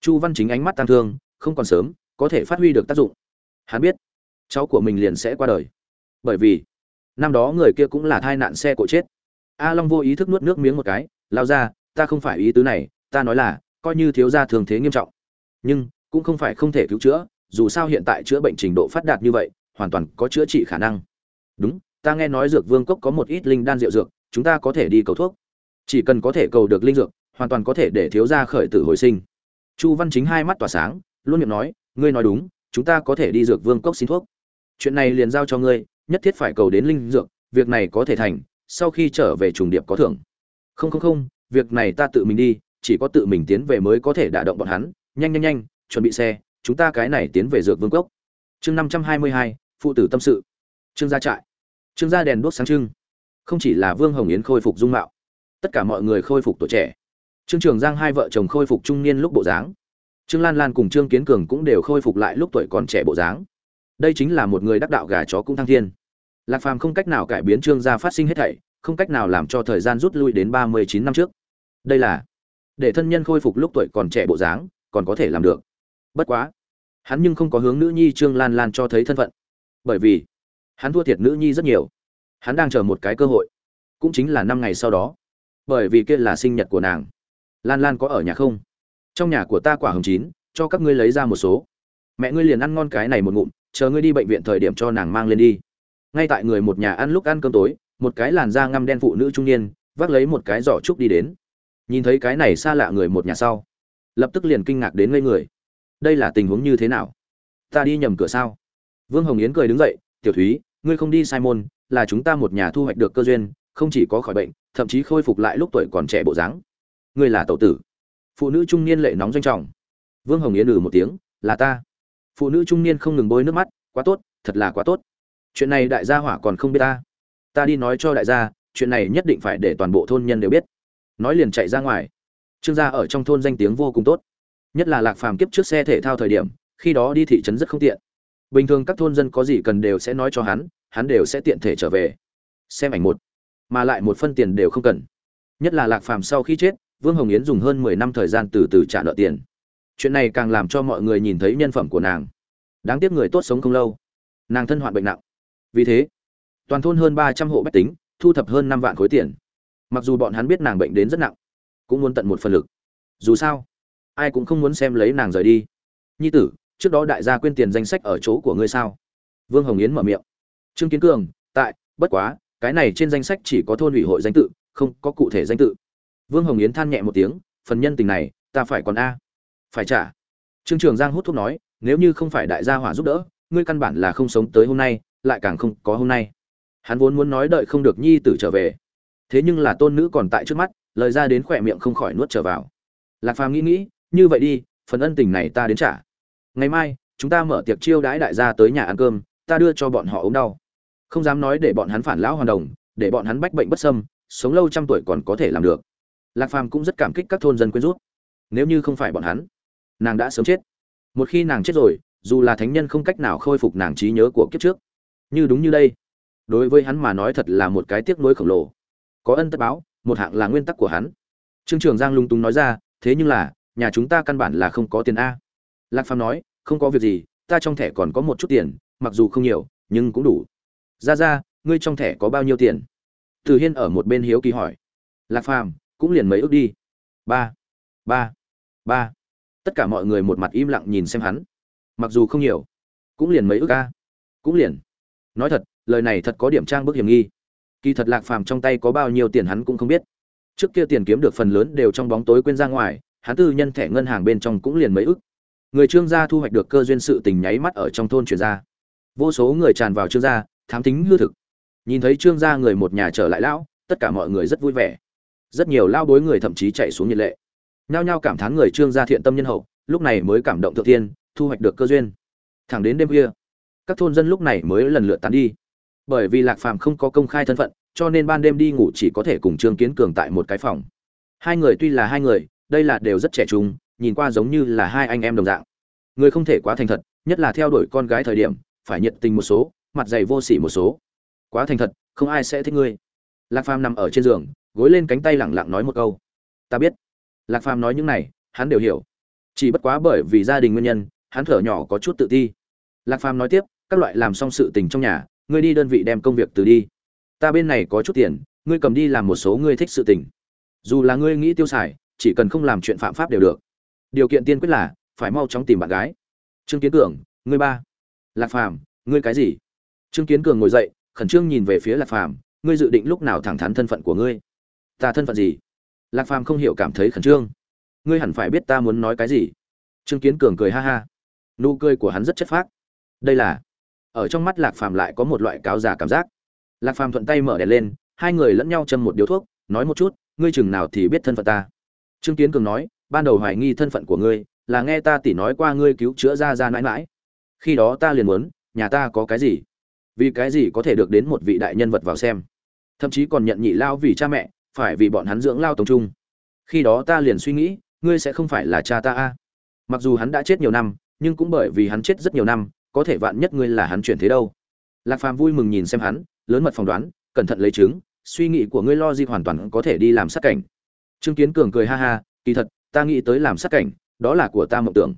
Chu văn chính ánh mắt tăng thương không còn sớm, có thể phát huy được tác dụng. Hắn biết, cháu của mình liền sẽ qua đời. Bởi vì, năm đó người kia cũng là thai nạn xe cộ chết. A long vô ý thức nuốt nước miếng một cái, lao ra, ta không phải ý tứ này, ta nói là, coi như thiếu gia thường thế nghiêm trọng. Nhưng, cũng không phải không thể cứu chữa, dù sao hiện tại chữa bệnh trình độ phát đạt như vậy, hoàn toàn có chữa trị khả năng. Đúng, ta nghe nói dược vương cốc có một ít linh đan rượu dược, chúng ta có thể đi cầu thuốc. Chỉ cần có thể cầu được linh dược, hoàn toàn có thể để thiếu gia khởi tử hồi sinh. Chu văn chính hai mắt tỏa sáng luôn miệng nói, ngươi nói đúng, chúng ta có thể đi dược vương cốc xin thuốc. Chuyện này liền giao cho ngươi, nhất thiết phải cầu đến linh dược, việc này có thể thành, sau khi trở về trùng điệp có thưởng. Không không không, việc này ta tự mình đi, chỉ có tự mình tiến về mới có thể đả động bọn hắn. Nhanh nhanh nhanh, chuẩn bị xe, chúng ta cái này tiến về dược vương cốc. Chương năm trăm hai mươi hai, phụ tử tâm sự. Trương gia trại. Trương gia đèn đuốc sáng trưng. Không chỉ là vương hồng yến khôi phục dung mạo, tất cả mọi người khôi phục tuổi trẻ. Trương trường giang hai vợ chồng khôi phục trung niên lúc bộ dáng trương lan lan cùng trương kiến cường cũng đều khôi phục lại lúc tuổi còn trẻ bộ dáng. Đây chính là một người đắc đạo gà chó cũng thăng thiên. Lạc phàm không cách nào cải biến trương gia phát sinh hết thảy, không cách nào làm cho thời gian rút lui đến ba mươi chín năm trước. Đây là để thân nhân khôi phục lúc tuổi còn trẻ bộ dáng, còn có thể làm được. Bất quá, hắn nhưng không có hướng nữ nhi trương lan lan cho thấy thân phận. Bởi vì, hắn thua thiệt nữ nhi rất nhiều. Hắn đang chờ một cái cơ hội. Cũng chính là năm ngày sau đó. Bởi vì kia là sinh nhật của nàng. Lan lan có ở nhà không? Trong nhà của ta quả hồng chín, cho các ngươi lấy ra một số. Mẹ ngươi liền ăn ngon cái này một ngụm, chờ ngươi đi bệnh viện thời điểm cho nàng mang lên đi. Ngay tại người một nhà ăn lúc ăn cơm tối, một cái làn da ngăm đen phụ nữ trung niên, vác lấy một cái giỏ trúc đi đến. Nhìn thấy cái này xa lạ người một nhà sau, lập tức liền kinh ngạc đến ngây người. Đây là tình huống như thế nào? Ta đi nhầm cửa sao? Vương hồng yến cười đứng dậy, tiểu thúy, ngươi không đi sai môn, là chúng ta một nhà thu hoạch được cơ duyên, không chỉ có khỏi bệnh, thậm chí khôi phục lại lúc tuổi còn trẻ bộ dáng. Ngươi là tẩu tử phụ nữ trung niên lệ nóng doanh trọng. Vương hồng yến ừ một tiếng, là ta. Phụ nữ trung niên không ngừng bôi nước mắt, quá tốt, thật là quá tốt. Chuyện này đại gia hỏa còn không biết ta. Ta đi nói cho đại gia, chuyện này nhất định phải để toàn bộ thôn nhân đều biết. Nói liền chạy ra ngoài. Trương gia ở trong thôn danh tiếng vô cùng tốt. Nhất là lạc phàm kiếp trước xe thể thao thời điểm, khi đó đi thị trấn rất không tiện. Bình thường các thôn dân có gì cần đều sẽ nói cho hắn hắn đều sẽ tiện thể trở về. Xem ảnh một, mà lại một phân tiền đều không cần. Nhất là lạc phàm sau khi chết vương hồng yến dùng hơn mười năm thời gian từ từ trả nợ tiền. Chuyện này càng làm cho mọi người nhìn thấy nhân phẩm của nàng. Đáng tiếc người tốt sống không lâu. Nàng thân hoạn bệnh nặng. Vì thế, toàn thôn hơn ba trăm hộ bách tính, thu thập hơn năm vạn khối tiền. Mặc dù bọn hắn biết nàng bệnh đến rất nặng, cũng muốn tận một phần lực. Dù sao, ai cũng không muốn xem lấy nàng rời đi. Nhi tử, trước đó đại gia quên tiền danh sách ở chỗ của ngươi sao? Vương hồng yến mở miệng. Trương kiến cường, tại, bất quá, cái này trên danh sách chỉ có thôn ủy hội danh tự, không có cụ thể danh tự vương hồng yến than nhẹ một tiếng, phần nhân tình này, ta phải còn a. Phải trả. Trương trường giang hút thuốc nói, nếu như không phải đại gia hỏa giúp đỡ, ngươi căn bản là không sống tới hôm nay, lại càng không có hôm nay. Hắn vốn muốn nói đợi không được nhi tử trở về. Thế nhưng là tôn nữ còn tại trước mắt, lời ra đến khỏe miệng không khỏi nuốt trở vào. Lạc phàm nghĩ nghĩ, như vậy đi, phần ân tình này ta đến trả. Ngày mai, chúng ta mở tiệc chiêu đãi đại gia tới nhà ăn cơm, ta đưa cho bọn họ ốm đau. Không dám nói để bọn hắn phản lão hoàn đồng, để bọn hắn bách bệnh bất sâm sống lâu trăm tuổi còn có thể làm được lạc phàm cũng rất cảm kích các thôn dân quyến rút nếu như không phải bọn hắn, nàng đã sớm chết. Một khi nàng chết rồi, dù là thánh nhân không cách nào khôi phục nàng trí nhớ của kiếp trước, như đúng như đây, đối với hắn mà nói thật là một cái tiếc nuối khổng lồ. Có ân tất báo, một hạng là nguyên tắc của hắn. Trương trường giang lung túng nói ra, thế nhưng là, nhà chúng ta căn bản là không có tiền a. Lạc phàm nói, không có việc gì, ta trong thẻ còn có một chút tiền, mặc dù không nhiều, nhưng cũng đủ. Ra ra, ngươi trong thẻ có bao nhiêu tiền? Từ hiên ở một bên hiếu kỳ hỏi. Lạc phàm cũng liền mấy ước đi. Ba ba ba. Tất cả mọi người một mặt im lặng nhìn xem hắn. Mặc dù không nhiều, cũng liền mấy ước ca cũng liền. Nói thật, lời này thật có điểm trang bức hiểm nghi. Kỳ thật lạc phàm trong tay có bao nhiêu tiền hắn cũng không biết. Trước kia tiền kiếm được phần lớn đều trong bóng tối quên ra ngoài, hắn tư nhân thẻ ngân hàng bên trong cũng liền mấy ức người trương gia thu hoạch được cơ duyên sự tình nháy mắt ở trong thôn chuyển ra. Vô số người tràn vào trương gia, thám tính hư thực. Nhìn thấy trương gia người một nhà trở lại lão, tất cả mọi người rất vui vẻ rất nhiều lao bối người thậm chí chạy xuống nhiệt lệ. Nhao nhao cảm thán người trương gia thiện tâm nhân hậu, lúc này mới cảm động thượng thiên, thu hoạch được cơ duyên. Thẳng đến đêm khuya, các thôn dân lúc này mới lần lượt tán đi. Bởi vì lạc phàm không có công khai thân phận, cho nên ban đêm đi ngủ chỉ có thể cùng trương kiến cường tại một cái phòng. Hai người tuy là hai người, đây là đều rất trẻ trung, nhìn qua giống như là hai anh em đồng dạng. Người không thể quá thành thật, nhất là theo đuổi con gái thời điểm, phải nhiệt tình một số, mặt dày vô sỉ một số. Quá thành thật, không ai sẽ thích ngươi. Lạc phàm nằm ở trên giường gối lên cánh tay lẳng lặng nói một câu. Ta biết. Lạc phàm nói những này, hắn đều hiểu. Chỉ bất quá bởi vì gia đình nguyên nhân, hắn thở nhỏ có chút tự ti. Lạc phàm nói tiếp, các loại làm xong sự tình trong nhà, ngươi đi đơn vị đem công việc từ đi. Ta bên này có chút tiền, ngươi cầm đi làm một số ngươi thích sự tình. Dù là ngươi nghĩ tiêu xài, chỉ cần không làm chuyện phạm pháp đều được. Điều kiện tiên quyết là, phải mau chóng tìm bạn gái. Trương kiến cường, ngươi ba. Lạc phàm, ngươi cái gì? Trương kiến cường ngồi dậy, khẩn trương nhìn về phía lạc phàm, ngươi dự định lúc nào thẳng thắn thân phận của ngươi? Ta thân phận gì? Lạc phàm không hiểu cảm thấy khẩn trương. Ngươi hẳn phải biết ta muốn nói cái gì. Trương kiến cường cười ha ha. Nụ cười của hắn rất chất phác. Đây là, ở trong mắt lạc phàm lại có một loại cáo già cảm giác. Lạc phàm thuận tay mở đèn lên, hai người lẫn nhau châm một điếu thuốc, nói một chút, ngươi chừng nào thì biết thân phận ta. Trương kiến cường nói, ban đầu hoài nghi thân phận của ngươi, là nghe ta tỉ nói qua ngươi cứu chữa ra ra mãi mãi. Khi đó ta liền muốn, nhà ta có cái gì? Vì cái gì có thể được đến một vị đại nhân vật vào xem? Thậm chí còn nhận nhị lao vì cha mẹ phải vì bọn hắn dưỡng lao tổng trung. Khi đó ta liền suy nghĩ, ngươi sẽ không phải là cha ta a. Mặc dù hắn đã chết nhiều năm, nhưng cũng bởi vì hắn chết rất nhiều năm, có thể vạn nhất ngươi là hắn chuyển thế đâu. Lạc phàm vui mừng nhìn xem hắn, lớn mật phỏng đoán, cẩn thận lấy chứng, suy nghĩ của ngươi lo gì hoàn toàn có thể đi làm sát cảnh. Trương kiến cường cười ha ha, kỳ thật, ta nghĩ tới làm sát cảnh, đó là của ta mộng tưởng.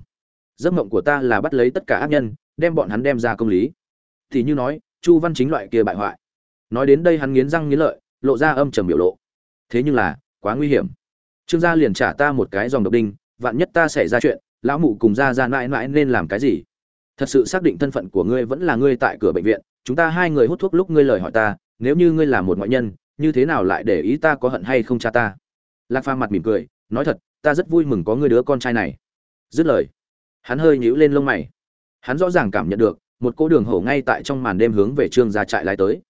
Giấc mộng của ta là bắt lấy tất cả ác nhân, đem bọn hắn đem ra công lý. Thì như nói, chu văn chính loại kia bại hoại. Nói đến đây hắn nghiến răng nghiến lợi, lộ ra âm trầm biểu lộ thế nhưng là, quá nguy hiểm. Trương gia liền trả ta một cái dòng độc đinh, vạn nhất ta xảy ra chuyện, lão mụ cùng ra ra mãi mãi nên làm cái gì? Thật sự xác định thân phận của ngươi vẫn là ngươi tại cửa bệnh viện, chúng ta hai người hút thuốc lúc ngươi lời hỏi ta, nếu như ngươi là một ngoại nhân, như thế nào lại để ý ta có hận hay không cha ta? Lạc pha mặt mỉm cười, nói thật, ta rất vui mừng có ngươi đứa con trai này. Dứt lời, hắn hơi nhíu lên lông mày. Hắn rõ ràng cảm nhận được, một cỗ đường hổ ngay tại trong màn đêm hướng về trương gia trại lái tới.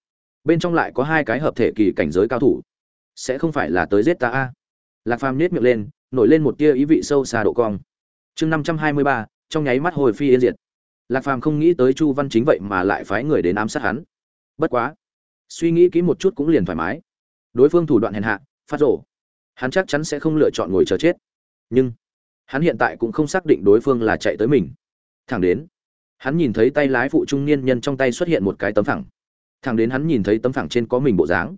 Bên trong lại có hai cái hợp thể kỳ cảnh giới cao thủ sẽ không phải là tới giết ta a. Lạc phàm nết miệng lên, nổi lên một tia ý vị sâu xa độ cong. Chương năm trăm hai mươi ba, trong nháy mắt hồi phi yên diệt. Lạc phàm không nghĩ tới chu văn chính vậy mà lại phái người đến ám sát hắn. Bất quá, suy nghĩ kỹ một chút cũng liền thoải mái. Đối phương thủ đoạn hèn hạ, phát rổ hắn chắc chắn sẽ không lựa chọn ngồi chờ chết. Nhưng, hắn hiện tại cũng không xác định đối phương là chạy tới mình. Thẳng đến, hắn nhìn thấy tay lái phụ trung niên nhân trong tay xuất hiện một cái tấm phẳng. Thẳng đến hắn nhìn thấy tấm phẳng trên có mình bộ dáng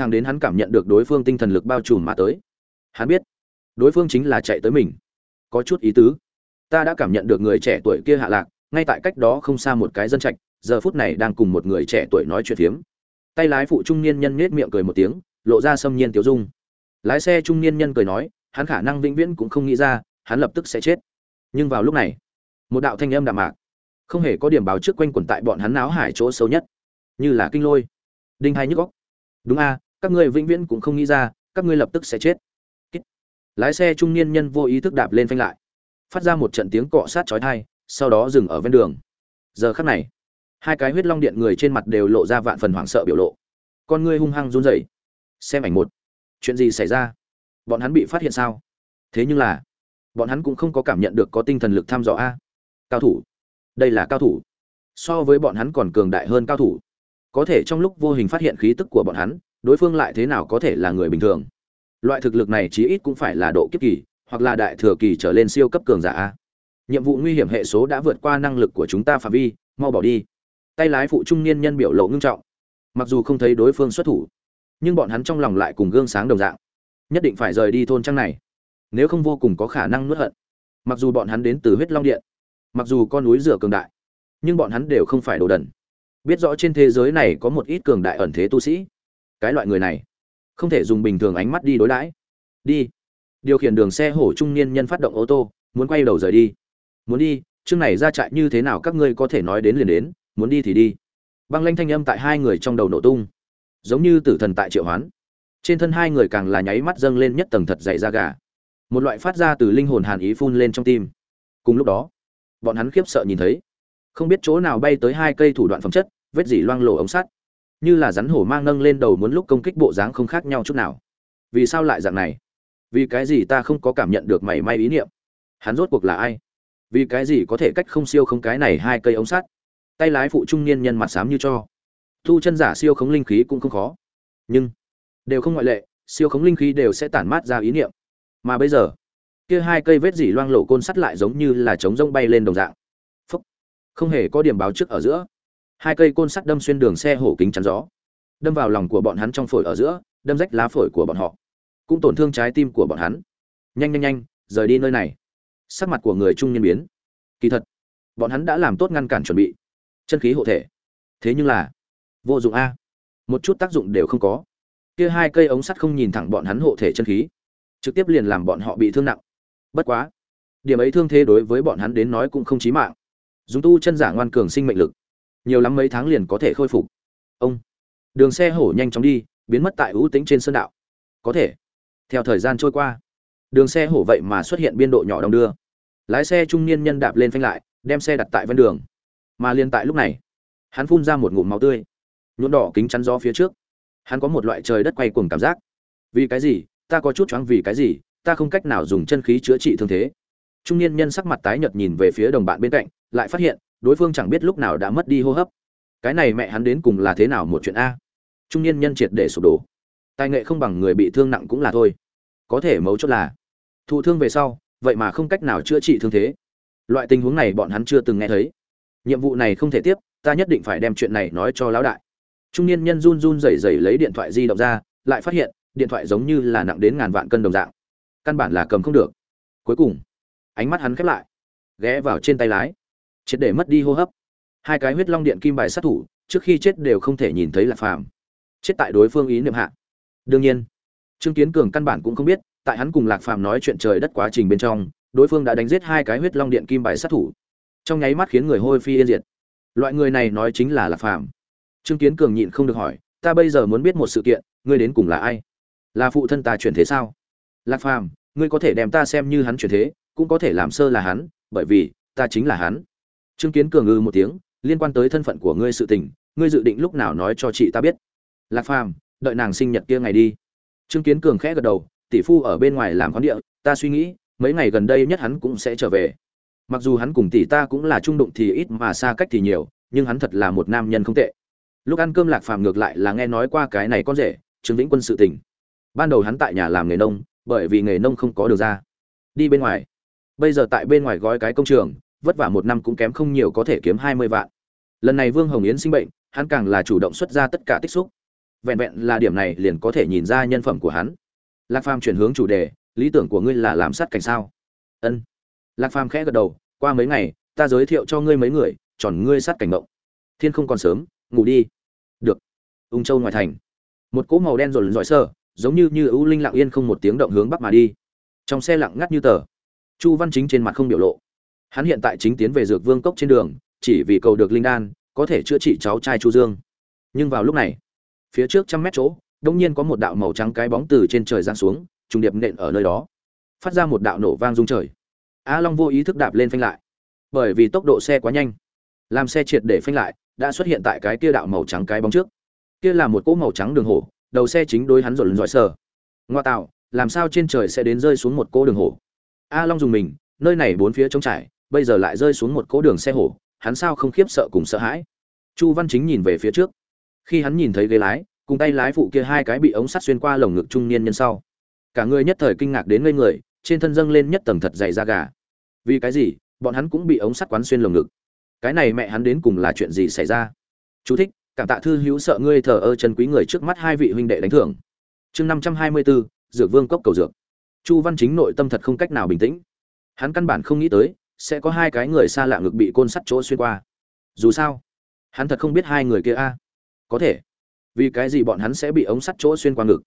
thằng đến hắn cảm nhận được đối phương tinh thần lực bao trùm mà tới. Hắn biết, đối phương chính là chạy tới mình. Có chút ý tứ. Ta đã cảm nhận được người trẻ tuổi kia hạ lạc, ngay tại cách đó không xa một cái dân trạch, giờ phút này đang cùng một người trẻ tuổi nói chuyện phiếm. Tay lái phụ trung niên nhân nết miệng cười một tiếng, lộ ra xâm nhiên tiểu dung. Lái xe trung niên nhân cười nói, hắn khả năng vĩnh viễn cũng không nghĩ ra, hắn lập tức sẽ chết. Nhưng vào lúc này, một đạo thanh âm đạm mạc, không hề có điểm báo trước quanh quẩn tại bọn hắn náo hải chỗ sâu nhất. Như là kinh lôi. Đinh hai nhức góc đúng a các ngươi vĩnh viễn cũng không nghĩ ra, các ngươi lập tức sẽ chết. Lái xe trung niên nhân vô ý thức đạp lên phanh lại. Phát ra một trận tiếng cọ sát chói tai, sau đó dừng ở ven đường. Giờ khắc này, hai cái huyết long điện người trên mặt đều lộ ra vạn phần hoảng sợ biểu lộ. Con ngươi hung hăng run rẩy. Xem ảnh một. Chuyện gì xảy ra? Bọn hắn bị phát hiện sao? Thế nhưng là, bọn hắn cũng không có cảm nhận được có tinh thần lực thăm dò a. Cao thủ. Đây là cao thủ. So với bọn hắn còn cường đại hơn cao thủ. Có thể trong lúc vô hình phát hiện khí tức của bọn hắn đối phương lại thế nào có thể là người bình thường? Loại thực lực này chí ít cũng phải là độ kiếp kỳ, hoặc là đại thừa kỳ trở lên siêu cấp cường giả nhiệm vụ nguy hiểm hệ số đã vượt qua năng lực của chúng ta phạm vi, mau bỏ đi. Tay lái phụ trung niên nhân biểu lộ ngưng trọng. Mặc dù không thấy đối phương xuất thủ, nhưng bọn hắn trong lòng lại cùng gương sáng đồng dạng. Nhất định phải rời đi thôn trang này, nếu không vô cùng có khả năng nuốt hận. Mặc dù bọn hắn đến từ huyết long điện, mặc dù con núi rửa cường đại, nhưng bọn hắn đều không phải đồ đần. Biết rõ trên thế giới này có một ít cường đại ẩn thế tu sĩ cái loại người này. Không thể dùng bình thường ánh mắt đi đối đãi. Đi. Điều khiển đường xe hổ trung niên nhân phát động ô tô, muốn quay đầu rời đi. Muốn đi, chương này ra trại như thế nào các ngươi có thể nói đến liền đến, muốn đi thì đi. Băng lanh thanh âm tại hai người trong đầu nổ tung. Giống như tử thần tại triệu hoán. Trên thân hai người càng là nháy mắt dâng lên nhất tầng thật dày da gà. Một loại phát ra từ linh hồn hàn ý phun lên trong tim. Cùng lúc đó, bọn hắn khiếp sợ nhìn thấy. Không biết chỗ nào bay tới hai cây thủ đoạn phẩm chất, vết dỉ loang lổ ống sắt như là rắn hổ mang nâng lên đầu muốn lúc công kích bộ dáng không khác nhau chút nào. Vì sao lại dạng này? Vì cái gì ta không có cảm nhận được mảy may ý niệm? Hắn rốt cuộc là ai? Vì cái gì có thể cách không siêu không cái này hai cây ống sắt? Tay lái phụ trung niên nhân mặt xám như cho. Thu chân giả siêu khống linh khí cũng không khó. Nhưng, đều không ngoại lệ, siêu khống linh khí đều sẽ tản mát ra ý niệm. Mà bây giờ, kia hai cây vết dỉ loang lộ côn sắt lại giống như là trống rông bay lên đồng dạng. Phúc. không hề có điểm báo trước ở giữa hai cây côn sắt đâm xuyên đường xe hổ kính chắn gió. Đâm vào lòng của bọn hắn trong phổi ở giữa, đâm rách lá phổi của bọn họ. Cũng tổn thương trái tim của bọn hắn. Nhanh nhanh nhanh, rời đi nơi này. Sắc mặt của người trung niên biến. Kỳ thật, bọn hắn đã làm tốt ngăn cản chuẩn bị. Chân khí hộ thể. Thế nhưng là, vô dụng a. Một chút tác dụng đều không có. Kia hai cây ống sắt không nhìn thẳng bọn hắn hộ thể chân khí. Trực tiếp liền làm bọn họ bị thương nặng. Bất quá, điểm ấy thương thế đối với bọn hắn đến nói cũng không chí mạng. Dùng tu chân giả ngoan cường sinh mệnh lực nhiều lắm mấy tháng liền có thể khôi phục. Ông, đường xe hổ nhanh chóng đi, biến mất tại ưu tính trên sơn đạo. Có thể. Theo thời gian trôi qua, đường xe hổ vậy mà xuất hiện biên độ nhỏ đông đưa. Lái xe trung niên nhân đạp lên phanh lại, đem xe đặt tại ven đường. Mà liên tại lúc này, hắn phun ra một ngụm máu tươi. Nhuộm đỏ kính chắn gió phía trước. Hắn có một loại trời đất quay cuồng cảm giác. Vì cái gì? Ta có chút choáng vì cái gì? Ta không cách nào dùng chân khí chữa trị thương thế. Trung niên nhân sắc mặt tái nhợt nhìn về phía đồng bạn bên cạnh, lại phát hiện đối phương chẳng biết lúc nào đã mất đi hô hấp. Cái này mẹ hắn đến cùng là thế nào một chuyện a? Trung niên nhân triệt để sụp đổ. Tài nghệ không bằng người bị thương nặng cũng là thôi. Có thể mấu chốt là, thụ thương về sau, vậy mà không cách nào chữa trị thương thế. Loại tình huống này bọn hắn chưa từng nghe thấy. Nhiệm vụ này không thể tiếp, ta nhất định phải đem chuyện này nói cho lão đại. Trung niên nhân run run rẩy rẩy lấy điện thoại di động ra, lại phát hiện, điện thoại giống như là nặng đến ngàn vạn cân đồng dạng. Căn bản là cầm không được. Cuối cùng, ánh mắt hắn khép lại, ghé vào trên tay lái triệt để mất đi hô hấp. Hai cái huyết long điện kim bài sát thủ, trước khi chết đều không thể nhìn thấy lạc phàm. Chết tại đối phương ý niệm hạ. Đương nhiên, trương kiến cường căn bản cũng không biết, tại hắn cùng lạc phàm nói chuyện trời đất quá trình bên trong, đối phương đã đánh giết hai cái huyết long điện kim bài sát thủ. Trong nháy mắt khiến người hôi phi yên diệt. Loại người này nói chính là lạc phàm. Trương kiến cường nhịn không được hỏi, ta bây giờ muốn biết một sự kiện, ngươi đến cùng là ai? Là phụ thân ta chuyển thế sao? Lạc phàm, ngươi có thể đem ta xem như hắn chuyển thế, cũng có thể làm sơ là hắn, bởi vì ta chính là hắn trương kiến cường ngư một tiếng, liên quan tới thân phận của ngươi sự tình, ngươi dự định lúc nào nói cho chị ta biết? Lạc phàm, đợi nàng sinh nhật kia ngày đi. Trương kiến cường khẽ gật đầu, tỷ phu ở bên ngoài làm quán địa, ta suy nghĩ, mấy ngày gần đây nhất hắn cũng sẽ trở về. Mặc dù hắn cùng tỷ ta cũng là trung đụng thì ít mà xa cách thì nhiều, nhưng hắn thật là một nam nhân không tệ. Lúc ăn cơm lạc phàm ngược lại là nghe nói qua cái này con rể, trương vĩnh quân sự tình. Ban đầu hắn tại nhà làm nghề nông, bởi vì nghề nông không có được ra. Đi bên ngoài. Bây giờ tại bên ngoài gói cái công trường vất vả một năm cũng kém không nhiều có thể kiếm hai mươi vạn. Lần này vương hồng yến sinh bệnh, hắn càng là chủ động xuất ra tất cả tích xúc. Vẹn vẹn là điểm này liền có thể nhìn ra nhân phẩm của hắn. Lạc phàm chuyển hướng chủ đề, lý tưởng của ngươi là làm sát cảnh sao? Ân. Lạc phàm khẽ gật đầu, qua mấy ngày, ta giới thiệu cho ngươi mấy người tròn ngươi sát cảnh mộng. Thiên không còn sớm, ngủ đi. Được. Ung châu ngoài thành. Một cỗ màu đen rồi giỏi sơ giống như như ưu linh lặng yên không một tiếng động hướng bắc mà đi. Trong xe lặng ngắt như tờ. Chu văn chính trên mặt không biểu lộ hắn hiện tại chính tiến về dược vương cốc trên đường, chỉ vì cầu được linh đan, có thể chữa trị cháu trai chu dương. Nhưng vào lúc này, phía trước trăm mét chỗ đông nhiên có một đạo màu trắng cái bóng từ trên trời giáng xuống, trùng điệp nện ở nơi đó. Phát ra một đạo nổ vang rung trời. A long vô ý thức đạp lên phanh lại. Bởi vì tốc độ xe quá nhanh. Làm xe triệt để phanh lại, đã xuất hiện tại cái kia đạo màu trắng cái bóng trước. Kia là một cỗ màu trắng đường hổ, đầu xe chính đối hắn rồi lần sờ. Ngoa tạo, làm sao trên trời sẽ đến rơi xuống một cỗ đường hổ? A long dùng mình, nơi này bốn phía trống trải bây giờ lại rơi xuống một cỗ đường xe hổ, hắn sao không khiếp sợ cùng sợ hãi? Chu văn chính nhìn về phía trước. Khi hắn nhìn thấy ghế lái, cùng tay lái phụ kia hai cái bị ống sắt xuyên qua lồng ngực trung niên nhân sau, cả người nhất thời kinh ngạc đến ngây người, trên thân dâng lên nhất tầng thật dày da gà. Vì cái gì? Bọn hắn cũng bị ống sắt quán xuyên lồng ngực. Cái này mẹ hắn đến cùng là chuyện gì xảy ra? Chú thích, cảm tạ thư hữu sợ ngươi thờ ơ chân quý người trước mắt hai vị huynh đệ đánh thưởng. Chương năm trăm hai mươi bốn dược vương cốc cầu dược. Chu văn chính nội tâm thật không cách nào bình tĩnh. Hắn căn bản không nghĩ tới sẽ có hai cái người xa lạ ngực bị côn sắt chỗ xuyên qua. Dù sao, hắn thật không biết hai người kia a. Có thể, vì cái gì bọn hắn sẽ bị ống sắt chỗ xuyên qua ngực?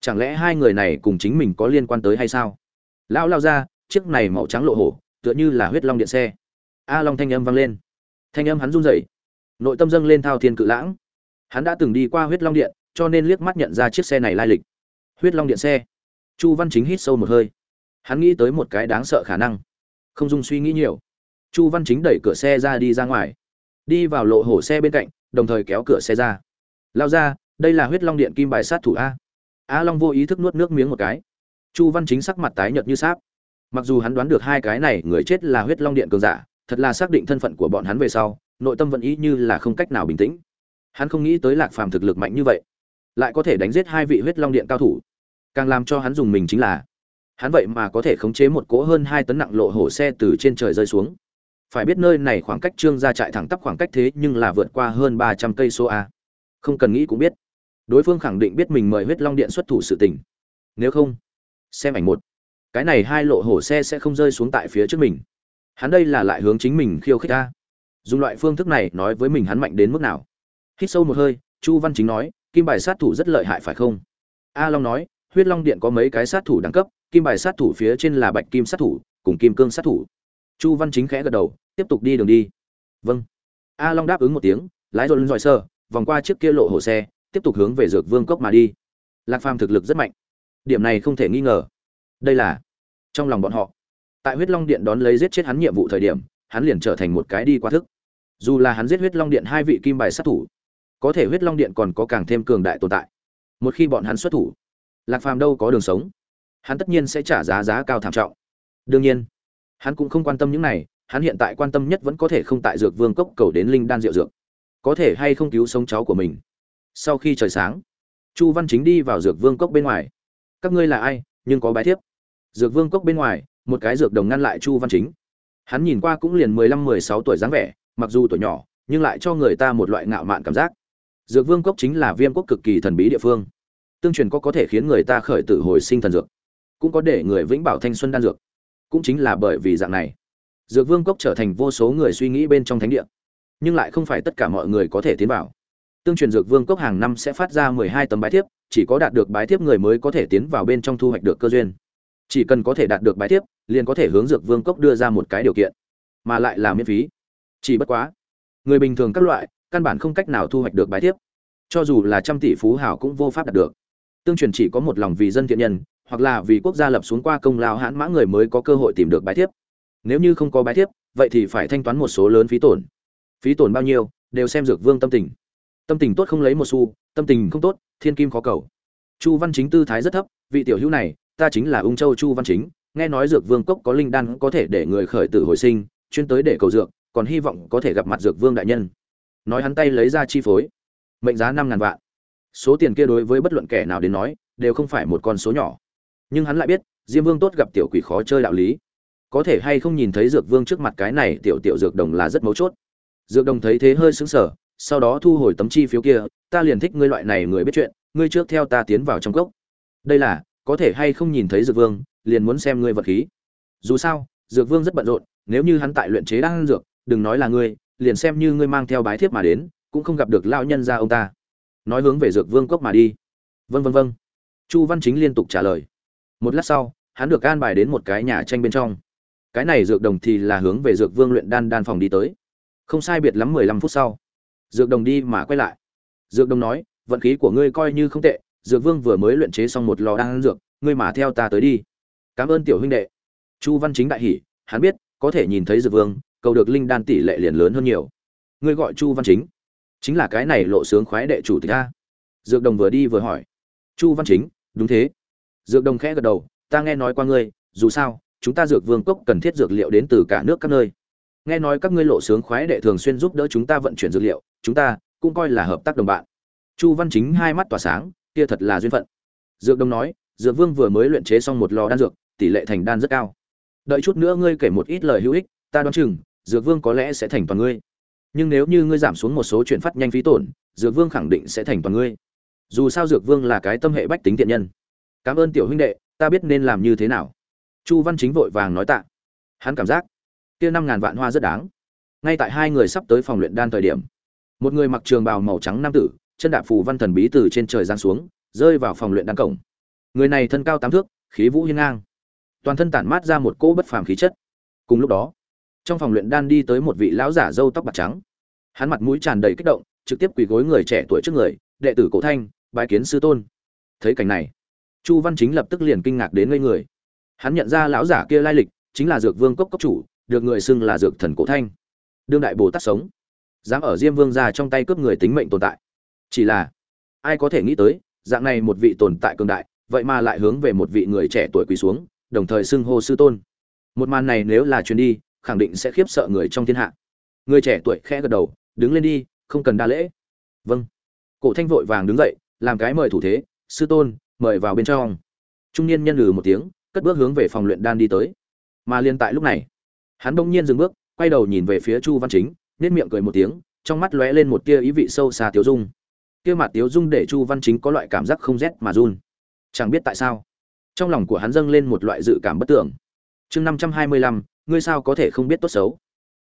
Chẳng lẽ hai người này cùng chính mình có liên quan tới hay sao? Lão lao ra, chiếc này màu trắng lộ hổ, tựa như là huyết long điện xe. A long thanh âm vang lên. Thanh âm hắn run rẩy. Nội tâm dâng lên thao thiên cự lãng. Hắn đã từng đi qua huyết long điện, cho nên liếc mắt nhận ra chiếc xe này lai lịch. Huyết long điện xe. Chu văn chính hít sâu một hơi. Hắn nghĩ tới một cái đáng sợ khả năng không dùng suy nghĩ nhiều. Chu văn chính đẩy cửa xe ra đi ra ngoài. Đi vào lộ hổ xe bên cạnh, đồng thời kéo cửa xe ra. Lao ra, đây là huyết long điện kim bài sát thủ a. A long vô ý thức nuốt nước miếng một cái. Chu văn chính sắc mặt tái nhợt như sáp. Mặc dù hắn đoán được hai cái này người chết là huyết long điện cường giả, thật là xác định thân phận của bọn hắn về sau, nội tâm vẫn ý như là không cách nào bình tĩnh. Hắn không nghĩ tới lạc phàm thực lực mạnh như vậy, lại có thể đánh giết hai vị huyết long điện cao thủ. Càng làm cho hắn dùng mình chính là hắn vậy mà có thể khống chế một cỗ hơn hai tấn nặng lộ hổ xe từ trên trời rơi xuống. Phải biết nơi này khoảng cách trương ra trại thẳng tắp khoảng cách thế nhưng là vượt qua hơn ba trăm cây số a. Không cần nghĩ cũng biết. Đối phương khẳng định biết mình mời huyết long điện xuất thủ sự tình. Nếu không, xem ảnh một. Cái này hai lộ hổ xe sẽ không rơi xuống tại phía trước mình. Hắn đây là lại hướng chính mình khiêu khích ta dùng loại phương thức này nói với mình hắn mạnh đến mức nào. Hít sâu một hơi, chu văn chính nói, kim bài sát thủ rất lợi hại phải không? A long nói, huyết long điện có mấy cái sát thủ đẳng cấp? Kim bài sát thủ phía trên là bạch kim sát thủ, cùng kim cương sát thủ. Chu văn chính khẽ gật đầu, tiếp tục đi đường đi. Vâng. A long đáp ứng một tiếng, lái rồi lưng dòi sơ, vòng qua chiếc kia lộ hồ xe, tiếp tục hướng về dược vương cốc mà đi. Lạc phàm thực lực rất mạnh. Điểm này không thể nghi ngờ. Đây là trong lòng bọn họ. Tại huyết long điện đón lấy giết chết hắn nhiệm vụ thời điểm, hắn liền trở thành một cái đi quá thức. Dù là hắn giết huyết long điện hai vị kim bài sát thủ, có thể huyết long điện còn có càng thêm cường đại tồn tại. Một khi bọn hắn xuất thủ, lạc phàm đâu có đường sống hắn tất nhiên sẽ trả giá giá cao thảm trọng. Đương nhiên, hắn cũng không quan tâm những này, hắn hiện tại quan tâm nhất vẫn có thể không tại dược vương cốc cầu đến linh đan rượu dược. Có thể hay không cứu sống cháu của mình. Sau khi trời sáng, chu văn chính đi vào dược vương cốc bên ngoài. Các ngươi là ai, nhưng có bái thiếp. Dược vương cốc bên ngoài, một cái dược đồng ngăn lại chu văn chính. Hắn nhìn qua cũng liền mười lăm, mười sáu tuổi dáng vẻ, mặc dù tuổi nhỏ, nhưng lại cho người ta một loại ngạo mạn cảm giác. Dược vương cốc chính là viêm quốc cực kỳ thần bí địa phương. Tương truyền có có thể khiến người ta khởi tử hồi sinh thần dược cũng có để người vĩnh bảo thanh xuân đan dược. Cũng chính là bởi vì dạng này, dược vương cốc trở thành vô số người suy nghĩ bên trong thánh địa. Nhưng lại không phải tất cả mọi người có thể tiến vào. Tương truyền dược vương cốc hàng năm sẽ phát ra mười hai tấm bái thiếp, chỉ có đạt được bái thiếp người mới có thể tiến vào bên trong thu hoạch được cơ duyên. Chỉ cần có thể đạt được bái thiếp, liền có thể hướng dược vương cốc đưa ra một cái điều kiện, mà lại là miễn phí. Chỉ bất quá, người bình thường các loại, căn bản không cách nào thu hoạch được bái thiếp. Cho dù là trăm tỷ phú hảo cũng vô pháp đạt được. Tương truyền chỉ có một lòng vì dân thiện nhân hoặc là vì quốc gia lập xuống qua công lao hãn mã người mới có cơ hội tìm được bái thiếp. Nếu như không có bái thiếp, vậy thì phải thanh toán một số lớn phí tổn. Phí tổn bao nhiêu, đều xem dược vương tâm tình. Tâm tình tốt không lấy một xu, tâm tình không tốt, thiên kim khó cầu. Chu văn chính tư thái rất thấp, vị tiểu hữu này, ta chính là ung châu chu văn chính, nghe nói dược vương cốc có linh đan có thể để người khởi tử hồi sinh, chuyên tới để cầu dược, còn hy vọng có thể gặp mặt dược vương đại nhân. Nói hắn tay lấy ra chi phối. Mệnh giá năm ngàn vạn. Số tiền kia đối với bất luận kẻ nào đến nói, đều không phải một con số nhỏ nhưng hắn lại biết, diêm vương tốt gặp tiểu quỷ khó chơi đạo lý. Có thể hay không nhìn thấy dược vương trước mặt cái này tiểu tiểu dược đồng là rất mấu chốt. Dược đồng thấy thế hơi sững sờ, sau đó thu hồi tấm chi phiếu kia, ta liền thích ngươi loại này người biết chuyện, ngươi trước theo ta tiến vào trong cốc. Đây là, có thể hay không nhìn thấy dược vương, liền muốn xem ngươi vật khí. Dù sao, dược vương rất bận rộn, nếu như hắn tại luyện chế đan dược, đừng nói là ngươi, liền xem như ngươi mang theo bái thiếp mà đến, cũng không gặp được lão nhân gia ông ta. Nói hướng về dược vương cốc mà đi. Vân vân vân chu văn chính liên tục trả lời một lát sau, hắn được an bài đến một cái nhà tranh bên trong. Cái này dược đồng thì là hướng về dược vương luyện đan đan phòng đi tới. Không sai biệt lắm mười lăm phút sau, dược đồng đi mà quay lại. Dược đồng nói, vận khí của ngươi coi như không tệ, dược vương vừa mới luyện chế xong một lò đan dược, ngươi mà theo ta tới đi. Cảm ơn tiểu huynh đệ. Chu văn chính đại hỉ, hắn biết, có thể nhìn thấy dược vương, cầu được linh đan tỷ lệ liền lớn hơn nhiều. Ngươi gọi chu văn chính? Chính là cái này lộ sướng khoái đệ chủ tịch a? Dược đồng vừa đi vừa hỏi. Chu văn chính, đúng thế dược đồng khẽ gật đầu, ta nghe nói qua ngươi, dù sao, chúng ta dược vương cốc cần thiết dược liệu đến từ cả nước các nơi. Nghe nói các ngươi lộ sướng khoái đệ thường xuyên giúp đỡ chúng ta vận chuyển dược liệu, chúng ta cũng coi là hợp tác đồng bạn. Chu văn chính hai mắt tỏa sáng, kia thật là duyên phận. Dược đồng nói, dược vương vừa mới luyện chế xong một lò đan dược, tỷ lệ thành đan rất cao. Đợi chút nữa ngươi kể một ít lời hữu ích, ta đoán chừng, dược vương có lẽ sẽ thành toàn ngươi. Nhưng nếu như ngươi giảm xuống một số chuyện phát nhanh phí tổn, dược vương khẳng định sẽ thành toàn ngươi. Dù sao dược vương là cái tâm hệ bách tính thiện nhân cảm ơn tiểu huynh đệ, ta biết nên làm như thế nào. Chu văn chính vội vàng nói tạ. Hắn cảm giác, kia năm ngàn vạn hoa rất đáng. Ngay tại hai người sắp tới phòng luyện đan thời điểm, một người mặc trường bào màu trắng nam tử, chân đạp phù văn thần bí từ trên trời giáng xuống, rơi vào phòng luyện đan cổng. Người này thân cao tám thước, khí vũ hiên ngang. Toàn thân tản mát ra một cỗ bất phàm khí chất. Cùng lúc đó, trong phòng luyện đan đi tới một vị lão giả râu tóc bạc trắng. Hắn mặt mũi tràn đầy kích động, trực tiếp quỳ gối người trẻ tuổi trước người, đệ tử cổ thanh, bái kiến sư tôn. Thấy cảnh này chu văn chính lập tức liền kinh ngạc đến ngây người. Hắn nhận ra lão giả kia lai lịch, chính là dược vương cốc cốc chủ, được người xưng là dược thần cổ thanh. Đương đại bồ tát sống, dám ở diêm vương ra trong tay cướp người tính mệnh tồn tại. Chỉ là, ai có thể nghĩ tới, dạng này một vị tồn tại cường đại, vậy mà lại hướng về một vị người trẻ tuổi quỳ xuống, đồng thời xưng hô sư tôn. Một màn này nếu là chuyến đi, khẳng định sẽ khiếp sợ người trong thiên hạ. Người trẻ tuổi khẽ gật đầu, đứng lên đi, không cần đa lễ. Vâng. Cổ thanh vội vàng đứng dậy, làm cái mời thủ thế, sư tôn mời vào bên trong. Trung niên nhân lừ một tiếng, cất bước hướng về phòng luyện đan đi tới. Mà liên tại lúc này, hắn bỗng nhiên dừng bước, quay đầu nhìn về phía chu văn chính nết miệng cười một tiếng, trong mắt lóe lên một tia ý vị sâu xa tiếu dung. Kia mặt tiếu dung để chu văn chính có loại cảm giác không rét mà run. Chẳng biết tại sao, trong lòng của hắn dâng lên một loại dự cảm bất tưởng. Chương năm trăm hai mươi lăm, ngươi sao có thể không biết tốt xấu?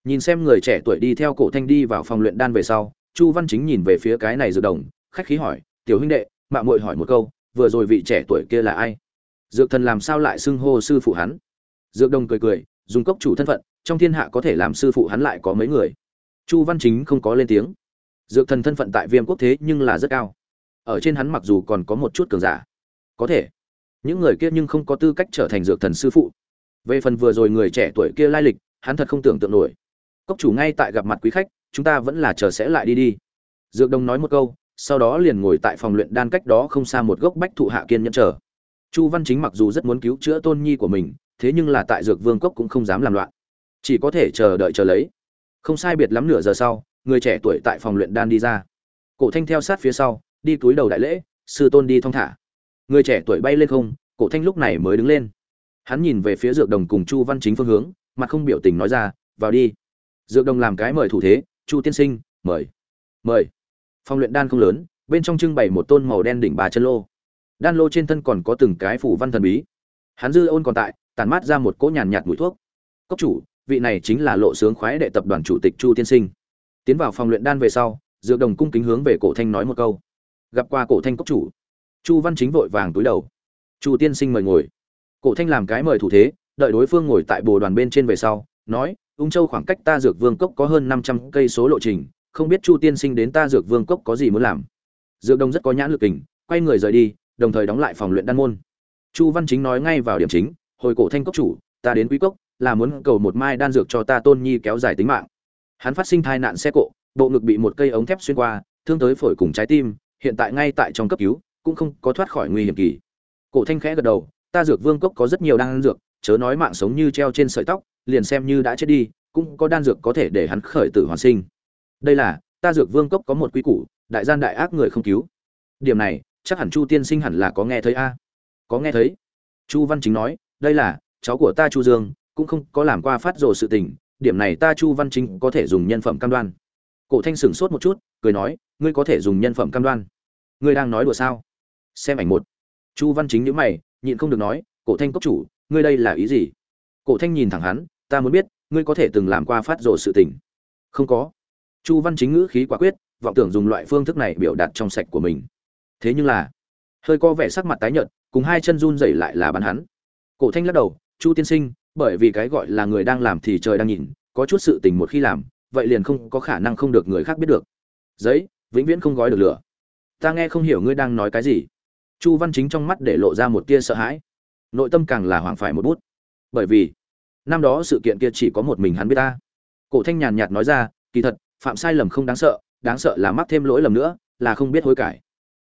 Nhìn xem người trẻ tuổi đi theo cổ thanh đi vào phòng luyện đan về sau, chu văn chính nhìn về phía cái này dự đồng, khách khí hỏi, tiểu huynh đệ mạng muội hỏi một câu vừa rồi vị trẻ tuổi kia là ai? Dược thần làm sao lại xưng hô sư phụ hắn? Dược đồng cười cười, dùng cốc chủ thân phận, trong thiên hạ có thể làm sư phụ hắn lại có mấy người. Chu văn chính không có lên tiếng. Dược thần thân phận tại viêm quốc thế nhưng là rất cao. Ở trên hắn mặc dù còn có một chút cường giả. Có thể. Những người kia nhưng không có tư cách trở thành dược thần sư phụ. Về phần vừa rồi người trẻ tuổi kia lai lịch, hắn thật không tưởng tượng nổi. Cốc chủ ngay tại gặp mặt quý khách, chúng ta vẫn là chờ sẽ lại đi đi. Dược đồng nói một câu sau đó liền ngồi tại phòng luyện đan cách đó không xa một gốc bách thụ hạ kiên nhẫn chờ. Chu văn chính mặc dù rất muốn cứu chữa tôn nhi của mình, thế nhưng là tại dược vương cốc cũng không dám làm loạn. Chỉ có thể chờ đợi chờ lấy. Không sai biệt lắm nửa giờ sau, người trẻ tuổi tại phòng luyện đan đi ra. Cổ thanh theo sát phía sau, đi túi đầu đại lễ, sư tôn đi thong thả. Người trẻ tuổi bay lên không, cổ thanh lúc này mới đứng lên. Hắn nhìn về phía dược đồng cùng chu văn chính phương hướng, mặt không biểu tình nói ra, vào đi. Dược đồng làm cái mời thủ thế, chu tiên sinh, mời. Mời phòng luyện đan không lớn, bên trong trưng bày một tôn màu đen đỉnh bà chân lô. Đan lô trên thân còn có từng cái phủ văn thần bí. Hắn dư ôn còn tại tàn mát ra một cỗ nhàn nhạt mùi thuốc. Cốc chủ, vị này chính là lộ sướng khoái đệ tập đoàn chủ tịch chu tiên sinh. Tiến vào phòng luyện đan về sau, dược đồng cung kính hướng về cổ thanh nói một câu. Gặp qua cổ thanh cốc chủ. Chu văn chính vội vàng túi đầu. Chu tiên sinh mời ngồi. Cổ thanh làm cái mời thủ thế, đợi đối phương ngồi tại bồ đoàn bên trên về sau, nói, ung châu khoảng cách ta dược vương cốc có hơn năm trăm cây số lộ trình không biết chu tiên sinh đến ta dược vương cốc có gì muốn làm. Dược Đông rất có nhãn lực kình, quay người rời đi, đồng thời đóng lại phòng luyện đan môn. Chu văn chính nói ngay vào điểm chính, hồi cổ thanh cốc chủ, ta đến quý cốc, là muốn cầu một mai đan dược cho ta tôn nhi kéo dài tính mạng. Hắn phát sinh thai nạn xe cộ, bộ ngực bị một cây ống thép xuyên qua, thương tới phổi cùng trái tim, hiện tại ngay tại trong cấp cứu, cũng không có thoát khỏi nguy hiểm kỳ. Cổ thanh khẽ gật đầu, ta dược vương cốc có rất nhiều đan dược, chớ nói mạng sống như treo trên sợi tóc, liền xem như đã chết đi, cũng có đan dược có thể để hắn khởi tử hoàn sinh đây là, ta dược vương cốc có một quy củ, đại gian đại ác người không cứu. Điểm này, chắc hẳn chu tiên sinh hẳn là có nghe thấy a. Có nghe thấy. Chu văn chính nói, đây là, cháu của ta chu dương, cũng không có làm qua phát rồ sự tình, điểm này ta chu văn chính có thể dùng nhân phẩm cam đoan. Cổ thanh sửng sốt một chút, cười nói, ngươi có thể dùng nhân phẩm cam đoan. Ngươi đang nói đùa sao? Xem ảnh một. Chu văn chính nhíu mày, nhịn không được nói, cổ thanh cốc chủ, ngươi đây là ý gì? Cổ thanh nhìn thẳng hắn, ta muốn biết, ngươi có thể từng làm qua phát rồ sự tình? Không có chu văn chính ngữ khí quả quyết, vọng tưởng dùng loại phương thức này biểu đạt trong sạch của mình. Thế nhưng là, hơi có vẻ sắc mặt tái nhợt, cùng hai chân run rẩy lại là bắn hắn. Cổ thanh lắc đầu, chu tiên sinh, bởi vì cái gọi là người đang làm thì trời đang nhìn, có chút sự tình một khi làm, vậy liền không có khả năng không được người khác biết được. Giấy, vĩnh viễn không gói được lửa. Ta nghe không hiểu ngươi đang nói cái gì. Chu văn chính trong mắt để lộ ra một tia sợ hãi. Nội tâm càng là hoảng phải một bút. Bởi vì, năm đó sự kiện kia chỉ có một mình hắn biết ta. Cổ thanh nhàn nhạt nói ra, kỳ thật phạm sai lầm không đáng sợ đáng sợ là mắc thêm lỗi lầm nữa, là không biết hối cải.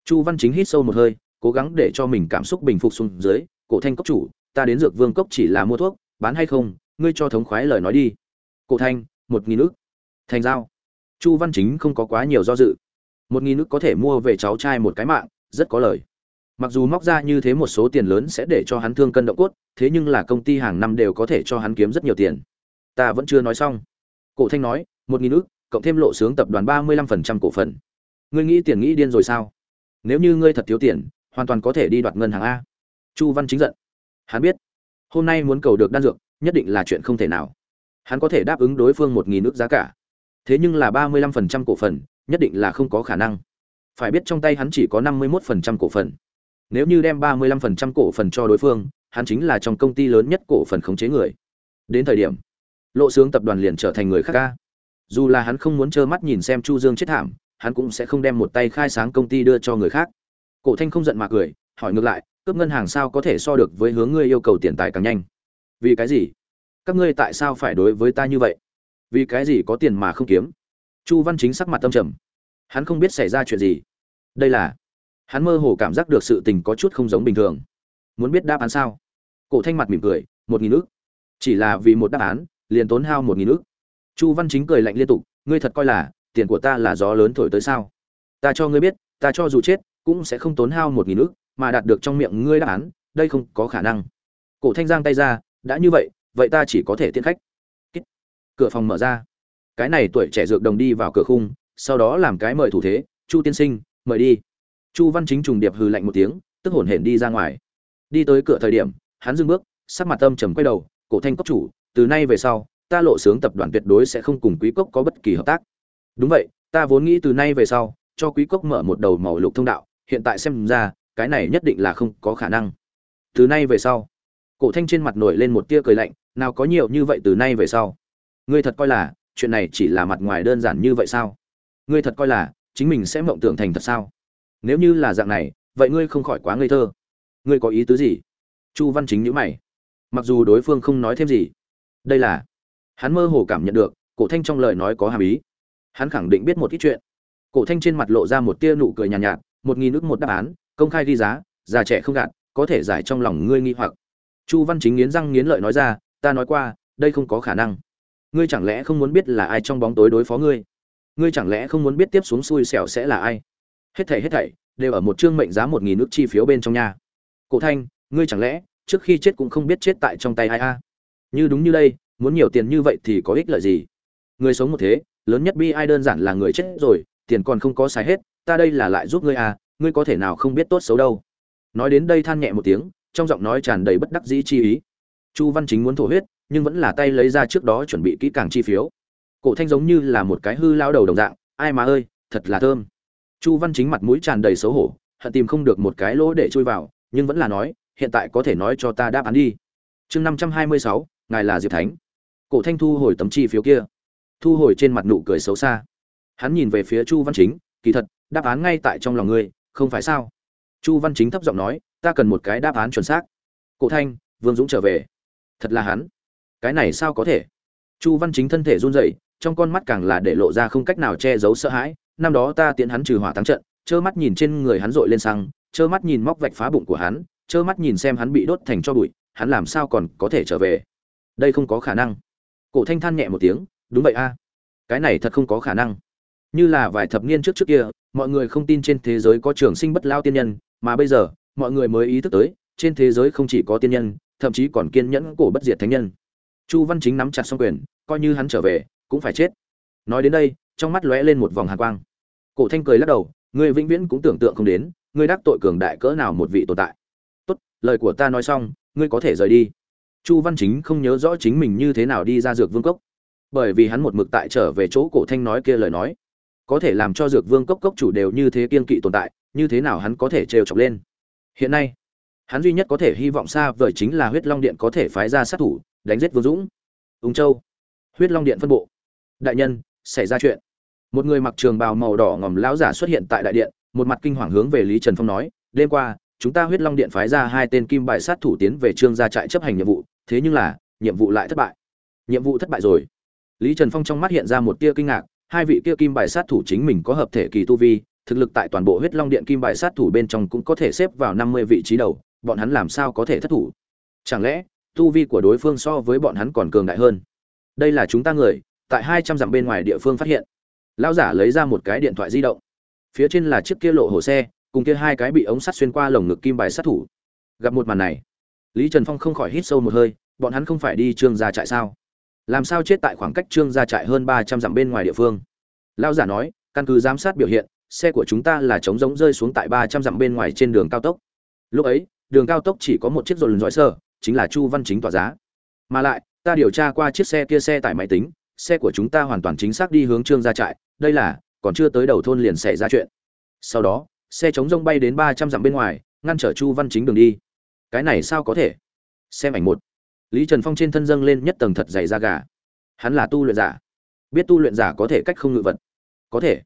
Chu văn chính hít sâu một hơi, cố gắng để cho mình cảm xúc bình phục xuống dưới, cổ thanh cốc chủ, ta đến dược vương cốc chỉ là mua thuốc, bán hay không, ngươi cho thống khoái lời nói đi. Cổ thanh, một nghìn ức. Thành giao. Chu văn chính không có quá nhiều do dự. Một nghìn ức có thể mua về cháu trai một cái mạng, rất có lời. Mặc dù móc ra như thế một số tiền lớn sẽ để cho hắn thương cân động cốt, thế nhưng là công ty hàng năm đều có thể cho hắn kiếm rất nhiều tiền. Ta vẫn chưa nói xong. Cổ thanh nói, một nghìn ức cộng thêm lộ sướng tập đoàn ba mươi lăm phần trăm cổ phần. Ngươi nghĩ tiền nghĩ điên rồi sao? Nếu như ngươi thật thiếu tiền, hoàn toàn có thể đi đoạt ngân hàng a. Chu văn chính giận. Hắn biết, hôm nay muốn cầu được đan dược, nhất định là chuyện không thể nào. Hắn có thể đáp ứng đối phương một nghìn nước giá cả. Thế nhưng là ba mươi lăm phần trăm cổ phần, nhất định là không có khả năng. Phải biết trong tay hắn chỉ có năm mươi mốt phần trăm cổ phần. Nếu như đem ba mươi lăm phần trăm cổ phần cho đối phương, hắn chính là trong công ty lớn nhất cổ phần khống chế người. Đến thời điểm, lộ sướng tập đoàn liền trở thành người khác ca dù là hắn không muốn trơ mắt nhìn xem chu dương chết thảm, hắn cũng sẽ không đem một tay khai sáng công ty đưa cho người khác. Cổ thanh không giận mà cười, hỏi ngược lại, cướp ngân hàng sao có thể so được với hướng ngươi yêu cầu tiền tài càng nhanh? Vì cái gì? Các ngươi tại sao phải đối với ta như vậy? Vì cái gì có tiền mà không kiếm? Chu văn chính sắc mặt tâm trầm. Hắn không biết xảy ra chuyện gì. Đây là, hắn mơ hồ cảm giác được sự tình có chút không giống bình thường. Muốn biết đáp án sao? Cổ thanh mặt mỉm cười, một nghìn ước chỉ là vì một đáp án, liền tốn hao một nghìn ước chu văn chính cười lạnh liên tục, ngươi thật coi là, tiền của ta là gió lớn thổi tới sao? Ta cho ngươi biết, ta cho dù chết, cũng sẽ không tốn hao một nghìn ước mà đạt được trong miệng ngươi đáp án, đây không có khả năng. Cổ thanh giang tay ra, đã như vậy vậy ta chỉ có thể tiễn khách. Cửa phòng mở ra. Cái này tuổi trẻ dược đồng đi vào cửa khung, sau đó làm cái mời thủ thế, chu tiên sinh, mời đi. Chu văn chính trùng điệp hừ lạnh một tiếng, tức hổn hển đi ra ngoài. Đi tới cửa thời điểm, hắn dừng bước, sắc mặt tâm trầm quay đầu, cổ thanh cốc chủ, từ nay về sau ta lộ sướng tập đoàn tuyệt đối sẽ không cùng quý cốc có bất kỳ hợp tác. Đúng vậy, ta vốn nghĩ từ nay về sau, cho quý cốc mở một đầu màu lục thông đạo, hiện tại xem ra, cái này nhất định là không có khả năng. Từ nay về sau, cổ thanh trên mặt nổi lên một tia cười lạnh, nào có nhiều như vậy từ nay về sau. Ngươi thật coi là, chuyện này chỉ là mặt ngoài đơn giản như vậy sao? Ngươi thật coi là, chính mình sẽ mộng tưởng thành thật sao? Nếu như là dạng này, vậy ngươi không khỏi quá ngây thơ. Ngươi có ý tứ gì? Chu văn chính nhữ mày. Mặc dù đối phương không nói thêm gì, đây là hắn mơ hồ cảm nhận được cổ thanh trong lời nói có hàm ý. Hắn khẳng định biết một ít chuyện. Cổ thanh trên mặt lộ ra một tia nụ cười nhàn nhạt, nhạt một nghìn ước một đáp án công khai ghi giá già trẻ không gạt có thể giải trong lòng ngươi nghi hoặc. Chu văn chính nghiến răng nghiến lợi nói ra ta nói qua đây không có khả năng. Ngươi chẳng lẽ không muốn biết là ai trong bóng tối đối phó ngươi? Ngươi chẳng lẽ không muốn biết tiếp xuống xui xẻo sẽ là ai? Hết thảy hết thảy đều ở một chương mệnh giá một nghìn nước chi phiếu bên trong nhà cổ thanh ngươi chẳng lẽ trước khi chết cũng không biết chết tại trong tay ai a? Như đúng như đây muốn nhiều tiền như vậy thì có ích lợi gì? Người sống một thế, lớn nhất bi ai đơn giản là người chết rồi, tiền còn không có xài hết, ta đây là lại giúp ngươi à ngươi có thể nào không biết tốt xấu đâu. Nói đến đây than nhẹ một tiếng, trong giọng nói tràn đầy bất đắc dĩ chi ý. Chu văn chính muốn thổ huyết, nhưng vẫn là tay lấy ra trước đó chuẩn bị kỹ càng chi phiếu. Cổ thanh giống như là một cái hư lao đầu đồng dạng, ai mà ơi, thật là thơm. Chu văn chính mặt mũi tràn đầy xấu hổ, hận tìm không được một cái lỗ để chui vào, nhưng vẫn là nói, hiện tại có thể nói cho ta đáp án đi. Chương năm trăm hai mươi sáu, ngài là diệp thánh cổ thanh thu hồi tấm chi phiếu kia. Thu hồi trên mặt nụ cười xấu xa. Hắn nhìn về phía chu văn chính, kỳ thật, đáp án ngay tại trong lòng ngươi, không phải sao? Chu văn chính thấp giọng nói, ta cần một cái đáp án chuẩn xác. Cổ thanh, vương dũng trở về. Thật là hắn? Cái này sao có thể? Chu văn chính thân thể run rẩy, trong con mắt càng là để lộ ra không cách nào che giấu sợ hãi. Năm đó ta tiễn hắn trừ hỏa thắng trận, trơ mắt nhìn trên người hắn dội lên xăng, trơ mắt nhìn móc vạch phá bụng của hắn, trơ mắt nhìn xem hắn bị đốt thành cho bụi, hắn làm sao còn có thể trở về? Đây không có khả năng cổ thanh than nhẹ một tiếng, đúng vậy a, cái này thật không có khả năng. Như là vài thập niên trước trước kia, mọi người không tin trên thế giới có trường sinh bất lao tiên nhân, mà bây giờ, mọi người mới ý thức tới, trên thế giới không chỉ có tiên nhân, thậm chí còn kiên nhẫn cổ bất diệt thánh nhân. Chu văn chính nắm chặt xong quyền, coi như hắn trở về, cũng phải chết. Nói đến đây, trong mắt lóe lên một vòng hàn quang. Cổ thanh cười lắc đầu người vĩnh viễn cũng tưởng tượng không đến, ngươi đắc tội cường đại cỡ nào một vị tồn tại. Tốt, lời của ta nói xong, ngươi có thể rời đi chu văn chính không nhớ rõ chính mình như thế nào đi ra dược vương cốc. Bởi vì hắn một mực tại trở về chỗ cổ thanh nói kia lời nói. Có thể làm cho dược vương cốc cốc chủ đều như thế kiên kỵ tồn tại, như thế nào hắn có thể trêu chọc lên? Hiện nay, hắn duy nhất có thể hy vọng xa vời chính là huyết long điện có thể phái ra sát thủ, đánh giết vương dũng. Ung châu, huyết long điện phân bộ. Đại nhân, xảy ra chuyện. Một người mặc trường bào màu đỏ ngòm lão giả xuất hiện tại đại điện, một mặt kinh hoàng hướng về lý trần phong nói, đêm qua, chúng ta huyết long điện phái ra hai tên kim bài sát thủ tiến về trương gia trại chấp hành nhiệm vụ thế nhưng là, nhiệm vụ lại thất bại. Nhiệm vụ thất bại rồi. Lý trần phong trong mắt hiện ra một tia kinh ngạc, hai vị kia kim bài sát thủ chính mình có hợp thể kỳ tu vi, thực lực tại toàn bộ huyết long điện kim bài sát thủ bên trong cũng có thể xếp vào năm mươi vị trí đầu, bọn hắn làm sao có thể thất thủ? Chẳng lẽ, tu vi của đối phương so với bọn hắn còn cường đại hơn? Đây là chúng ta người, tại hai trăm dặm bên ngoài địa phương phát hiện. Lão giả lấy ra một cái điện thoại di động. Phía trên là chiếc kia lộ hồ xe, cùng kia hai cái bị ống sắt xuyên qua lồng ngực kim bài sát thủ. Gặp một màn này lý trần phong không khỏi hít sâu một hơi, bọn hắn không phải đi trương gia trại sao? Làm sao chết tại khoảng cách trương gia trại hơn ba trăm dặm bên ngoài địa phương? Lão giả nói, căn cứ giám sát biểu hiện, xe của chúng ta là trống giống rơi xuống tại ba trăm dặm bên ngoài trên đường cao tốc. Lúc ấy, đường cao tốc chỉ có một chiếc dồn dõi sơ, chính là chu văn chính tỏa giá. Mà lại, ta điều tra qua chiếc xe kia xe tải máy tính, xe của chúng ta hoàn toàn chính xác đi hướng trương gia trại, đây là, còn chưa tới đầu thôn liền xảy ra chuyện. Sau đó, xe chống rông bay đến ba trăm dặm bên ngoài, ngăn trở chu văn chính đường đi cái này sao có thể? Xem ảnh một. Lý trần phong trên thân dâng lên nhất tầng thật dày da gà. Hắn là tu luyện giả. Biết tu luyện giả có thể cách không ngự vật. Có thể.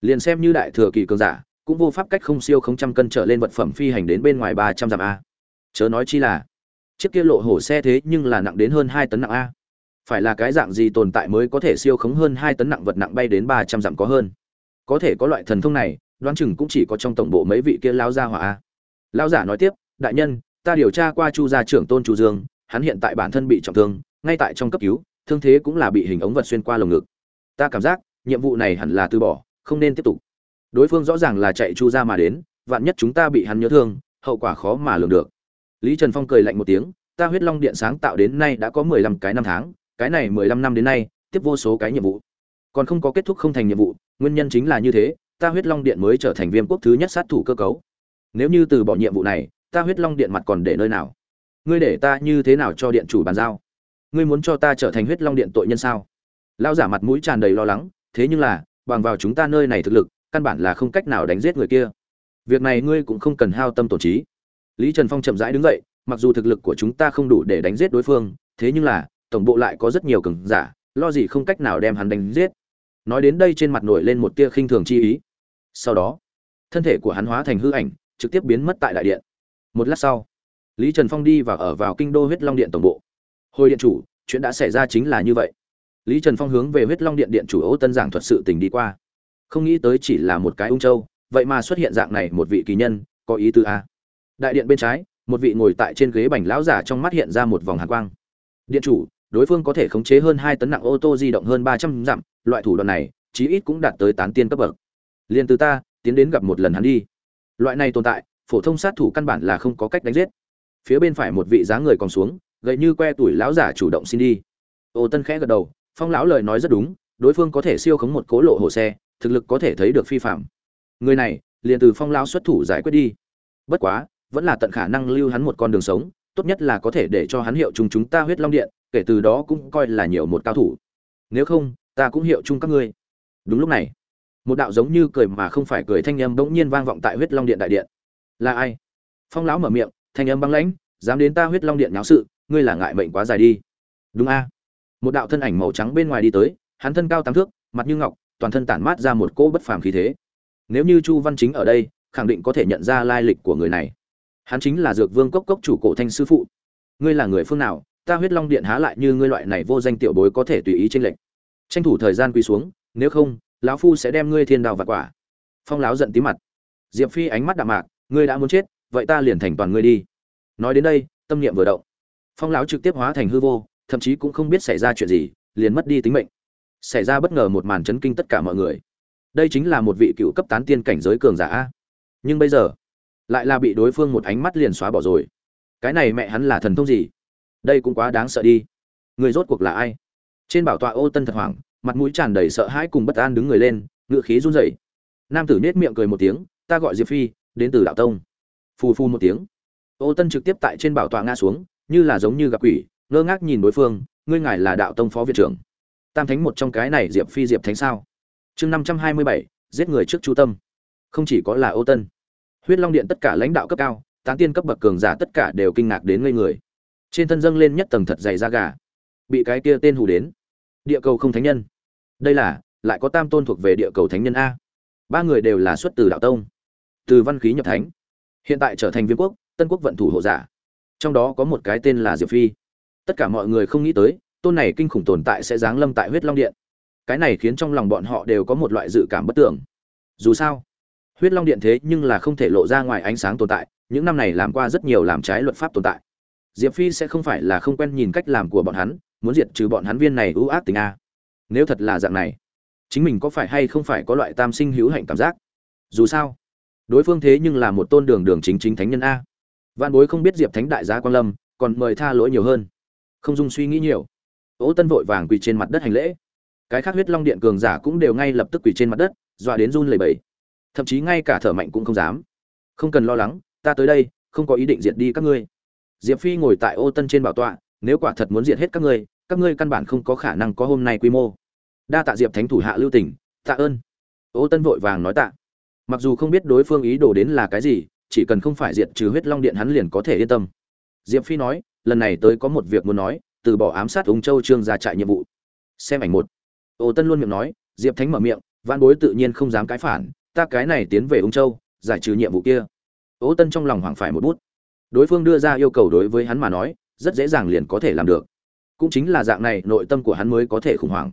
Liền xem như đại thừa kỳ cường giả, cũng vô pháp cách không siêu không trăm cân trở lên vật phẩm phi hành đến bên ngoài ba trăm dặm a. Chớ nói chi là, chiếc kia lộ hổ xe thế nhưng là nặng đến hơn hai tấn nặng a. Phải là cái dạng gì tồn tại mới có thể siêu khống hơn hai tấn nặng vật nặng bay đến ba trăm dặm có hơn? Có thể có loại thần thông này, đoán chừng cũng chỉ có trong tổng bộ mấy vị kia lao gia hỏa a. Lao giả nói tiếp, đại nhân ta điều tra qua chu gia trưởng tôn chu dương, hắn hiện tại bản thân bị trọng thương, ngay tại trong cấp cứu, thương thế cũng là bị hình ống vật xuyên qua lồng ngực. Ta cảm giác, nhiệm vụ này hẳn là từ bỏ, không nên tiếp tục. Đối phương rõ ràng là chạy chu ra mà đến, vạn nhất chúng ta bị hắn nhớ thương, hậu quả khó mà lường được. Lý trần phong cười lạnh một tiếng, ta huyết long điện sáng tạo đến nay đã có mười lăm cái năm tháng, cái này mười lăm năm đến nay, tiếp vô số cái nhiệm vụ. Còn không có kết thúc không thành nhiệm vụ, nguyên nhân chính là như thế, ta huyết long điện mới trở thành viêm quốc thứ nhất sát thủ cơ cấu. Nếu như từ bỏ nhiệm vụ này ta huyết long điện mặt còn để nơi nào? Ngươi để ta như thế nào cho điện chủ bàn giao? Ngươi muốn cho ta trở thành huyết long điện tội nhân sao? Lao giả mặt mũi tràn đầy lo lắng, thế nhưng là, bằng vào chúng ta nơi này thực lực, căn bản là không cách nào đánh giết người kia. Việc này ngươi cũng không cần hao tâm tổn trí. Lý trần phong chậm rãi đứng dậy, mặc dù thực lực của chúng ta không đủ để đánh giết đối phương, thế nhưng là, tổng bộ lại có rất nhiều cường giả, lo gì không cách nào đem hắn đánh giết. Nói đến đây trên mặt nổi lên một tia khinh thường chi ý. Sau đó, thân thể của hắn hóa thành hư ảnh, trực tiếp biến mất tại đại điện một lát sau, lý trần phong đi và ở vào kinh đô huyết long điện tổng bộ. Hồi điện chủ, chuyện đã xảy ra chính là như vậy. Lý trần phong hướng về huyết long điện điện chủ ô tân giảng thuật sự tình đi qua. Không nghĩ tới chỉ là một cái ung châu, vậy mà xuất hiện dạng này một vị kỳ nhân, có ý tứ a. Đại điện bên trái, một vị ngồi tại trên ghế bành lão giả trong mắt hiện ra một vòng hàn quang. Điện chủ, đối phương có thể khống chế hơn hai tấn nặng ô tô di động hơn ba trăm dặm, loại thủ đoạn này, chí ít cũng đạt tới tán tiên cấp bậc. Liền từ ta, tiến đến gặp một lần hắn đi. Loại này tồn tại phổ thông sát thủ căn bản là không có cách đánh giết. Phía bên phải một vị dáng người còn xuống, gậy như que tuổi lão giả chủ động xin đi. Ô tân khẽ gật đầu, phong lão lời nói rất đúng, đối phương có thể siêu khống một cố lộ hồ xe, thực lực có thể thấy được phi phạm. Người này, liền từ phong lão xuất thủ giải quyết đi. Bất quá, vẫn là tận khả năng lưu hắn một con đường sống, tốt nhất là có thể để cho hắn hiệu chung chúng ta huyết long điện, kể từ đó cũng coi là nhiều một cao thủ. Nếu không, ta cũng hiệu chung các ngươi. Đúng lúc này, một đạo giống như cười mà không phải cười thanh âm bỗng nhiên vang vọng tại huyết long điện đại điện là ai? Phong lão mở miệng, thanh âm băng lãnh, dám đến ta huyết long điện nháo sự, ngươi là ngại mệnh quá dài đi. Đúng a. Một đạo thân ảnh màu trắng bên ngoài đi tới, hắn thân cao tám thước, mặt như ngọc, toàn thân tản mát ra một cỗ bất phàm khí thế. Nếu như chu văn chính ở đây, khẳng định có thể nhận ra lai lịch của người này. Hắn chính là dược vương cốc cốc chủ cổ thanh sư phụ. Ngươi là người phương nào, ta huyết long điện há lại như ngươi loại này vô danh tiểu bối có thể tùy ý tranh lệch. Tranh thủ thời gian quỳ xuống, nếu không, lão phu sẽ đem ngươi thiên đào và quả. Phong láo giận tí mặt. Diệp phi ánh mắt đạm mạc ngươi đã muốn chết, vậy ta liền thành toàn ngươi đi. Nói đến đây, tâm niệm vừa động. Phong lão trực tiếp hóa thành hư vô, thậm chí cũng không biết xảy ra chuyện gì, liền mất đi tính mệnh. Xảy ra bất ngờ một màn chấn kinh tất cả mọi người. Đây chính là một vị cựu cấp tán tiên cảnh giới cường giả nhưng bây giờ, lại là bị đối phương một ánh mắt liền xóa bỏ rồi. Cái này mẹ hắn là thần thông gì? Đây cũng quá đáng sợ đi. Người rốt cuộc là ai? Trên bảo tọa ô tân thật hoảng, mặt mũi tràn đầy sợ hãi cùng bất an đứng người lên, ngựa khí run rẩy. Nam tử nết miệng cười một tiếng, ta gọi diệp phi đến từ đạo tông. Phù phu một tiếng. Ô tân trực tiếp tại trên bảo tọa ngã xuống, như là giống như gặp quỷ, ngơ ngác nhìn đối phương, ngươi ngài là đạo tông phó viện trưởng. Tam thánh một trong cái này diệp phi diệp thánh sao? Chương năm trăm hai mươi bảy, giết người trước chu tâm. Không chỉ có là ô tân, huyết long điện tất cả lãnh đạo cấp cao, tán tiên cấp bậc cường giả tất cả đều kinh ngạc đến ngây người. Trên thân dâng lên nhất tầng thật dày da gà. Bị cái kia tên hù đến. Địa cầu không thánh nhân. Đây là, lại có tam tôn thuộc về địa cầu thánh nhân a. Ba người đều là xuất từ đạo tông từ văn khí nhập thánh. Hiện tại trở thành viên quốc, tân quốc vận thủ hộ giả. Trong đó có một cái tên là diệp phi. Tất cả mọi người không nghĩ tới, tôn này kinh khủng tồn tại sẽ giáng lâm tại huyết long điện. Cái này khiến trong lòng bọn họ đều có một loại dự cảm bất tưởng dù sao, huyết long điện thế nhưng là không thể lộ ra ngoài ánh sáng tồn tại, những năm này làm qua rất nhiều làm trái luật pháp tồn tại. Diệp phi sẽ không phải là không quen nhìn cách làm của bọn hắn, muốn diệt trừ bọn hắn viên này ưu ác tình a. Nếu thật là dạng này, chính mình có phải hay không phải có loại tam sinh hữu hạnh cảm giác? Dù sao đối phương thế nhưng là một tôn đường đường chính chính thánh nhân a. Văn bối không biết diệp thánh đại gia quan lâm, còn mời tha lỗi nhiều hơn. Không dung suy nghĩ nhiều. Ố tân vội vàng quỳ trên mặt đất hành lễ. Cái khác huyết long điện cường giả cũng đều ngay lập tức quỳ trên mặt đất, dọa đến run lẩy bẩy. Thậm chí ngay cả thở mạnh cũng không dám. Không cần lo lắng, ta tới đây, không có ý định diệt đi các ngươi. Diệp phi ngồi tại ô tân trên bảo tọa, nếu quả thật muốn diệt hết các ngươi các ngươi căn bản không có khả năng có hôm nay quy mô. Đa tạ diệp thánh thủ hạ lưu tỉnh tạ ơn. Ô tân vội vàng nói tạ mặc dù không biết đối phương ý đồ đến là cái gì, chỉ cần không phải diệt trừ huyết long điện hắn liền có thể yên tâm. Diệp phi nói, lần này tới có một việc muốn nói, từ bỏ ám sát ung châu trương ra trại nhiệm vụ. Xem ảnh một. Ô tân luôn miệng nói, diệp thánh mở miệng văn bối tự nhiên không dám cãi phản, ta cái này tiến về ung châu, giải trừ nhiệm vụ kia. Ô tân trong lòng hoảng phải một bút. Đối phương đưa ra yêu cầu đối với hắn mà nói, rất dễ dàng liền có thể làm được. Cũng chính là dạng này, nội tâm của hắn mới có thể khủng hoảng.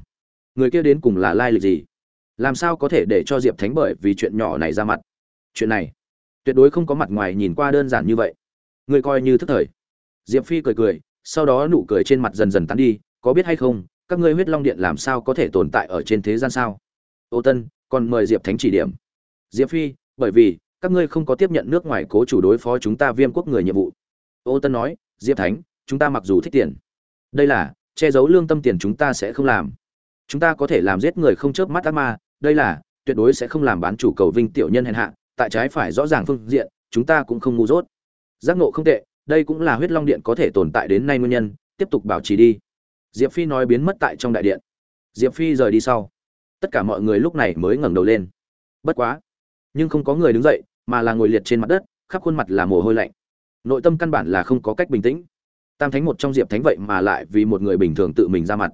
Người kia đến cùng là lai lịch gì? Làm sao có thể để cho diệp thánh bởi vì chuyện nhỏ này ra mặt? Chuyện này, tuyệt đối không có mặt ngoài nhìn qua đơn giản như vậy. Người coi như thức thời. Diệp phi cười cười, sau đó nụ cười trên mặt dần dần tán đi, có biết hay không, các ngươi huyết long điện làm sao có thể tồn tại ở trên thế gian sao? Ô tân, còn mời diệp thánh chỉ điểm. Diệp phi, bởi vì, các ngươi không có tiếp nhận nước ngoài cố chủ đối phó chúng ta viêm quốc người nhiệm vụ. Ô tân nói, diệp thánh, chúng ta mặc dù thích tiền. Đây là, che giấu lương tâm tiền chúng ta sẽ không làm. Chúng ta có thể làm giết người không chớp mắt ác ma đây là, tuyệt đối sẽ không làm bán chủ cầu vinh tiểu nhân hèn hạ, tại trái phải rõ ràng phương diện, chúng ta cũng không ngu dốt. Giác ngộ không tệ, đây cũng là huyết long điện có thể tồn tại đến nay nguyên nhân, tiếp tục bảo trì đi. Diệp phi nói biến mất tại trong đại điện. Diệp phi rời đi sau. Tất cả mọi người lúc này mới ngẩng đầu lên. Bất quá, nhưng không có người đứng dậy, mà là ngồi liệt trên mặt đất, khắp khuôn mặt là mồ hôi lạnh. Nội tâm căn bản là không có cách bình tĩnh. Tam thánh một trong diệp thánh vậy mà lại vì một người bình thường tự mình ra mặt.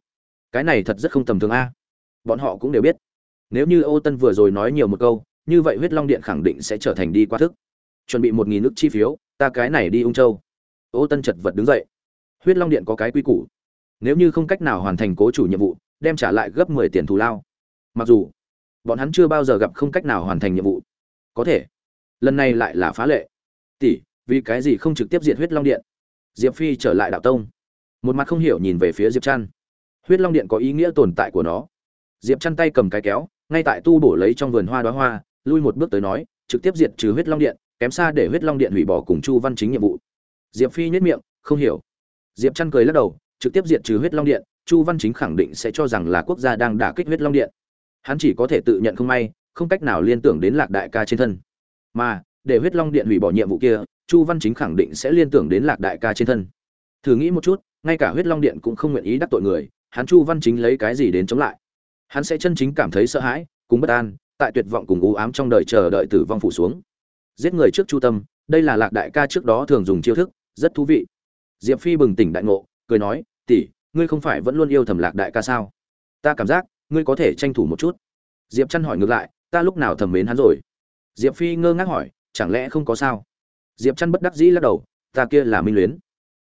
Cái này thật rất không tầm thường a. Bọn họ cũng đều biết nếu như Âu tân vừa rồi nói nhiều một câu, như vậy huyết long điện khẳng định sẽ trở thành đi qua thức. Chuẩn bị một nghìn nước chi phiếu, ta cái này đi ung châu. Âu tân chật vật đứng dậy. Huyết long điện có cái quy củ. Nếu như không cách nào hoàn thành cố chủ nhiệm vụ, đem trả lại gấp mười tiền thù lao. Mặc dù, bọn hắn chưa bao giờ gặp không cách nào hoàn thành nhiệm vụ. Có thể, lần này lại là phá lệ. Tỷ, vì cái gì không trực tiếp diệt huyết long điện? Diệp phi trở lại đạo tông. Một mặt không hiểu nhìn về phía diệp trăn huyết long điện có ý nghĩa tồn tại của nó. Diệp Trăn tay cầm cái kéo ngay tại tu bổ lấy trong vườn hoa đóa hoa, lui một bước tới nói, trực tiếp diệt trừ huyết long điện, kém xa để huyết long điện hủy bỏ cùng chu văn chính nhiệm vụ. Diệp phi nhếch miệng, không hiểu. Diệp Chân cười lắc đầu, trực tiếp diệt trừ huyết long điện, chu văn chính khẳng định sẽ cho rằng là quốc gia đang đả kích huyết long điện. Hắn chỉ có thể tự nhận không may, không cách nào liên tưởng đến lạc đại ca trên thân. Mà, để huyết long điện hủy bỏ nhiệm vụ kia, chu văn chính khẳng định sẽ liên tưởng đến lạc đại ca trên thân. Thử nghĩ một chút, ngay cả huyết long điện cũng không nguyện ý đắc tội người, hắn chu văn chính lấy cái gì đến chống lại? Hắn sẽ chân chính cảm thấy sợ hãi, cùng bất an, tại tuyệt vọng cùng u ám trong đời chờ đợi tử vong phủ xuống. Giết người trước chu tâm, đây là lạc đại ca trước đó thường dùng chiêu thức, rất thú vị. Diệp phi bừng tỉnh đại ngộ, cười nói, tỷ, ngươi không phải vẫn luôn yêu thầm lạc đại ca sao? Ta cảm giác, ngươi có thể tranh thủ một chút. Diệp chăn hỏi ngược lại, ta lúc nào thầm mến hắn rồi? Diệp phi ngơ ngác hỏi, chẳng lẽ không có sao? Diệp chăn bất đắc dĩ lắc đầu, ta kia là minh luyến.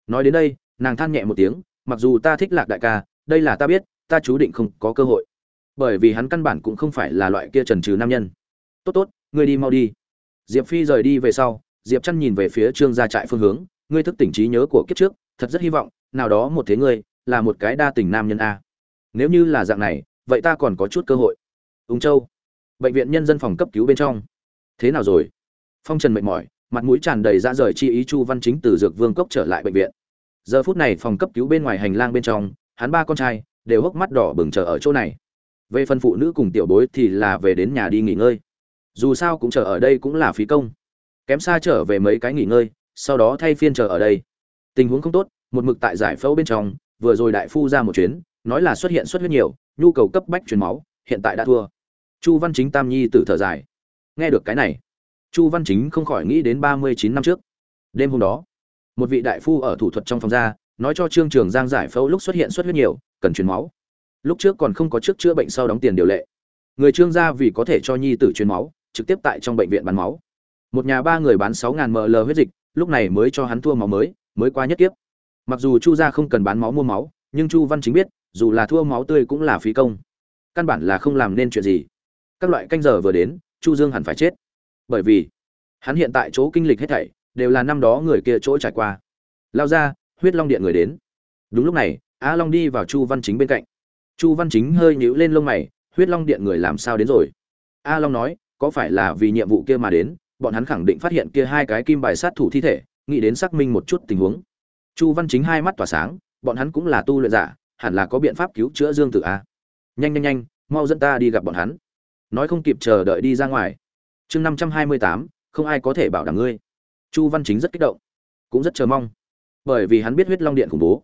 Nói đến đây, nàng than nhẹ một tiếng, mặc dù ta thích lạc đại ca, đây là ta biết, ta chú định không có cơ hội bởi vì hắn căn bản cũng không phải là loại kia trần trừ nam nhân. Tốt tốt, ngươi đi mau đi. Diệp phi rời đi về sau, diệp chăn nhìn về phía trương gia trại phương hướng, ngươi thức tỉnh trí nhớ của kiếp trước, thật rất hy vọng, nào đó một thế ngươi, là một cái đa tình nam nhân a. Nếu như là dạng này, vậy ta còn có chút cơ hội. Ung châu, bệnh viện nhân dân phòng cấp cứu bên trong. Thế nào rồi? Phong trần mệt mỏi, mặt mũi tràn đầy ra rời chi ý chu văn chính từ dược vương cốc trở lại bệnh viện. Giờ phút này phòng cấp cứu bên ngoài hành lang bên trong, hắn ba con trai, đều hốc mắt đỏ bừng chờ ở chỗ này về phần phụ nữ cùng tiểu bối thì là về đến nhà đi nghỉ ngơi. Dù sao cũng chờ ở đây cũng là phí công. Kém xa trở về mấy cái nghỉ ngơi, sau đó thay phiên chờ ở đây. Tình huống không tốt, một mực tại giải phẫu bên trong, vừa rồi đại phu ra một chuyến, nói là xuất hiện xuất huyết nhiều, nhu cầu cấp bách truyền máu, hiện tại đã thua. Chu văn chính tam nhi tử thở dài. Nghe được cái này, chu văn chính không khỏi nghĩ đến ba mươi chín năm trước. Đêm hôm đó, một vị đại phu ở thủ thuật trong phòng ra, nói cho trương trường giang giải phẫu lúc xuất hiện xuất huyết nhiều, cần truyền máu lúc trước còn không có trước chữa bệnh sau đóng tiền điều lệ. Người trương gia vì có thể cho nhi tử truyền máu, trực tiếp tại trong bệnh viện bán máu. Một nhà ba người bán sáu ngàn ml huyết dịch, lúc này mới cho hắn thua máu mới mới qua nhất kiếp. Mặc dù chu gia không cần bán máu mua máu, nhưng chu văn chính biết, dù là thua máu tươi cũng là phí công. Căn bản là không làm nên chuyện gì. Các loại canh giờ vừa đến, chu dương hẳn phải chết. Bởi vì, hắn hiện tại chỗ kinh lịch hết thảy, đều là năm đó người kia chỗ trải qua. Lao ra, huyết long điện người đến. Đúng lúc này a long đi vào chu văn chính bên cạnh chu văn chính hơi nhíu lên lông mày, huyết long điện người làm sao đến rồi? A long nói, có phải là vì nhiệm vụ kia mà đến, bọn hắn khẳng định phát hiện kia hai cái kim bài sát thủ thi thể, nghĩ đến xác minh một chút tình huống. Chu văn chính hai mắt tỏa sáng, bọn hắn cũng là tu luyện giả, hẳn là có biện pháp cứu chữa dương tử a. Nhanh nhanh nhanh, mau dẫn ta đi gặp bọn hắn. Nói không kịp chờ đợi đi ra ngoài. Chương năm trăm hai mươi tám, không ai có thể bảo đảm ngươi. Chu văn chính rất kích động, cũng rất chờ mong. Bởi vì hắn biết huyết long điện khủng bố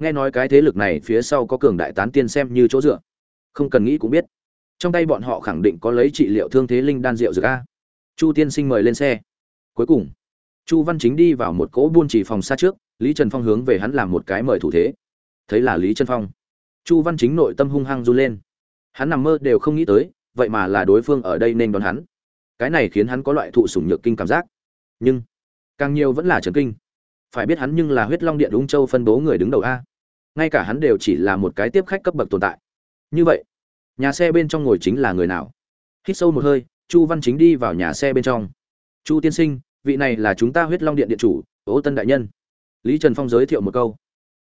nghe nói cái thế lực này phía sau có cường đại tán tiên xem như chỗ dựa. Không cần nghĩ cũng biết. Trong tay bọn họ khẳng định có lấy trị liệu thương thế linh đan rượu dược a. Chu tiên sinh mời lên xe. Cuối cùng, chu văn chính đi vào một cỗ buôn chỉ phòng xa trước, lý trần phong hướng về hắn làm một cái mời thủ thế. Thấy là lý trần phong, chu văn chính nội tâm hung hăng run lên. Hắn nằm mơ đều không nghĩ tới, vậy mà là đối phương ở đây nên đón hắn. Cái này khiến hắn có loại thụ sủng nhược kinh cảm giác. Nhưng, càng nhiều vẫn là trần kinh. Phải biết hắn nhưng là huyết long điện ung châu phân bố người đứng đầu a ngay cả hắn đều chỉ là một cái tiếp khách cấp bậc tồn tại. Như vậy, nhà xe bên trong ngồi chính là người nào? Hít sâu một hơi, chu văn chính đi vào nhà xe bên trong. Chu tiên sinh, vị này là chúng ta huyết long điện điện chủ, ô tân đại nhân. Lý trần phong giới thiệu một câu.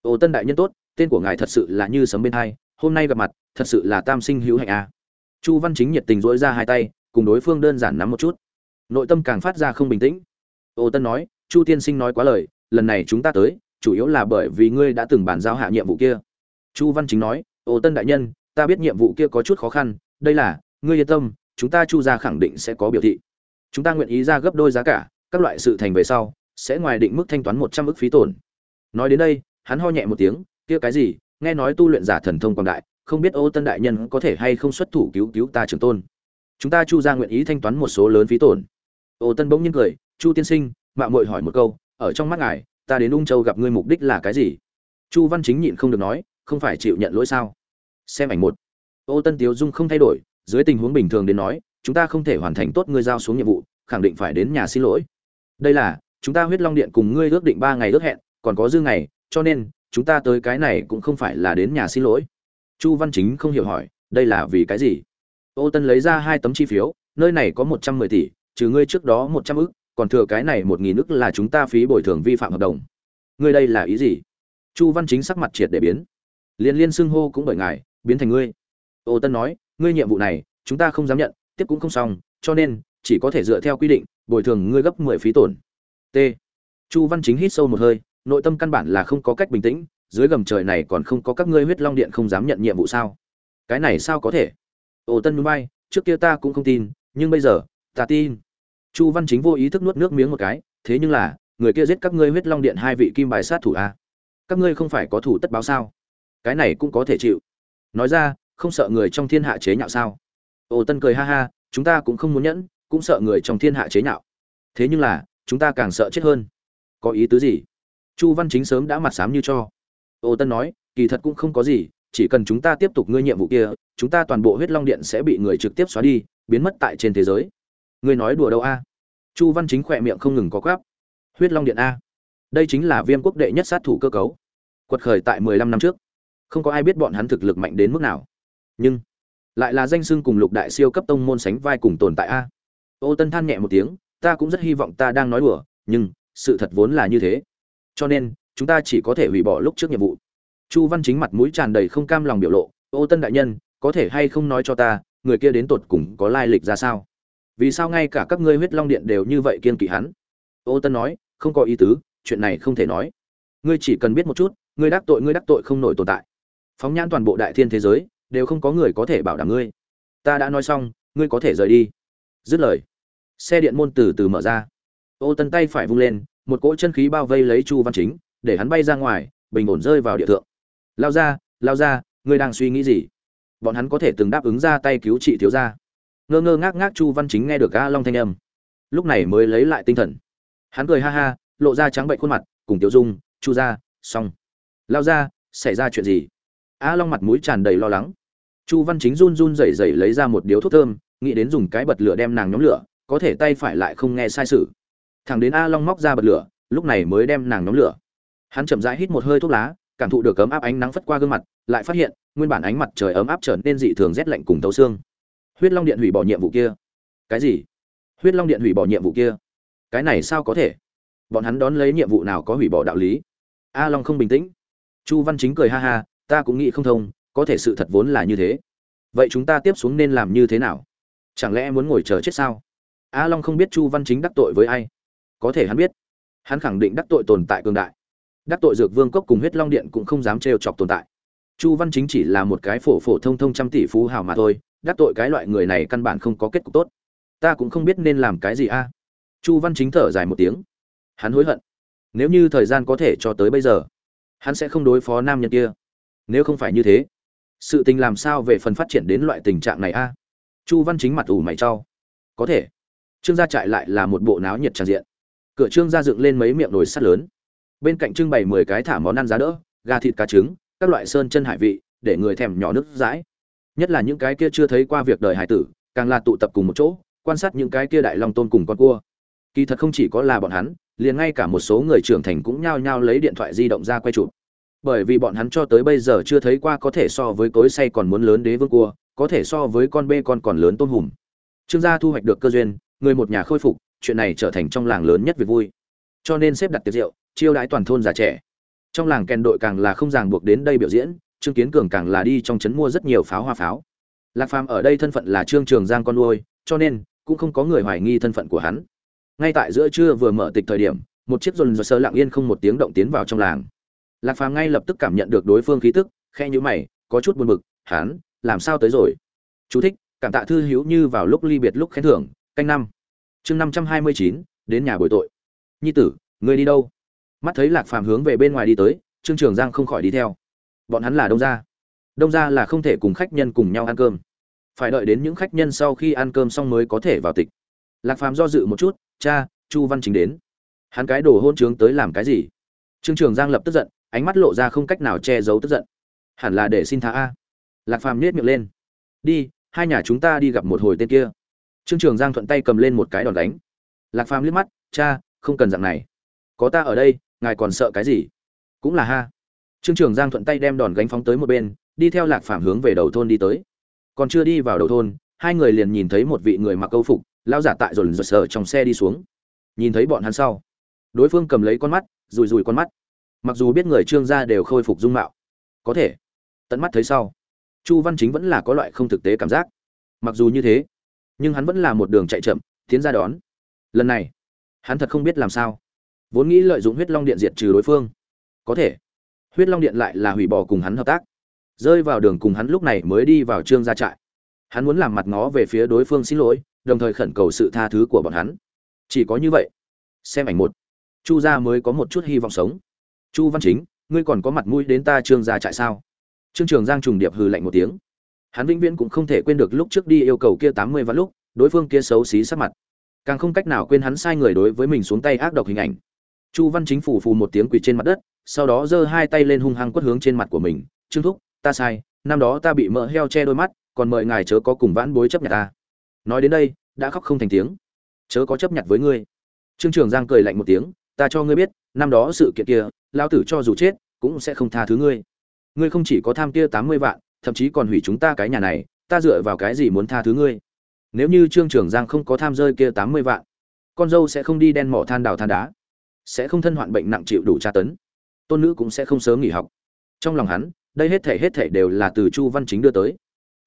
Ô tân đại nhân tốt, tên của ngài thật sự là như sấm bên hai, hôm nay gặp mặt, thật sự là tam sinh hữu hạnh a. Chu văn chính nhiệt tình dỗi ra hai tay, cùng đối phương đơn giản nắm một chút. Nội tâm càng phát ra không bình tĩnh. Ô tân nói, chu tiên sinh nói quá lời, lần này chúng ta tới chủ yếu là bởi vì ngươi đã từng bàn giao hạ nhiệm vụ kia. Chu văn chính nói, ô tân đại nhân, ta biết nhiệm vụ kia có chút khó khăn, đây là, ngươi yên tâm, chúng ta chu ra khẳng định sẽ có biểu thị. Chúng ta nguyện ý ra gấp đôi giá cả, các loại sự thành về sau, sẽ ngoài định mức thanh toán một trăm ức phí tổn. Nói đến đây, hắn ho nhẹ một tiếng, kia cái gì, nghe nói tu luyện giả thần thông quảng đại, không biết ô tân đại nhân có thể hay không xuất thủ cứu cứu ta trưởng tôn? Chúng ta chu ra nguyện ý thanh toán một số lớn phí tổn. Ô tân bỗng nhiên cười, chu tiên sinh mạng mội hỏi một câu, ở trong mắt ngài ta đến ung châu gặp ngươi mục đích là cái gì? Chu văn chính nhịn không được nói, không phải chịu nhận lỗi sao? Xem ảnh một. Ô tân tiếu dung không thay đổi, dưới tình huống bình thường đến nói, chúng ta không thể hoàn thành tốt ngươi giao xuống nhiệm vụ, khẳng định phải đến nhà xin lỗi. Đây là, chúng ta huyết long điện cùng ngươi ước định ba ngày ước hẹn, còn có dư ngày, cho nên, chúng ta tới cái này cũng không phải là đến nhà xin lỗi. Chu văn chính không hiểu hỏi, đây là vì cái gì? Ô tân lấy ra hai tấm chi phiếu, nơi này có một trăm mười tỷ, trừ ngươi trước đó một trăm ức còn thừa cái này một nghìn ức là chúng ta phí bồi thường vi phạm hợp đồng. Ngươi đây là ý gì? Chu văn chính sắc mặt triệt để biến. Liên liên xưng hô cũng bởi ngài, biến thành ngươi. Ô tân nói, ngươi nhiệm vụ này, chúng ta không dám nhận, tiếp cũng không xong, cho nên, chỉ có thể dựa theo quy định, bồi thường ngươi gấp mười phí tổn. T. Chu văn chính hít sâu một hơi, nội tâm căn bản là không có cách bình tĩnh, dưới gầm trời này còn không có các ngươi huyết long điện không dám nhận nhiệm vụ sao? Cái này sao có thể? Ô tân núi bay, trước kia ta cũng không tin, nhưng bây giờ, ta tin chu văn chính vô ý thức nuốt nước miếng một cái, thế nhưng là, người kia giết các ngươi huyết long điện hai vị kim bài sát thủ a à? các ngươi không phải có thủ tất báo sao? Cái này cũng có thể chịu. Nói ra, không sợ người trong thiên hạ chế nhạo sao? Ồ tân cười ha ha, chúng ta cũng không muốn nhẫn, cũng sợ người trong thiên hạ chế nhạo. Thế nhưng là, chúng ta càng sợ chết hơn. Có ý tứ gì? Chu văn chính sớm đã mặt sám như cho. Ồ tân nói, kỳ thật cũng không có gì, chỉ cần chúng ta tiếp tục ngươi nhiệm vụ kia, chúng ta toàn bộ huyết long điện sẽ bị người trực tiếp xóa đi, biến mất tại trên thế giới ngươi nói đùa đâu a? Chu văn chính khỏe miệng không ngừng có quáp. Huyết long điện a. Đây chính là viêm quốc đệ nhất sát thủ cơ cấu. Quật khởi tại mười lăm năm trước. Không có ai biết bọn hắn thực lực mạnh đến mức nào. Nhưng, lại là danh xưng cùng lục đại siêu cấp tông môn sánh vai cùng tồn tại a. Ô tân than nhẹ một tiếng, ta cũng rất hy vọng ta đang nói đùa, nhưng sự thật vốn là như thế. Cho nên, chúng ta chỉ có thể hủy bỏ lúc trước nhiệm vụ. Chu văn chính mặt mũi tràn đầy không cam lòng biểu lộ, ô tân đại nhân, có thể hay không nói cho ta, người kia đến tột cùng có lai lịch ra sao? Vì sao ngay cả các ngươi huyết long điện đều như vậy kiên kỵ hắn? Ô tân nói, không có ý tứ, chuyện này không thể nói. Ngươi chỉ cần biết một chút, ngươi đắc tội, ngươi đắc tội không nổi tồn tại. Phóng nhãn toàn bộ đại thiên thế giới, đều không có người có thể bảo đảm ngươi. Ta đã nói xong, ngươi có thể rời đi. Dứt lời, xe điện môn từ từ mở ra. Ô tân tay phải vung lên, một cỗ chân khí bao vây lấy chu văn chính, để hắn bay ra ngoài, bình ổn rơi vào địa thượng. Lao ra lao ra, ngươi đang suy nghĩ gì? Bọn hắn có thể từng đáp ứng ra tay cứu trị thiếu gia ngơ ngơ ngác ngác chu văn chính nghe được a long thanh âm. Lúc này mới lấy lại tinh thần. Hắn cười ha ha, lộ ra trắng bệnh khuôn mặt, cùng tiểu dung, chu ra xong. Lao ra, xảy ra chuyện gì? A long mặt mũi tràn đầy lo lắng. Chu văn chính run run rẩy rẩy lấy ra một điếu thuốc thơm, nghĩ đến dùng cái bật lửa đem nàng nhóm lửa, có thể tay phải lại không nghe sai sự. Thằng đến a long móc ra bật lửa, lúc này mới đem nàng nhóm lửa. Hắn chậm rãi hít một hơi thuốc lá, cảm thụ được ấm áp ánh nắng phất qua gương mặt, lại phát hiện, nguyên bản ánh mặt trời ấm áp trở nên dị thường rét lạnh cùng tấu xương huyết long điện hủy bỏ nhiệm vụ kia. Cái gì? Huyết long điện hủy bỏ nhiệm vụ kia? Cái này sao có thể? Bọn hắn đón lấy nhiệm vụ nào có hủy bỏ đạo lý? A long không bình tĩnh. Chu văn chính cười ha ha, ta cũng nghĩ không thông, có thể sự thật vốn là như thế. Vậy chúng ta tiếp xuống nên làm như thế nào? Chẳng lẽ muốn ngồi chờ chết sao? A long không biết chu văn chính đắc tội với ai. Có thể hắn biết. Hắn khẳng định đắc tội tồn tại cường đại. Đắc tội dược vương cốc cùng huyết long điện cũng không dám trêu chọc tồn tại chu văn chính chỉ là một cái phổ phổ thông thông trăm tỷ phú hào mà thôi, đắc tội cái loại người này căn bản không có kết cục tốt. Ta cũng không biết nên làm cái gì a. Chu văn chính thở dài một tiếng. Hắn hối hận. Nếu như thời gian có thể cho tới bây giờ, hắn sẽ không đối phó nam nhân kia. Nếu không phải như thế, sự tình làm sao về phần phát triển đến loại tình trạng này a? Chu văn chính mặt ủ mày trau có thể. Trương gia trại lại là một bộ náo nhiệt tràn diện. Cửa trương gia dựng lên mấy miệng nồi sắt lớn. Bên cạnh trưng bày mười cái thả món ăn giá đỡ, gà thịt cá trứng các loại sơn chân hải vị, để người thèm nhỏ nước dãi. Nhất là những cái kia chưa thấy qua việc đời hải tử, càng là tụ tập cùng một chỗ, quan sát những cái kia đại long tôn cùng con cua. Kỳ thật không chỉ có là bọn hắn, liền ngay cả một số người trưởng thành cũng nhao nhao lấy điện thoại di động ra quay chụp. Bởi vì bọn hắn cho tới bây giờ chưa thấy qua có thể so với cối say còn muốn lớn đế vương cua, có thể so với con bê con còn lớn tôm hùm. Trương gia thu hoạch được cơ duyên, người một nhà khôi phục, chuyện này trở thành trong làng lớn nhất việc vui. Cho nên xếp đặt tiệc rượu, chiêu đãi toàn thôn già trẻ trong làng kèn đội càng là không ràng buộc đến đây biểu diễn, trương kiến cường càng là đi trong trấn mua rất nhiều pháo hoa pháo. Lạc phàm ở đây thân phận là trương trường giang con nuôi, cho nên cũng không có người hoài nghi thân phận của hắn. Ngay tại giữa trưa vừa mở tịch thời điểm, một chiếc dồn dơ sơ lặng yên không một tiếng động tiến vào trong làng. Lạc phàm ngay lập tức cảm nhận được đối phương khí tức khe nhữ mày, có chút buồn bực, hắn, làm sao tới rồi? Chú thích, cảm tạ thư hữu như vào lúc ly biệt lúc khen thưởng, canh năm. Chương năm trăm hai mươi chín, đến nhà bồi tội. Nhi tử, ngươi đi đâu? Mắt thấy lạc phàm hướng về bên ngoài đi tới, trương trường giang không khỏi đi theo. Bọn hắn là đông gia. Đông gia là không thể cùng khách nhân cùng nhau ăn cơm. Phải đợi đến những khách nhân sau khi ăn cơm xong mới có thể vào tịch. Lạc phàm do dự một chút, cha, chu văn chính đến. Hắn cái đồ hôn trướng tới làm cái gì? Trương trường giang lập tức giận, ánh mắt lộ ra không cách nào che giấu tức giận. Hẳn là để xin tha a. Lạc phàm nhét miệng lên. Đi, hai nhà chúng ta đi gặp một hồi tên kia. Trương trường giang thuận tay cầm lên một cái đòn đánh. Lạc phàm liếc mắt, cha, không cần dạng này. Có ta ở đây ngài còn sợ cái gì? Cũng là ha. Trương trường giang thuận tay đem đòn gánh phóng tới một bên, đi theo lạc phàm hướng về đầu thôn đi tới. Còn chưa đi vào đầu thôn, hai người liền nhìn thấy một vị người mặc câu phục, lao giả tại dồn dồn sờ trong xe đi xuống. Nhìn thấy bọn hắn sau, đối phương cầm lấy con mắt rùi rùi con mắt. Mặc dù biết người trương gia đều khôi phục dung mạo, có thể tận mắt thấy sau, chu văn chính vẫn là có loại không thực tế cảm giác. Mặc dù như thế, nhưng hắn vẫn là một đường chạy chậm, tiến ra đón. Lần này, hắn thật không biết làm sao vốn nghĩ lợi dụng huyết long điện diệt trừ đối phương. Có thể, huyết long điện lại là hủy bỏ cùng hắn hợp tác. Rơi vào đường cùng hắn lúc này mới đi vào trương gia trại. Hắn muốn làm mặt ngó về phía đối phương xin lỗi, đồng thời khẩn cầu sự tha thứ của bọn hắn. Chỉ có như vậy, xem ảnh một, chu gia mới có một chút hy vọng sống. Chu văn chính, ngươi còn có mặt mũi đến ta trương gia trại sao? Trương trường giang trùng điệp hừ lạnh một tiếng. Hắn vĩnh viễn cũng không thể quên được lúc trước đi yêu cầu kia tám mươi vạn lúc, đối phương kia xấu xí sắc mặt. Càng không cách nào quên hắn sai người đối với mình xuống tay ác độc hình ảnh chu văn chính phủ phù một tiếng quỳ trên mặt đất, sau đó giơ hai tay lên hung hăng quất hướng trên mặt của mình, trương thúc, ta sai, năm đó ta bị mỡ heo che đôi mắt, còn mời ngài chớ có cùng vãn bối chấp nhận ta. Nói đến đây, đã khóc không thành tiếng. Chớ có chấp nhận với ngươi. Trương trường giang cười lạnh một tiếng, ta cho ngươi biết, năm đó sự kiện kia lao tử cho dù chết, cũng sẽ không tha thứ ngươi. Ngươi không chỉ có tham kia tám mươi vạn, thậm chí còn hủy chúng ta cái nhà này, ta dựa vào cái gì muốn tha thứ ngươi? Nếu như trương trường giang không có tham rơi kia tám mươi vạn, con dâu sẽ không đi đen mỏ than đào than đá sẽ không thân hoạn bệnh nặng chịu đủ tra tấn. Tôn nữ cũng sẽ không sớm nghỉ học. Trong lòng hắn, đây hết thể hết thể đều là từ chu văn chính đưa tới.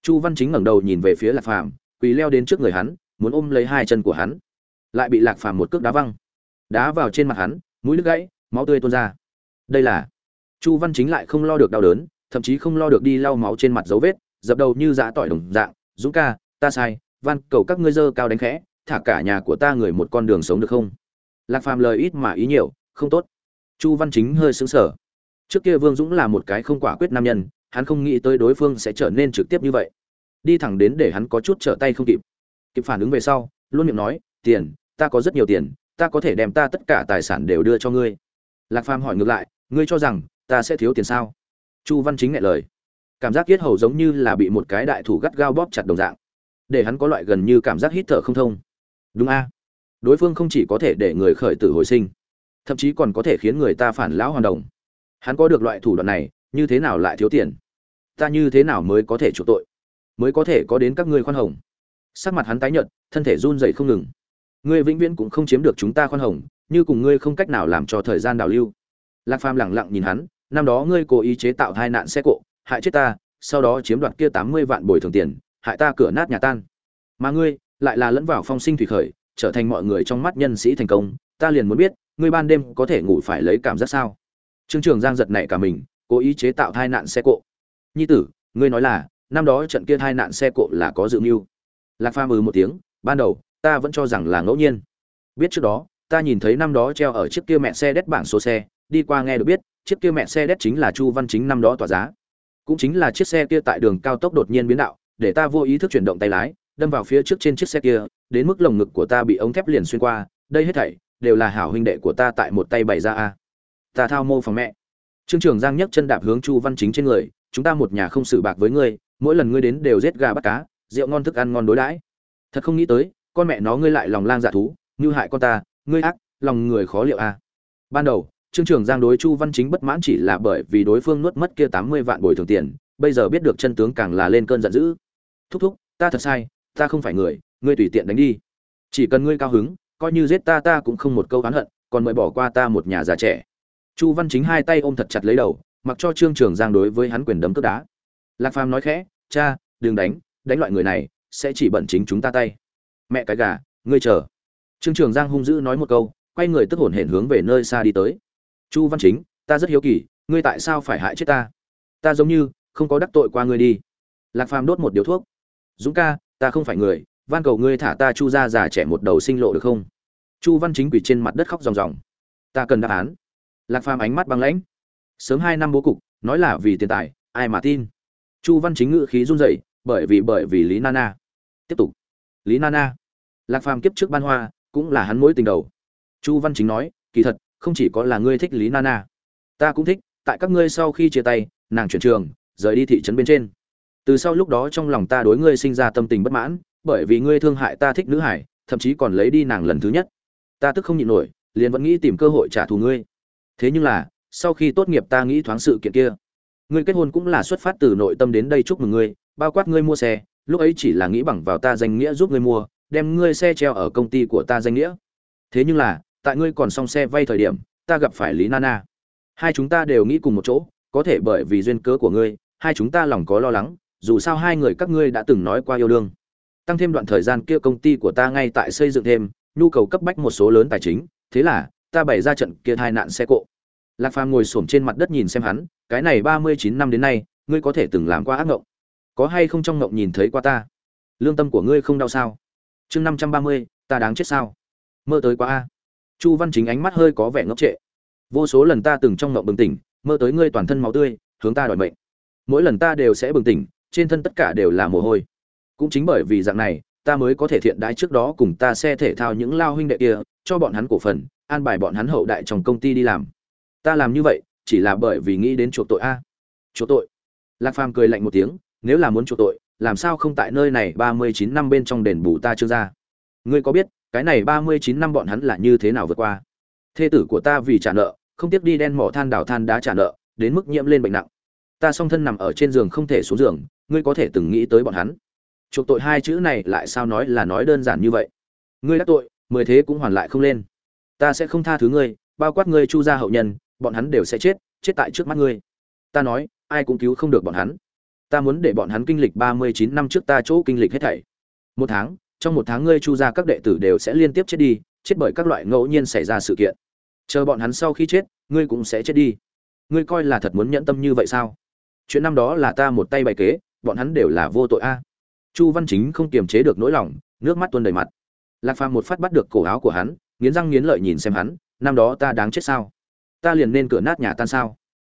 Chu văn chính ngẩng đầu nhìn về phía lạc phàm, quỳ leo đến trước người hắn, muốn ôm lấy hai chân của hắn. Lại bị lạc phàm một cước đá văng. Đá vào trên mặt hắn, mũi nước gãy, máu tươi tuôn ra. Đây là chu văn chính lại không lo được đau đớn, thậm chí không lo được đi lau máu trên mặt dấu vết, dập đầu như dã tỏi đồng dạng, dũng ca, ta sai, van, cầu các ngươi dơ cao đánh khẽ, thả cả nhà của ta người một con đường sống được không? Lạc phàm lời ít mà ý nhiều, không tốt. Chu văn chính hơi xứng sở trước kia vương dũng là một cái không quả quyết nam nhân, hắn không nghĩ tới đối phương sẽ trở nên trực tiếp như vậy. Đi thẳng đến để hắn có chút trở tay không kịp. Kịp phản ứng về sau, luôn miệng nói, tiền, ta có rất nhiều tiền, ta có thể đem ta tất cả tài sản đều đưa cho ngươi. Lạc phàm hỏi ngược lại, ngươi cho rằng ta sẽ thiếu tiền sao? Chu văn chính ngại lời, cảm giác yết hầu giống như là bị một cái đại thủ gắt gao bóp chặt đồng dạng. Để hắn có loại gần như cảm giác hít thở không thông. Đúng a đối phương không chỉ có thể để người khởi tử hồi sinh, thậm chí còn có thể khiến người ta phản lão hoàn đồng. Hắn có được loại thủ đoạn này, như thế nào lại thiếu tiền? Ta như thế nào mới có thể chuộc tội? Mới có thể có đến các ngươi khoan hồng? Sắc mặt hắn tái nhợt, thân thể run rẩy không ngừng. Ngươi vĩnh viễn cũng không chiếm được chúng ta khoan hồng, như cùng ngươi không cách nào làm cho thời gian đào lưu. Lạc phàm lẳng lặng nhìn hắn, năm đó ngươi cố ý chế tạo hai nạn xe cộ, hại chết ta, sau đó chiếm đoạt kia tám mươi vạn bồi thường tiền, hại ta cửa nát nhà tan. Mà ngươi lại là lẫn vào phong sinh thủy khởi trở thành mọi người trong mắt nhân sĩ thành công, ta liền muốn biết, ngươi ban đêm có thể ngủ phải lấy cảm giác sao? Trương trường giang giật nảy cả mình, cố ý chế tạo thai nạn xe cộ. Nhi tử, ngươi nói là, năm đó trận kia thai nạn xe cộ là có dự mưu. Lạc phàm ừ một tiếng, ban đầu, ta vẫn cho rằng là ngẫu nhiên. Biết trước đó, ta nhìn thấy năm đó treo ở chiếc kia mẹ xe đét bảng số xe, đi qua nghe được biết, chiếc kia mẹ xe đét chính là chu văn chính năm đó tỏa giá. Cũng chính là chiếc xe kia tại đường cao tốc đột nhiên biến đạo, để ta vô ý thức chuyển động tay lái đâm vào phía trước trên chiếc xe kia, đến mức lồng ngực của ta bị ống thép liền xuyên qua, đây hết thảy đều là hảo huynh đệ của ta tại một tay bày ra a. Ta thao mô phòng mẹ. Trương trường giang nhấc chân đạp hướng chu văn chính trên người, chúng ta một nhà không xử bạc với ngươi, mỗi lần ngươi đến đều giết gà bắt cá, rượu ngon thức ăn ngon đối đãi. Thật không nghĩ tới, con mẹ nó ngươi lại lòng lang dạ thú, như hại con ta, ngươi ác, lòng người khó liệu a. Ban đầu, trương trường giang đối chu văn chính bất mãn chỉ là bởi vì đối phương nuốt mất kia tám mươi vạn bồi thường tiền, bây giờ biết được chân tướng càng là lên cơn giận dữ. Thúc thúc, ta thật sai ta không phải người, ngươi tùy tiện đánh đi. Chỉ cần ngươi cao hứng, coi như giết ta ta cũng không một câu oán hận, còn mời bỏ qua ta một nhà già trẻ. Chu văn chính hai tay ôm thật chặt lấy đầu, mặc cho trương trường giang đối với hắn quyền đấm cướp đá. Lạc phàm nói khẽ, cha, đừng đánh đánh loại người này, sẽ chỉ bận chính chúng ta tay. Mẹ cái gà, ngươi chờ. Trương trường giang hung dữ nói một câu, quay người tức hổn hển hướng về nơi xa đi tới. Chu văn chính, ta rất hiếu kỳ, ngươi tại sao phải hại chết ta? Ta giống như không có đắc tội qua ngươi đi. Lạc phàm đốt một điếu thuốc. Dũng ca ta không phải người, van cầu ngươi thả ta chu ra già trẻ một đầu sinh lộ được không? Chu văn chính quỳ trên mặt đất khóc ròng ròng. Ta cần đáp án. Lạc phàm ánh mắt băng lãnh. Sớm hai năm bố cục, nói là vì tiền tài, ai mà tin? Chu văn chính ngữ khí run rẩy, bởi vì bởi vì lý nana. Tiếp tục. Lý nana. Lạc phàm kiếp trước ban hoa, cũng là hắn mối tình đầu. Chu văn chính nói, kỳ thật, không chỉ có là ngươi thích lý nana. Ta cũng thích, tại các ngươi sau khi chia tay, nàng chuyển trường, rời đi thị trấn bên trên từ sau lúc đó trong lòng ta đối ngươi sinh ra tâm tình bất mãn, bởi vì ngươi thương hại ta thích nữ hải, thậm chí còn lấy đi nàng lần thứ nhất. Ta tức không nhịn nổi, liền vẫn nghĩ tìm cơ hội trả thù ngươi. Thế nhưng là, sau khi tốt nghiệp ta nghĩ thoáng sự kiện kia. Ngươi kết hôn cũng là xuất phát từ nội tâm đến đây chúc mừng ngươi, bao quát ngươi mua xe, lúc ấy chỉ là nghĩ bằng vào ta danh nghĩa giúp ngươi mua, đem ngươi xe treo ở công ty của ta danh nghĩa. Thế nhưng là, tại ngươi còn xong xe vay thời điểm, ta gặp phải lý nana. Hai chúng ta đều nghĩ cùng một chỗ, có thể bởi vì duyên cớ của ngươi, hai chúng ta lòng có lo lắng dù sao hai người các ngươi đã từng nói qua yêu đương. Tăng thêm đoạn thời gian kia công ty của ta ngay tại xây dựng thêm, nhu cầu cấp bách một số lớn tài chính, thế là, ta bày ra trận kia hai nạn xe cộ. Lạc phàm ngồi xổm trên mặt đất nhìn xem hắn, cái này ba mươi chín năm đến nay, ngươi có thể từng làm qua ác ngộng? Có hay không trong ngộng nhìn thấy qua ta? Lương tâm của ngươi không đau sao? Chương năm trăm ba mươi, ta đáng chết sao? Mơ tới quá a. Chu văn chính ánh mắt hơi có vẻ ngốc trệ. Vô số lần ta từng trong ngộng bừng tỉnh, mơ tới ngươi toàn thân máu tươi, hướng ta đòi mệnh. Mỗi lần ta đều sẽ bừng tỉnh trên thân tất cả đều là mồ hôi. Cũng chính bởi vì dạng này, ta mới có thể thiện đãi trước đó cùng ta xe thể thao những lao huynh đệ kia, cho bọn hắn cổ phần, an bài bọn hắn hậu đại trong công ty đi làm. Ta làm như vậy, chỉ là bởi vì nghĩ đến chuộc tội a. Chuộc tội. Lạc phàm cười lạnh một tiếng, nếu là muốn chuộc tội, làm sao không tại nơi này ba mươi chín năm bên trong đền bù ta chưa ra? Ngươi có biết, cái này ba mươi chín năm bọn hắn là như thế nào vượt qua? Thê tử của ta vì trả nợ, không tiếp đi đen mỏ than đào than đá trả nợ, đến mức nhiễm lên bệnh nặng ta song thân nằm ở trên giường không thể xuống giường, ngươi có thể từng nghĩ tới bọn hắn. Chuộc tội hai chữ này lại sao nói là nói đơn giản như vậy? Ngươi đã tội, mười thế cũng hoàn lại không lên. Ta sẽ không tha thứ ngươi, bao quát ngươi chu gia hậu nhân, bọn hắn đều sẽ chết chết tại trước mắt ngươi. Ta nói, ai cũng cứu không được bọn hắn. Ta muốn để bọn hắn kinh lịch ba mươi chín năm trước ta chỗ kinh lịch hết thảy. Một tháng, trong một tháng ngươi chu gia các đệ tử đều sẽ liên tiếp chết đi, chết bởi các loại ngẫu nhiên xảy ra sự kiện. Chờ bọn hắn sau khi chết, ngươi cũng sẽ chết đi. Ngươi coi là thật muốn nhẫn tâm như vậy sao? Chuyện năm đó là ta một tay bày kế, bọn hắn đều là vô tội a. Chu văn chính không kiềm chế được nỗi lòng, nước mắt tuôn đầy mặt. Lạc phàm một phát bắt được cổ áo của hắn, nghiến răng nghiến lợi nhìn xem hắn, năm đó ta đáng chết sao? Ta liền nên cửa nát nhà tan sao?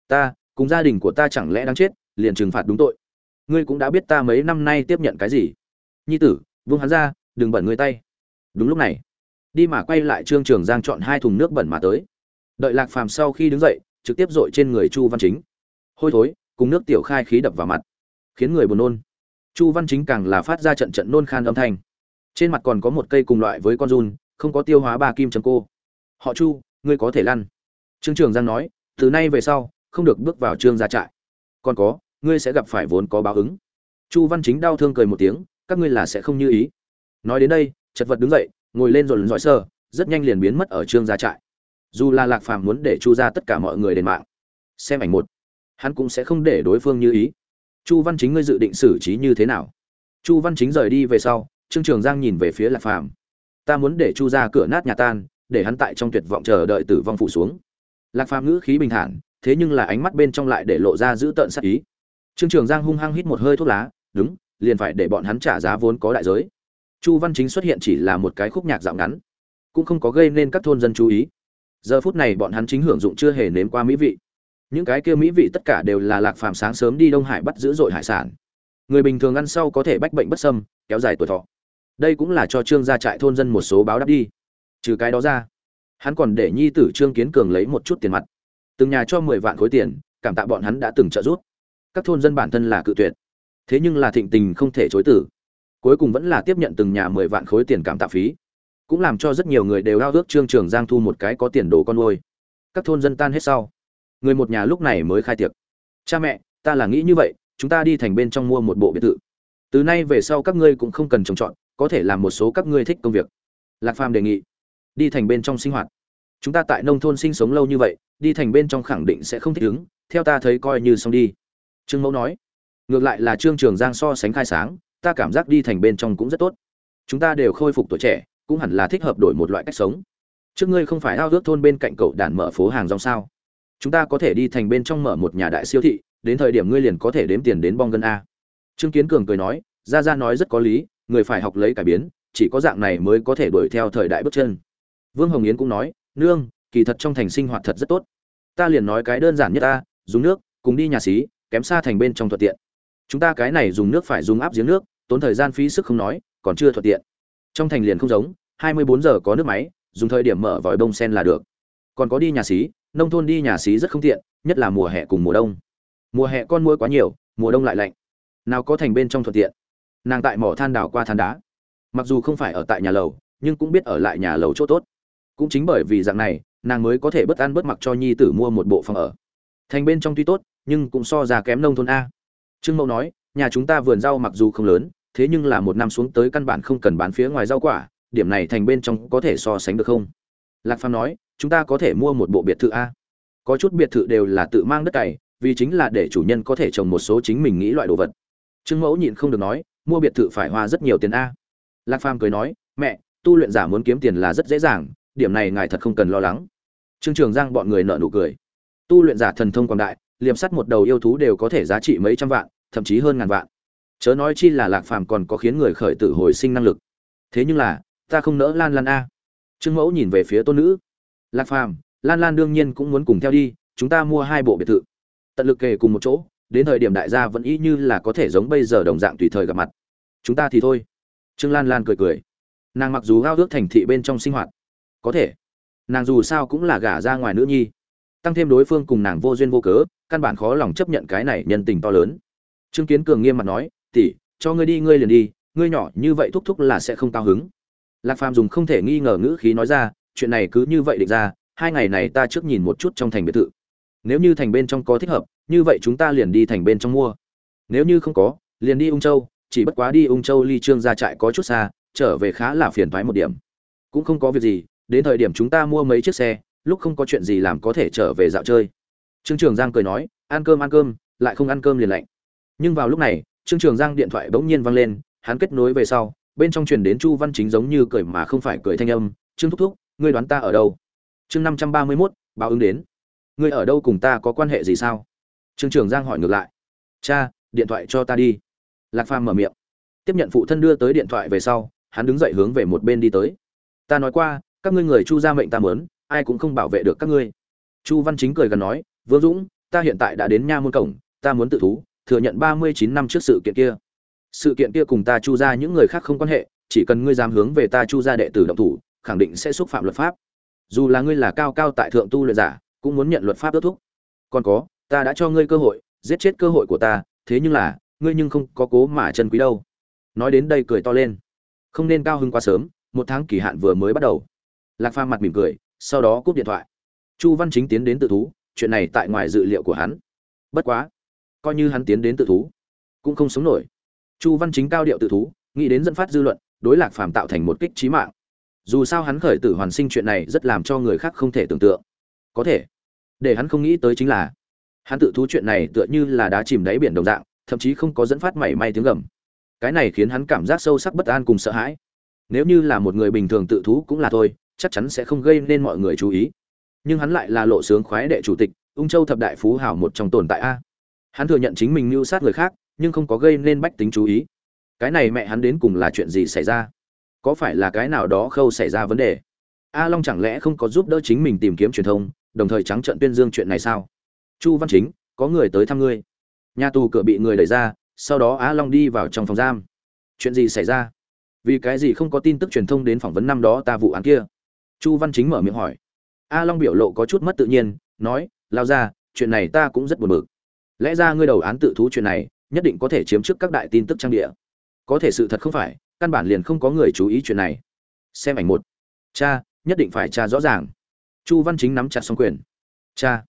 Ta, cùng gia đình của ta chẳng lẽ đáng chết, liền trừng phạt đúng tội? Ngươi cũng đã biết ta mấy năm nay tiếp nhận cái gì? Nhi tử vung hắn ra, đừng bẩn ngươi tay. Đúng lúc này, đi mà quay lại trương trường giang chọn hai thùng nước bẩn mà tới. Đợi lạc phàm sau khi đứng dậy, trực tiếp dội trên người chu văn chính. Hôi thối cùng nước tiểu khai khí đập vào mặt, khiến người buồn nôn. Chu văn chính càng là phát ra trận trận nôn khan âm thanh. Trên mặt còn có một cây cùng loại với con run, không có tiêu hóa ba kim chấm cô. Họ chu, ngươi có thể lăn. Trương trường giang nói, từ nay về sau, không được bước vào trương gia trại. Còn có, ngươi sẽ gặp phải vốn có báo ứng. Chu văn chính đau thương cười một tiếng, các ngươi là sẽ không như ý. Nói đến đây, chật vật đứng dậy, ngồi lên rồi dõi sơ, rất nhanh liền biến mất ở trương gia trại. Dù là lạc phàm muốn để chu ra tất cả mọi người đền mạng. Xem ảnh một hắn cũng sẽ không để đối phương như ý. Chu văn chính ngươi dự định xử trí như thế nào? Chu văn chính rời đi về sau, trương trường giang nhìn về phía lạc phàm. Ta muốn để chu ra cửa nát nhà tan, để hắn tại trong tuyệt vọng chờ đợi tử vong phủ xuống. Lạc phàm ngữ khí bình thản, thế nhưng là ánh mắt bên trong lại để lộ ra giữ tợn sắc ý. Trương trường giang hung hăng hít một hơi thuốc lá, đúng, liền phải để bọn hắn trả giá vốn có đại giới. Chu văn chính xuất hiện chỉ là một cái khúc nhạc dạo ngắn, cũng không có gây nên các thôn dân chú ý. Giờ phút này bọn hắn chính hưởng dụng chưa hề nếm qua mỹ vị những cái kia mỹ vị tất cả đều là lạc phàm sáng sớm đi đông hải bắt giữ dội hải sản. Người bình thường ăn sau có thể bách bệnh bất sâm kéo dài tuổi thọ. Đây cũng là cho trương gia trại thôn dân một số báo đáp đi. Trừ cái đó ra, hắn còn để nhi tử trương kiến cường lấy một chút tiền mặt. Từng nhà cho mười vạn khối tiền, cảm tạ bọn hắn đã từng trợ giúp. Các thôn dân bản thân là cự tuyệt. Thế nhưng là thịnh tình không thể chối tử cuối cùng vẫn là tiếp nhận từng nhà mười vạn khối tiền cảm tạ phí. Cũng làm cho rất nhiều người đều ao ước trương trường giang thu một cái có tiền đồ con nuôi. Các thôn dân tan hết sau người một nhà lúc này mới khai tiệc. Cha mẹ, ta là nghĩ như vậy, chúng ta đi thành bên trong mua một bộ biệt thự. Từ nay về sau các ngươi cũng không cần trồng trọt, có thể làm một số các ngươi thích công việc. Lạc phàm đề nghị, đi thành bên trong sinh hoạt. Chúng ta tại nông thôn sinh sống lâu như vậy, đi thành bên trong khẳng định sẽ không thích ứng, theo ta thấy coi như xong đi. Trương mẫu nói, ngược lại là trương trường giang so sánh khai sáng, ta cảm giác đi thành bên trong cũng rất tốt. Chúng ta đều khôi phục tuổi trẻ, cũng hẳn là thích hợp đổi một loại cách sống. Trước ngươi không phải ao ước thôn bên cạnh cậu đàn mở phố hàng rong sao? Chúng ta có thể đi thành bên trong mở một nhà đại siêu thị, đến thời điểm ngươi liền có thể đếm tiền đến bong gân a. Trương kiến cường cười nói ra ra nói rất có lý, người phải học lấy cải biến, chỉ có dạng này mới có thể đuổi theo thời đại bước chân. Vương hồng yến cũng nói, nương, kỳ thật trong thành sinh hoạt thật rất tốt. Ta liền nói cái đơn giản nhất ta, dùng nước, cùng đi nhà xí, kém xa thành bên trong thuận tiện. Chúng ta cái này dùng nước phải dùng áp giếng nước, tốn thời gian phí sức không nói, còn chưa thuận tiện. Trong thành liền không giống 24 giờ có nước máy, dùng thời điểm mở vòi bông sen là được. Còn có đi nhà xí nông thôn đi nhà xí rất không tiện, nhất là mùa hè cùng mùa đông. Mùa hè con muỗi quá nhiều, mùa đông lại lạnh. Nào có thành bên trong thuận tiện. Nàng tại mỏ than đào qua than đá. Mặc dù không phải ở tại nhà lầu, nhưng cũng biết ở lại nhà lầu chỗ tốt. Cũng chính bởi vì dạng này, nàng mới có thể bất ăn bất mặc cho nhi tử mua một bộ phòng ở. Thành bên trong tuy tốt, nhưng cũng so ra kém nông thôn a. Trương Mậu nói, nhà chúng ta vườn rau mặc dù không lớn, thế nhưng là một năm xuống tới căn bản không cần bán phía ngoài rau quả, điểm này thành bên trong có thể so sánh được không? Lạc phàm nói chúng ta có thể mua một bộ biệt thự a. Có chút biệt thự đều là tự mang đất cày, vì chính là để chủ nhân có thể trồng một số chính mình nghĩ loại đồ vật. Trương mẫu nhịn không được nói, mua biệt thự phải hoa rất nhiều tiền a. Lạc phàm cười nói, mẹ, tu luyện giả muốn kiếm tiền là rất dễ dàng, điểm này ngài thật không cần lo lắng. Trương trường giang bọn người nợ nụ cười. Tu luyện giả thần thông quảng đại liềm sắt một đầu yêu thú đều có thể giá trị mấy trăm vạn, thậm chí hơn ngàn vạn. Chớ nói chi là lạc phàm còn có khiến người khởi tử hồi sinh năng lực. Thế nhưng là, ta không nỡ lan lan a. Trương mẫu nhìn về phía tôn nữ lạc phàm, lan lan đương nhiên cũng muốn cùng theo đi, chúng ta mua hai bộ biệt thự. Tận lực kề cùng một chỗ, đến thời điểm đại gia vẫn y như là có thể giống bây giờ đồng dạng tùy thời gặp mặt. Chúng ta thì thôi. Trương lan lan cười cười. Nàng mặc dù gao ước thành thị bên trong sinh hoạt, có thể, nàng dù sao cũng là gả ra ngoài nữ nhi. Tăng thêm đối phương cùng nàng vô duyên vô cớ, căn bản khó lòng chấp nhận cái này nhân tình to lớn. Trương kiến cường nghiêm mặt nói, tỷ, cho ngươi đi, ngươi liền đi, ngươi nhỏ như vậy thúc thúc là sẽ không cao hứng. Lạc phàm dùng không thể nghi ngờ ngữ khí nói ra chuyện này cứ như vậy định ra, hai ngày này ta trước nhìn một chút trong thành biệt thự. Nếu như thành bên trong có thích hợp, như vậy chúng ta liền đi thành bên trong mua. Nếu như không có, liền đi ung châu, chỉ bất quá đi ung châu ly trương ra trại có chút xa, trở về khá là phiền thoái một điểm. Cũng không có việc gì, đến thời điểm chúng ta mua mấy chiếc xe, lúc không có chuyện gì làm có thể trở về dạo chơi. Trương trường giang cười nói, ăn cơm ăn cơm, lại không ăn cơm liền lạnh. Nhưng vào lúc này, trương trường giang điện thoại bỗng nhiên vang lên, hắn kết nối về sau, bên trong truyền đến chu văn chính giống như cười mà không phải cười thanh âm, trương thúc thúc ngươi đoán ta ở đâu? Chương năm trăm ba mươi mốt, báo ứng đến. Ngươi ở đâu cùng ta có quan hệ gì sao? Trương trường giang hỏi ngược lại. Cha, điện thoại cho ta đi. Lạc phàm mở miệng. Tiếp nhận phụ thân đưa tới điện thoại về sau, hắn đứng dậy hướng về một bên đi tới. Ta nói qua, các ngươi người chu ra mệnh ta mớn, ai cũng không bảo vệ được các ngươi. Chu văn chính cười gần nói, vương dũng, ta hiện tại đã đến nha môn cổng, ta muốn tự thú, thừa nhận ba mươi chín năm trước sự kiện kia. Sự kiện kia cùng ta chu ra những người khác không quan hệ, chỉ cần ngươi dám hướng về ta chu ra đệ tử động thủ khẳng định sẽ xúc phạm luật pháp. Dù là ngươi là cao cao tại thượng tu luyện giả, cũng muốn nhận luật pháp ước thúc. Còn có, ta đã cho ngươi cơ hội, giết chết cơ hội của ta, thế nhưng là, ngươi nhưng không có cố mà chân quý đâu. Nói đến đây cười to lên. Không nên cao hứng quá sớm, một tháng kỳ hạn vừa mới bắt đầu. Lạc phàm mặt mỉm cười, sau đó cúp điện thoại. Chu văn chính tiến đến tự thú, chuyện này tại ngoài dự liệu của hắn. Bất quá, coi như hắn tiến đến tự thú, cũng không sống nổi. Chu văn chính cao điệu tự thú, nghĩ đến dẫn phát dư luận, đối lạc phàm tạo thành một kích trí mạng dù sao hắn khởi tử hoàn sinh chuyện này rất làm cho người khác không thể tưởng tượng. Có thể, để hắn không nghĩ tới chính là, hắn tự thú chuyện này tựa như là đá chìm đáy biển đồng dạng, thậm chí không có dẫn phát mảy may tiếng gầm. Cái này khiến hắn cảm giác sâu sắc bất an cùng sợ hãi. Nếu như là một người bình thường tự thú cũng là thôi, chắc chắn sẽ không gây nên mọi người chú ý. Nhưng hắn lại là lộ sướng khoái đệ chủ tịch, ung châu thập đại phú hào một trong tồn tại a. Hắn thừa nhận chính mình mưu sát người khác, nhưng không có gây nên bách tính chú ý. Cái này mẹ hắn đến cùng là chuyện gì xảy ra? Có phải là cái nào đó khâu xảy ra vấn đề? A long chẳng lẽ không có giúp đỡ chính mình tìm kiếm truyền thông, đồng thời trắng trận tuyên dương chuyện này sao? Chu văn chính, có người tới thăm ngươi. Nhà tù cửa bị người đẩy ra, sau đó a long đi vào trong phòng giam. Chuyện gì xảy ra? Vì cái gì không có tin tức truyền thông đến phỏng vấn năm đó ta vụ án kia? Chu văn chính mở miệng hỏi. A long biểu lộ có chút mất tự nhiên, nói, lao ra, chuyện này ta cũng rất buồn bực. Lẽ ra ngươi đầu án tự thú chuyện này, nhất định có thể chiếm trước các đại tin tức trang địa. Có thể sự thật không phải căn bản liền không có người chú ý chuyện này. Xem ảnh một. Cha, nhất định phải cha rõ ràng. Chu văn chính nắm chặt xong quyền. Cha.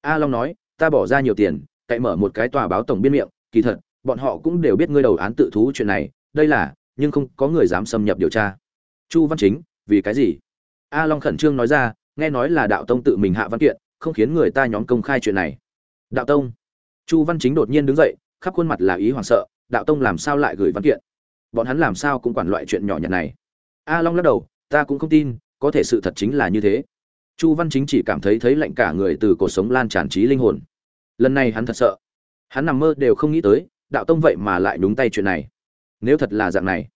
A long nói, ta bỏ ra nhiều tiền, cậy mở một cái tòa báo tổng biên miệng, kỳ thật, bọn họ cũng đều biết ngươi đầu án tự thú chuyện này, đây là, nhưng không có người dám xâm nhập điều tra. Chu văn chính, vì cái gì? A long khẩn trương nói ra, nghe nói là đạo tông tự mình hạ văn kiện, không khiến người ta nhóm công khai chuyện này. Đạo tông. Chu văn chính đột nhiên đứng dậy, khắp khuôn mặt là ý hoảng sợ, đạo tông làm sao lại gửi văn kiện? Bọn hắn làm sao cũng quản loại chuyện nhỏ nhặt này. A long lắc đầu, ta cũng không tin, có thể sự thật chính là như thế. Chu văn chính chỉ cảm thấy thấy lạnh cả người từ cuộc sống lan tràn trí linh hồn. Lần này hắn thật sợ. Hắn nằm mơ đều không nghĩ tới, đạo tông vậy mà lại đúng tay chuyện này. Nếu thật là dạng này,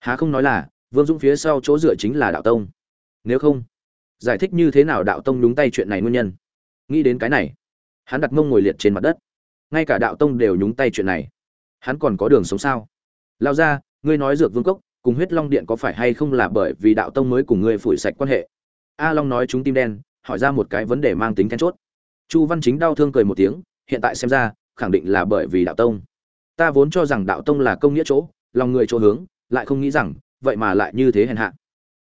há không nói là, vương dũng phía sau chỗ dựa chính là đạo tông. Nếu không, giải thích như thế nào đạo tông đúng tay chuyện này nguyên nhân? Nghĩ đến cái này, hắn đặt mông ngồi liệt trên mặt đất. Ngay cả đạo tông đều nhúng tay chuyện này. Hắn còn có đường sống sao? Lao ra ngươi nói dược vương cốc, cùng huyết long điện có phải hay không là bởi vì đạo tông mới cùng ngươi phủi sạch quan hệ? A long nói chúng tim đen, hỏi ra một cái vấn đề mang tính then chốt. Chu văn chính đau thương cười một tiếng, hiện tại xem ra, khẳng định là bởi vì đạo tông. Ta vốn cho rằng đạo tông là công nghĩa chỗ, lòng người chỗ hướng, lại không nghĩ rằng, vậy mà lại như thế hèn hạ.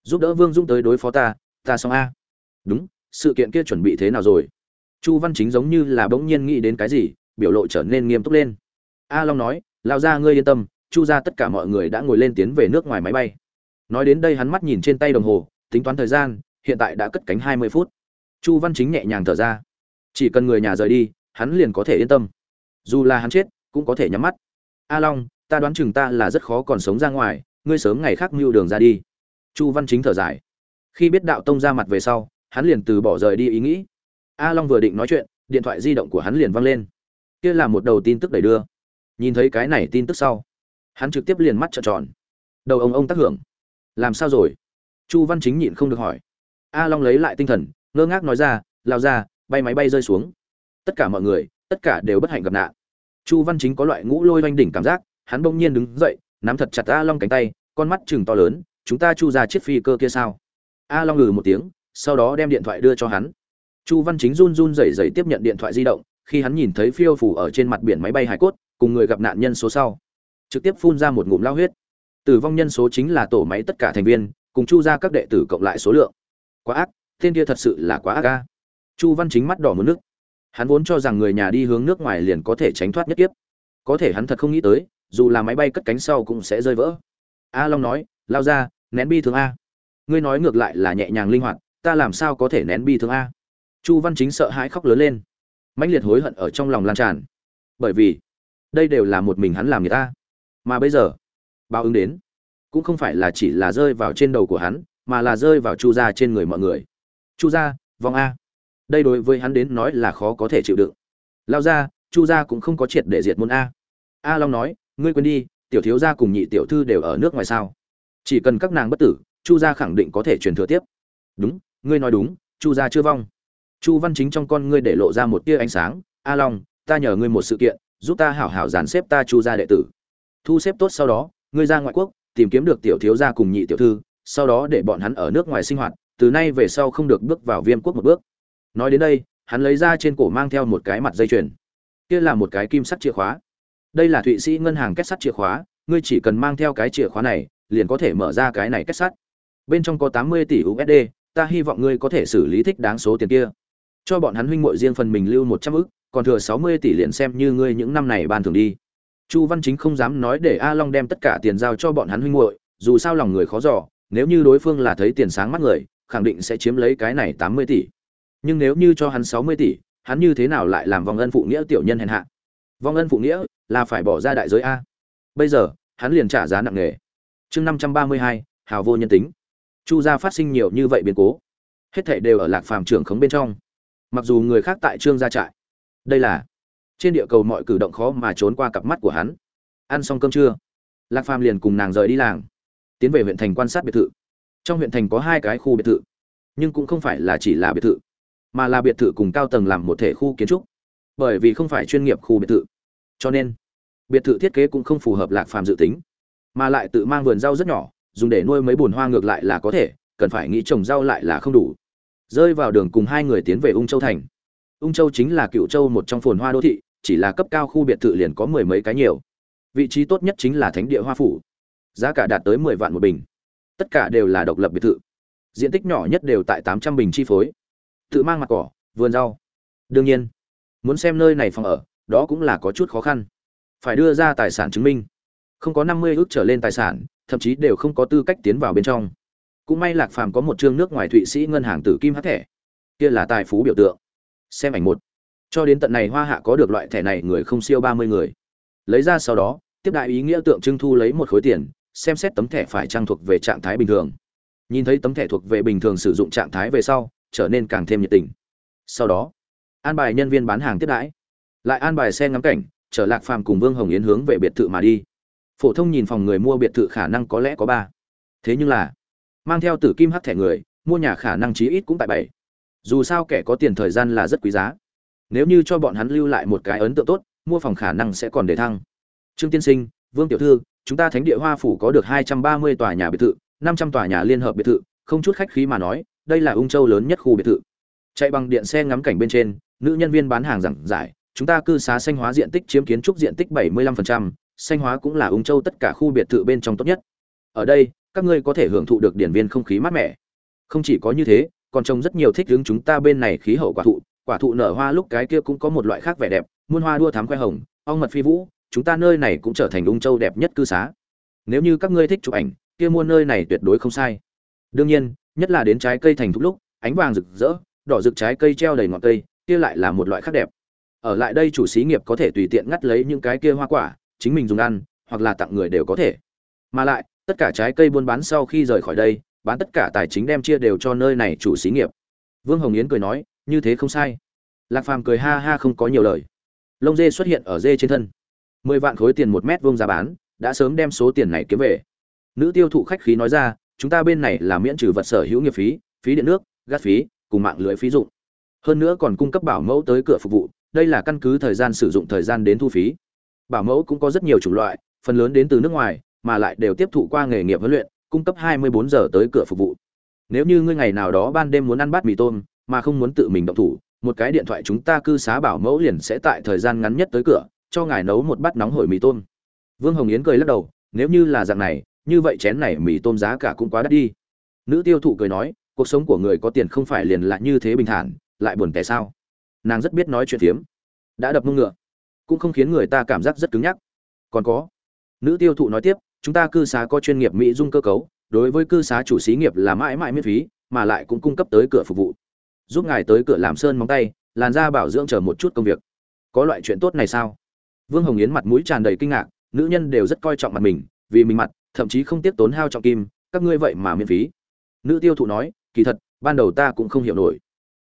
Giúp đỡ vương dũng tới đối phó ta ta xong a. Đúng, sự kiện kia chuẩn bị thế nào rồi? Chu văn chính giống như là bỗng nhiên nghĩ đến cái gì, biểu lộ trở nên nghiêm túc lên. A long nói lao ra ngươi yên tâm chu ra tất cả mọi người đã ngồi lên tiến về nước ngoài máy bay. Nói đến đây hắn mắt nhìn trên tay đồng hồ, tính toán thời gian, hiện tại đã cất cánh hai mươi phút. Chu văn chính nhẹ nhàng thở ra. Chỉ cần người nhà rời đi, hắn liền có thể yên tâm. Dù là hắn chết, cũng có thể nhắm mắt. A long, ta đoán chừng ta là rất khó còn sống ra ngoài, ngươi sớm ngày khác mưu đường ra đi. Chu văn chính thở dài. Khi biết đạo tông ra mặt về sau, hắn liền từ bỏ rời đi ý nghĩ. A long vừa định nói chuyện, điện thoại di động của hắn liền văng lên. Kia là một đầu tin tức đẩy đưa. Nhìn thấy cái này tin tức sau hắn trực tiếp liền mắt trợn tròn. Đầu ông ông tác hưởng. Làm sao rồi? Chu văn chính nhịn không được hỏi. A long lấy lại tinh thần, ngơ ngác nói ra, lao ra, bay máy bay rơi xuống. Tất cả mọi người, tất cả đều bất hạnh gặp nạn. Chu văn chính có loại ngũ lôi oanh đỉnh cảm giác, hắn bỗng nhiên đứng dậy, nắm thật chặt a long cánh tay, con mắt chừng to lớn, chúng ta chu ra chiếc phi cơ kia sao? A long ngừ một tiếng, sau đó đem điện thoại đưa cho hắn. Chu văn chính run run rẩy rẩy tiếp nhận điện thoại di động, khi hắn nhìn thấy phiêu phủ ở trên mặt biển máy bay hải cốt, cùng người gặp nạn nhân số sau trực tiếp phun ra một ngụm lao huyết. Tử vong nhân số chính là tổ máy tất cả thành viên, cùng chu ra các đệ tử cộng lại số lượng. Quá ác, tên kia thật sự là quá ác ca chu văn chính mắt đỏ muốn nước. Hắn vốn cho rằng người nhà đi hướng nước ngoài liền có thể tránh thoát nhất kiếp. Có thể hắn thật không nghĩ tới, dù là máy bay cất cánh sau cũng sẽ rơi vỡ. A long nói, lao ra, nén bi thương a. Ngươi nói ngược lại là nhẹ nhàng linh hoạt, ta làm sao có thể nén bi thương a? Chu văn chính sợ hãi khóc lớn lên. Mãnh liệt hối hận ở trong lòng lan tràn. Bởi vì, đây đều là một mình hắn làm người ta mà bây giờ, báo ứng đến, cũng không phải là chỉ là rơi vào trên đầu của hắn, mà là rơi vào chu gia trên người mọi người. Chu gia, vong a. Đây đối với hắn đến nói là khó có thể chịu đựng. Lao ra chu gia cũng không có triệt để diệt môn a. A long nói, ngươi quên đi, tiểu thiếu gia cùng nhị tiểu thư đều ở nước ngoài sao? Chỉ cần các nàng bất tử, chu gia khẳng định có thể truyền thừa tiếp. Đúng, ngươi nói đúng, chu gia chưa vong. Chu văn chính trong con ngươi để lộ ra một tia ánh sáng, a long, ta nhờ ngươi một sự kiện, giúp ta hảo hảo dàn xếp ta chu gia đệ tử thu xếp tốt sau đó, ngươi ra ngoại quốc, tìm kiếm được tiểu thiếu gia cùng nhị tiểu thư, sau đó để bọn hắn ở nước ngoài sinh hoạt, từ nay về sau không được bước vào viêm quốc một bước. Nói đến đây, hắn lấy ra trên cổ mang theo một cái mặt dây chuyền. Kia là một cái kim sắt chìa khóa. Đây là thụy sĩ ngân hàng kết sắt chìa khóa, ngươi chỉ cần mang theo cái chìa khóa này, liền có thể mở ra cái này kết sắt. Bên trong có tám mươi tỷ usd ta hy vọng ngươi có thể xử lý thích đáng số tiền kia. Cho bọn hắn huynh muội riêng phần mình lưu một trăm ức, còn thừa sáu mươi tỷ liền xem như ngươi những năm này ban thường đi chu văn chính không dám nói để a long đem tất cả tiền giao cho bọn hắn huynh muội, dù sao lòng người khó dò, nếu như đối phương là thấy tiền sáng mắt người, khẳng định sẽ chiếm lấy cái này tám mươi tỷ. Nhưng nếu như cho hắn sáu mươi tỷ, hắn như thế nào lại làm vong ân phụ nghĩa tiểu nhân hèn hạ? Vong ân phụ nghĩa là phải bỏ ra đại giới a. Bây giờ, hắn liền trả giá nặng nề. Chương năm trăm ba mươi hai, hào vô nhân tính. Chu gia phát sinh nhiều như vậy biến cố, hết thảy đều ở lạc phàm trưởng khống bên trong. Mặc dù người khác tại trương gia trại, đây là trên địa cầu mọi cử động khó mà trốn qua cặp mắt của hắn. Ăn xong cơm trưa, lạc phàm liền cùng nàng rời đi làng, tiến về huyện thành quan sát biệt thự. Trong huyện thành có hai cái khu biệt thự, nhưng cũng không phải là chỉ là biệt thự, mà là biệt thự cùng cao tầng làm một thể khu kiến trúc. Bởi vì không phải chuyên nghiệp khu biệt thự, cho nên biệt thự thiết kế cũng không phù hợp lạc phàm dự tính, mà lại tự mang vườn rau rất nhỏ, dùng để nuôi mấy bùn hoa ngược lại là có thể, cần phải nghĩ trồng rau lại là không đủ. Rơi vào đường cùng hai người tiến về ung châu thành ung châu chính là cựu châu một trong phồn hoa đô thị, chỉ là cấp cao khu biệt thự liền có mười mấy cái nhiều. Vị trí tốt nhất chính là thánh địa hoa phủ. Giá cả đạt tới mười vạn một bình. Tất cả đều là độc lập biệt thự. Diện tích nhỏ nhất đều tại tám trăm bình chi phối. Tự mang mặt cỏ, vườn rau. Đương nhiên, muốn xem nơi này phòng ở, đó cũng là có chút khó khăn. Phải đưa ra tài sản chứng minh. Không có năm mươi ước trở lên tài sản, thậm chí đều không có tư cách tiến vào bên trong. Cũng may lạc phàm có một chương nước ngoài thụy sĩ ngân hàng tử kim hắc thẻ. Kia là tài phú biểu tượng xem ảnh một. Cho đến tận này hoa hạ có được loại thẻ này, người không siêu ba mươi người. Lấy ra sau đó, tiếp đại ý nghĩa tượng trưng thu lấy một khối tiền, xem xét tấm thẻ phải trang thuộc về trạng thái bình thường. Nhìn thấy tấm thẻ thuộc về bình thường sử dụng trạng thái về sau, trở nên càng thêm nhiệt tình. Sau đó, an bài nhân viên bán hàng tiếp đãi. Lại an bài xe ngắm cảnh, chở lạc phàm cùng vương hồng yến hướng về biệt thự mà đi. Phổ thông nhìn phòng người mua biệt thự khả năng có lẽ có ba. Thế nhưng là, mang theo tử kim hắc thẻ người, mua nhà khả năng chí ít cũng tại bảy dù sao kẻ có tiền thời gian là rất quý giá. Nếu như cho bọn hắn lưu lại một cái ấn tượng tốt mua phòng khả năng sẽ còn để thăng. Trương tiên sinh vương tiểu thư chúng ta thánh địa hoa phủ có được hai trăm ba mươi tòa nhà biệt thự năm trăm tòa nhà liên hợp biệt thự không chút khách khí mà nói đây là ung châu lớn nhất khu biệt thự. Chạy bằng điện xe ngắm cảnh bên trên nữ nhân viên bán hàng giảng giải chúng ta cư xá xanh hóa diện tích chiếm kiến trúc diện tích 75%, xanh hóa cũng là ung châu tất cả khu biệt thự bên trong tốt nhất. Ở đây các ngươi có thể hưởng thụ được điển viên không khí mát mẻ. Không chỉ có như thế còn trông rất nhiều thích hướng chúng ta bên này khí hậu quả thụ quả thụ nở hoa lúc cái kia cũng có một loại khác vẻ đẹp, muôn hoa đua thám khoe hồng, ong mật phi vũ, chúng ta nơi này cũng trở thành ung châu đẹp nhất cư xá. Nếu như các ngươi thích chụp ảnh, kia mua nơi này tuyệt đối không sai. Đương nhiên, nhất là đến trái cây thành thúc lúc, ánh vàng rực rỡ, đỏ rực trái cây treo đầy ngọn cây, kia lại là một loại khác đẹp. Ở lại đây chủ xí nghiệp có thể tùy tiện ngắt lấy những cái kia hoa quả, chính mình dùng ăn, hoặc là tặng người đều có thể. Mà lại, tất cả trái cây buôn bán sau khi rời khỏi đây bán tất cả tài chính đem chia đều cho nơi này chủ xí nghiệp. Vương hồng yến cười nói, như thế không sai. Lạc phàm cười ha ha không có nhiều lời. Lông dê xuất hiện ở dê trên thân. Mười vạn khối tiền một mét vuông giá bán, đã sớm đem số tiền này kiếm về. Nữ tiêu thụ khách khí nói ra, chúng ta bên này là miễn trừ vật sở hữu nghiệp phí phí điện nước gắt phí, cùng mạng lưới phí dụng. Hơn nữa còn cung cấp bảo mẫu tới cửa phục vụ, đây là căn cứ thời gian sử dụng thời gian đến thu phí. Bảo mẫu cũng có rất nhiều chủng loại, phần lớn đến từ nước ngoài, mà lại đều tiếp thụ qua nghề nghiệp huấn luyện cung cấp 24 giờ tới cửa phục vụ. Nếu như ngươi ngày nào đó ban đêm muốn ăn bát mì tôm, mà không muốn tự mình động thủ, một cái điện thoại chúng ta cư xá bảo mẫu liền sẽ tại thời gian ngắn nhất tới cửa, cho ngài nấu một bát nóng hổi mì tôm. Vương hồng yến cười lắc đầu, nếu như là dạng này, như vậy chén này mì tôm giá cả cũng quá đắt đi. Nữ tiêu thụ cười nói, cuộc sống của người có tiền không phải liền là như thế bình thản, lại buồn tẻ sao? Nàng rất biết nói chuyện phiếm. Đã đập mông ngựa, cũng không khiến người ta cảm giác rất cứng nhắc. Còn có, nữ tiêu thụ nói tiếp chúng ta cư xá có chuyên nghiệp mỹ dung cơ cấu, đối với cư xá chủ xí nghiệp là mãi mãi miễn phí, mà lại cũng cung cấp tới cửa phục vụ. Giúp ngài tới cửa làm sơn móng tay, làn da bảo dưỡng chờ một chút công việc. Có loại chuyện tốt này sao? Vương hồng yến mặt mũi tràn đầy kinh ngạc, nữ nhân đều rất coi trọng mặt mình, vì mình mặt, thậm chí không tiếp tốn hao trọng kim, các ngươi vậy mà miễn phí. Nữ tiêu thụ nói, kỳ thật, ban đầu ta cũng không hiểu nổi.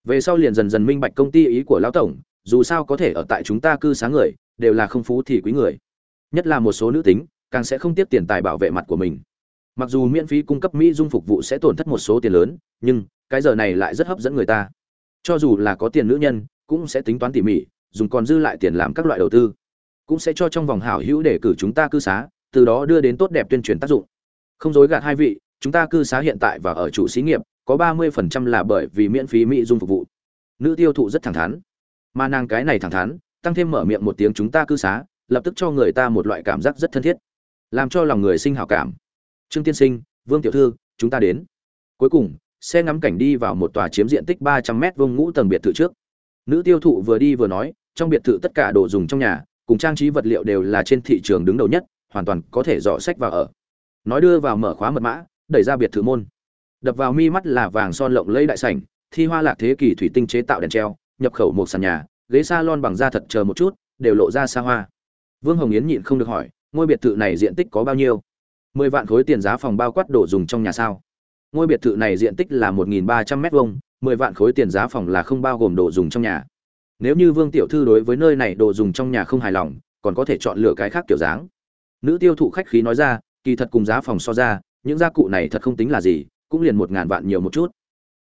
Về sau liền dần dần minh bạch công ty ý của lão tổng, dù sao có thể ở tại chúng ta cư sáng người, đều là không phú thì quý người. Nhất là một số nữ tính càng sẽ không tiếp tiền tài bảo vệ mặt của mình. Mặc dù miễn phí cung cấp mỹ dung phục vụ sẽ tổn thất một số tiền lớn, nhưng cái giờ này lại rất hấp dẫn người ta. Cho dù là có tiền nữ nhân, cũng sẽ tính toán tỉ mỉ, dùng còn dư lại tiền làm các loại đầu tư. Cũng sẽ cho trong vòng hảo hữu để cử chúng ta cư xá, từ đó đưa đến tốt đẹp tuyên truyền tác dụng. Không dối gạt hai vị, chúng ta cư xá hiện tại và ở chủ xí nghiệp, có ba mươi phần trăm là bởi vì miễn phí mỹ dung phục vụ. Nữ tiêu thụ rất thẳng thắn. Mà nàng cái này thẳng thắn, tăng thêm mở miệng một tiếng chúng ta cư xá, lập tức cho người ta một loại cảm giác rất thân thiết làm cho lòng người sinh hảo cảm. Trương tiên sinh, vương tiểu thư, chúng ta đến. Cuối cùng, xe ngắm cảnh đi vào một tòa chiếm diện tích ba trăm mét vuông ngũ tầng biệt thự trước. Nữ tiêu thụ vừa đi vừa nói, trong biệt thự tất cả đồ dùng trong nhà, cùng trang trí vật liệu đều là trên thị trường đứng đầu nhất, hoàn toàn có thể dọ sách vào ở. Nói đưa vào mở khóa mật mã, đẩy ra biệt thự môn. Đập vào mi mắt là vàng son lộng lẫy đại sảnh, thi hoa lạc thế kỷ thủy tinh chế tạo đèn treo, nhập khẩu một sàn nhà, ghế salon bằng da thật chờ một chút, đều lộ ra xa hoa. Vương hồng yến nhịn không được hỏi ngôi biệt thự này diện tích có bao nhiêu? Mười vạn khối tiền giá phòng bao quát đồ dùng trong nhà sao? Ngôi biệt thự này diện tích là một nghìn ba trăm mét vuông, mười vạn khối tiền giá phòng là không bao gồm đồ dùng trong nhà. Nếu như vương tiểu thư đối với nơi này đồ dùng trong nhà không hài lòng còn có thể chọn lựa cái khác kiểu dáng. Nữ tiêu thụ khách khí nói ra kỳ thật cùng giá phòng so ra những gia cụ này thật không tính là gì cũng liền một ngàn vạn nhiều một chút.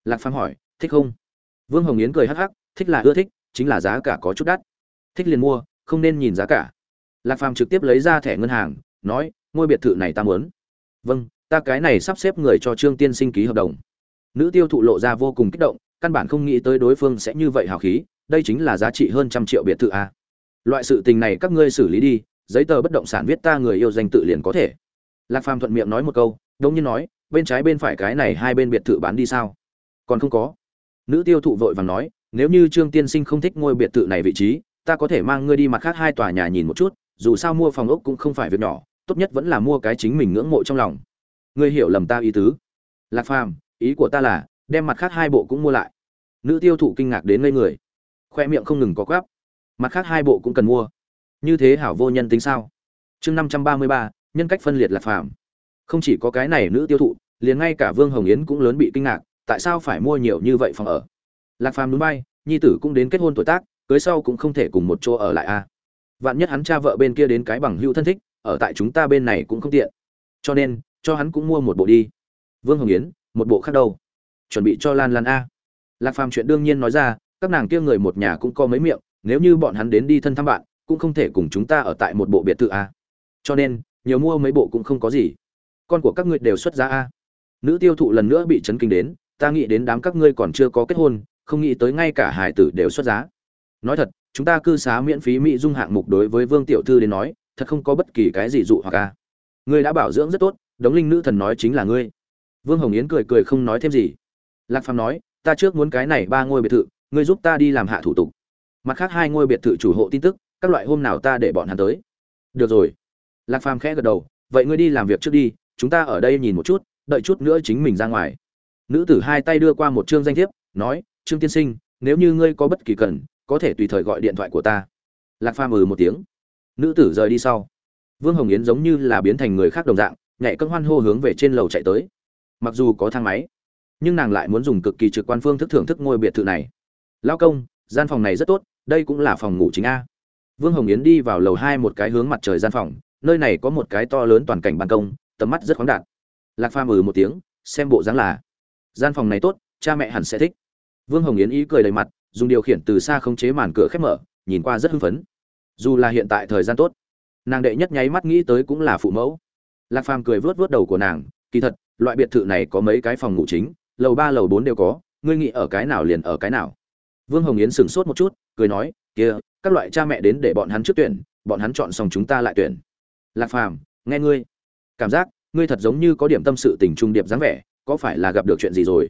Lạc phàm hỏi thích không? Vương hồng yến cười hắc hắc thích là ưa thích chính là giá cả có chút đắt. Thích liền mua không nên nhìn giá cả lạc phàm trực tiếp lấy ra thẻ ngân hàng, nói, ngôi biệt thự này ta muốn. Vâng ta cái này sắp xếp người cho trương tiên sinh ký hợp đồng. Nữ tiêu thụ lộ ra vô cùng kích động, căn bản không nghĩ tới đối phương sẽ như vậy hào khí, đây chính là giá trị hơn trăm triệu biệt thự a. Loại sự tình này các ngươi xử lý đi, giấy tờ bất động sản viết ta người yêu danh tự liền có thể. Lạc phàm thuận miệng nói một câu đồng nhiên nói, bên trái bên phải cái này hai bên biệt thự bán đi sao? Còn không có. Nữ tiêu thụ vội vàng nói, nếu như trương tiên sinh không thích ngôi biệt thự này vị trí, ta có thể mang ngươi đi mặt khác hai tòa nhà nhìn một chút dù sao mua phòng ốc cũng không phải việc nhỏ, tốt nhất vẫn là mua cái chính mình ngưỡng mộ trong lòng. Ngươi hiểu lầm ta ý tứ. Lạc phàm, ý của ta là, đem mặt khác hai bộ cũng mua lại. Nữ tiêu thụ kinh ngạc đến ngây người. Khoe miệng không ngừng có quáp mặt khác hai bộ cũng cần mua. Như thế hảo vô nhân tính sao? Chương năm trăm ba mươi ba, nhân cách phân liệt lạc phàm. Không chỉ có cái này nữ tiêu thụ, liền ngay cả vương hồng yến cũng lớn bị kinh ngạc, tại sao phải mua nhiều như vậy phòng ở? Lạc phàm núi bay, nhi tử cũng đến kết hôn tuổi tác, cưới sau cũng không thể cùng một chỗ ở lại a vạn nhất hắn cha vợ bên kia đến cái bằng hữu thân thích, ở tại chúng ta bên này cũng không tiện. Cho nên, cho hắn cũng mua một bộ đi. Vương hồng yến, một bộ khác đâu? Chuẩn bị cho lan lan a. Lạc phàm chuyện đương nhiên nói ra, các nàng kia người một nhà cũng có mấy miệng, nếu như bọn hắn đến đi thân thăm bạn, cũng không thể cùng chúng ta ở tại một bộ biệt thự a. Cho nên, nhiều mua mấy bộ cũng không có gì. Con của các ngươi đều xuất giá a. Nữ tiêu thụ lần nữa bị chấn kinh đến, ta nghĩ đến đám các ngươi còn chưa có kết hôn, không nghĩ tới ngay cả hải tử đều xuất giá. Nói thật chúng ta cư xá miễn phí mỹ dung hạng mục đối với vương tiểu thư đến nói, thật không có bất kỳ cái gì dụ hoặc a ngươi đã bảo dưỡng rất tốt, đống linh nữ thần nói chính là ngươi. Vương hồng yến cười cười không nói thêm gì. Lạc phàm nói, ta trước muốn cái này ba ngôi biệt thự, ngươi giúp ta đi làm hạ thủ tục. Mặt khác hai ngôi biệt thự chủ hộ tin tức, các loại hôm nào ta để bọn hắn tới. Được rồi. Lạc phàm khẽ gật đầu, vậy ngươi đi làm việc trước đi, chúng ta ở đây nhìn một chút, đợi chút nữa chính mình ra ngoài. Nữ tử hai tay đưa qua một chương danh thiếp, nói, trương tiên sinh, nếu như ngươi có bất kỳ cần có thể tùy thời gọi điện thoại của ta. Lạc phàm ừ một tiếng. Nữ tử rời đi sau. Vương hồng yến giống như là biến thành người khác đồng dạng, nhảy cân hoan hô hướng về trên lầu chạy tới. Mặc dù có thang máy, nhưng nàng lại muốn dùng cực kỳ trực quan phương thức thưởng thức ngôi biệt thự này. Lao công, gian phòng này rất tốt, đây cũng là phòng ngủ chính a. Vương hồng yến đi vào lầu hai một cái hướng mặt trời gian phòng, nơi này có một cái to lớn toàn cảnh ban công, tầm mắt rất khoáng đạt. Lạc phàm ừ một tiếng, xem bộ dáng là, gian phòng này tốt, cha mẹ hẳn sẽ thích. Vương hồng yến ý cười đầy mặt dùng điều khiển từ xa khống chế màn cửa khép mở, nhìn qua rất hưng phấn. Dù là hiện tại thời gian tốt, nàng đệ nhất nháy mắt nghĩ tới cũng là phụ mẫu. Lạc phàm cười vớt vớt đầu của nàng, kỳ thật, loại biệt thự này có mấy cái phòng ngủ chính, lầu ba, lầu bốn đều có, ngươi nghĩ ở cái nào liền ở cái nào. Vương hồng yến sửng sốt một chút, cười nói, kia, các loại cha mẹ đến để bọn hắn trước tuyển, bọn hắn chọn xong chúng ta lại tuyển. Lạc phàm, nghe ngươi. Cảm giác, ngươi thật giống như có điểm tâm sự tình trung điệp dáng vẻ, có phải là gặp được chuyện gì rồi?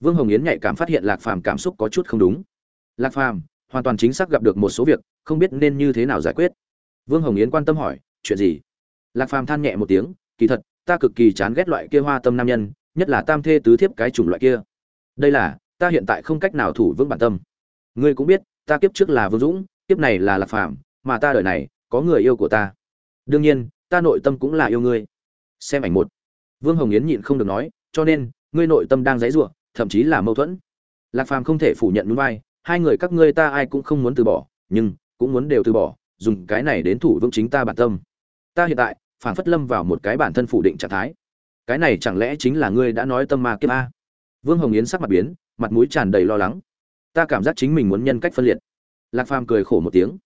Vương hồng yến nhạy cảm phát hiện lạc phàm cảm xúc có chút không đúng lạc phàm, hoàn toàn chính xác gặp được một số việc, không biết nên như thế nào giải quyết. Vương hồng yến quan tâm hỏi, chuyện gì? Lạc phàm than nhẹ một tiếng, kỳ thật, ta cực kỳ chán ghét loại kia hoa tâm nam nhân, nhất là tam thê tứ thiếp cái chủng loại kia. Đây là, ta hiện tại không cách nào thủ vững bản tâm. Ngươi cũng biết, ta kiếp trước là vương dũng, kiếp này là lạc phàm, mà ta đời này, có người yêu của ta. Đương nhiên, ta nội tâm cũng là yêu ngươi. Xem ảnh một. Vương hồng yến nhịn không được nói, cho nên, ngươi nội tâm đang dãy giụa thậm chí là mâu thuẫn. Lạc phàm không thể phủ nhận núi vai hai người các ngươi ta ai cũng không muốn từ bỏ, nhưng cũng muốn đều từ bỏ, dùng cái này đến thủ vững chính ta bản tâm. Ta hiện tại phản phất lâm vào một cái bản thân phủ định trạng thái. Cái này chẳng lẽ chính là ngươi đã nói tâm ma kiếp a? Vương hồng yến sắc mặt biến, mặt mũi tràn đầy lo lắng. Ta cảm giác chính mình muốn nhân cách phân liệt. Lạc phàm cười khổ một tiếng.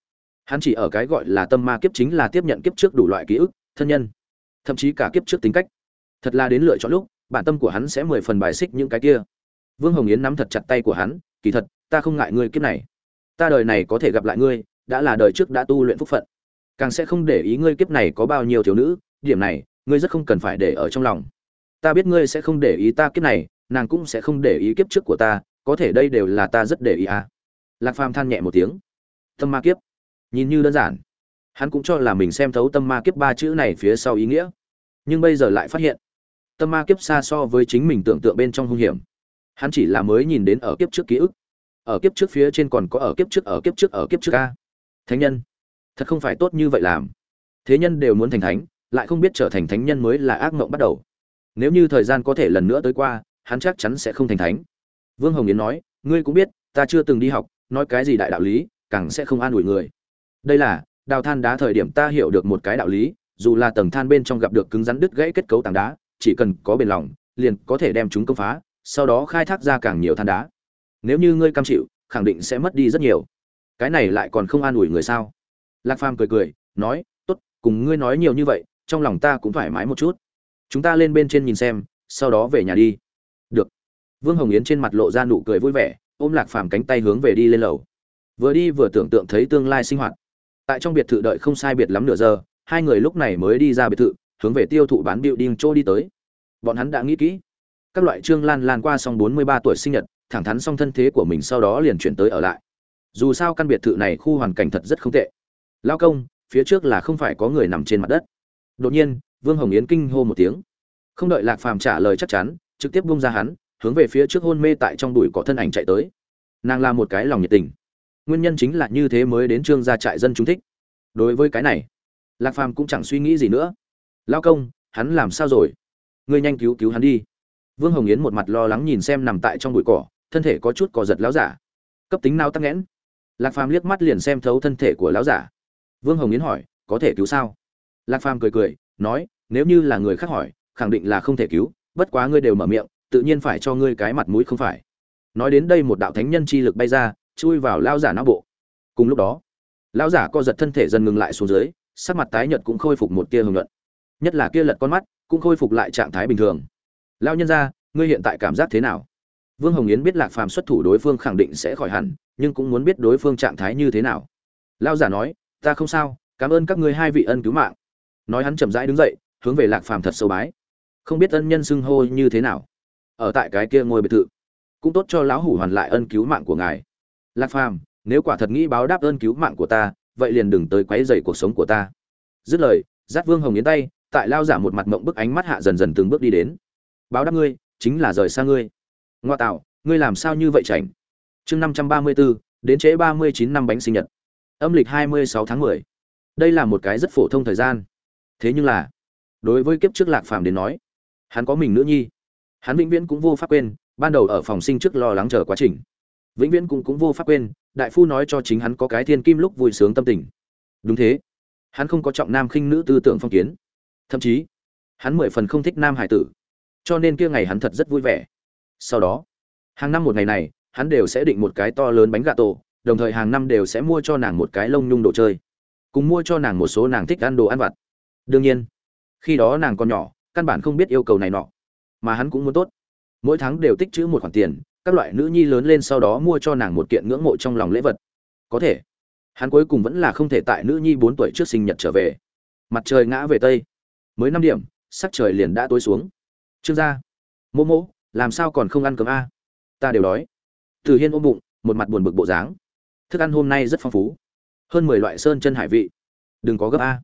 Hắn chỉ ở cái gọi là tâm ma kiếp chính là tiếp nhận kiếp trước đủ loại ký ức, thân nhân, thậm chí cả kiếp trước tính cách. Thật là đến lựa chọn lúc, bản tâm của hắn sẽ mười phần bài xích những cái kia. Vương hồng yến nắm thật chặt tay của hắn, kỳ thật ta không ngại ngươi kiếp này. Ta đời này có thể gặp lại ngươi, đã là đời trước đã tu luyện phúc phận. Càng sẽ không để ý ngươi kiếp này có bao nhiêu thiếu nữ, điểm này, ngươi rất không cần phải để ở trong lòng. Ta biết ngươi sẽ không để ý ta kiếp này, nàng cũng sẽ không để ý kiếp trước của ta, có thể đây đều là ta rất để ý à. Lạc phàm than nhẹ một tiếng. Tâm ma kiếp. Nhìn như đơn giản. Hắn cũng cho là mình xem thấu tâm ma kiếp ba chữ này phía sau ý nghĩa. Nhưng bây giờ lại phát hiện, tâm ma kiếp xa so với chính mình tưởng tượng bên trong hung hiểm. Hắn chỉ là mới nhìn đến ở kiếp trước ký ức ở kiếp trước phía trên còn có ở kiếp trước, ở kiếp trước, ở kiếp trước a. Thánh nhân. Thật không phải tốt như vậy làm. Thế nhân đều muốn thành thánh, lại không biết trở thành thánh nhân mới là ác mộng bắt đầu. Nếu như thời gian có thể lần nữa tới qua, hắn chắc chắn sẽ không thành thánh. Vương hồng yến nói, ngươi cũng biết, ta chưa từng đi học, nói cái gì đại đạo lý, càng sẽ không an ủi người. Đây là, đào than đá thời điểm ta hiểu được một cái đạo lý, dù là tầng than bên trong gặp được cứng rắn đứt gãy kết cấu tảng đá, chỉ cần có bền lòng, liền có thể đem chúng công phá, sau đó khai thác ra càng nhiều than đá nếu như ngươi cam chịu, khẳng định sẽ mất đi rất nhiều. Cái này lại còn không an ủi người sao? Lạc phàm cười cười, nói, tốt, cùng ngươi nói nhiều như vậy, trong lòng ta cũng thoải mái một chút. Chúng ta lên bên trên nhìn xem, sau đó về nhà đi. Được. Vương hồng yến trên mặt lộ ra nụ cười vui vẻ, ôm lạc phàm cánh tay hướng về đi lên lầu. Vừa đi vừa tưởng tượng thấy tương lai sinh hoạt. Tại trong biệt thự đợi không sai biệt lắm nửa giờ, hai người lúc này mới đi ra biệt thự, hướng về tiêu thụ bán điệu đinh chỗ đi tới. Bọn hắn đã nghĩ kỹ. Các loại trương lan lan qua xong bốn mươi ba tuổi sinh nhật thẳng thắn xong thân thế của mình sau đó liền chuyển tới ở lại. Dù sao căn biệt thự này khu hoàn cảnh thật rất không tệ. Lao công, phía trước là không phải có người nằm trên mặt đất. Đột nhiên, vương hồng yến kinh hô một tiếng. Không đợi lạc phàm trả lời chắc chắn, trực tiếp bung ra hắn, hướng về phía trước hôn mê tại trong đùi có thân ảnh chạy tới. Nàng là một cái lòng nhiệt tình. Nguyên nhân chính là như thế mới đến trương gia trại dân chúng thích. Đối với cái này, lạc phàm cũng chẳng suy nghĩ gì nữa. Lao công, hắn làm sao rồi? Ngươi nhanh cứu cứu hắn đi. Vương hồng yến một mặt lo lắng nhìn xem nằm tại trong bụi cỏ thân thể có chút cò giật lão giả. Cấp tính nao tắc nghẽn. Lạc phàm liếc mắt liền xem thấu thân thể của lão giả. Vương hồng yến hỏi, có thể cứu sao? Lạc phàm cười cười, nói, nếu như là người khác hỏi, khẳng định là không thể cứu, bất quá ngươi đều mở miệng, tự nhiên phải cho ngươi cái mặt mũi không phải. Nói đến đây một đạo thánh nhân chi lực bay ra, chui vào lao giả não bộ. Cùng lúc đó lao giả co giật thân thể dần ngừng lại xuống dưới, sắc mặt tái nhợt cũng khôi phục một tia hưởng luận nhất là kia lật con mắt, cũng khôi phục lại trạng thái bình thường. Lao nhân ra ngươi hiện tại cảm giác thế nào? Vương hồng yến biết lạc phàm xuất thủ đối phương khẳng định sẽ khỏi hẳn, nhưng cũng muốn biết đối phương trạng thái như thế nào. Lão giả nói, ta không sao, cảm ơn các ngươi hai vị ân cứu mạng. Nói hắn chậm rãi đứng dậy, hướng về lạc phàm thật sâu bái. Không biết ân nhân xưng hô như thế nào. Ở tại cái kia ngôi biệt thự, cũng tốt cho lão hủ hoàn lại ân cứu mạng của ngài. Lạc phàm, nếu quả thật nghĩ báo đáp ơn cứu mạng của ta, vậy liền đừng tới quấy rầy cuộc sống của ta. Dứt lời, dắt vương hồng yến tay, tại lao giả một mặt mộng bức ánh mắt hạ dần dần từng bước đi đến. Báo đáp ngươi, chính là rời xa ngươi ngoa tạo ngươi làm sao như vậy chảnh? Chương năm trăm ba mươi bốn đến trễ ba mươi chín năm bánh sinh nhật. Âm lịch hai mươi sáu tháng mười. Đây là một cái rất phổ thông thời gian. Thế nhưng là, đối với kiếp trước lạc phàm đến nói, hắn có mình nữ nhi. Hắn vĩnh viễn cũng vô pháp quên, ban đầu ở phòng sinh trước lo lắng chờ quá trình. Vĩnh viễn cũng cũng vô pháp quên, đại phu nói cho chính hắn có cái thiên kim lúc vui sướng tâm tình. Đúng thế. Hắn không có trọng nam khinh nữ tư tưởng phong kiến. Thậm chí, hắn mười phần không thích nam hải tử. Cho nên kia ngày hắn thật rất vui vẻ sau đó, hàng năm một ngày này, hắn đều sẽ định một cái to lớn bánh gà tổ, đồng thời hàng năm đều sẽ mua cho nàng một cái lông nhung đồ chơi, cùng mua cho nàng một số nàng thích ăn đồ ăn vặt. Đương nhiên, khi đó nàng còn nhỏ, căn bản không biết yêu cầu này nọ, mà hắn cũng muốn tốt. Mỗi tháng đều tích trữ một khoản tiền, các loại nữ nhi lớn lên sau đó mua cho nàng một kiện ngưỡng mộ trong lòng lễ vật. Có thể, hắn cuối cùng vẫn là không thể tại nữ nhi bốn tuổi trước sinh nhật trở về. Mặt trời ngã về tây. Mới năm điểm, sắc trời liền đã tối xuống. Trương gia mô mô làm sao còn không ăn cơm a? Ta đều đói. Từ hiên ôm bụng, một mặt buồn bực bộ dáng. Thức ăn hôm nay rất phong phú. Hơn mười loại sơn chân hải vị. Đừng có gấp a.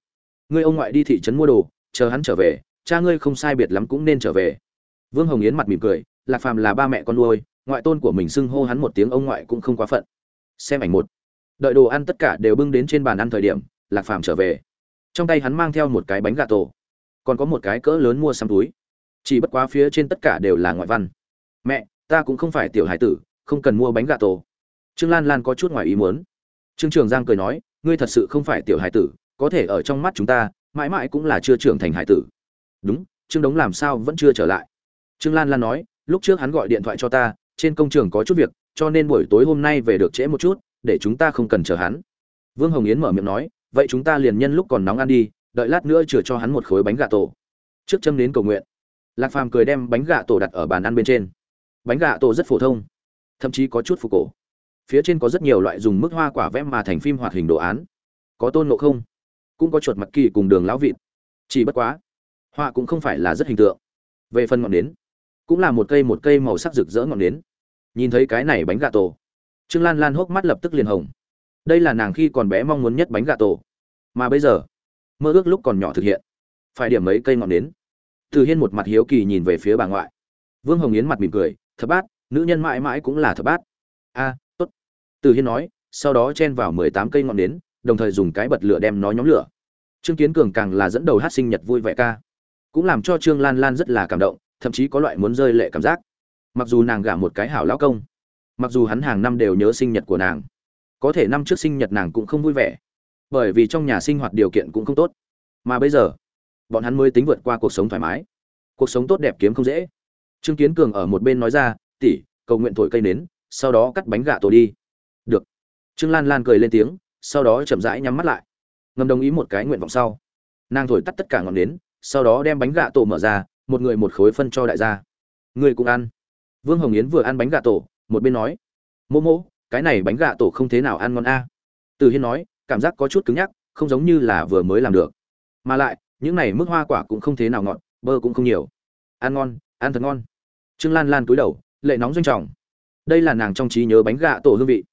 Ngươi ông ngoại đi thị trấn mua đồ, chờ hắn trở về, cha ngươi không sai biệt lắm cũng nên trở về. Vương hồng yến mặt mỉm cười, lạc phàm là ba mẹ con nuôi, ngoại tôn của mình xưng hô hắn một tiếng ông ngoại cũng không quá phận. Xem ảnh một. Đợi đồ ăn tất cả đều bưng đến trên bàn ăn thời điểm, lạc phàm trở về. Trong tay hắn mang theo một cái bánh gà tổ. Còn có một cái cỡ lớn mua xăm túi chỉ bất quá phía trên tất cả đều là ngoại văn. Mẹ, ta cũng không phải tiểu hải tử, không cần mua bánh gà tổ. Trương lan lan có chút ngoài ý muốn. Trương trường giang cười nói, ngươi thật sự không phải tiểu hải tử, có thể ở trong mắt chúng ta, mãi mãi cũng là chưa trưởng thành hải tử. Đúng, trương đống làm sao vẫn chưa trở lại? Trương lan lan nói, lúc trước hắn gọi điện thoại cho ta, trên công trường có chút việc, cho nên buổi tối hôm nay về được trễ một chút, để chúng ta không cần chờ hắn. Vương hồng yến mở miệng nói, vậy chúng ta liền nhân lúc còn nóng ăn đi, đợi lát nữa chừa cho hắn một khối bánh gà tổ. Trước châm đến cầu nguyện lạc phàm cười đem bánh gà tổ đặt ở bàn ăn bên trên. Bánh gà tổ rất phổ thông, thậm chí có chút phục cổ. Phía trên có rất nhiều loại dùng mức hoa quả vẽ mà thành phim hoạt hình đồ án. Có tôn ngộ không, cũng có chuột mặc kỳ cùng đường lão vịt. Chỉ bất quá, họa cũng không phải là rất hình tượng. Về phần ngọn nến, cũng là một cây một cây màu sắc rực rỡ ngọn nến. Nhìn thấy cái này bánh gà tổ, trương lan lan hốc mắt lập tức liền hồng. Đây là nàng khi còn bé mong muốn nhất bánh gà tổ. Mà bây giờ, mơ ước lúc còn nhỏ thực hiện, phải điểm mấy cây ngọn nến từ hiên một mặt hiếu kỳ nhìn về phía bà ngoại. Vương hồng yến mặt mỉm cười thập bát nữ nhân mãi mãi cũng là thập bát. A à, tốt. Từ hiên nói sau đó chen vào mười tám cây ngọn nến đồng thời dùng cái bật lửa đem nó nhóm lửa. Trương kiến cường càng là dẫn đầu hát sinh nhật vui vẻ ca. Cũng làm cho trương lan lan rất là cảm động thậm chí có loại muốn rơi lệ cảm giác. Mặc dù nàng gả một cái hảo lão công mặc dù hắn hàng năm đều nhớ sinh nhật của nàng có thể năm trước sinh nhật nàng cũng không vui vẻ bởi vì trong nhà sinh hoạt điều kiện cũng không tốt. Mà bây giờ bọn hắn mới tính vượt qua cuộc sống thoải mái. Cuộc sống tốt đẹp kiếm không dễ. Trương kiến cường ở một bên nói ra tỷ, cầu nguyện thổi cây nến sau đó cắt bánh gà tổ đi. Được. Trương lan lan cười lên tiếng sau đó chậm rãi nhắm mắt lại. Ngầm đồng ý một cái nguyện vọng sau. Nàng thổi tắt tất cả ngọn nến sau đó đem bánh gà tổ mở ra một người một khối phân cho đại gia. Người cũng ăn. Vương hồng yến vừa ăn bánh gà tổ một bên nói mô mô cái này bánh gà tổ không thế nào ăn ngon a. Từ hiên nói cảm giác có chút cứng nhắc không giống như là vừa mới làm được. Mà lại những này mức hoa quả cũng không thế nào ngọt, bơ cũng không nhiều. Ăn ngon, ăn thật ngon. Trương lan lan cúi đầu, lệ nóng doanh trọng. Đây là nàng trong trí nhớ bánh gà tổ hương vị.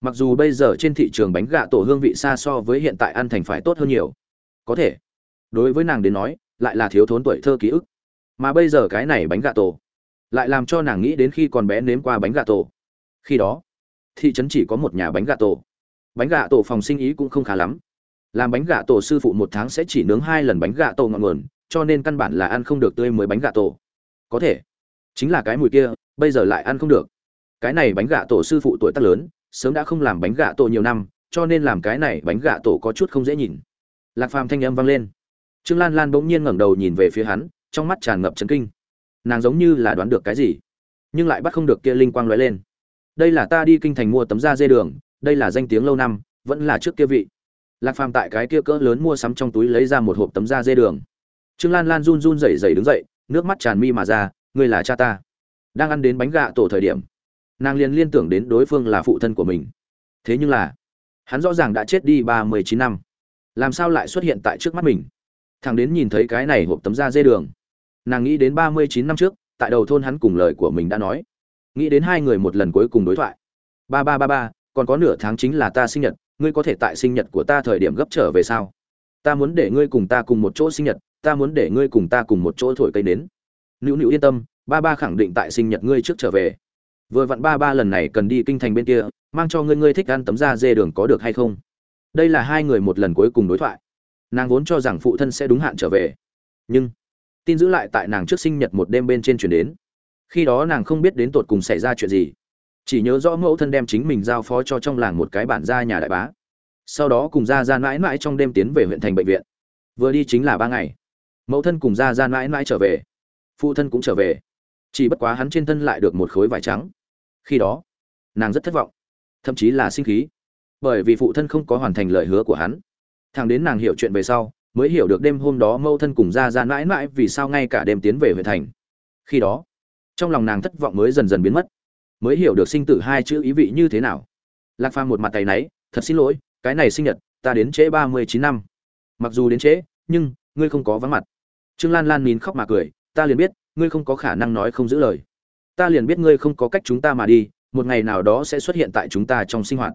Mặc dù bây giờ trên thị trường bánh gà tổ hương vị xa so với hiện tại ăn thành phải tốt hơn nhiều. Có thể, đối với nàng đến nói, lại là thiếu thốn tuổi thơ ký ức. Mà bây giờ cái này bánh gà tổ, lại làm cho nàng nghĩ đến khi còn bé nếm qua bánh gà tổ. Khi đó, thị trấn chỉ có một nhà bánh gà tổ. Bánh gà tổ phòng sinh ý cũng không khá lắm làm bánh gà tổ sư phụ một tháng sẽ chỉ nướng hai lần bánh gà tổ ngọn nguồn, cho nên căn bản là ăn không được tươi mới bánh gà tổ. Có thể. Chính là cái mùi kia, bây giờ lại ăn không được. Cái này bánh gà tổ sư phụ tuổi tác lớn, sớm đã không làm bánh gà tổ nhiều năm, cho nên làm cái này bánh gà tổ có chút không dễ nhìn. Lạc phàm thanh âm vang lên. Trương lan lan bỗng nhiên ngẩng đầu nhìn về phía hắn, trong mắt tràn ngập chấn kinh. Nàng giống như là đoán được cái gì, nhưng lại bắt không được kia linh quang lóe lên. Đây là ta đi kinh thành mua tấm da dê đường, đây là danh tiếng lâu năm, vẫn là trước kia vị lạc phàm tại cái kia cỡ lớn mua sắm trong túi lấy ra một hộp tấm da dê đường. Trương lan lan run run rẩy rẩy đứng dậy, nước mắt tràn mi mà ra, ngươi là cha ta. Đang ăn đến bánh gạ tổ thời điểm, nàng liền liên tưởng đến đối phương là phụ thân của mình. Thế nhưng là, hắn rõ ràng đã chết đi ba mươi chín năm. Làm sao lại xuất hiện tại trước mắt mình? Thằng đến nhìn thấy cái này hộp tấm da dê đường, nàng nghĩ đến ba mươi chín năm trước, tại đầu thôn hắn cùng lời của mình đã nói. Nghĩ đến hai người một lần cuối cùng đối thoại. Ba ba ba ba, còn có nửa tháng chính là ta sinh nhật ngươi có thể tại sinh nhật của ta thời điểm gấp trở về sao? Ta muốn để ngươi cùng ta cùng một chỗ sinh nhật, ta muốn để ngươi cùng ta cùng một chỗ thổi cây nến. Nữu nữu yên tâm, ba ba khẳng định tại sinh nhật ngươi trước trở về. Vừa vặn ba ba lần này cần đi kinh thành bên kia, mang cho ngươi ngươi thích ăn tấm da dê đường có được hay không? Đây là hai người một lần cuối cùng đối thoại. Nàng vốn cho rằng phụ thân sẽ đúng hạn trở về. Nhưng, tin giữ lại tại nàng trước sinh nhật một đêm bên trên chuyển đến. Khi đó nàng không biết đến tột cùng xảy ra chuyện gì chỉ nhớ rõ mẫu thân đem chính mình giao phó cho trong làng một cái bản gia nhà đại bá. Sau đó cùng gia gia mãi mãi trong đêm tiến về huyện thành bệnh viện. Vừa đi chính là ba ngày. Mẫu thân cùng gia gia mãi mãi trở về. Phụ thân cũng trở về. Chỉ bất quá hắn trên thân lại được một khối vải trắng. Khi đó, nàng rất thất vọng. Thậm chí là sinh khí. Bởi vì phụ thân không có hoàn thành lời hứa của hắn. Thằng đến nàng hiểu chuyện về sau, mới hiểu được đêm hôm đó mâu thân cùng ra ra mãi mãi vì sao ngay cả đêm tiến về huyện thành. Khi đó, trong lòng nàng thất vọng mới dần dần biến mất mới hiểu được sinh tử hai chữ ý vị như thế nào. Lạc phàm một mặt tay náy, thật xin lỗi, cái này sinh nhật, ta đến trễ ba mươi chín năm. Mặc dù đến trễ, nhưng, ngươi không có vắng mặt. Trương lan lan nín khóc mà cười, ta liền biết, ngươi không có khả năng nói không giữ lời. Ta liền biết ngươi không có cách chúng ta mà đi, một ngày nào đó sẽ xuất hiện tại chúng ta trong sinh hoạt.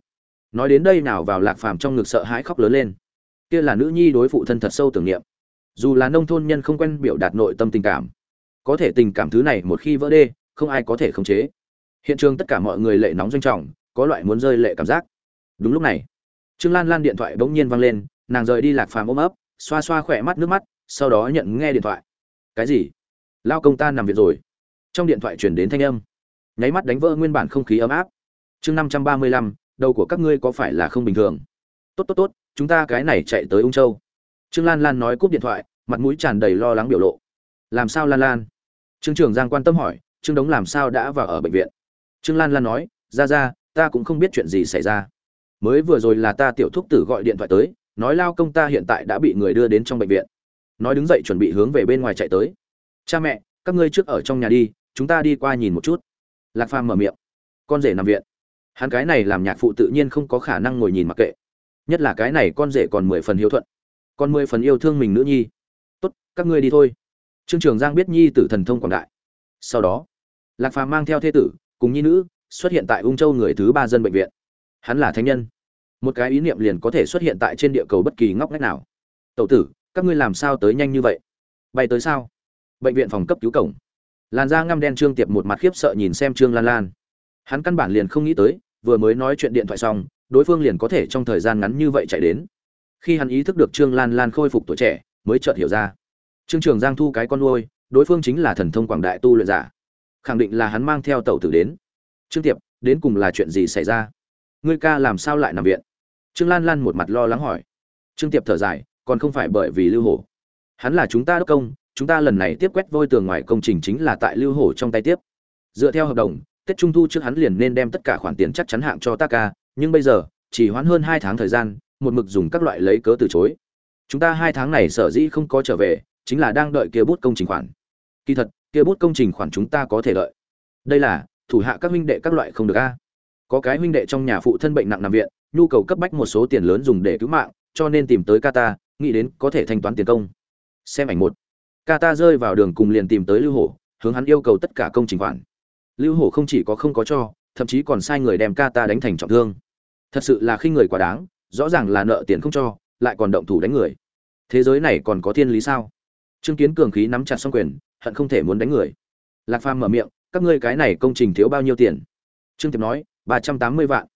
Nói đến đây nào vào lạc phàm trong ngực sợ hãi khóc lớn lên. Kia là nữ nhi đối phụ thân thật sâu tưởng niệm. Dù là nông thôn nhân không quen biểu đạt nội tâm tình cảm, có thể tình cảm thứ này một khi vỡ đê, không ai có thể khống chế hiện trường tất cả mọi người lệ nóng doanh trọng, có loại muốn rơi lệ cảm giác. Đúng lúc này, trương lan lan điện thoại bỗng nhiên vang lên, nàng rời đi lạc phàm ôm ấp, xoa xoa khỏe mắt nước mắt, sau đó nhận nghe điện thoại. Cái gì? Lao công ta nằm viện rồi. Trong điện thoại chuyển đến thanh âm. Nháy mắt đánh vỡ nguyên bản không khí ấm áp. Chương năm trăm ba mươi lăm, đầu của các ngươi có phải là không bình thường? Tốt tốt tốt, chúng ta cái này chạy tới ung châu. Trương lan lan nói cúp điện thoại, mặt mũi tràn đầy lo lắng biểu lộ. Làm sao lan lan? Trương trường giang quan tâm hỏi, trương đống làm sao đã vào ở bệnh viện? Trương lan lan nói, ra ra, ta cũng không biết chuyện gì xảy ra. Mới vừa rồi là ta tiểu thúc tử gọi điện thoại tới, nói lao công ta hiện tại đã bị người đưa đến trong bệnh viện. Nói đứng dậy chuẩn bị hướng về bên ngoài chạy tới. Cha mẹ, các ngươi trước ở trong nhà đi, chúng ta đi qua nhìn một chút. Lạc phàm mở miệng, con rể nằm viện. Hắn cái này làm nhạc phụ tự nhiên không có khả năng ngồi nhìn mặc kệ. Nhất là cái này con rể còn mười phần hiếu thuận. Còn mười phần yêu thương mình nữ nhi. Tốt, các ngươi đi thôi. Trương trường giang biết nhi tử thần thông quảng đại. Sau đó, lạc phàm mang theo thê tử cùng nhi nữ xuất hiện tại ung châu người thứ ba dân bệnh viện. Hắn là thánh nhân. Một cái ý niệm liền có thể xuất hiện tại trên địa cầu bất kỳ ngóc ngách nào. Tậu tử, các ngươi làm sao tới nhanh như vậy? Bay tới sao? Bệnh viện phòng cấp cứu cổng. Làn da ngăm đen trương tiệp một mặt khiếp sợ nhìn xem trương lan lan. Hắn căn bản liền không nghĩ tới, vừa mới nói chuyện điện thoại xong, đối phương liền có thể trong thời gian ngắn như vậy chạy đến. Khi hắn ý thức được trương lan lan khôi phục tuổi trẻ, mới chợt hiểu ra. Trương trường giang thu cái con nuôi, đối phương chính là thần thông quảng đại tu luyện giả khẳng định là hắn mang theo tàu tử đến. Trương tiệp, đến cùng là chuyện gì xảy ra? Ngươi ca làm sao lại nằm viện? Trương lan lan một mặt lo lắng hỏi. Trương tiệp thở dài, còn không phải bởi vì lưu hổ. Hắn là chúng ta đốc công, chúng ta lần này tiếp quét vôi tường ngoài công trình chính là tại lưu hổ trong tay tiếp. Dựa theo hợp đồng, tết trung thu trước hắn liền nên đem tất cả khoản tiền chắc chắn hạng cho ta ca, nhưng bây giờ, chỉ hoãn hơn hai tháng thời gian, một mực dùng các loại lấy cớ từ chối. Chúng ta hai tháng này sở dĩ không có trở về, chính là đang đợi kia bút công trình khoản. Kỳ thật kia bút công trình khoản chúng ta có thể lợi. đây là thủ hạ các huynh đệ các loại không được a. Có cái huynh đệ trong nhà phụ thân bệnh nặng nằm viện nhu cầu cấp bách một số tiền lớn dùng để cứu mạng cho nên tìm tới Kata, nghĩ đến có thể thanh toán tiền công. Xem ảnh một. Kata rơi vào đường cùng liền tìm tới lưu hổ hướng hắn yêu cầu tất cả công trình khoản. Lưu hổ không chỉ có không có cho thậm chí còn sai người đem Kata đánh thành trọng thương. Thật sự là khi người quá đáng rõ ràng là nợ tiền không cho lại còn động thủ đánh người. Thế giới này còn có thiên lý sao? Trương kiến cường khí nắm chặt song quyền hận không thể muốn đánh người. Lạc phàm mở miệng, các ngươi cái này công trình thiếu bao nhiêu tiền? Trương tiệp nói, ba trăm tám mươi vạn.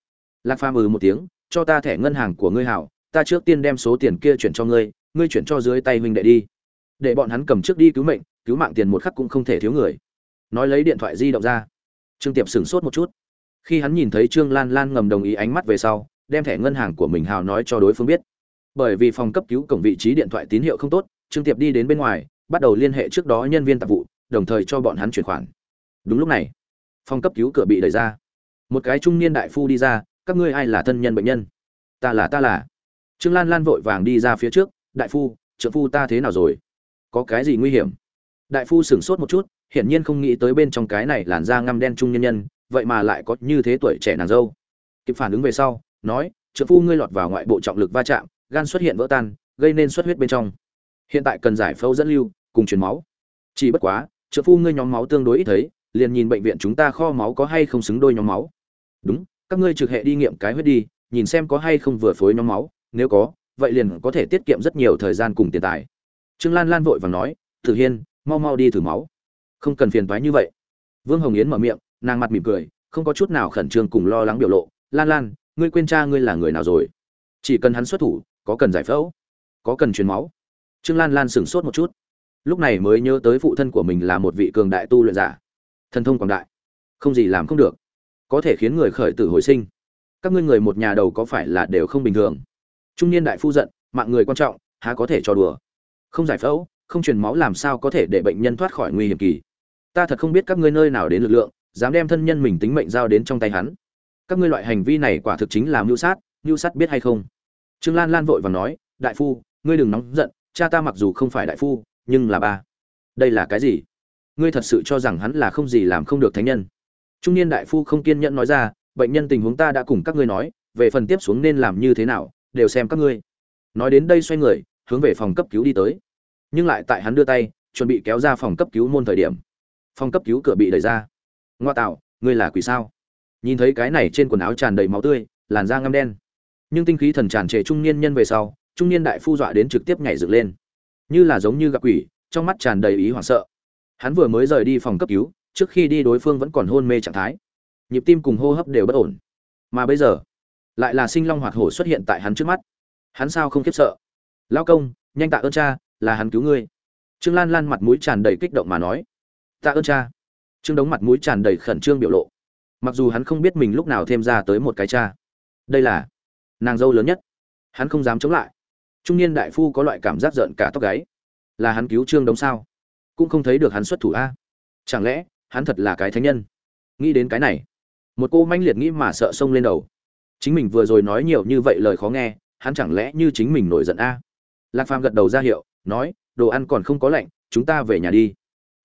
Lạc phàm ừ một tiếng, cho ta thẻ ngân hàng của ngươi hảo, ta trước tiên đem số tiền kia chuyển cho ngươi ngươi chuyển cho dưới tay huynh đệ đi. Để bọn hắn cầm trước đi cứu mệnh, cứu mạng tiền một khắc cũng không thể thiếu người. Nói lấy điện thoại di động ra. Trương tiệp sửng sốt một chút. Khi hắn nhìn thấy trương lan lan ngầm đồng ý ánh mắt về sau, đem thẻ ngân hàng của mình hào nói cho đối phương biết. Bởi vì phòng cấp cứu cổng vị trí điện thoại tín hiệu không tốt, trương tiệp đi đến bên ngoài bắt đầu liên hệ trước đó nhân viên tạp vụ, đồng thời cho bọn hắn chuyển khoản. Đúng lúc này, phòng cấp cứu cửa bị đẩy ra. Một cái trung niên đại phu đi ra, các ngươi ai là thân nhân bệnh nhân? Ta là ta là. Trương lan lan vội vàng đi ra phía trước, đại phu trợ phu ta thế nào rồi? Có cái gì nguy hiểm? Đại phu sửng sốt một chút, hiển nhiên không nghĩ tới bên trong cái này làn da ngăm đen trung nhân nhân, vậy mà lại có như thế tuổi trẻ nàng dâu. Kịp phản ứng về sau, nói trợ phu ngươi lọt vào ngoại bộ trọng lực va chạm, gan xuất hiện vỡ tan, gây nên xuất huyết bên trong hiện tại cần giải phẫu dẫn lưu, cùng truyền máu. Chỉ bất quá, trợ phu ngươi nhóm máu tương đối ít thấy, liền nhìn bệnh viện chúng ta kho máu có hay không xứng đôi nhóm máu. Đúng, các ngươi trực hệ đi nghiệm cái huyết đi, nhìn xem có hay không vừa phối nhóm máu, nếu có, vậy liền có thể tiết kiệm rất nhiều thời gian cùng tiền tài. Trương lan lan vội vàng nói thử hiên, mau mau đi thử máu. Không cần phiền toái như vậy. Vương hồng yến mở miệng, nàng mặt mỉm cười, không có chút nào khẩn trương cùng lo lắng biểu lộ. Lan lan, ngươi quên cha ngươi là người nào rồi? Chỉ cần hắn xuất thủ, có cần giải phẫu, có cần truyền máu trương lan lan sửng sốt một chút. Lúc này mới nhớ tới phụ thân của mình là một vị cường đại tu luyện giả. Thần thông quảng đại. Không gì làm không được. Có thể khiến người khởi tử hồi sinh. Các ngươi người một nhà đầu có phải là đều không bình thường? Trung niên đại phu giận, mạng người quan trọng, há có thể cho đùa? Không giải phẫu, không truyền máu làm sao có thể để bệnh nhân thoát khỏi nguy hiểm kỳ? Ta thật không biết các ngươi nơi nào đến lực lượng, dám đem thân nhân mình tính mệnh giao đến trong tay hắn. Các ngươi loại hành vi này quả thực chính là mưu sát mưu sát biết hay không? Trương lan lan vội và nói, đại phu, ngươi đừng nóng giận cha ta mặc dù không phải đại phu, nhưng là ba. Đây là cái gì? Ngươi thật sự cho rằng hắn là không gì làm không được thánh nhân? Trung niên đại phu không kiên nhẫn nói ra, bệnh nhân tình huống ta đã cùng các ngươi nói, về phần tiếp xuống nên làm như thế nào, đều xem các ngươi. Nói đến đây xoay người, hướng về phòng cấp cứu đi tới. Nhưng lại tại hắn đưa tay, chuẩn bị kéo ra phòng cấp cứu môn thời điểm. Phòng cấp cứu cửa bị đẩy ra. Ngoa tạo, ngươi là quỷ sao? Nhìn thấy cái này trên quần áo tràn đầy máu tươi, làn da ngăm đen. Nhưng tinh khí thần tràn trề trung niên nhân về sau trung niên đại phu dọa đến trực tiếp nhảy dựng lên. Như là giống như gặp quỷ, trong mắt tràn đầy ý hoảng sợ. Hắn vừa mới rời đi phòng cấp cứu, trước khi đi đối phương vẫn còn hôn mê trạng thái. Nhịp tim cùng hô hấp đều bất ổn. Mà bây giờ, lại là sinh long hoạt hổ xuất hiện tại hắn trước mắt. Hắn sao không khiếp sợ? Lao công, nhanh tạ ơn cha, là hắn cứu ngươi. Trương lan lan mặt mũi tràn đầy kích động mà nói. Tạ ơn cha. Trương đống mặt mũi tràn đầy khẩn trương biểu lộ. Mặc dù hắn không biết mình lúc nào thêm ra tới một cái cha. Đây là nàng dâu lớn nhất. Hắn không dám chống lại trung niên đại phu có loại cảm giác giận cả tóc gáy. Là hắn cứu trương đống sao? Cũng không thấy được hắn xuất thủ a. Chẳng lẽ, hắn thật là cái thánh nhân? Nghĩ đến cái này, một cô manh liệt nghĩ mà sợ xông lên đầu. Chính mình vừa rồi nói nhiều như vậy lời khó nghe, hắn chẳng lẽ như chính mình nổi giận a? Lạc phàm gật đầu ra hiệu, nói, đồ ăn còn không có lạnh, chúng ta về nhà đi.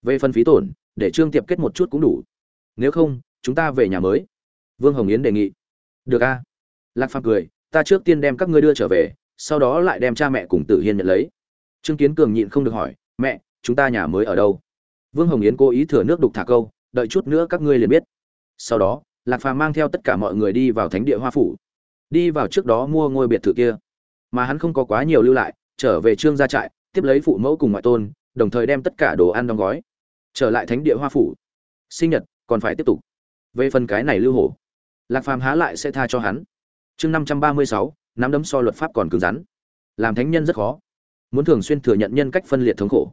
Về phân phí tổn, để trương tiệp kết một chút cũng đủ. Nếu không, chúng ta về nhà mới. Vương hồng yến đề nghị. Được a. Lạc phàm cười, ta trước tiên đem các ngươi đưa trở về sau đó lại đem cha mẹ cùng tử hiên nhận lấy. Trương kiến cường nhịn không được hỏi, mẹ, chúng ta nhà mới ở đâu? Vương hồng yến cố ý thừa nước đục thả câu, đợi chút nữa các ngươi liền biết. Sau đó, lạc phàm mang theo tất cả mọi người đi vào thánh địa hoa phủ. Đi vào trước đó mua ngôi biệt thự kia. Mà hắn không có quá nhiều lưu lại, trở về trương gia trại, tiếp lấy phụ mẫu cùng ngoại tôn, đồng thời đem tất cả đồ ăn đóng gói. Trở lại thánh địa hoa phủ. Sinh nhật, còn phải tiếp tục. Về phần cái này lưu hổ, lạc phàm há lại sẽ tha cho hắn. Chương năm trăm ba mươi sáu nắm đấm so luật pháp còn cứng rắn. Làm thánh nhân rất khó. Muốn thường xuyên thừa nhận nhân cách phân liệt thống khổ.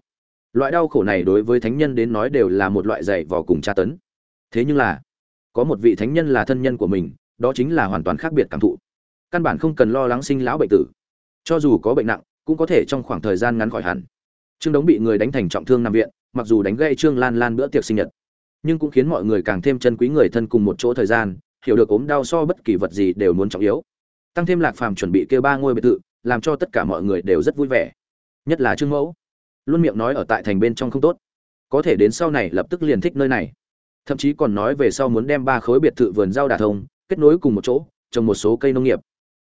Loại đau khổ này đối với thánh nhân đến nói đều là một loại dạy vò cùng tra tấn. Thế nhưng là, có một vị thánh nhân là thân nhân của mình, đó chính là hoàn toàn khác biệt cảm thụ. Căn bản không cần lo lắng sinh lão bệnh tử. Cho dù có bệnh nặng, cũng có thể trong khoảng thời gian ngắn khỏi hẳn. Trương đống bị người đánh thành trọng thương nằm viện, mặc dù đánh gây trương lan lan bữa tiệc sinh nhật, nhưng cũng khiến mọi người càng thêm chân quý người thân cùng một chỗ thời gian, hiểu được ốm đau so bất kỳ vật gì đều muốn trọng yếu tăng thêm lạc phàm chuẩn bị kêu ba ngôi biệt thự, làm cho tất cả mọi người đều rất vui vẻ. Nhất là trương mẫu. Luôn miệng nói ở tại thành bên trong không tốt. Có thể đến sau này lập tức liền thích nơi này. Thậm chí còn nói về sau muốn đem ba khối biệt thự vườn rau đà thông, kết nối cùng một chỗ, trồng một số cây nông nghiệp.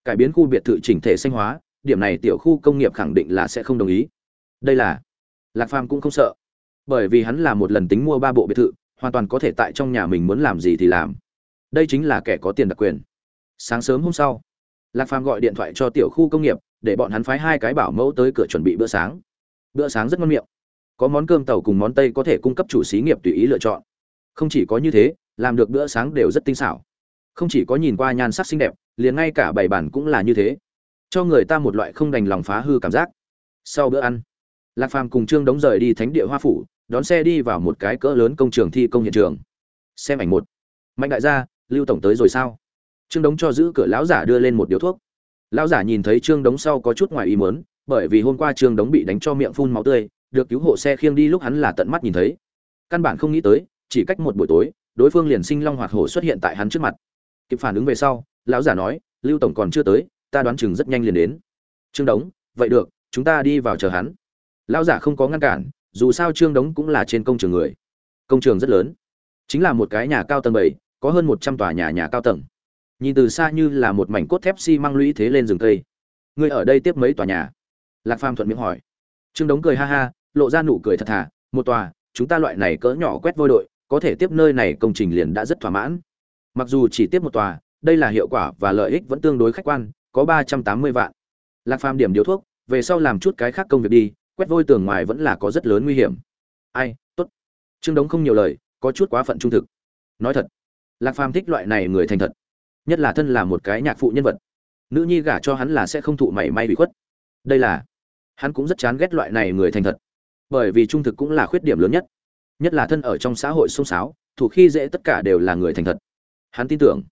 Cải biến khu biệt thự chỉnh thể xanh hóa, điểm này tiểu khu công nghiệp khẳng định là sẽ không đồng ý. Đây là, lạc phàm cũng không sợ. Bởi vì hắn là một lần tính mua ba bộ biệt thự, hoàn toàn có thể tại trong nhà mình muốn làm gì thì làm. Đây chính là kẻ có tiền đặc quyền. Sáng sớm hôm sau lạc phàm gọi điện thoại cho tiểu khu công nghiệp, để bọn hắn phái hai cái bảo mẫu tới cửa chuẩn bị bữa sáng. Bữa sáng rất ngon miệng. Có món cơm tàu cùng món tây có thể cung cấp chủ xí nghiệp tùy ý lựa chọn. Không chỉ có như thế, làm được bữa sáng đều rất tinh xảo. Không chỉ có nhìn qua nhan sắc xinh đẹp, liền ngay cả bảy bản cũng là như thế. Cho người ta một loại không đành lòng phá hư cảm giác. Sau bữa ăn, lạc phàm cùng trương đống rời đi thánh địa hoa phủ, đón xe đi vào một cái cỡ lớn công trường thi công hiện trường. Xem ảnh một. Mạnh đại gia, lưu tổng tới rồi sao? Trương đống cho giữ cửa lão giả đưa lên một điếu thuốc. Lão giả nhìn thấy trương đống sau có chút ngoài ý mớn bởi vì hôm qua trương đống bị đánh cho miệng phun máu tươi, được cứu hộ xe khiêng đi lúc hắn là tận mắt nhìn thấy. Căn bản không nghĩ tới, chỉ cách một buổi tối, đối phương liền sinh long hoạt hổ xuất hiện tại hắn trước mặt. Kịp phản ứng về sau, lão giả nói, lưu tổng còn chưa tới, ta đoán chừng rất nhanh liền đến. Trương đống, vậy được, chúng ta đi vào chờ hắn. Lão giả không có ngăn cản, dù sao trương đống cũng là trên công trường người. Công trường rất lớn. Chính là một cái nhà cao tầng bảy, có hơn một trăm tòa nhà nhà cao tầng nhìn từ xa như là một mảnh cốt thép xi、si、măng lũy thế lên rừng cây. Ngươi ở đây tiếp mấy tòa nhà? Lạc phàm thuận miệng hỏi. Trương đống cười ha ha, lộ ra nụ cười thật thà, một tòa, chúng ta loại này cỡ nhỏ quét vôi đội, có thể tiếp nơi này công trình liền đã rất thỏa mãn. Mặc dù chỉ tiếp một tòa, đây là hiệu quả và lợi ích vẫn tương đối khách quan, có ba trăm tám mươi vạn. Lạc phàm điểm điếu thuốc, về sau làm chút cái khác công việc đi, quét vôi tường ngoài vẫn là có rất lớn nguy hiểm. Ai, tốt. Trương đống không nhiều lời, có chút quá phận trung thực. Nói thật, lạc phàm thích loại này người thành thật nhất là thân là một cái nhạc phụ nhân vật. Nữ nhi gả cho hắn là sẽ không thụ mảy may bị khuất. Đây là, hắn cũng rất chán ghét loại này người thành thật. Bởi vì trung thực cũng là khuyết điểm lớn nhất. Nhất là thân ở trong xã hội xông xáo thủ khi dễ tất cả đều là người thành thật. Hắn tin tưởng.